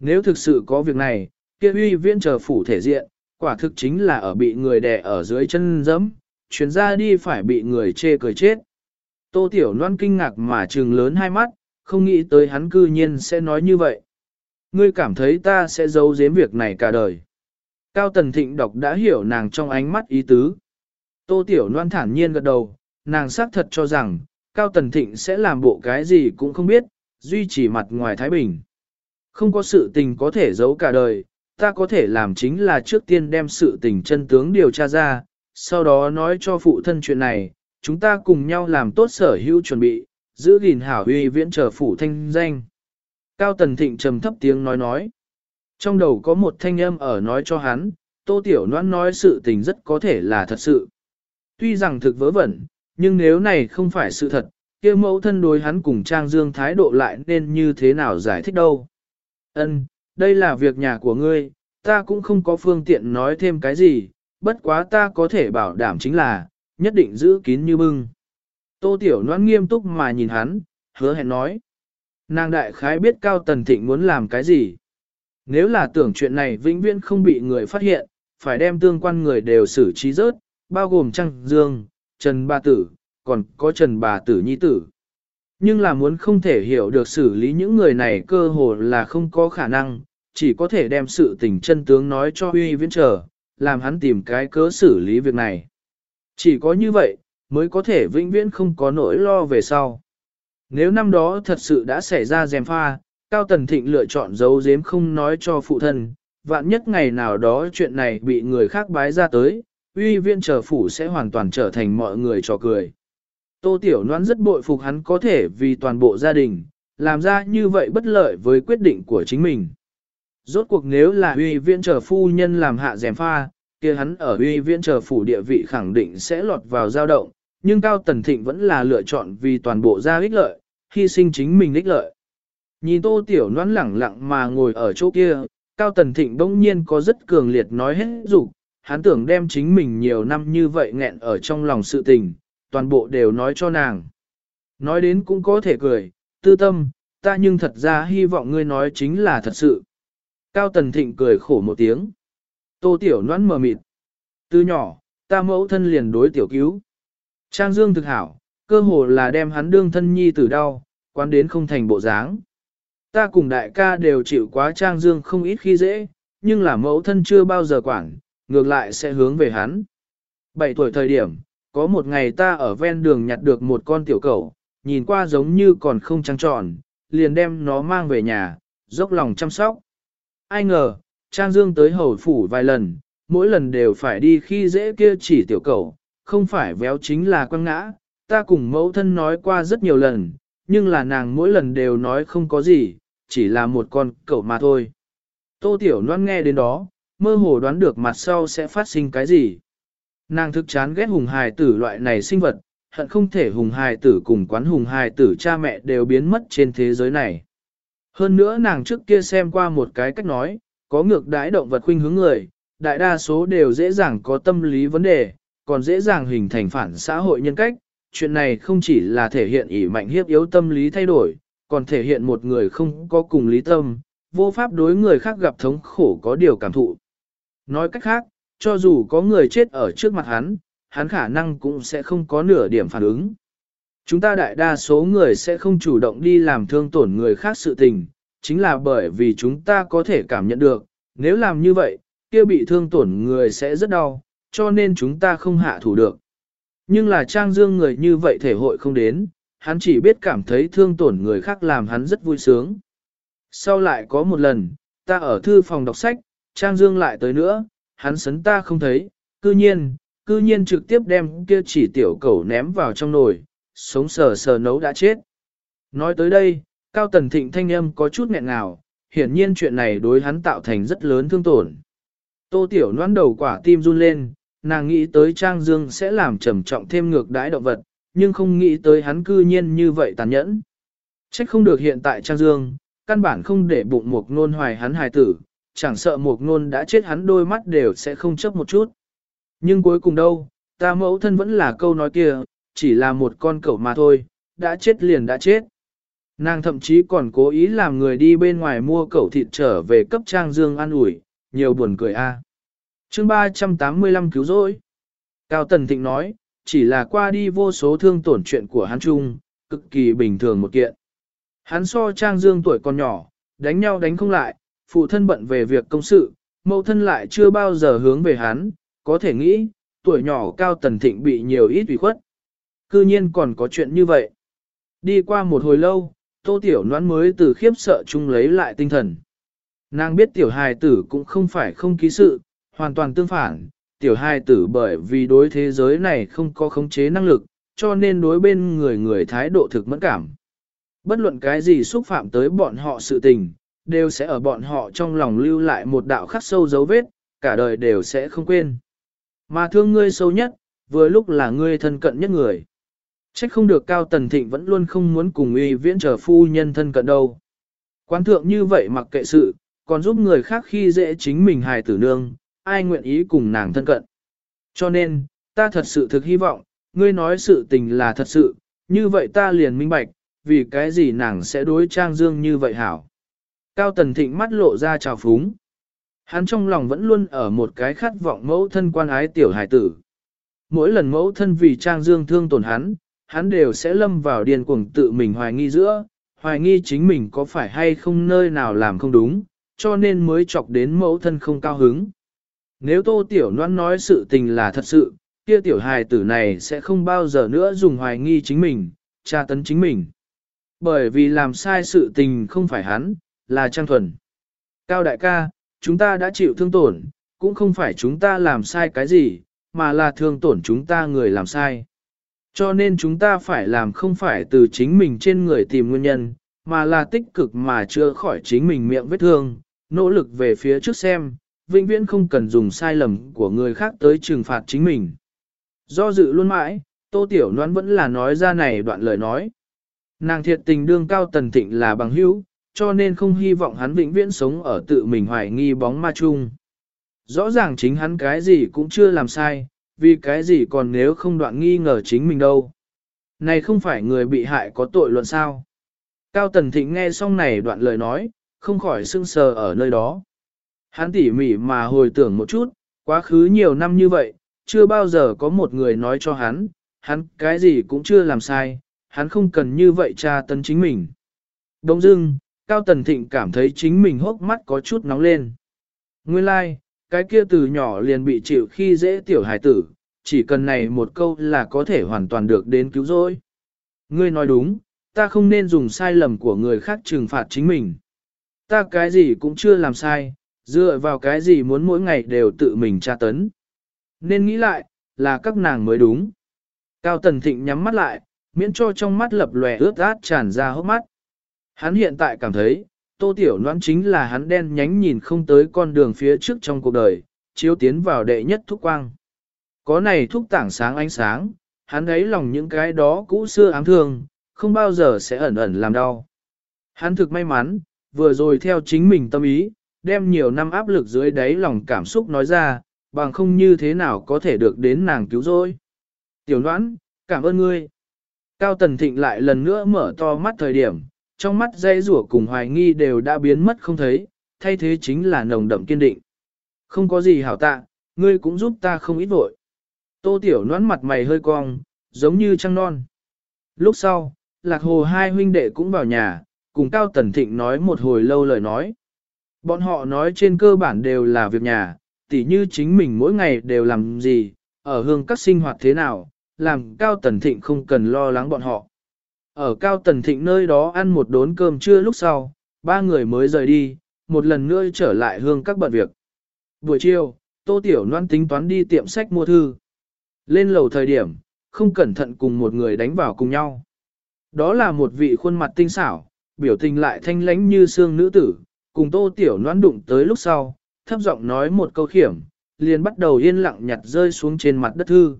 Nếu thực sự có việc này, kia uy viễn chờ phủ thể diện, quả thực chính là ở bị người đè ở dưới chân dẫm, chuyến ra đi phải bị người chê cười chết. Tô Tiểu Loan kinh ngạc mà trừng lớn hai mắt, không nghĩ tới hắn cư nhiên sẽ nói như vậy. Ngươi cảm thấy ta sẽ giấu giếm việc này cả đời. Cao Tần Thịnh đọc đã hiểu nàng trong ánh mắt ý tứ. Tô Tiểu Loan thản nhiên gật đầu, nàng xác thật cho rằng, Cao Tần Thịnh sẽ làm bộ cái gì cũng không biết, duy trì mặt ngoài Thái Bình. Không có sự tình có thể giấu cả đời, ta có thể làm chính là trước tiên đem sự tình chân tướng điều tra ra, sau đó nói cho phụ thân chuyện này, chúng ta cùng nhau làm tốt sở hữu chuẩn bị, giữ gìn hảo uy viễn trở phủ thanh danh. Cao Tần Thịnh trầm thấp tiếng nói nói. Trong đầu có một thanh âm ở nói cho hắn, Tô Tiểu Loan nói sự tình rất có thể là thật sự. Tuy rằng thực vớ vẩn, nhưng nếu này không phải sự thật, kia mẫu thân đối hắn cùng Trang Dương thái độ lại nên như thế nào giải thích đâu. Ân, đây là việc nhà của ngươi, ta cũng không có phương tiện nói thêm cái gì, bất quá ta có thể bảo đảm chính là, nhất định giữ kín như bưng. Tô Tiểu Loan nghiêm túc mà nhìn hắn, hứa hẹn nói. Nàng đại khái biết Cao Tần Thịnh muốn làm cái gì. Nếu là tưởng chuyện này vĩnh viễn không bị người phát hiện, phải đem tương quan người đều xử trí rớt, bao gồm Trăng Dương, Trần Bà Tử, còn có Trần Bà Tử Nhi Tử. Nhưng là muốn không thể hiểu được xử lý những người này cơ hồ là không có khả năng, chỉ có thể đem sự tình chân tướng nói cho uy viễn trở, làm hắn tìm cái cớ xử lý việc này. Chỉ có như vậy, mới có thể vĩnh viễn không có nỗi lo về sau. Nếu năm đó thật sự đã xảy ra dèm pha, Cao Tần Thịnh lựa chọn giấu giếm không nói cho phụ thân, vạn nhất ngày nào đó chuyện này bị người khác bái ra tới, uy viên trở phủ sẽ hoàn toàn trở thành mọi người trò cười. Tô Tiểu Noãn rất bội phục hắn có thể vì toàn bộ gia đình, làm ra như vậy bất lợi với quyết định của chính mình. Rốt cuộc nếu là uy viên trở phu nhân làm hạ dèm pha, kia hắn ở uy viễn chờ phủ địa vị khẳng định sẽ lọt vào dao động, nhưng Cao Tần Thịnh vẫn là lựa chọn vì toàn bộ gia ích lợi, hy sinh chính mình ích lợi. Nhìn Tô Tiểu Loan lẳng lặng mà ngồi ở chỗ kia, Cao Tần Thịnh bỗng nhiên có rất cường liệt nói hết dục hắn tưởng đem chính mình nhiều năm như vậy nghẹn ở trong lòng sự tình, toàn bộ đều nói cho nàng. Nói đến cũng có thể cười, tư tâm, ta nhưng thật ra hy vọng ngươi nói chính là thật sự. Cao Tần Thịnh cười khổ một tiếng. Tô Tiểu Noãn mờ mịt. Từ nhỏ, ta mẫu thân liền đối tiểu cứu. Trang Dương thực hảo, cơ hồ là đem hắn đương thân nhi tử đau, quán đến không thành bộ dáng. Ta cùng đại ca đều chịu quá Trang Dương không ít khi dễ, nhưng là mẫu thân chưa bao giờ quản, ngược lại sẽ hướng về hắn. Bảy tuổi thời điểm, có một ngày ta ở ven đường nhặt được một con tiểu cẩu, nhìn qua giống như còn không trăng tròn, liền đem nó mang về nhà, dốc lòng chăm sóc. Ai ngờ, Trang Dương tới hầu phủ vài lần, mỗi lần đều phải đi khi dễ kia chỉ tiểu cẩu, không phải véo chính là quăng ngã, ta cùng mẫu thân nói qua rất nhiều lần, nhưng là nàng mỗi lần đều nói không có gì, chỉ là một con cẩu mà thôi. Tô Tiểu Loan nghe đến đó, mơ hồ đoán được mặt sau sẽ phát sinh cái gì. Nàng thực chán ghét hùng hài tử loại này sinh vật, hận không thể hùng hài tử cùng quán hùng hài tử cha mẹ đều biến mất trên thế giới này. Hơn nữa nàng trước kia xem qua một cái cách nói, có ngược đãi động vật khuynh hướng người, đại đa số đều dễ dàng có tâm lý vấn đề, còn dễ dàng hình thành phản xã hội nhân cách. Chuyện này không chỉ là thể hiện ỷ mạnh hiếp yếu tâm lý thay đổi, còn thể hiện một người không có cùng lý tâm, vô pháp đối người khác gặp thống khổ có điều cảm thụ. Nói cách khác, cho dù có người chết ở trước mặt hắn, hắn khả năng cũng sẽ không có nửa điểm phản ứng. Chúng ta đại đa số người sẽ không chủ động đi làm thương tổn người khác sự tình, chính là bởi vì chúng ta có thể cảm nhận được, nếu làm như vậy, kia bị thương tổn người sẽ rất đau, cho nên chúng ta không hạ thủ được. Nhưng là Trang Dương người như vậy thể hội không đến, hắn chỉ biết cảm thấy thương tổn người khác làm hắn rất vui sướng. Sau lại có một lần, ta ở thư phòng đọc sách, Trang Dương lại tới nữa, hắn sấn ta không thấy, cư nhiên, cư nhiên trực tiếp đem kia chỉ tiểu cẩu ném vào trong nồi, sống sờ sờ nấu đã chết. Nói tới đây, Cao Tần Thịnh thanh âm có chút nghẹn ngào, hiển nhiên chuyện này đối hắn tạo thành rất lớn thương tổn. Tô Tiểu noan đầu quả tim run lên, nàng nghĩ tới Trang Dương sẽ làm trầm trọng thêm ngược đãi động vật, nhưng không nghĩ tới hắn cư nhiên như vậy tàn nhẫn. Trách không được hiện tại Trang Dương, căn bản không để bụng một nôn hoài hắn hài tử, chẳng sợ một nôn đã chết hắn đôi mắt đều sẽ không chấp một chút. Nhưng cuối cùng đâu, ta mẫu thân vẫn là câu nói kia, chỉ là một con cẩu mà thôi, đã chết liền đã chết. Nàng thậm chí còn cố ý làm người đi bên ngoài mua cẩu thịt trở về cấp Trang Dương ăn ủi, nhiều buồn cười a. À. Chương 385 cứu rỗi. Cao Tần Thịnh nói, chỉ là qua đi vô số thương tổn chuyện của hắn chung, cực kỳ bình thường một kiện. Hắn so Trang Dương tuổi còn nhỏ, đánh nhau đánh không lại, phụ thân bận về việc công sự, mẫu thân lại chưa bao giờ hướng về hắn, có thể nghĩ, tuổi nhỏ Cao Tần Thịnh bị nhiều ít ủy khuất. Cư nhiên còn có chuyện như vậy. Đi qua một hồi lâu, Tô Tiểu Noãn mới từ khiếp sợ chung lấy lại tinh thần. Nàng biết tiểu hài tử cũng không phải không ký sự, hoàn toàn tương phản, tiểu hài tử bởi vì đối thế giới này không có khống chế năng lực, cho nên đối bên người người thái độ thực mẫn cảm. Bất luận cái gì xúc phạm tới bọn họ sự tình, đều sẽ ở bọn họ trong lòng lưu lại một đạo khắc sâu dấu vết, cả đời đều sẽ không quên. Mà thương ngươi sâu nhất, vừa lúc là ngươi thân cận nhất người. Trách không được Cao Tần Thịnh vẫn luôn không muốn cùng uy viễn trở phu nhân thân cận đâu. Quán thượng như vậy mặc kệ sự, còn giúp người khác khi dễ chính mình hài tử nương, ai nguyện ý cùng nàng thân cận. Cho nên, ta thật sự thực hy vọng, ngươi nói sự tình là thật sự, như vậy ta liền minh bạch, vì cái gì nàng sẽ đối trang dương như vậy hảo. Cao Tần Thịnh mắt lộ ra trào phúng. Hắn trong lòng vẫn luôn ở một cái khát vọng mẫu thân quan ái tiểu hài tử. Mỗi lần mẫu thân vì trang dương thương tổn hắn, hắn đều sẽ lâm vào điên cuồng tự mình hoài nghi giữa, hoài nghi chính mình có phải hay không nơi nào làm không đúng, cho nên mới chọc đến mẫu thân không cao hứng. Nếu tô tiểu noan nói sự tình là thật sự, kia tiểu hài tử này sẽ không bao giờ nữa dùng hoài nghi chính mình, tra tấn chính mình. Bởi vì làm sai sự tình không phải hắn, là Trang Thuần. Cao đại ca, chúng ta đã chịu thương tổn, cũng không phải chúng ta làm sai cái gì, mà là thương tổn chúng ta người làm sai. Cho nên chúng ta phải làm không phải từ chính mình trên người tìm nguyên nhân, mà là tích cực mà chữa khỏi chính mình miệng vết thương, nỗ lực về phía trước xem, vĩnh viễn không cần dùng sai lầm của người khác tới trừng phạt chính mình. Do dự luôn mãi, Tô Tiểu Loan vẫn là nói ra này đoạn lời nói. Nàng thiệt tình đương cao tần thịnh là bằng hữu, cho nên không hy vọng hắn vĩnh viễn sống ở tự mình hoài nghi bóng ma chung. Rõ ràng chính hắn cái gì cũng chưa làm sai, vì cái gì còn nếu không đoạn nghi ngờ chính mình đâu. Này không phải người bị hại có tội luận sao. Cao Tần Thịnh nghe xong này đoạn lời nói, không khỏi sưng sờ ở nơi đó. Hắn tỉ mỉ mà hồi tưởng một chút, quá khứ nhiều năm như vậy, chưa bao giờ có một người nói cho hắn, hắn cái gì cũng chưa làm sai, hắn không cần như vậy tra tấn chính mình. Đông dưng, Cao Tần Thịnh cảm thấy chính mình hốc mắt có chút nóng lên. Nguyên lai, like, cái kia từ nhỏ liền bị chịu khi dễ tiểu hải tử, chỉ cần này một câu là có thể hoàn toàn được đến cứu rỗi. Ngươi nói đúng, ta không nên dùng sai lầm của người khác trừng phạt chính mình. Ta cái gì cũng chưa làm sai, dựa vào cái gì muốn mỗi ngày đều tự mình tra tấn. Nên nghĩ lại, là các nàng mới đúng. Cao Tần Thịnh nhắm mắt lại, miễn cho trong mắt lập lòe ướt át tràn ra hốc mắt. Hắn hiện tại cảm thấy, tô tiểu Loan chính là hắn đen nhánh nhìn không tới con đường phía trước trong cuộc đời, chiếu tiến vào đệ nhất thúc quang. Có này thúc tảng sáng ánh sáng, hắn ấy lòng những cái đó cũ xưa ám thương, không bao giờ sẽ ẩn ẩn làm đau. Hắn thực may mắn, vừa rồi theo chính mình tâm ý, đem nhiều năm áp lực dưới đáy lòng cảm xúc nói ra, bằng không như thế nào có thể được đến nàng cứu rỗi. Tiểu Loan, cảm ơn ngươi. Cao Tần Thịnh lại lần nữa mở to mắt thời điểm, trong mắt dây rủa cùng hoài nghi đều đã biến mất không thấy, thay thế chính là nồng đậm kiên định. Không có gì hảo tạ, ngươi cũng giúp ta không ít vội. Tô Tiểu nón mặt mày hơi cong, giống như trăng non. Lúc sau, Lạc Hồ hai huynh đệ cũng vào nhà, cùng Cao Tần Thịnh nói một hồi lâu lời nói. Bọn họ nói trên cơ bản đều là việc nhà, tỉ như chính mình mỗi ngày đều làm gì, ở hương các sinh hoạt thế nào, làm Cao Tần Thịnh không cần lo lắng bọn họ. Ở Cao Tần Thịnh nơi đó ăn một đốn cơm trưa lúc sau, ba người mới rời đi, một lần nữa trở lại hương các bận việc. Buổi chiều, Tô Tiểu Loan tính toán đi tiệm sách mua thư. Lên lầu thời điểm, không cẩn thận cùng một người đánh vào cùng nhau. Đó là một vị khuôn mặt tinh xảo, biểu tình lại thanh lãnh như xương nữ tử, cùng Tô Tiểu Loan đụng tới lúc sau, thấp giọng nói một câu khiểm, liền bắt đầu yên lặng nhặt rơi xuống trên mặt đất thư.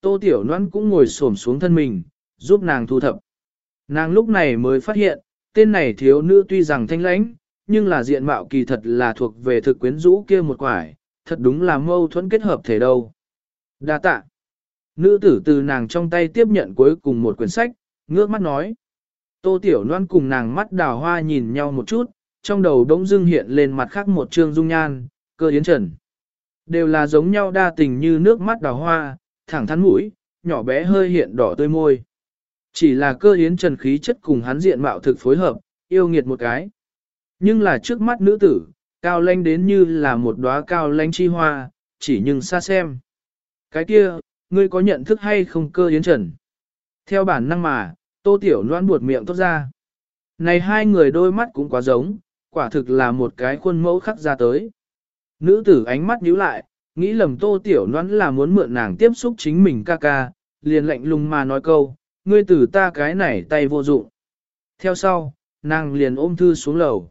Tô Tiểu Loan cũng ngồi xổm xuống thân mình, giúp nàng thu thập. Nàng lúc này mới phát hiện, tên này thiếu nữ tuy rằng thanh lãnh, nhưng là diện mạo kỳ thật là thuộc về thực quyến rũ kia một quải, thật đúng là mâu thuẫn kết hợp thể đâu. Đa tạ. Nữ tử từ nàng trong tay tiếp nhận cuối cùng một quyển sách, ngước mắt nói. Tô Tiểu Loan cùng nàng mắt đào hoa nhìn nhau một chút, trong đầu đống dưng hiện lên mặt khác một trương dung nhan, cơ yến trần. Đều là giống nhau đa tình như nước mắt đào hoa, thẳng thắn mũi, nhỏ bé hơi hiện đỏ tươi môi. Chỉ là cơ yến trần khí chất cùng hắn diện mạo thực phối hợp, yêu nghiệt một cái. Nhưng là trước mắt nữ tử, cao lanh đến như là một đóa cao lanh chi hoa, chỉ nhưng xa xem. Cái kia, ngươi có nhận thức hay không cơ yến trần? Theo bản năng mà, tô tiểu loan buột miệng tốt ra. Này hai người đôi mắt cũng quá giống, quả thực là một cái khuôn mẫu khắc ra tới. Nữ tử ánh mắt nhíu lại, nghĩ lầm tô tiểu noan là muốn mượn nàng tiếp xúc chính mình ca ca, liền lạnh lùng mà nói câu, ngươi tử ta cái này tay vô dụng. Theo sau, nàng liền ôm thư xuống lầu.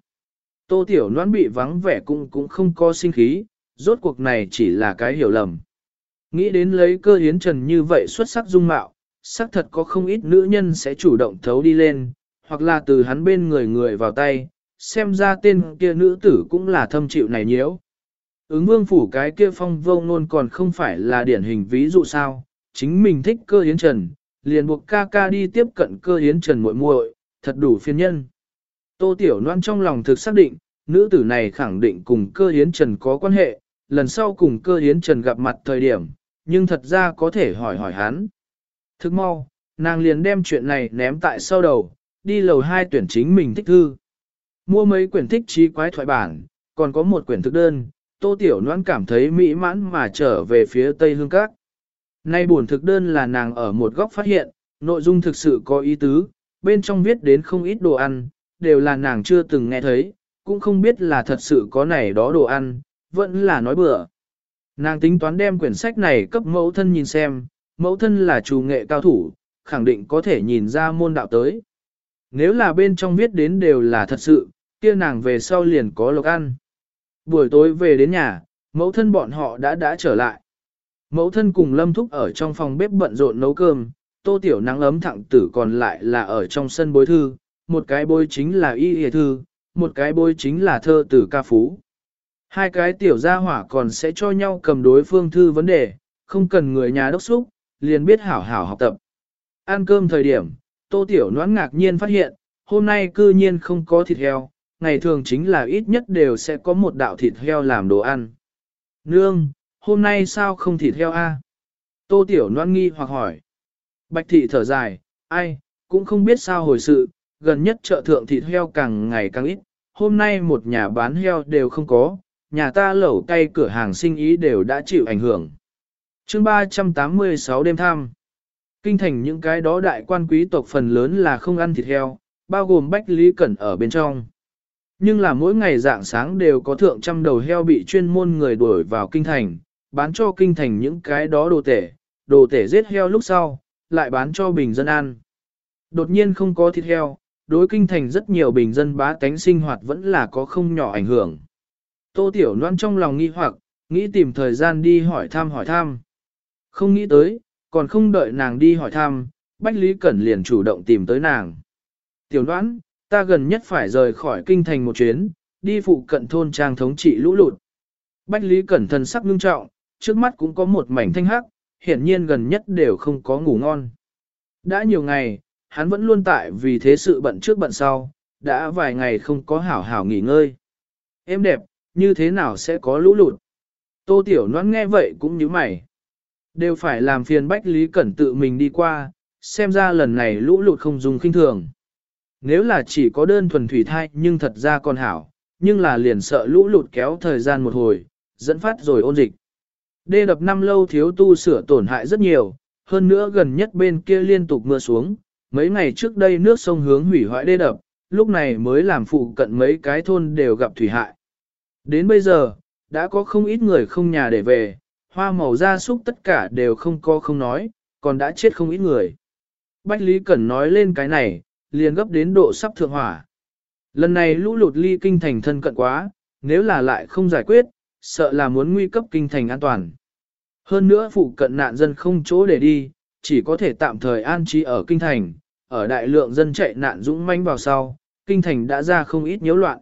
Tô tiểu noan bị vắng vẻ cũng cũng không có sinh khí, rốt cuộc này chỉ là cái hiểu lầm. Nghĩ đến lấy cơ hiến trần như vậy xuất sắc dung mạo, xác thật có không ít nữ nhân sẽ chủ động thấu đi lên, hoặc là từ hắn bên người người vào tay, xem ra tên kia nữ tử cũng là thâm chịu này nhiễu. Ứng vương phủ cái kia phong vông luôn còn không phải là điển hình ví dụ sao, chính mình thích cơ hiến trần, liền buộc ca ca đi tiếp cận cơ hiến trần muội muội, thật đủ phiên nhân. Tô Tiểu Loan trong lòng thực xác định, nữ tử này khẳng định cùng cơ hiến trần có quan hệ, lần sau cùng cơ hiến trần gặp mặt thời điểm, nhưng thật ra có thể hỏi hỏi hắn. Thức mau, nàng liền đem chuyện này ném tại sau đầu, đi lầu hai tuyển chính mình thích thư. Mua mấy quyển thích trí quái thoại bản, còn có một quyển thực đơn, tô tiểu Loan cảm thấy mỹ mãn mà trở về phía tây hương các. Nay buồn thực đơn là nàng ở một góc phát hiện, nội dung thực sự có ý tứ, bên trong viết đến không ít đồ ăn, đều là nàng chưa từng nghe thấy, cũng không biết là thật sự có này đó đồ ăn, vẫn là nói bừa. Nàng tính toán đem quyển sách này cấp mẫu thân nhìn xem, mẫu thân là chủ nghệ cao thủ, khẳng định có thể nhìn ra môn đạo tới. Nếu là bên trong viết đến đều là thật sự, kia nàng về sau liền có lộc ăn. Buổi tối về đến nhà, mẫu thân bọn họ đã đã trở lại. Mẫu thân cùng lâm thúc ở trong phòng bếp bận rộn nấu cơm, tô tiểu nắng ấm thẳng tử còn lại là ở trong sân bối thư, một cái bối chính là y hề thư, một cái bối chính là thơ tử ca phú. Hai cái tiểu gia hỏa còn sẽ cho nhau cầm đối phương thư vấn đề, không cần người nhà đốc xúc, liền biết hảo hảo học tập. Ăn cơm thời điểm, tô tiểu noãn ngạc nhiên phát hiện, hôm nay cư nhiên không có thịt heo, ngày thường chính là ít nhất đều sẽ có một đạo thịt heo làm đồ ăn. Nương, hôm nay sao không thịt heo a? Tô tiểu Loan nghi hoặc hỏi. Bạch thị thở dài, ai, cũng không biết sao hồi sự, gần nhất chợ thượng thịt heo càng ngày càng ít, hôm nay một nhà bán heo đều không có, nhà ta lẩu cay cửa hàng sinh ý đều đã chịu ảnh hưởng. chương 386 đêm thăm. Kinh thành những cái đó đại quan quý tộc phần lớn là không ăn thịt heo, bao gồm Bách Lý Cẩn ở bên trong. Nhưng là mỗi ngày dạng sáng đều có thượng trăm đầu heo bị chuyên môn người đuổi vào kinh thành, bán cho kinh thành những cái đó đồ tể, đồ tể giết heo lúc sau, lại bán cho bình dân ăn. Đột nhiên không có thịt heo, đối kinh thành rất nhiều bình dân bá tánh sinh hoạt vẫn là có không nhỏ ảnh hưởng. Tô Tiểu Loan trong lòng nghi hoặc, nghĩ tìm thời gian đi hỏi thăm hỏi thăm. Không nghĩ tới, còn không đợi nàng đi hỏi thăm, Bách Lý Cẩn liền chủ động tìm tới nàng. Tiểu Loan, ta gần nhất phải rời khỏi kinh thành một chuyến, đi phụ cận thôn trang thống trị lũ lụt. Bách Lý Cẩn thần sắc ngưng trọng, trước mắt cũng có một mảnh thanh hắc, hiển nhiên gần nhất đều không có ngủ ngon. Đã nhiều ngày, hắn vẫn luôn tại vì thế sự bận trước bận sau, đã vài ngày không có hảo hảo nghỉ ngơi. Em đẹp, như thế nào sẽ có lũ lụt? Tô Tiểu Loan nghe vậy cũng như mày. Đều phải làm phiền Bách Lý Cẩn tự mình đi qua, xem ra lần này lũ lụt không dùng kinh thường. Nếu là chỉ có đơn thuần thủy thai nhưng thật ra còn hảo, nhưng là liền sợ lũ lụt kéo thời gian một hồi, dẫn phát rồi ôn dịch. Đê đập năm lâu thiếu tu sửa tổn hại rất nhiều, hơn nữa gần nhất bên kia liên tục mưa xuống, mấy ngày trước đây nước sông hướng hủy hoại đê đập, lúc này mới làm phụ cận mấy cái thôn đều gặp thủy hại. Đến bây giờ, đã có không ít người không nhà để về, hoa màu gia súc tất cả đều không có không nói, còn đã chết không ít người. Bách Lý Cẩn nói lên cái này, liền gấp đến độ sắp thượng hỏa. Lần này lũ lụt ly kinh thành thân cận quá, nếu là lại không giải quyết, sợ là muốn nguy cấp kinh thành an toàn. Hơn nữa phụ cận nạn dân không chỗ để đi, chỉ có thể tạm thời an trí ở kinh thành, ở đại lượng dân chạy nạn dũng manh vào sau, kinh thành đã ra không ít nhiễu loạn.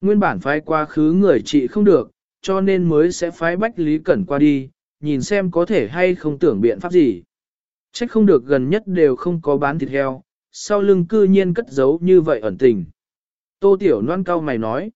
Nguyên bản phái quá khứ người trị không được, cho nên mới sẽ phái Bách Lý Cẩn qua đi, nhìn xem có thể hay không tưởng biện pháp gì. Trách không được gần nhất đều không có bán thịt heo, sau lưng cư nhiên cất giấu như vậy ẩn tình. Tô Tiểu Loan cao mày nói.